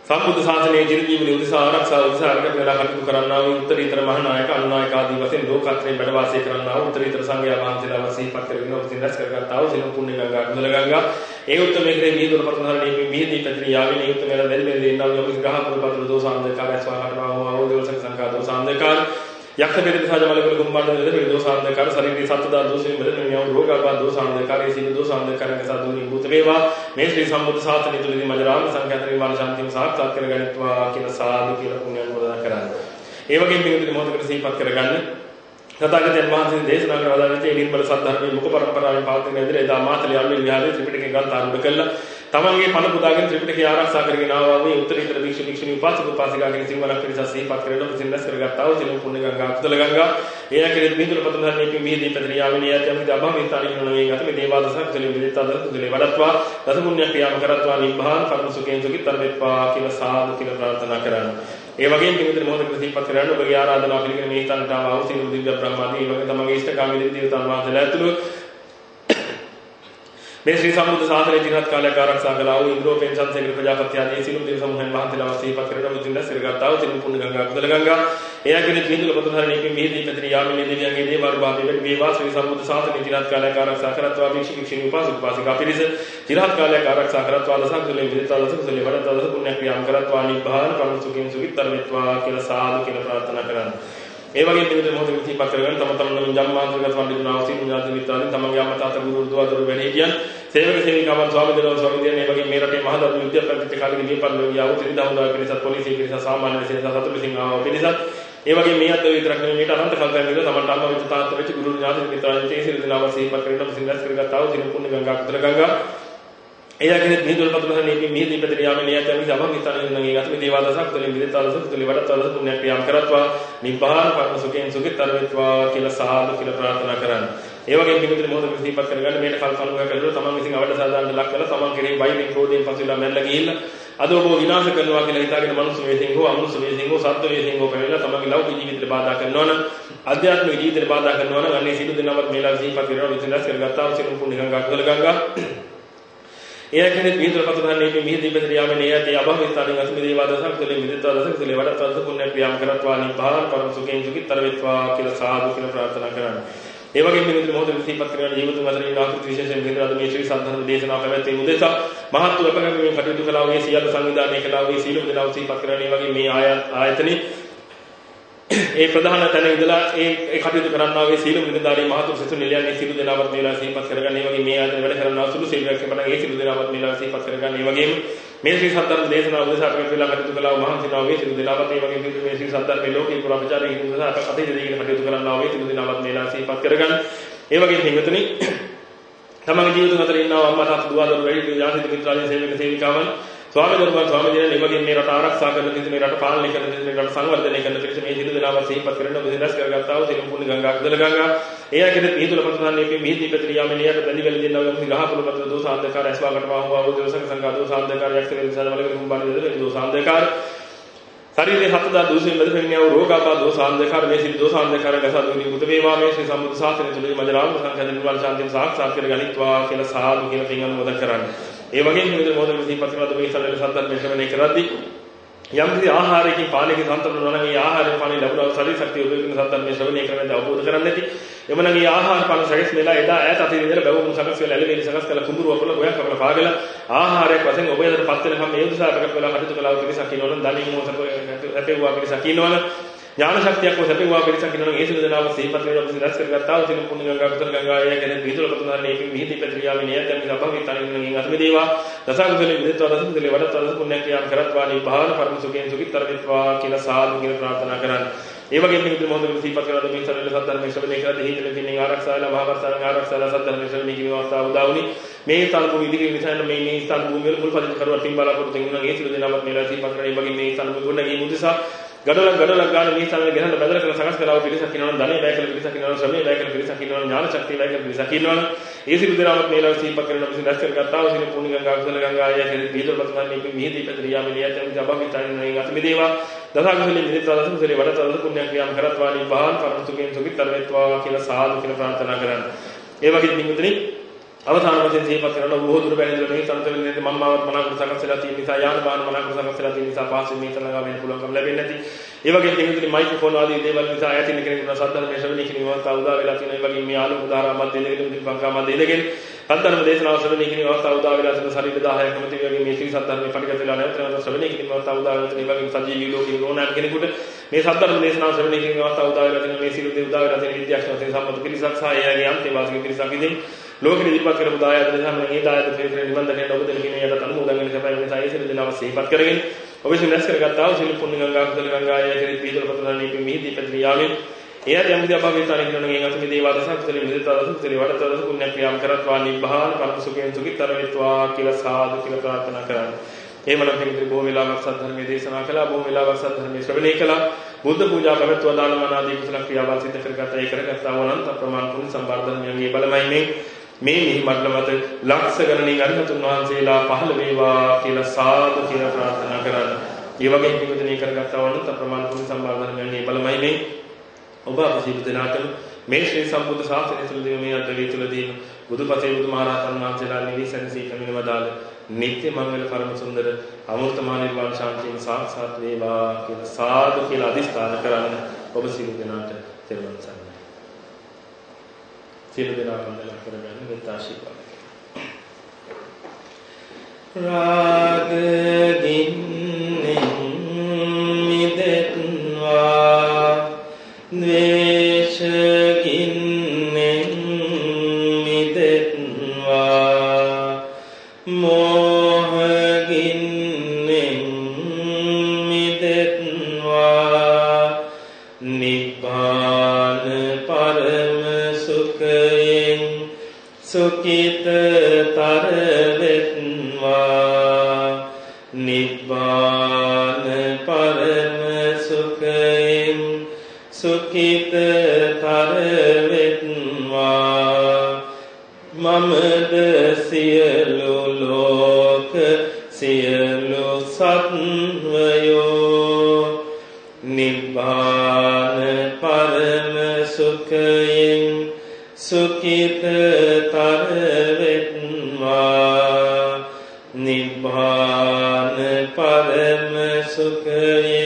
සම්බුද්ධ ශාසනයේ ජීවිතයේ උදෙසා ආරක්ෂා උදෙසා අරගෙන වෙලා කටයුතු කරන්නා වූ උත්තරීතර මහානායක අනුනායක ආදී වශයෙන් ලෝකත්‍රේ වැඩ වාසය කරන්නා වූ උත්තරීතර සංඝයා වහන්සේලා වශයෙන් පත් කරගෙන ඔබ සින්දස් කරගත්තා වූ සිනු පුණ්‍ය ගංගා කුසල ගංගා. ඒ උත්තමයේ ක්‍රේ මිහිදුර පතනහරණේ මිහිදී පැතිරී යාගෙන ඒ උත්තමයලා දෙල් දෙල් දෙන්නා වූ යෝගී ග්‍රහ පුර පතන දෝසාන්දකාරය ස්වාහට බාහුව ආවෝදේව සංඝා දෝසාන්දකාර යක්ෂ පෙරද සාජමලකුල කුම්බාණ්ඩ දෙද පෙර දෝසාන්දකාර ශරීරී සත්දා දෝෂයෙන් බෙදෙන නියම රෝගාබා දෝසාන්දකාරයේ සීල දෝසාන්දකාරක සාදුනි භූත වේවා මේ ශ්‍රී සම්බුද්ධ ශාසනය තුලදී මජරාම සංඝයාතරින් වාල ශාන්තිය සාක්ෂාත් කරගනිත්වා කියලා සාදු කියලා පුණ්‍ය අනුමෝදනා කරන්නේ. ඒ වගේම පිළිතුරු මොහොතකට සිහිපත් කරගන්න තථාගතයන් වහන්සේ දේශනා කර වදාළේ නිර්මල සද්ධර්මයේ මුඛ පරම්පරාවෙන් පවතින ඇදිරේ එදා මාතලේ අල්ලේ විහාරයේ ත්‍රිපිටකය ග්‍රන්ථ ආරම්භ කළා. තමන්ගේ පණ පුදාගෙන ත්‍රිපිටකය ආරක්ෂා කරගෙන ආවා මේ උත්තරීතර භික්ෂු භික්ෂුණී උපාසක උපාසිකාගෙන සිංහලක් පිරිස සිහිපත් කරගෙන සින්දස් කරගත්තා වූ සිනු පුණ්‍ය ගංගා කුසල ගංගා. ඒ ඇකෙරෙත් මිදුල පතන ධර්මයේ මිහිදී පැතිරියාවෙන යත් යම් අභාවිත අනිනන මේ අත මේ දේවාදසක් කුසලෙ විදිත අදර කුසලෙ වඩත්වා. දස පුණ්‍ය ක්‍රියාම කරත්වා නිබ්බාන පරම සුඛයෙන් සුඛිතර වෙත්වා කියලා සාදු කියලා ප්‍රාර්ථනා කරන්නේ ඒ වගේම පිළිතුර මොහොතකට සිහිපත් කරගන්න ඔබගේ ආරාධනාව පිළිගෙන මේ තනට ආව සියලු දිව්‍ය බ්‍රහ්මාදී ඒ වගේ තමගේ ඉෂ්ඨකාමී දේවතාවුන් වහන්සේලා ඇතුළු මේ ශ්‍රී සම්බුද්ධ ශාසනයේ දිනහත් කාලයක් ආරක්ෂා කළා වූ ඉන්ද්‍රෝපෙන් සංසේකර ප්‍රජාපති ආදී සියලු දේව සමූහයන් වහන්සේලා සිහිපත් කරගෙන මුදින්ද සිරගත්තා වූ සිනු පුණ්‍ය ගංගා කුසල ගංගා. එයාගෙන විහිදුල පතුහරණයේ මෙහිදී මෙතන යාමිනේ දෙවියන්ගේ දේවාර භාවයෙන් වේවා. ශ්‍රී සම්බුද්ධ ශාසනයේ දිනහත් කාලයක් ආරක්ෂා කරත්වා. භික්ෂු භික්ෂුණී උපාසක උපාසිකා පිරිස දිනහත් කාලයක් ආරක්ෂා කරත්වා. දසක් දුලේ විදිතා දසක් දුලේ වඩතා දස පුණ්‍ය ක්‍රියාම් කරත්වා. නිබ්බාන පරම සුඛින් සුඛිතර වෙත්වා කියලා සාදු කියලා ප්‍රාර්ථනා කරන්නේ ඒ වගේම පිළිතුරු මොහොතක සිහිපත් කරගෙන තම තමන් ජම්මාන්තරගත වන්දිතුනා වසින් ඥාති මිත්‍රාදීන් තමන්ගේ අම්මා තාත්තා ගුරු දුව දරු වැඩි හිටියන් සේවක සේවිකාවන් ස්වාමීන් වහන්සේ ස්වාමීන් වහන්සේ මේ වගේ මේ රටේ මහා ධර්ම විද්‍යා ප්‍රතිත්‍ය කාලේ මේ පරිලෝක යාව ත්‍රිදා හමුදාවේ පිරිසත් පොලිසිය පිරිසත් සාමාන්‍ය විශේෂ සතු විසින් ආව පිරිසත්. ඒ වගේ මේ අත විතරක් නෙමෙයි මේට අනන්ත කල්පයන් විතර තමන්ට අම්මා විතර තාත්තා වෙච්ච ගුරු ඥාති මිත්‍රාදීන් තේ සිල් දිනාව සිහිපත් කරගෙන සින්දස් කරගත්තා වූ සිනු පුණ්‍ය ගංගා කුතර ගංගා. එයාගෙත් මිහිදුල් පතුලහනේ මේ මිහිදී පැතර යාමේ නියත යමි සබන් හිතන නගේ ගත මේ දේවාදසක් තුලින් විදිතාදසක් තුලින් වඩතාදස පුණ්‍ය ක්‍රියාම් කරත්වා. නිබ්බාන පරම සුඛයෙන් සුඛිතර වෙත්වා කියලා සාදු කියලා ප්‍රාර්ථනා කරන්න. ඒ වගේම මිහිදුල් මොහොත විසිපත් කරගන්න මේට කල්පනා කරලා තමන් විසින් අවඩ සාදාන්න ලක් කරලා තමන් කෙරෙහි වෛරයෙන් ක්‍රෝධයෙන් පසුලා මැල්ල ගිහිල්ලා අද ඔබ විනාශ කරනවා කියලා හිතාගෙන මනුස්ස වේසින් හෝ අමනුස්ස වේසින් හෝ සත්ත්ව වේසින් හෝ පැමිණලා තමන්ගේ ලෞකික ජීවිතේ බාධා කරනවා නම් ආධ්‍යාත්මික ජීවිතේ බාධා කරනවා නම් අන්නේ සිළු දෙනවත් මේලා සිහිපත් කරනවා. විසින්දස් කරගත්තා. සිළු පුණ්‍ය ගංගා කුසල ගංගා. එයා කෙනෙක් විහිදුර පතුරන්නේ මේ මිහිදී බෙදර යාමේ නේ යතේ අභවිතාරින් අසු දේවා දසක් කුලේ විදිතා දසක් කුලේ වඩත් අද පුණ්‍ය ක්‍රියාම් කරත්වා නිපාන පරම සුඛයෙන් සුඛිතර වෙත්වා කියලා සාදු කියලා ප්‍රාර්ථනා කරන්නේ. ඒ වගේම මේ විදිහට මොහොතේ සිහිපත් කරන ජීවිතුන් අතර ඉන්න ආකෘති විශේෂයෙන් විදිහට අද මේ ශ්‍රී සම්ධර්ම දේශනාව පැවැත්වීම උදෙසා මහත් උපකරණයෙන් කටයුතු කළා වූ සියලු සංවිධානය කළා වූ සීල දෙනාව සිහිපත් කරන මේ වගේ මේ ආයතනයේ ඒ ප්‍රධාන තැන ඉඳලා ඒ ඒ කටයුතු කරන්නා වූ සීල නිලධාරී මහතුරු සිසු නිලයන් ඒ සීල දෙනාවත් මේලා සිහිපත් කරගන්න. ඒ වගේ මේ ආයතන වැඩ කරනා සුළු සීලයක් කපන ඒ සීල දෙනාවත් මේලා සිහිපත් කරගන්න. ඒ වගේම මේ ශ්‍රී සද්ධර්ම දේශනාව උදෙසා අපි වෙලා කටයුතු කළා වූ මහන්සි නා වේ සීල දෙනාවත් ඒ වගේ මේ ශ්‍රී සද්ධර්මයේ ලෝකේ පුරා ප්‍රචාරය හිඳ උදෙසා අප අතේ දෙකින් කටයුතු කරන්නා වූ සීල දෙනාවත් මේලා සිහිපත් කරගන්න. ඒ වගේ හිඟතුනි තමන්ගේ ජීවිත අතර ඉන්නා අම්මා තාත්තා දුව දරු වැඩි ඥාති මිත්‍රාදී සේවක සේවිකාවන් ස්වාමීන් වහන්සේ ස්වාමීන් වහන්සේ මේ වගේ මේ රට ආරක්ෂා කරන පිණිස මේ රට පාලනය කරන පිණිස මේ රට සංවර්ධනය කරන පිණිස මේ සිදු දෙනාව සිහිපත් කරන බුදුදහස් කරගත්තා වූ සිරිම් පුණ්‍ය ගංගා කුදල ගංගා. ඒ ඇකෙද පිහිතුල පතනන්නේ මේ මිහිදී පෙත්‍රියාමේ නියට බැලි බැලි දෙන්නා වගේ ගහපුල පතර දෝසාන්දකාර ඇස්වාකට පාහුවා වූ දෝසක සංඝා දෝසාන්දකාර යක්ෂ විසාද වලක කුම්බාරි දෙද දෝසාන්දකාර ශරීරේ හතදා දෝෂයෙන් බෙදෙන්නේ වූ රෝගාපා දෝසාන්දකාර මේ සිල් දෝසාන්දකාර ගසදුනි බුත වේවා. මේ ශ්‍රී සම්බුද්ධ ශාසනය තුලදී මජරාම සංඛ්‍යා නිර්වාණ ශාන්තිය සාක්ෂාත් කර ගනිත්වා කියලා සාදු කියලා පින් අනුමෝදන් කරන්නේ. ඒ වගේම මේ විදිහට මොහොතක සිහිපත් කරලා මේ සැලෙල සම්දර්ශනය ශ්‍රවණය කරද්දී යම් කිසි ආහාරයකින් පානයකින් සම්තර නොවන මේ ආහාරයෙන් පානය ලැබුණා ශරීර ශක්තිය උපයෝගින සම්දර්ශනය ශ්‍රවණය කරන්නේ අවබෝධ කරන්නේ නැති. එමනම් මේ ආහාර පාන සකස් වෙලා එදා ඈත අතේ ඉඳලා බැවුම් සකස් වෙලා ඇලෙලි සකස් කළ කුඹුර වපල ගොයක් අපල පාගල ආහාරයක් වශයෙන් ඔබ යදට පත් වෙනකම් මේ උදසා ප්‍රකට වෙලා කටයුතු කළා පිරිසක් ඉන්නවනම් ධනින් මොසක රැපෙව්වා පිරිසක් ඉන්නවනම් ඥාන ශක්තියක් ඔසපෙව්වා පිරිසක් ඉන්නවනම් ඒ සිළු දෙනාම සිහිපත් වෙනවා. අපි රැස් කරගත්තා වූ සිළු පුණ්‍ය ගංගා කුසල ගංගා එය ගැන විදුල කතුනාරණේ මේ මිහිති පෙත්‍රියාවේ නියත යම් සබ්බේ තනින් අත්මේ දේවා දසකුසලේ විදිතව දසකුසලේ වඩත් දස පුණ්‍ය ක්‍රියාම් කරත්වා නිභාන පරම සුඛයෙන් සුඛිතර වෙත්වා කියලා සාදු කියලා ප්‍රාර්ථනා කරන්නේ ඒ වගේම මේ විදිහට මොහොතේ සිහිපත් කරලා මේ සරල සද්ධර්මයේ ශ්‍රවණය කරලා දෙහිදෙන කෙනෙක් ආරක්ෂාලා මහා වර්ෂාලං ආරක්ෂාලා සද්ධර්මයේ ශ්‍රවණය කිරීම අවස්ථාව උදා වුණේ. මේ ස්ථාන භූමි ඉදිරියේ නිසා මේ මේ ස්ථාන භූමිය වල මුල් පදිත කරුවා ටිම් බලාපොරොත්තු වෙනවා ඒ සිළු දෙනාමත් මේලා සිහිපත් කරලා ඒ වගේ මේ ස්ථාන භූමිය ගොඩනගී මුදිසා ගඩොලක් ගඩොලක් ගන්න මේ ස්ථානෙ ගෙනල්ලා බදල කරලා සකස් කරලා පිරිසක් ඉන්නවනම් ධනෙ වැය කරලා පිරිසක් ඉන්නවනම් ශ්‍රමයේ වැය කරලා පිරිසක් ඉන්නවනම් ඥාන ශක්තිය වැය කරලා පිරිසක් ඉන්නවනම් ඒ සිළු දෙනාමත් මේලා සිහිපත් කරලා පිරිසක් දැස් කරගත්තා වූ සිළු පුණ්‍ය ගංගා කුසල ගංගා ආය කෙරෙහි දීදොල් පතන්නේ මේ මිහිදී පෙත්‍රියාමේ නියතෙන් ජබමිතයින් නේ අත මෙදේවා දසකුසලේ විදිත්වා දසකුසලේ වඩත දස පුණ්‍ය ක්‍රියාම් කරත්වා නිපාන් පරම සුඛයෙන් සුඛිතර වෙත්වා කියලා සාදු කියලා ප්‍රාර්ථනා කරන්නේ. ඒ වගේ නිමුතුනි අවසාන වශයෙන් සිහිපත් කරන බොහෝ දුර බැලඳලා මේ තනත වෙන්නේ නැති මම්මාවත් මනාකර සකස් වෙලා තියෙන නිසා යාන වාහන මනාකර සකස් වෙලා තියෙන නිසා පාසෙ මේ තරඟ වෙන්න පුළුවන්කම ලැබෙන්නේ නැති. ඒ වගේම දෙහිදුනි මයික්‍රොෆෝන ආදී දේවල් නිසා ඈතින් කෙනෙකුට සද්ධර්මයේ ශ්‍රවණය කිරීම අවස්ථාව උදා වෙලා තියෙන. ඒ වගේම මේ ආලෝක උදාහරණ මැද දෙලගෙන දිපංකා මැද දෙලගෙන සද්ධර්ම දේශනාව ශ්‍රවණය කිරීම අවස්ථාව උදා වෙලා තියෙන ශරීර 10ක් මැද වගේ මේ ශ්‍රී සද්ධර්මයේ පරිගත වෙලා නැවත නැවත ශ්‍රවණය කිරීම අවස්ථාව උදා වෙලා තියෙන. ඒ වගේම සජීවී ලෝකේ ඕනෑම කෙනෙකුට මේ සද්ධර්ම දේශනාව ශ්‍රවණය කිරීම අවස්ථාව උදා වෙලා තියෙන මේ සියලු දේ උදා වෙලා තියෙන විද්‍යාඥ වශයෙන් සම්මත පිරිසක් සහ එයාගේ අන්තේවාසික පිරිසක් විදිහින් ලෝකෙ ඉදිරිපත් කරපු දායක නිසා මම මේ දායක ක්ෂේත්‍රයේ නිබන්ධනයට ඔබ දෙන කිනේ යට අනුමෝදන් වෙන සපයි මේ සායසිර දිනව සිහිපත් කරගෙන ඔබ සිනස් කරගත්තා වූ සිල් පුණ්‍ය ගංගා කුසල ගංගා ය කෙරෙහි පීතල පතරණී මිහිදී පැතිරියාවෙන් එයත් යම් විදිහක් භාවිතාන කරනගෙන අත මේ දේවාද සක්තලි මෙදිතාද සක්තලි වඩතද පුණ්‍ය ක්‍රියාම් කරත්වා නිබ්බාන පරම සුඛයෙන් සුඛිතර වේත්වා කියලා සාදු කියලා ප්‍රාර්ථනා කරන්නේ. එහෙමනම් කෙනෙකුට බොහෝ වෙලාවක් සද්ධර්මයේ දේශනා කළා බොහෝ වෙලාවක් සද්ධර්මයේ ශ්‍රවණය කළා බුද්ධ පූජා පැවැත්වුවා දාන මන ආදී කුසල ක්‍රියාවල් සිදු කරගත්තා ඒ කරගත්තා වුණත් අප්‍රමාණ පුණ්‍ය සම්බර්ධනයන්ගේ බලමයි මේ මේ මිහි මඩල මත ලක්ෂ ගණනින් අරිහතුන් වහන්සේලා පහළ වේවා කියලා සාදු කියලා ප්‍රාර්ථනා කරන්න. ඒ වගේ පිටුදෙනී කරගත්තා වුණත් අප්‍රමාණ පුණ්‍ය සම්බර්ධනයන්ගේ බලමයි මේ ඔබ අප සියලු දෙනාටම මේ ශ්‍රී සම්බුද්ධ ශාසනය තුළදී මේ අද්වෛත තුළදී බුදුපතේ බුදුමහරහතන් වහන්සේලා නිවිසනසී කමිනවදාල නිත්‍ය මංගල පරම සුන්දර අමෘතමා නිර්වාණ ශාන්තියම සාක්ෂාත් වේවා කියලා සාදු කියලා අදිස්ථාන කරන්න ඔබ සියලු දෙනාට තෙරුවන් සරණයි. සියලු දෙනා වන්දනා කරගන්න මෙත් ආශිර්වාද. රාග ගින්නෙන් සුඛිතතර වෙත්වා මමද සියලු ලෝක සියලු සත්වයෝ නිබ්බාන පරම සුඛයෙන් සුඛිතතර වෙත්වා නිබ්බාන පරම සුඛයෙන්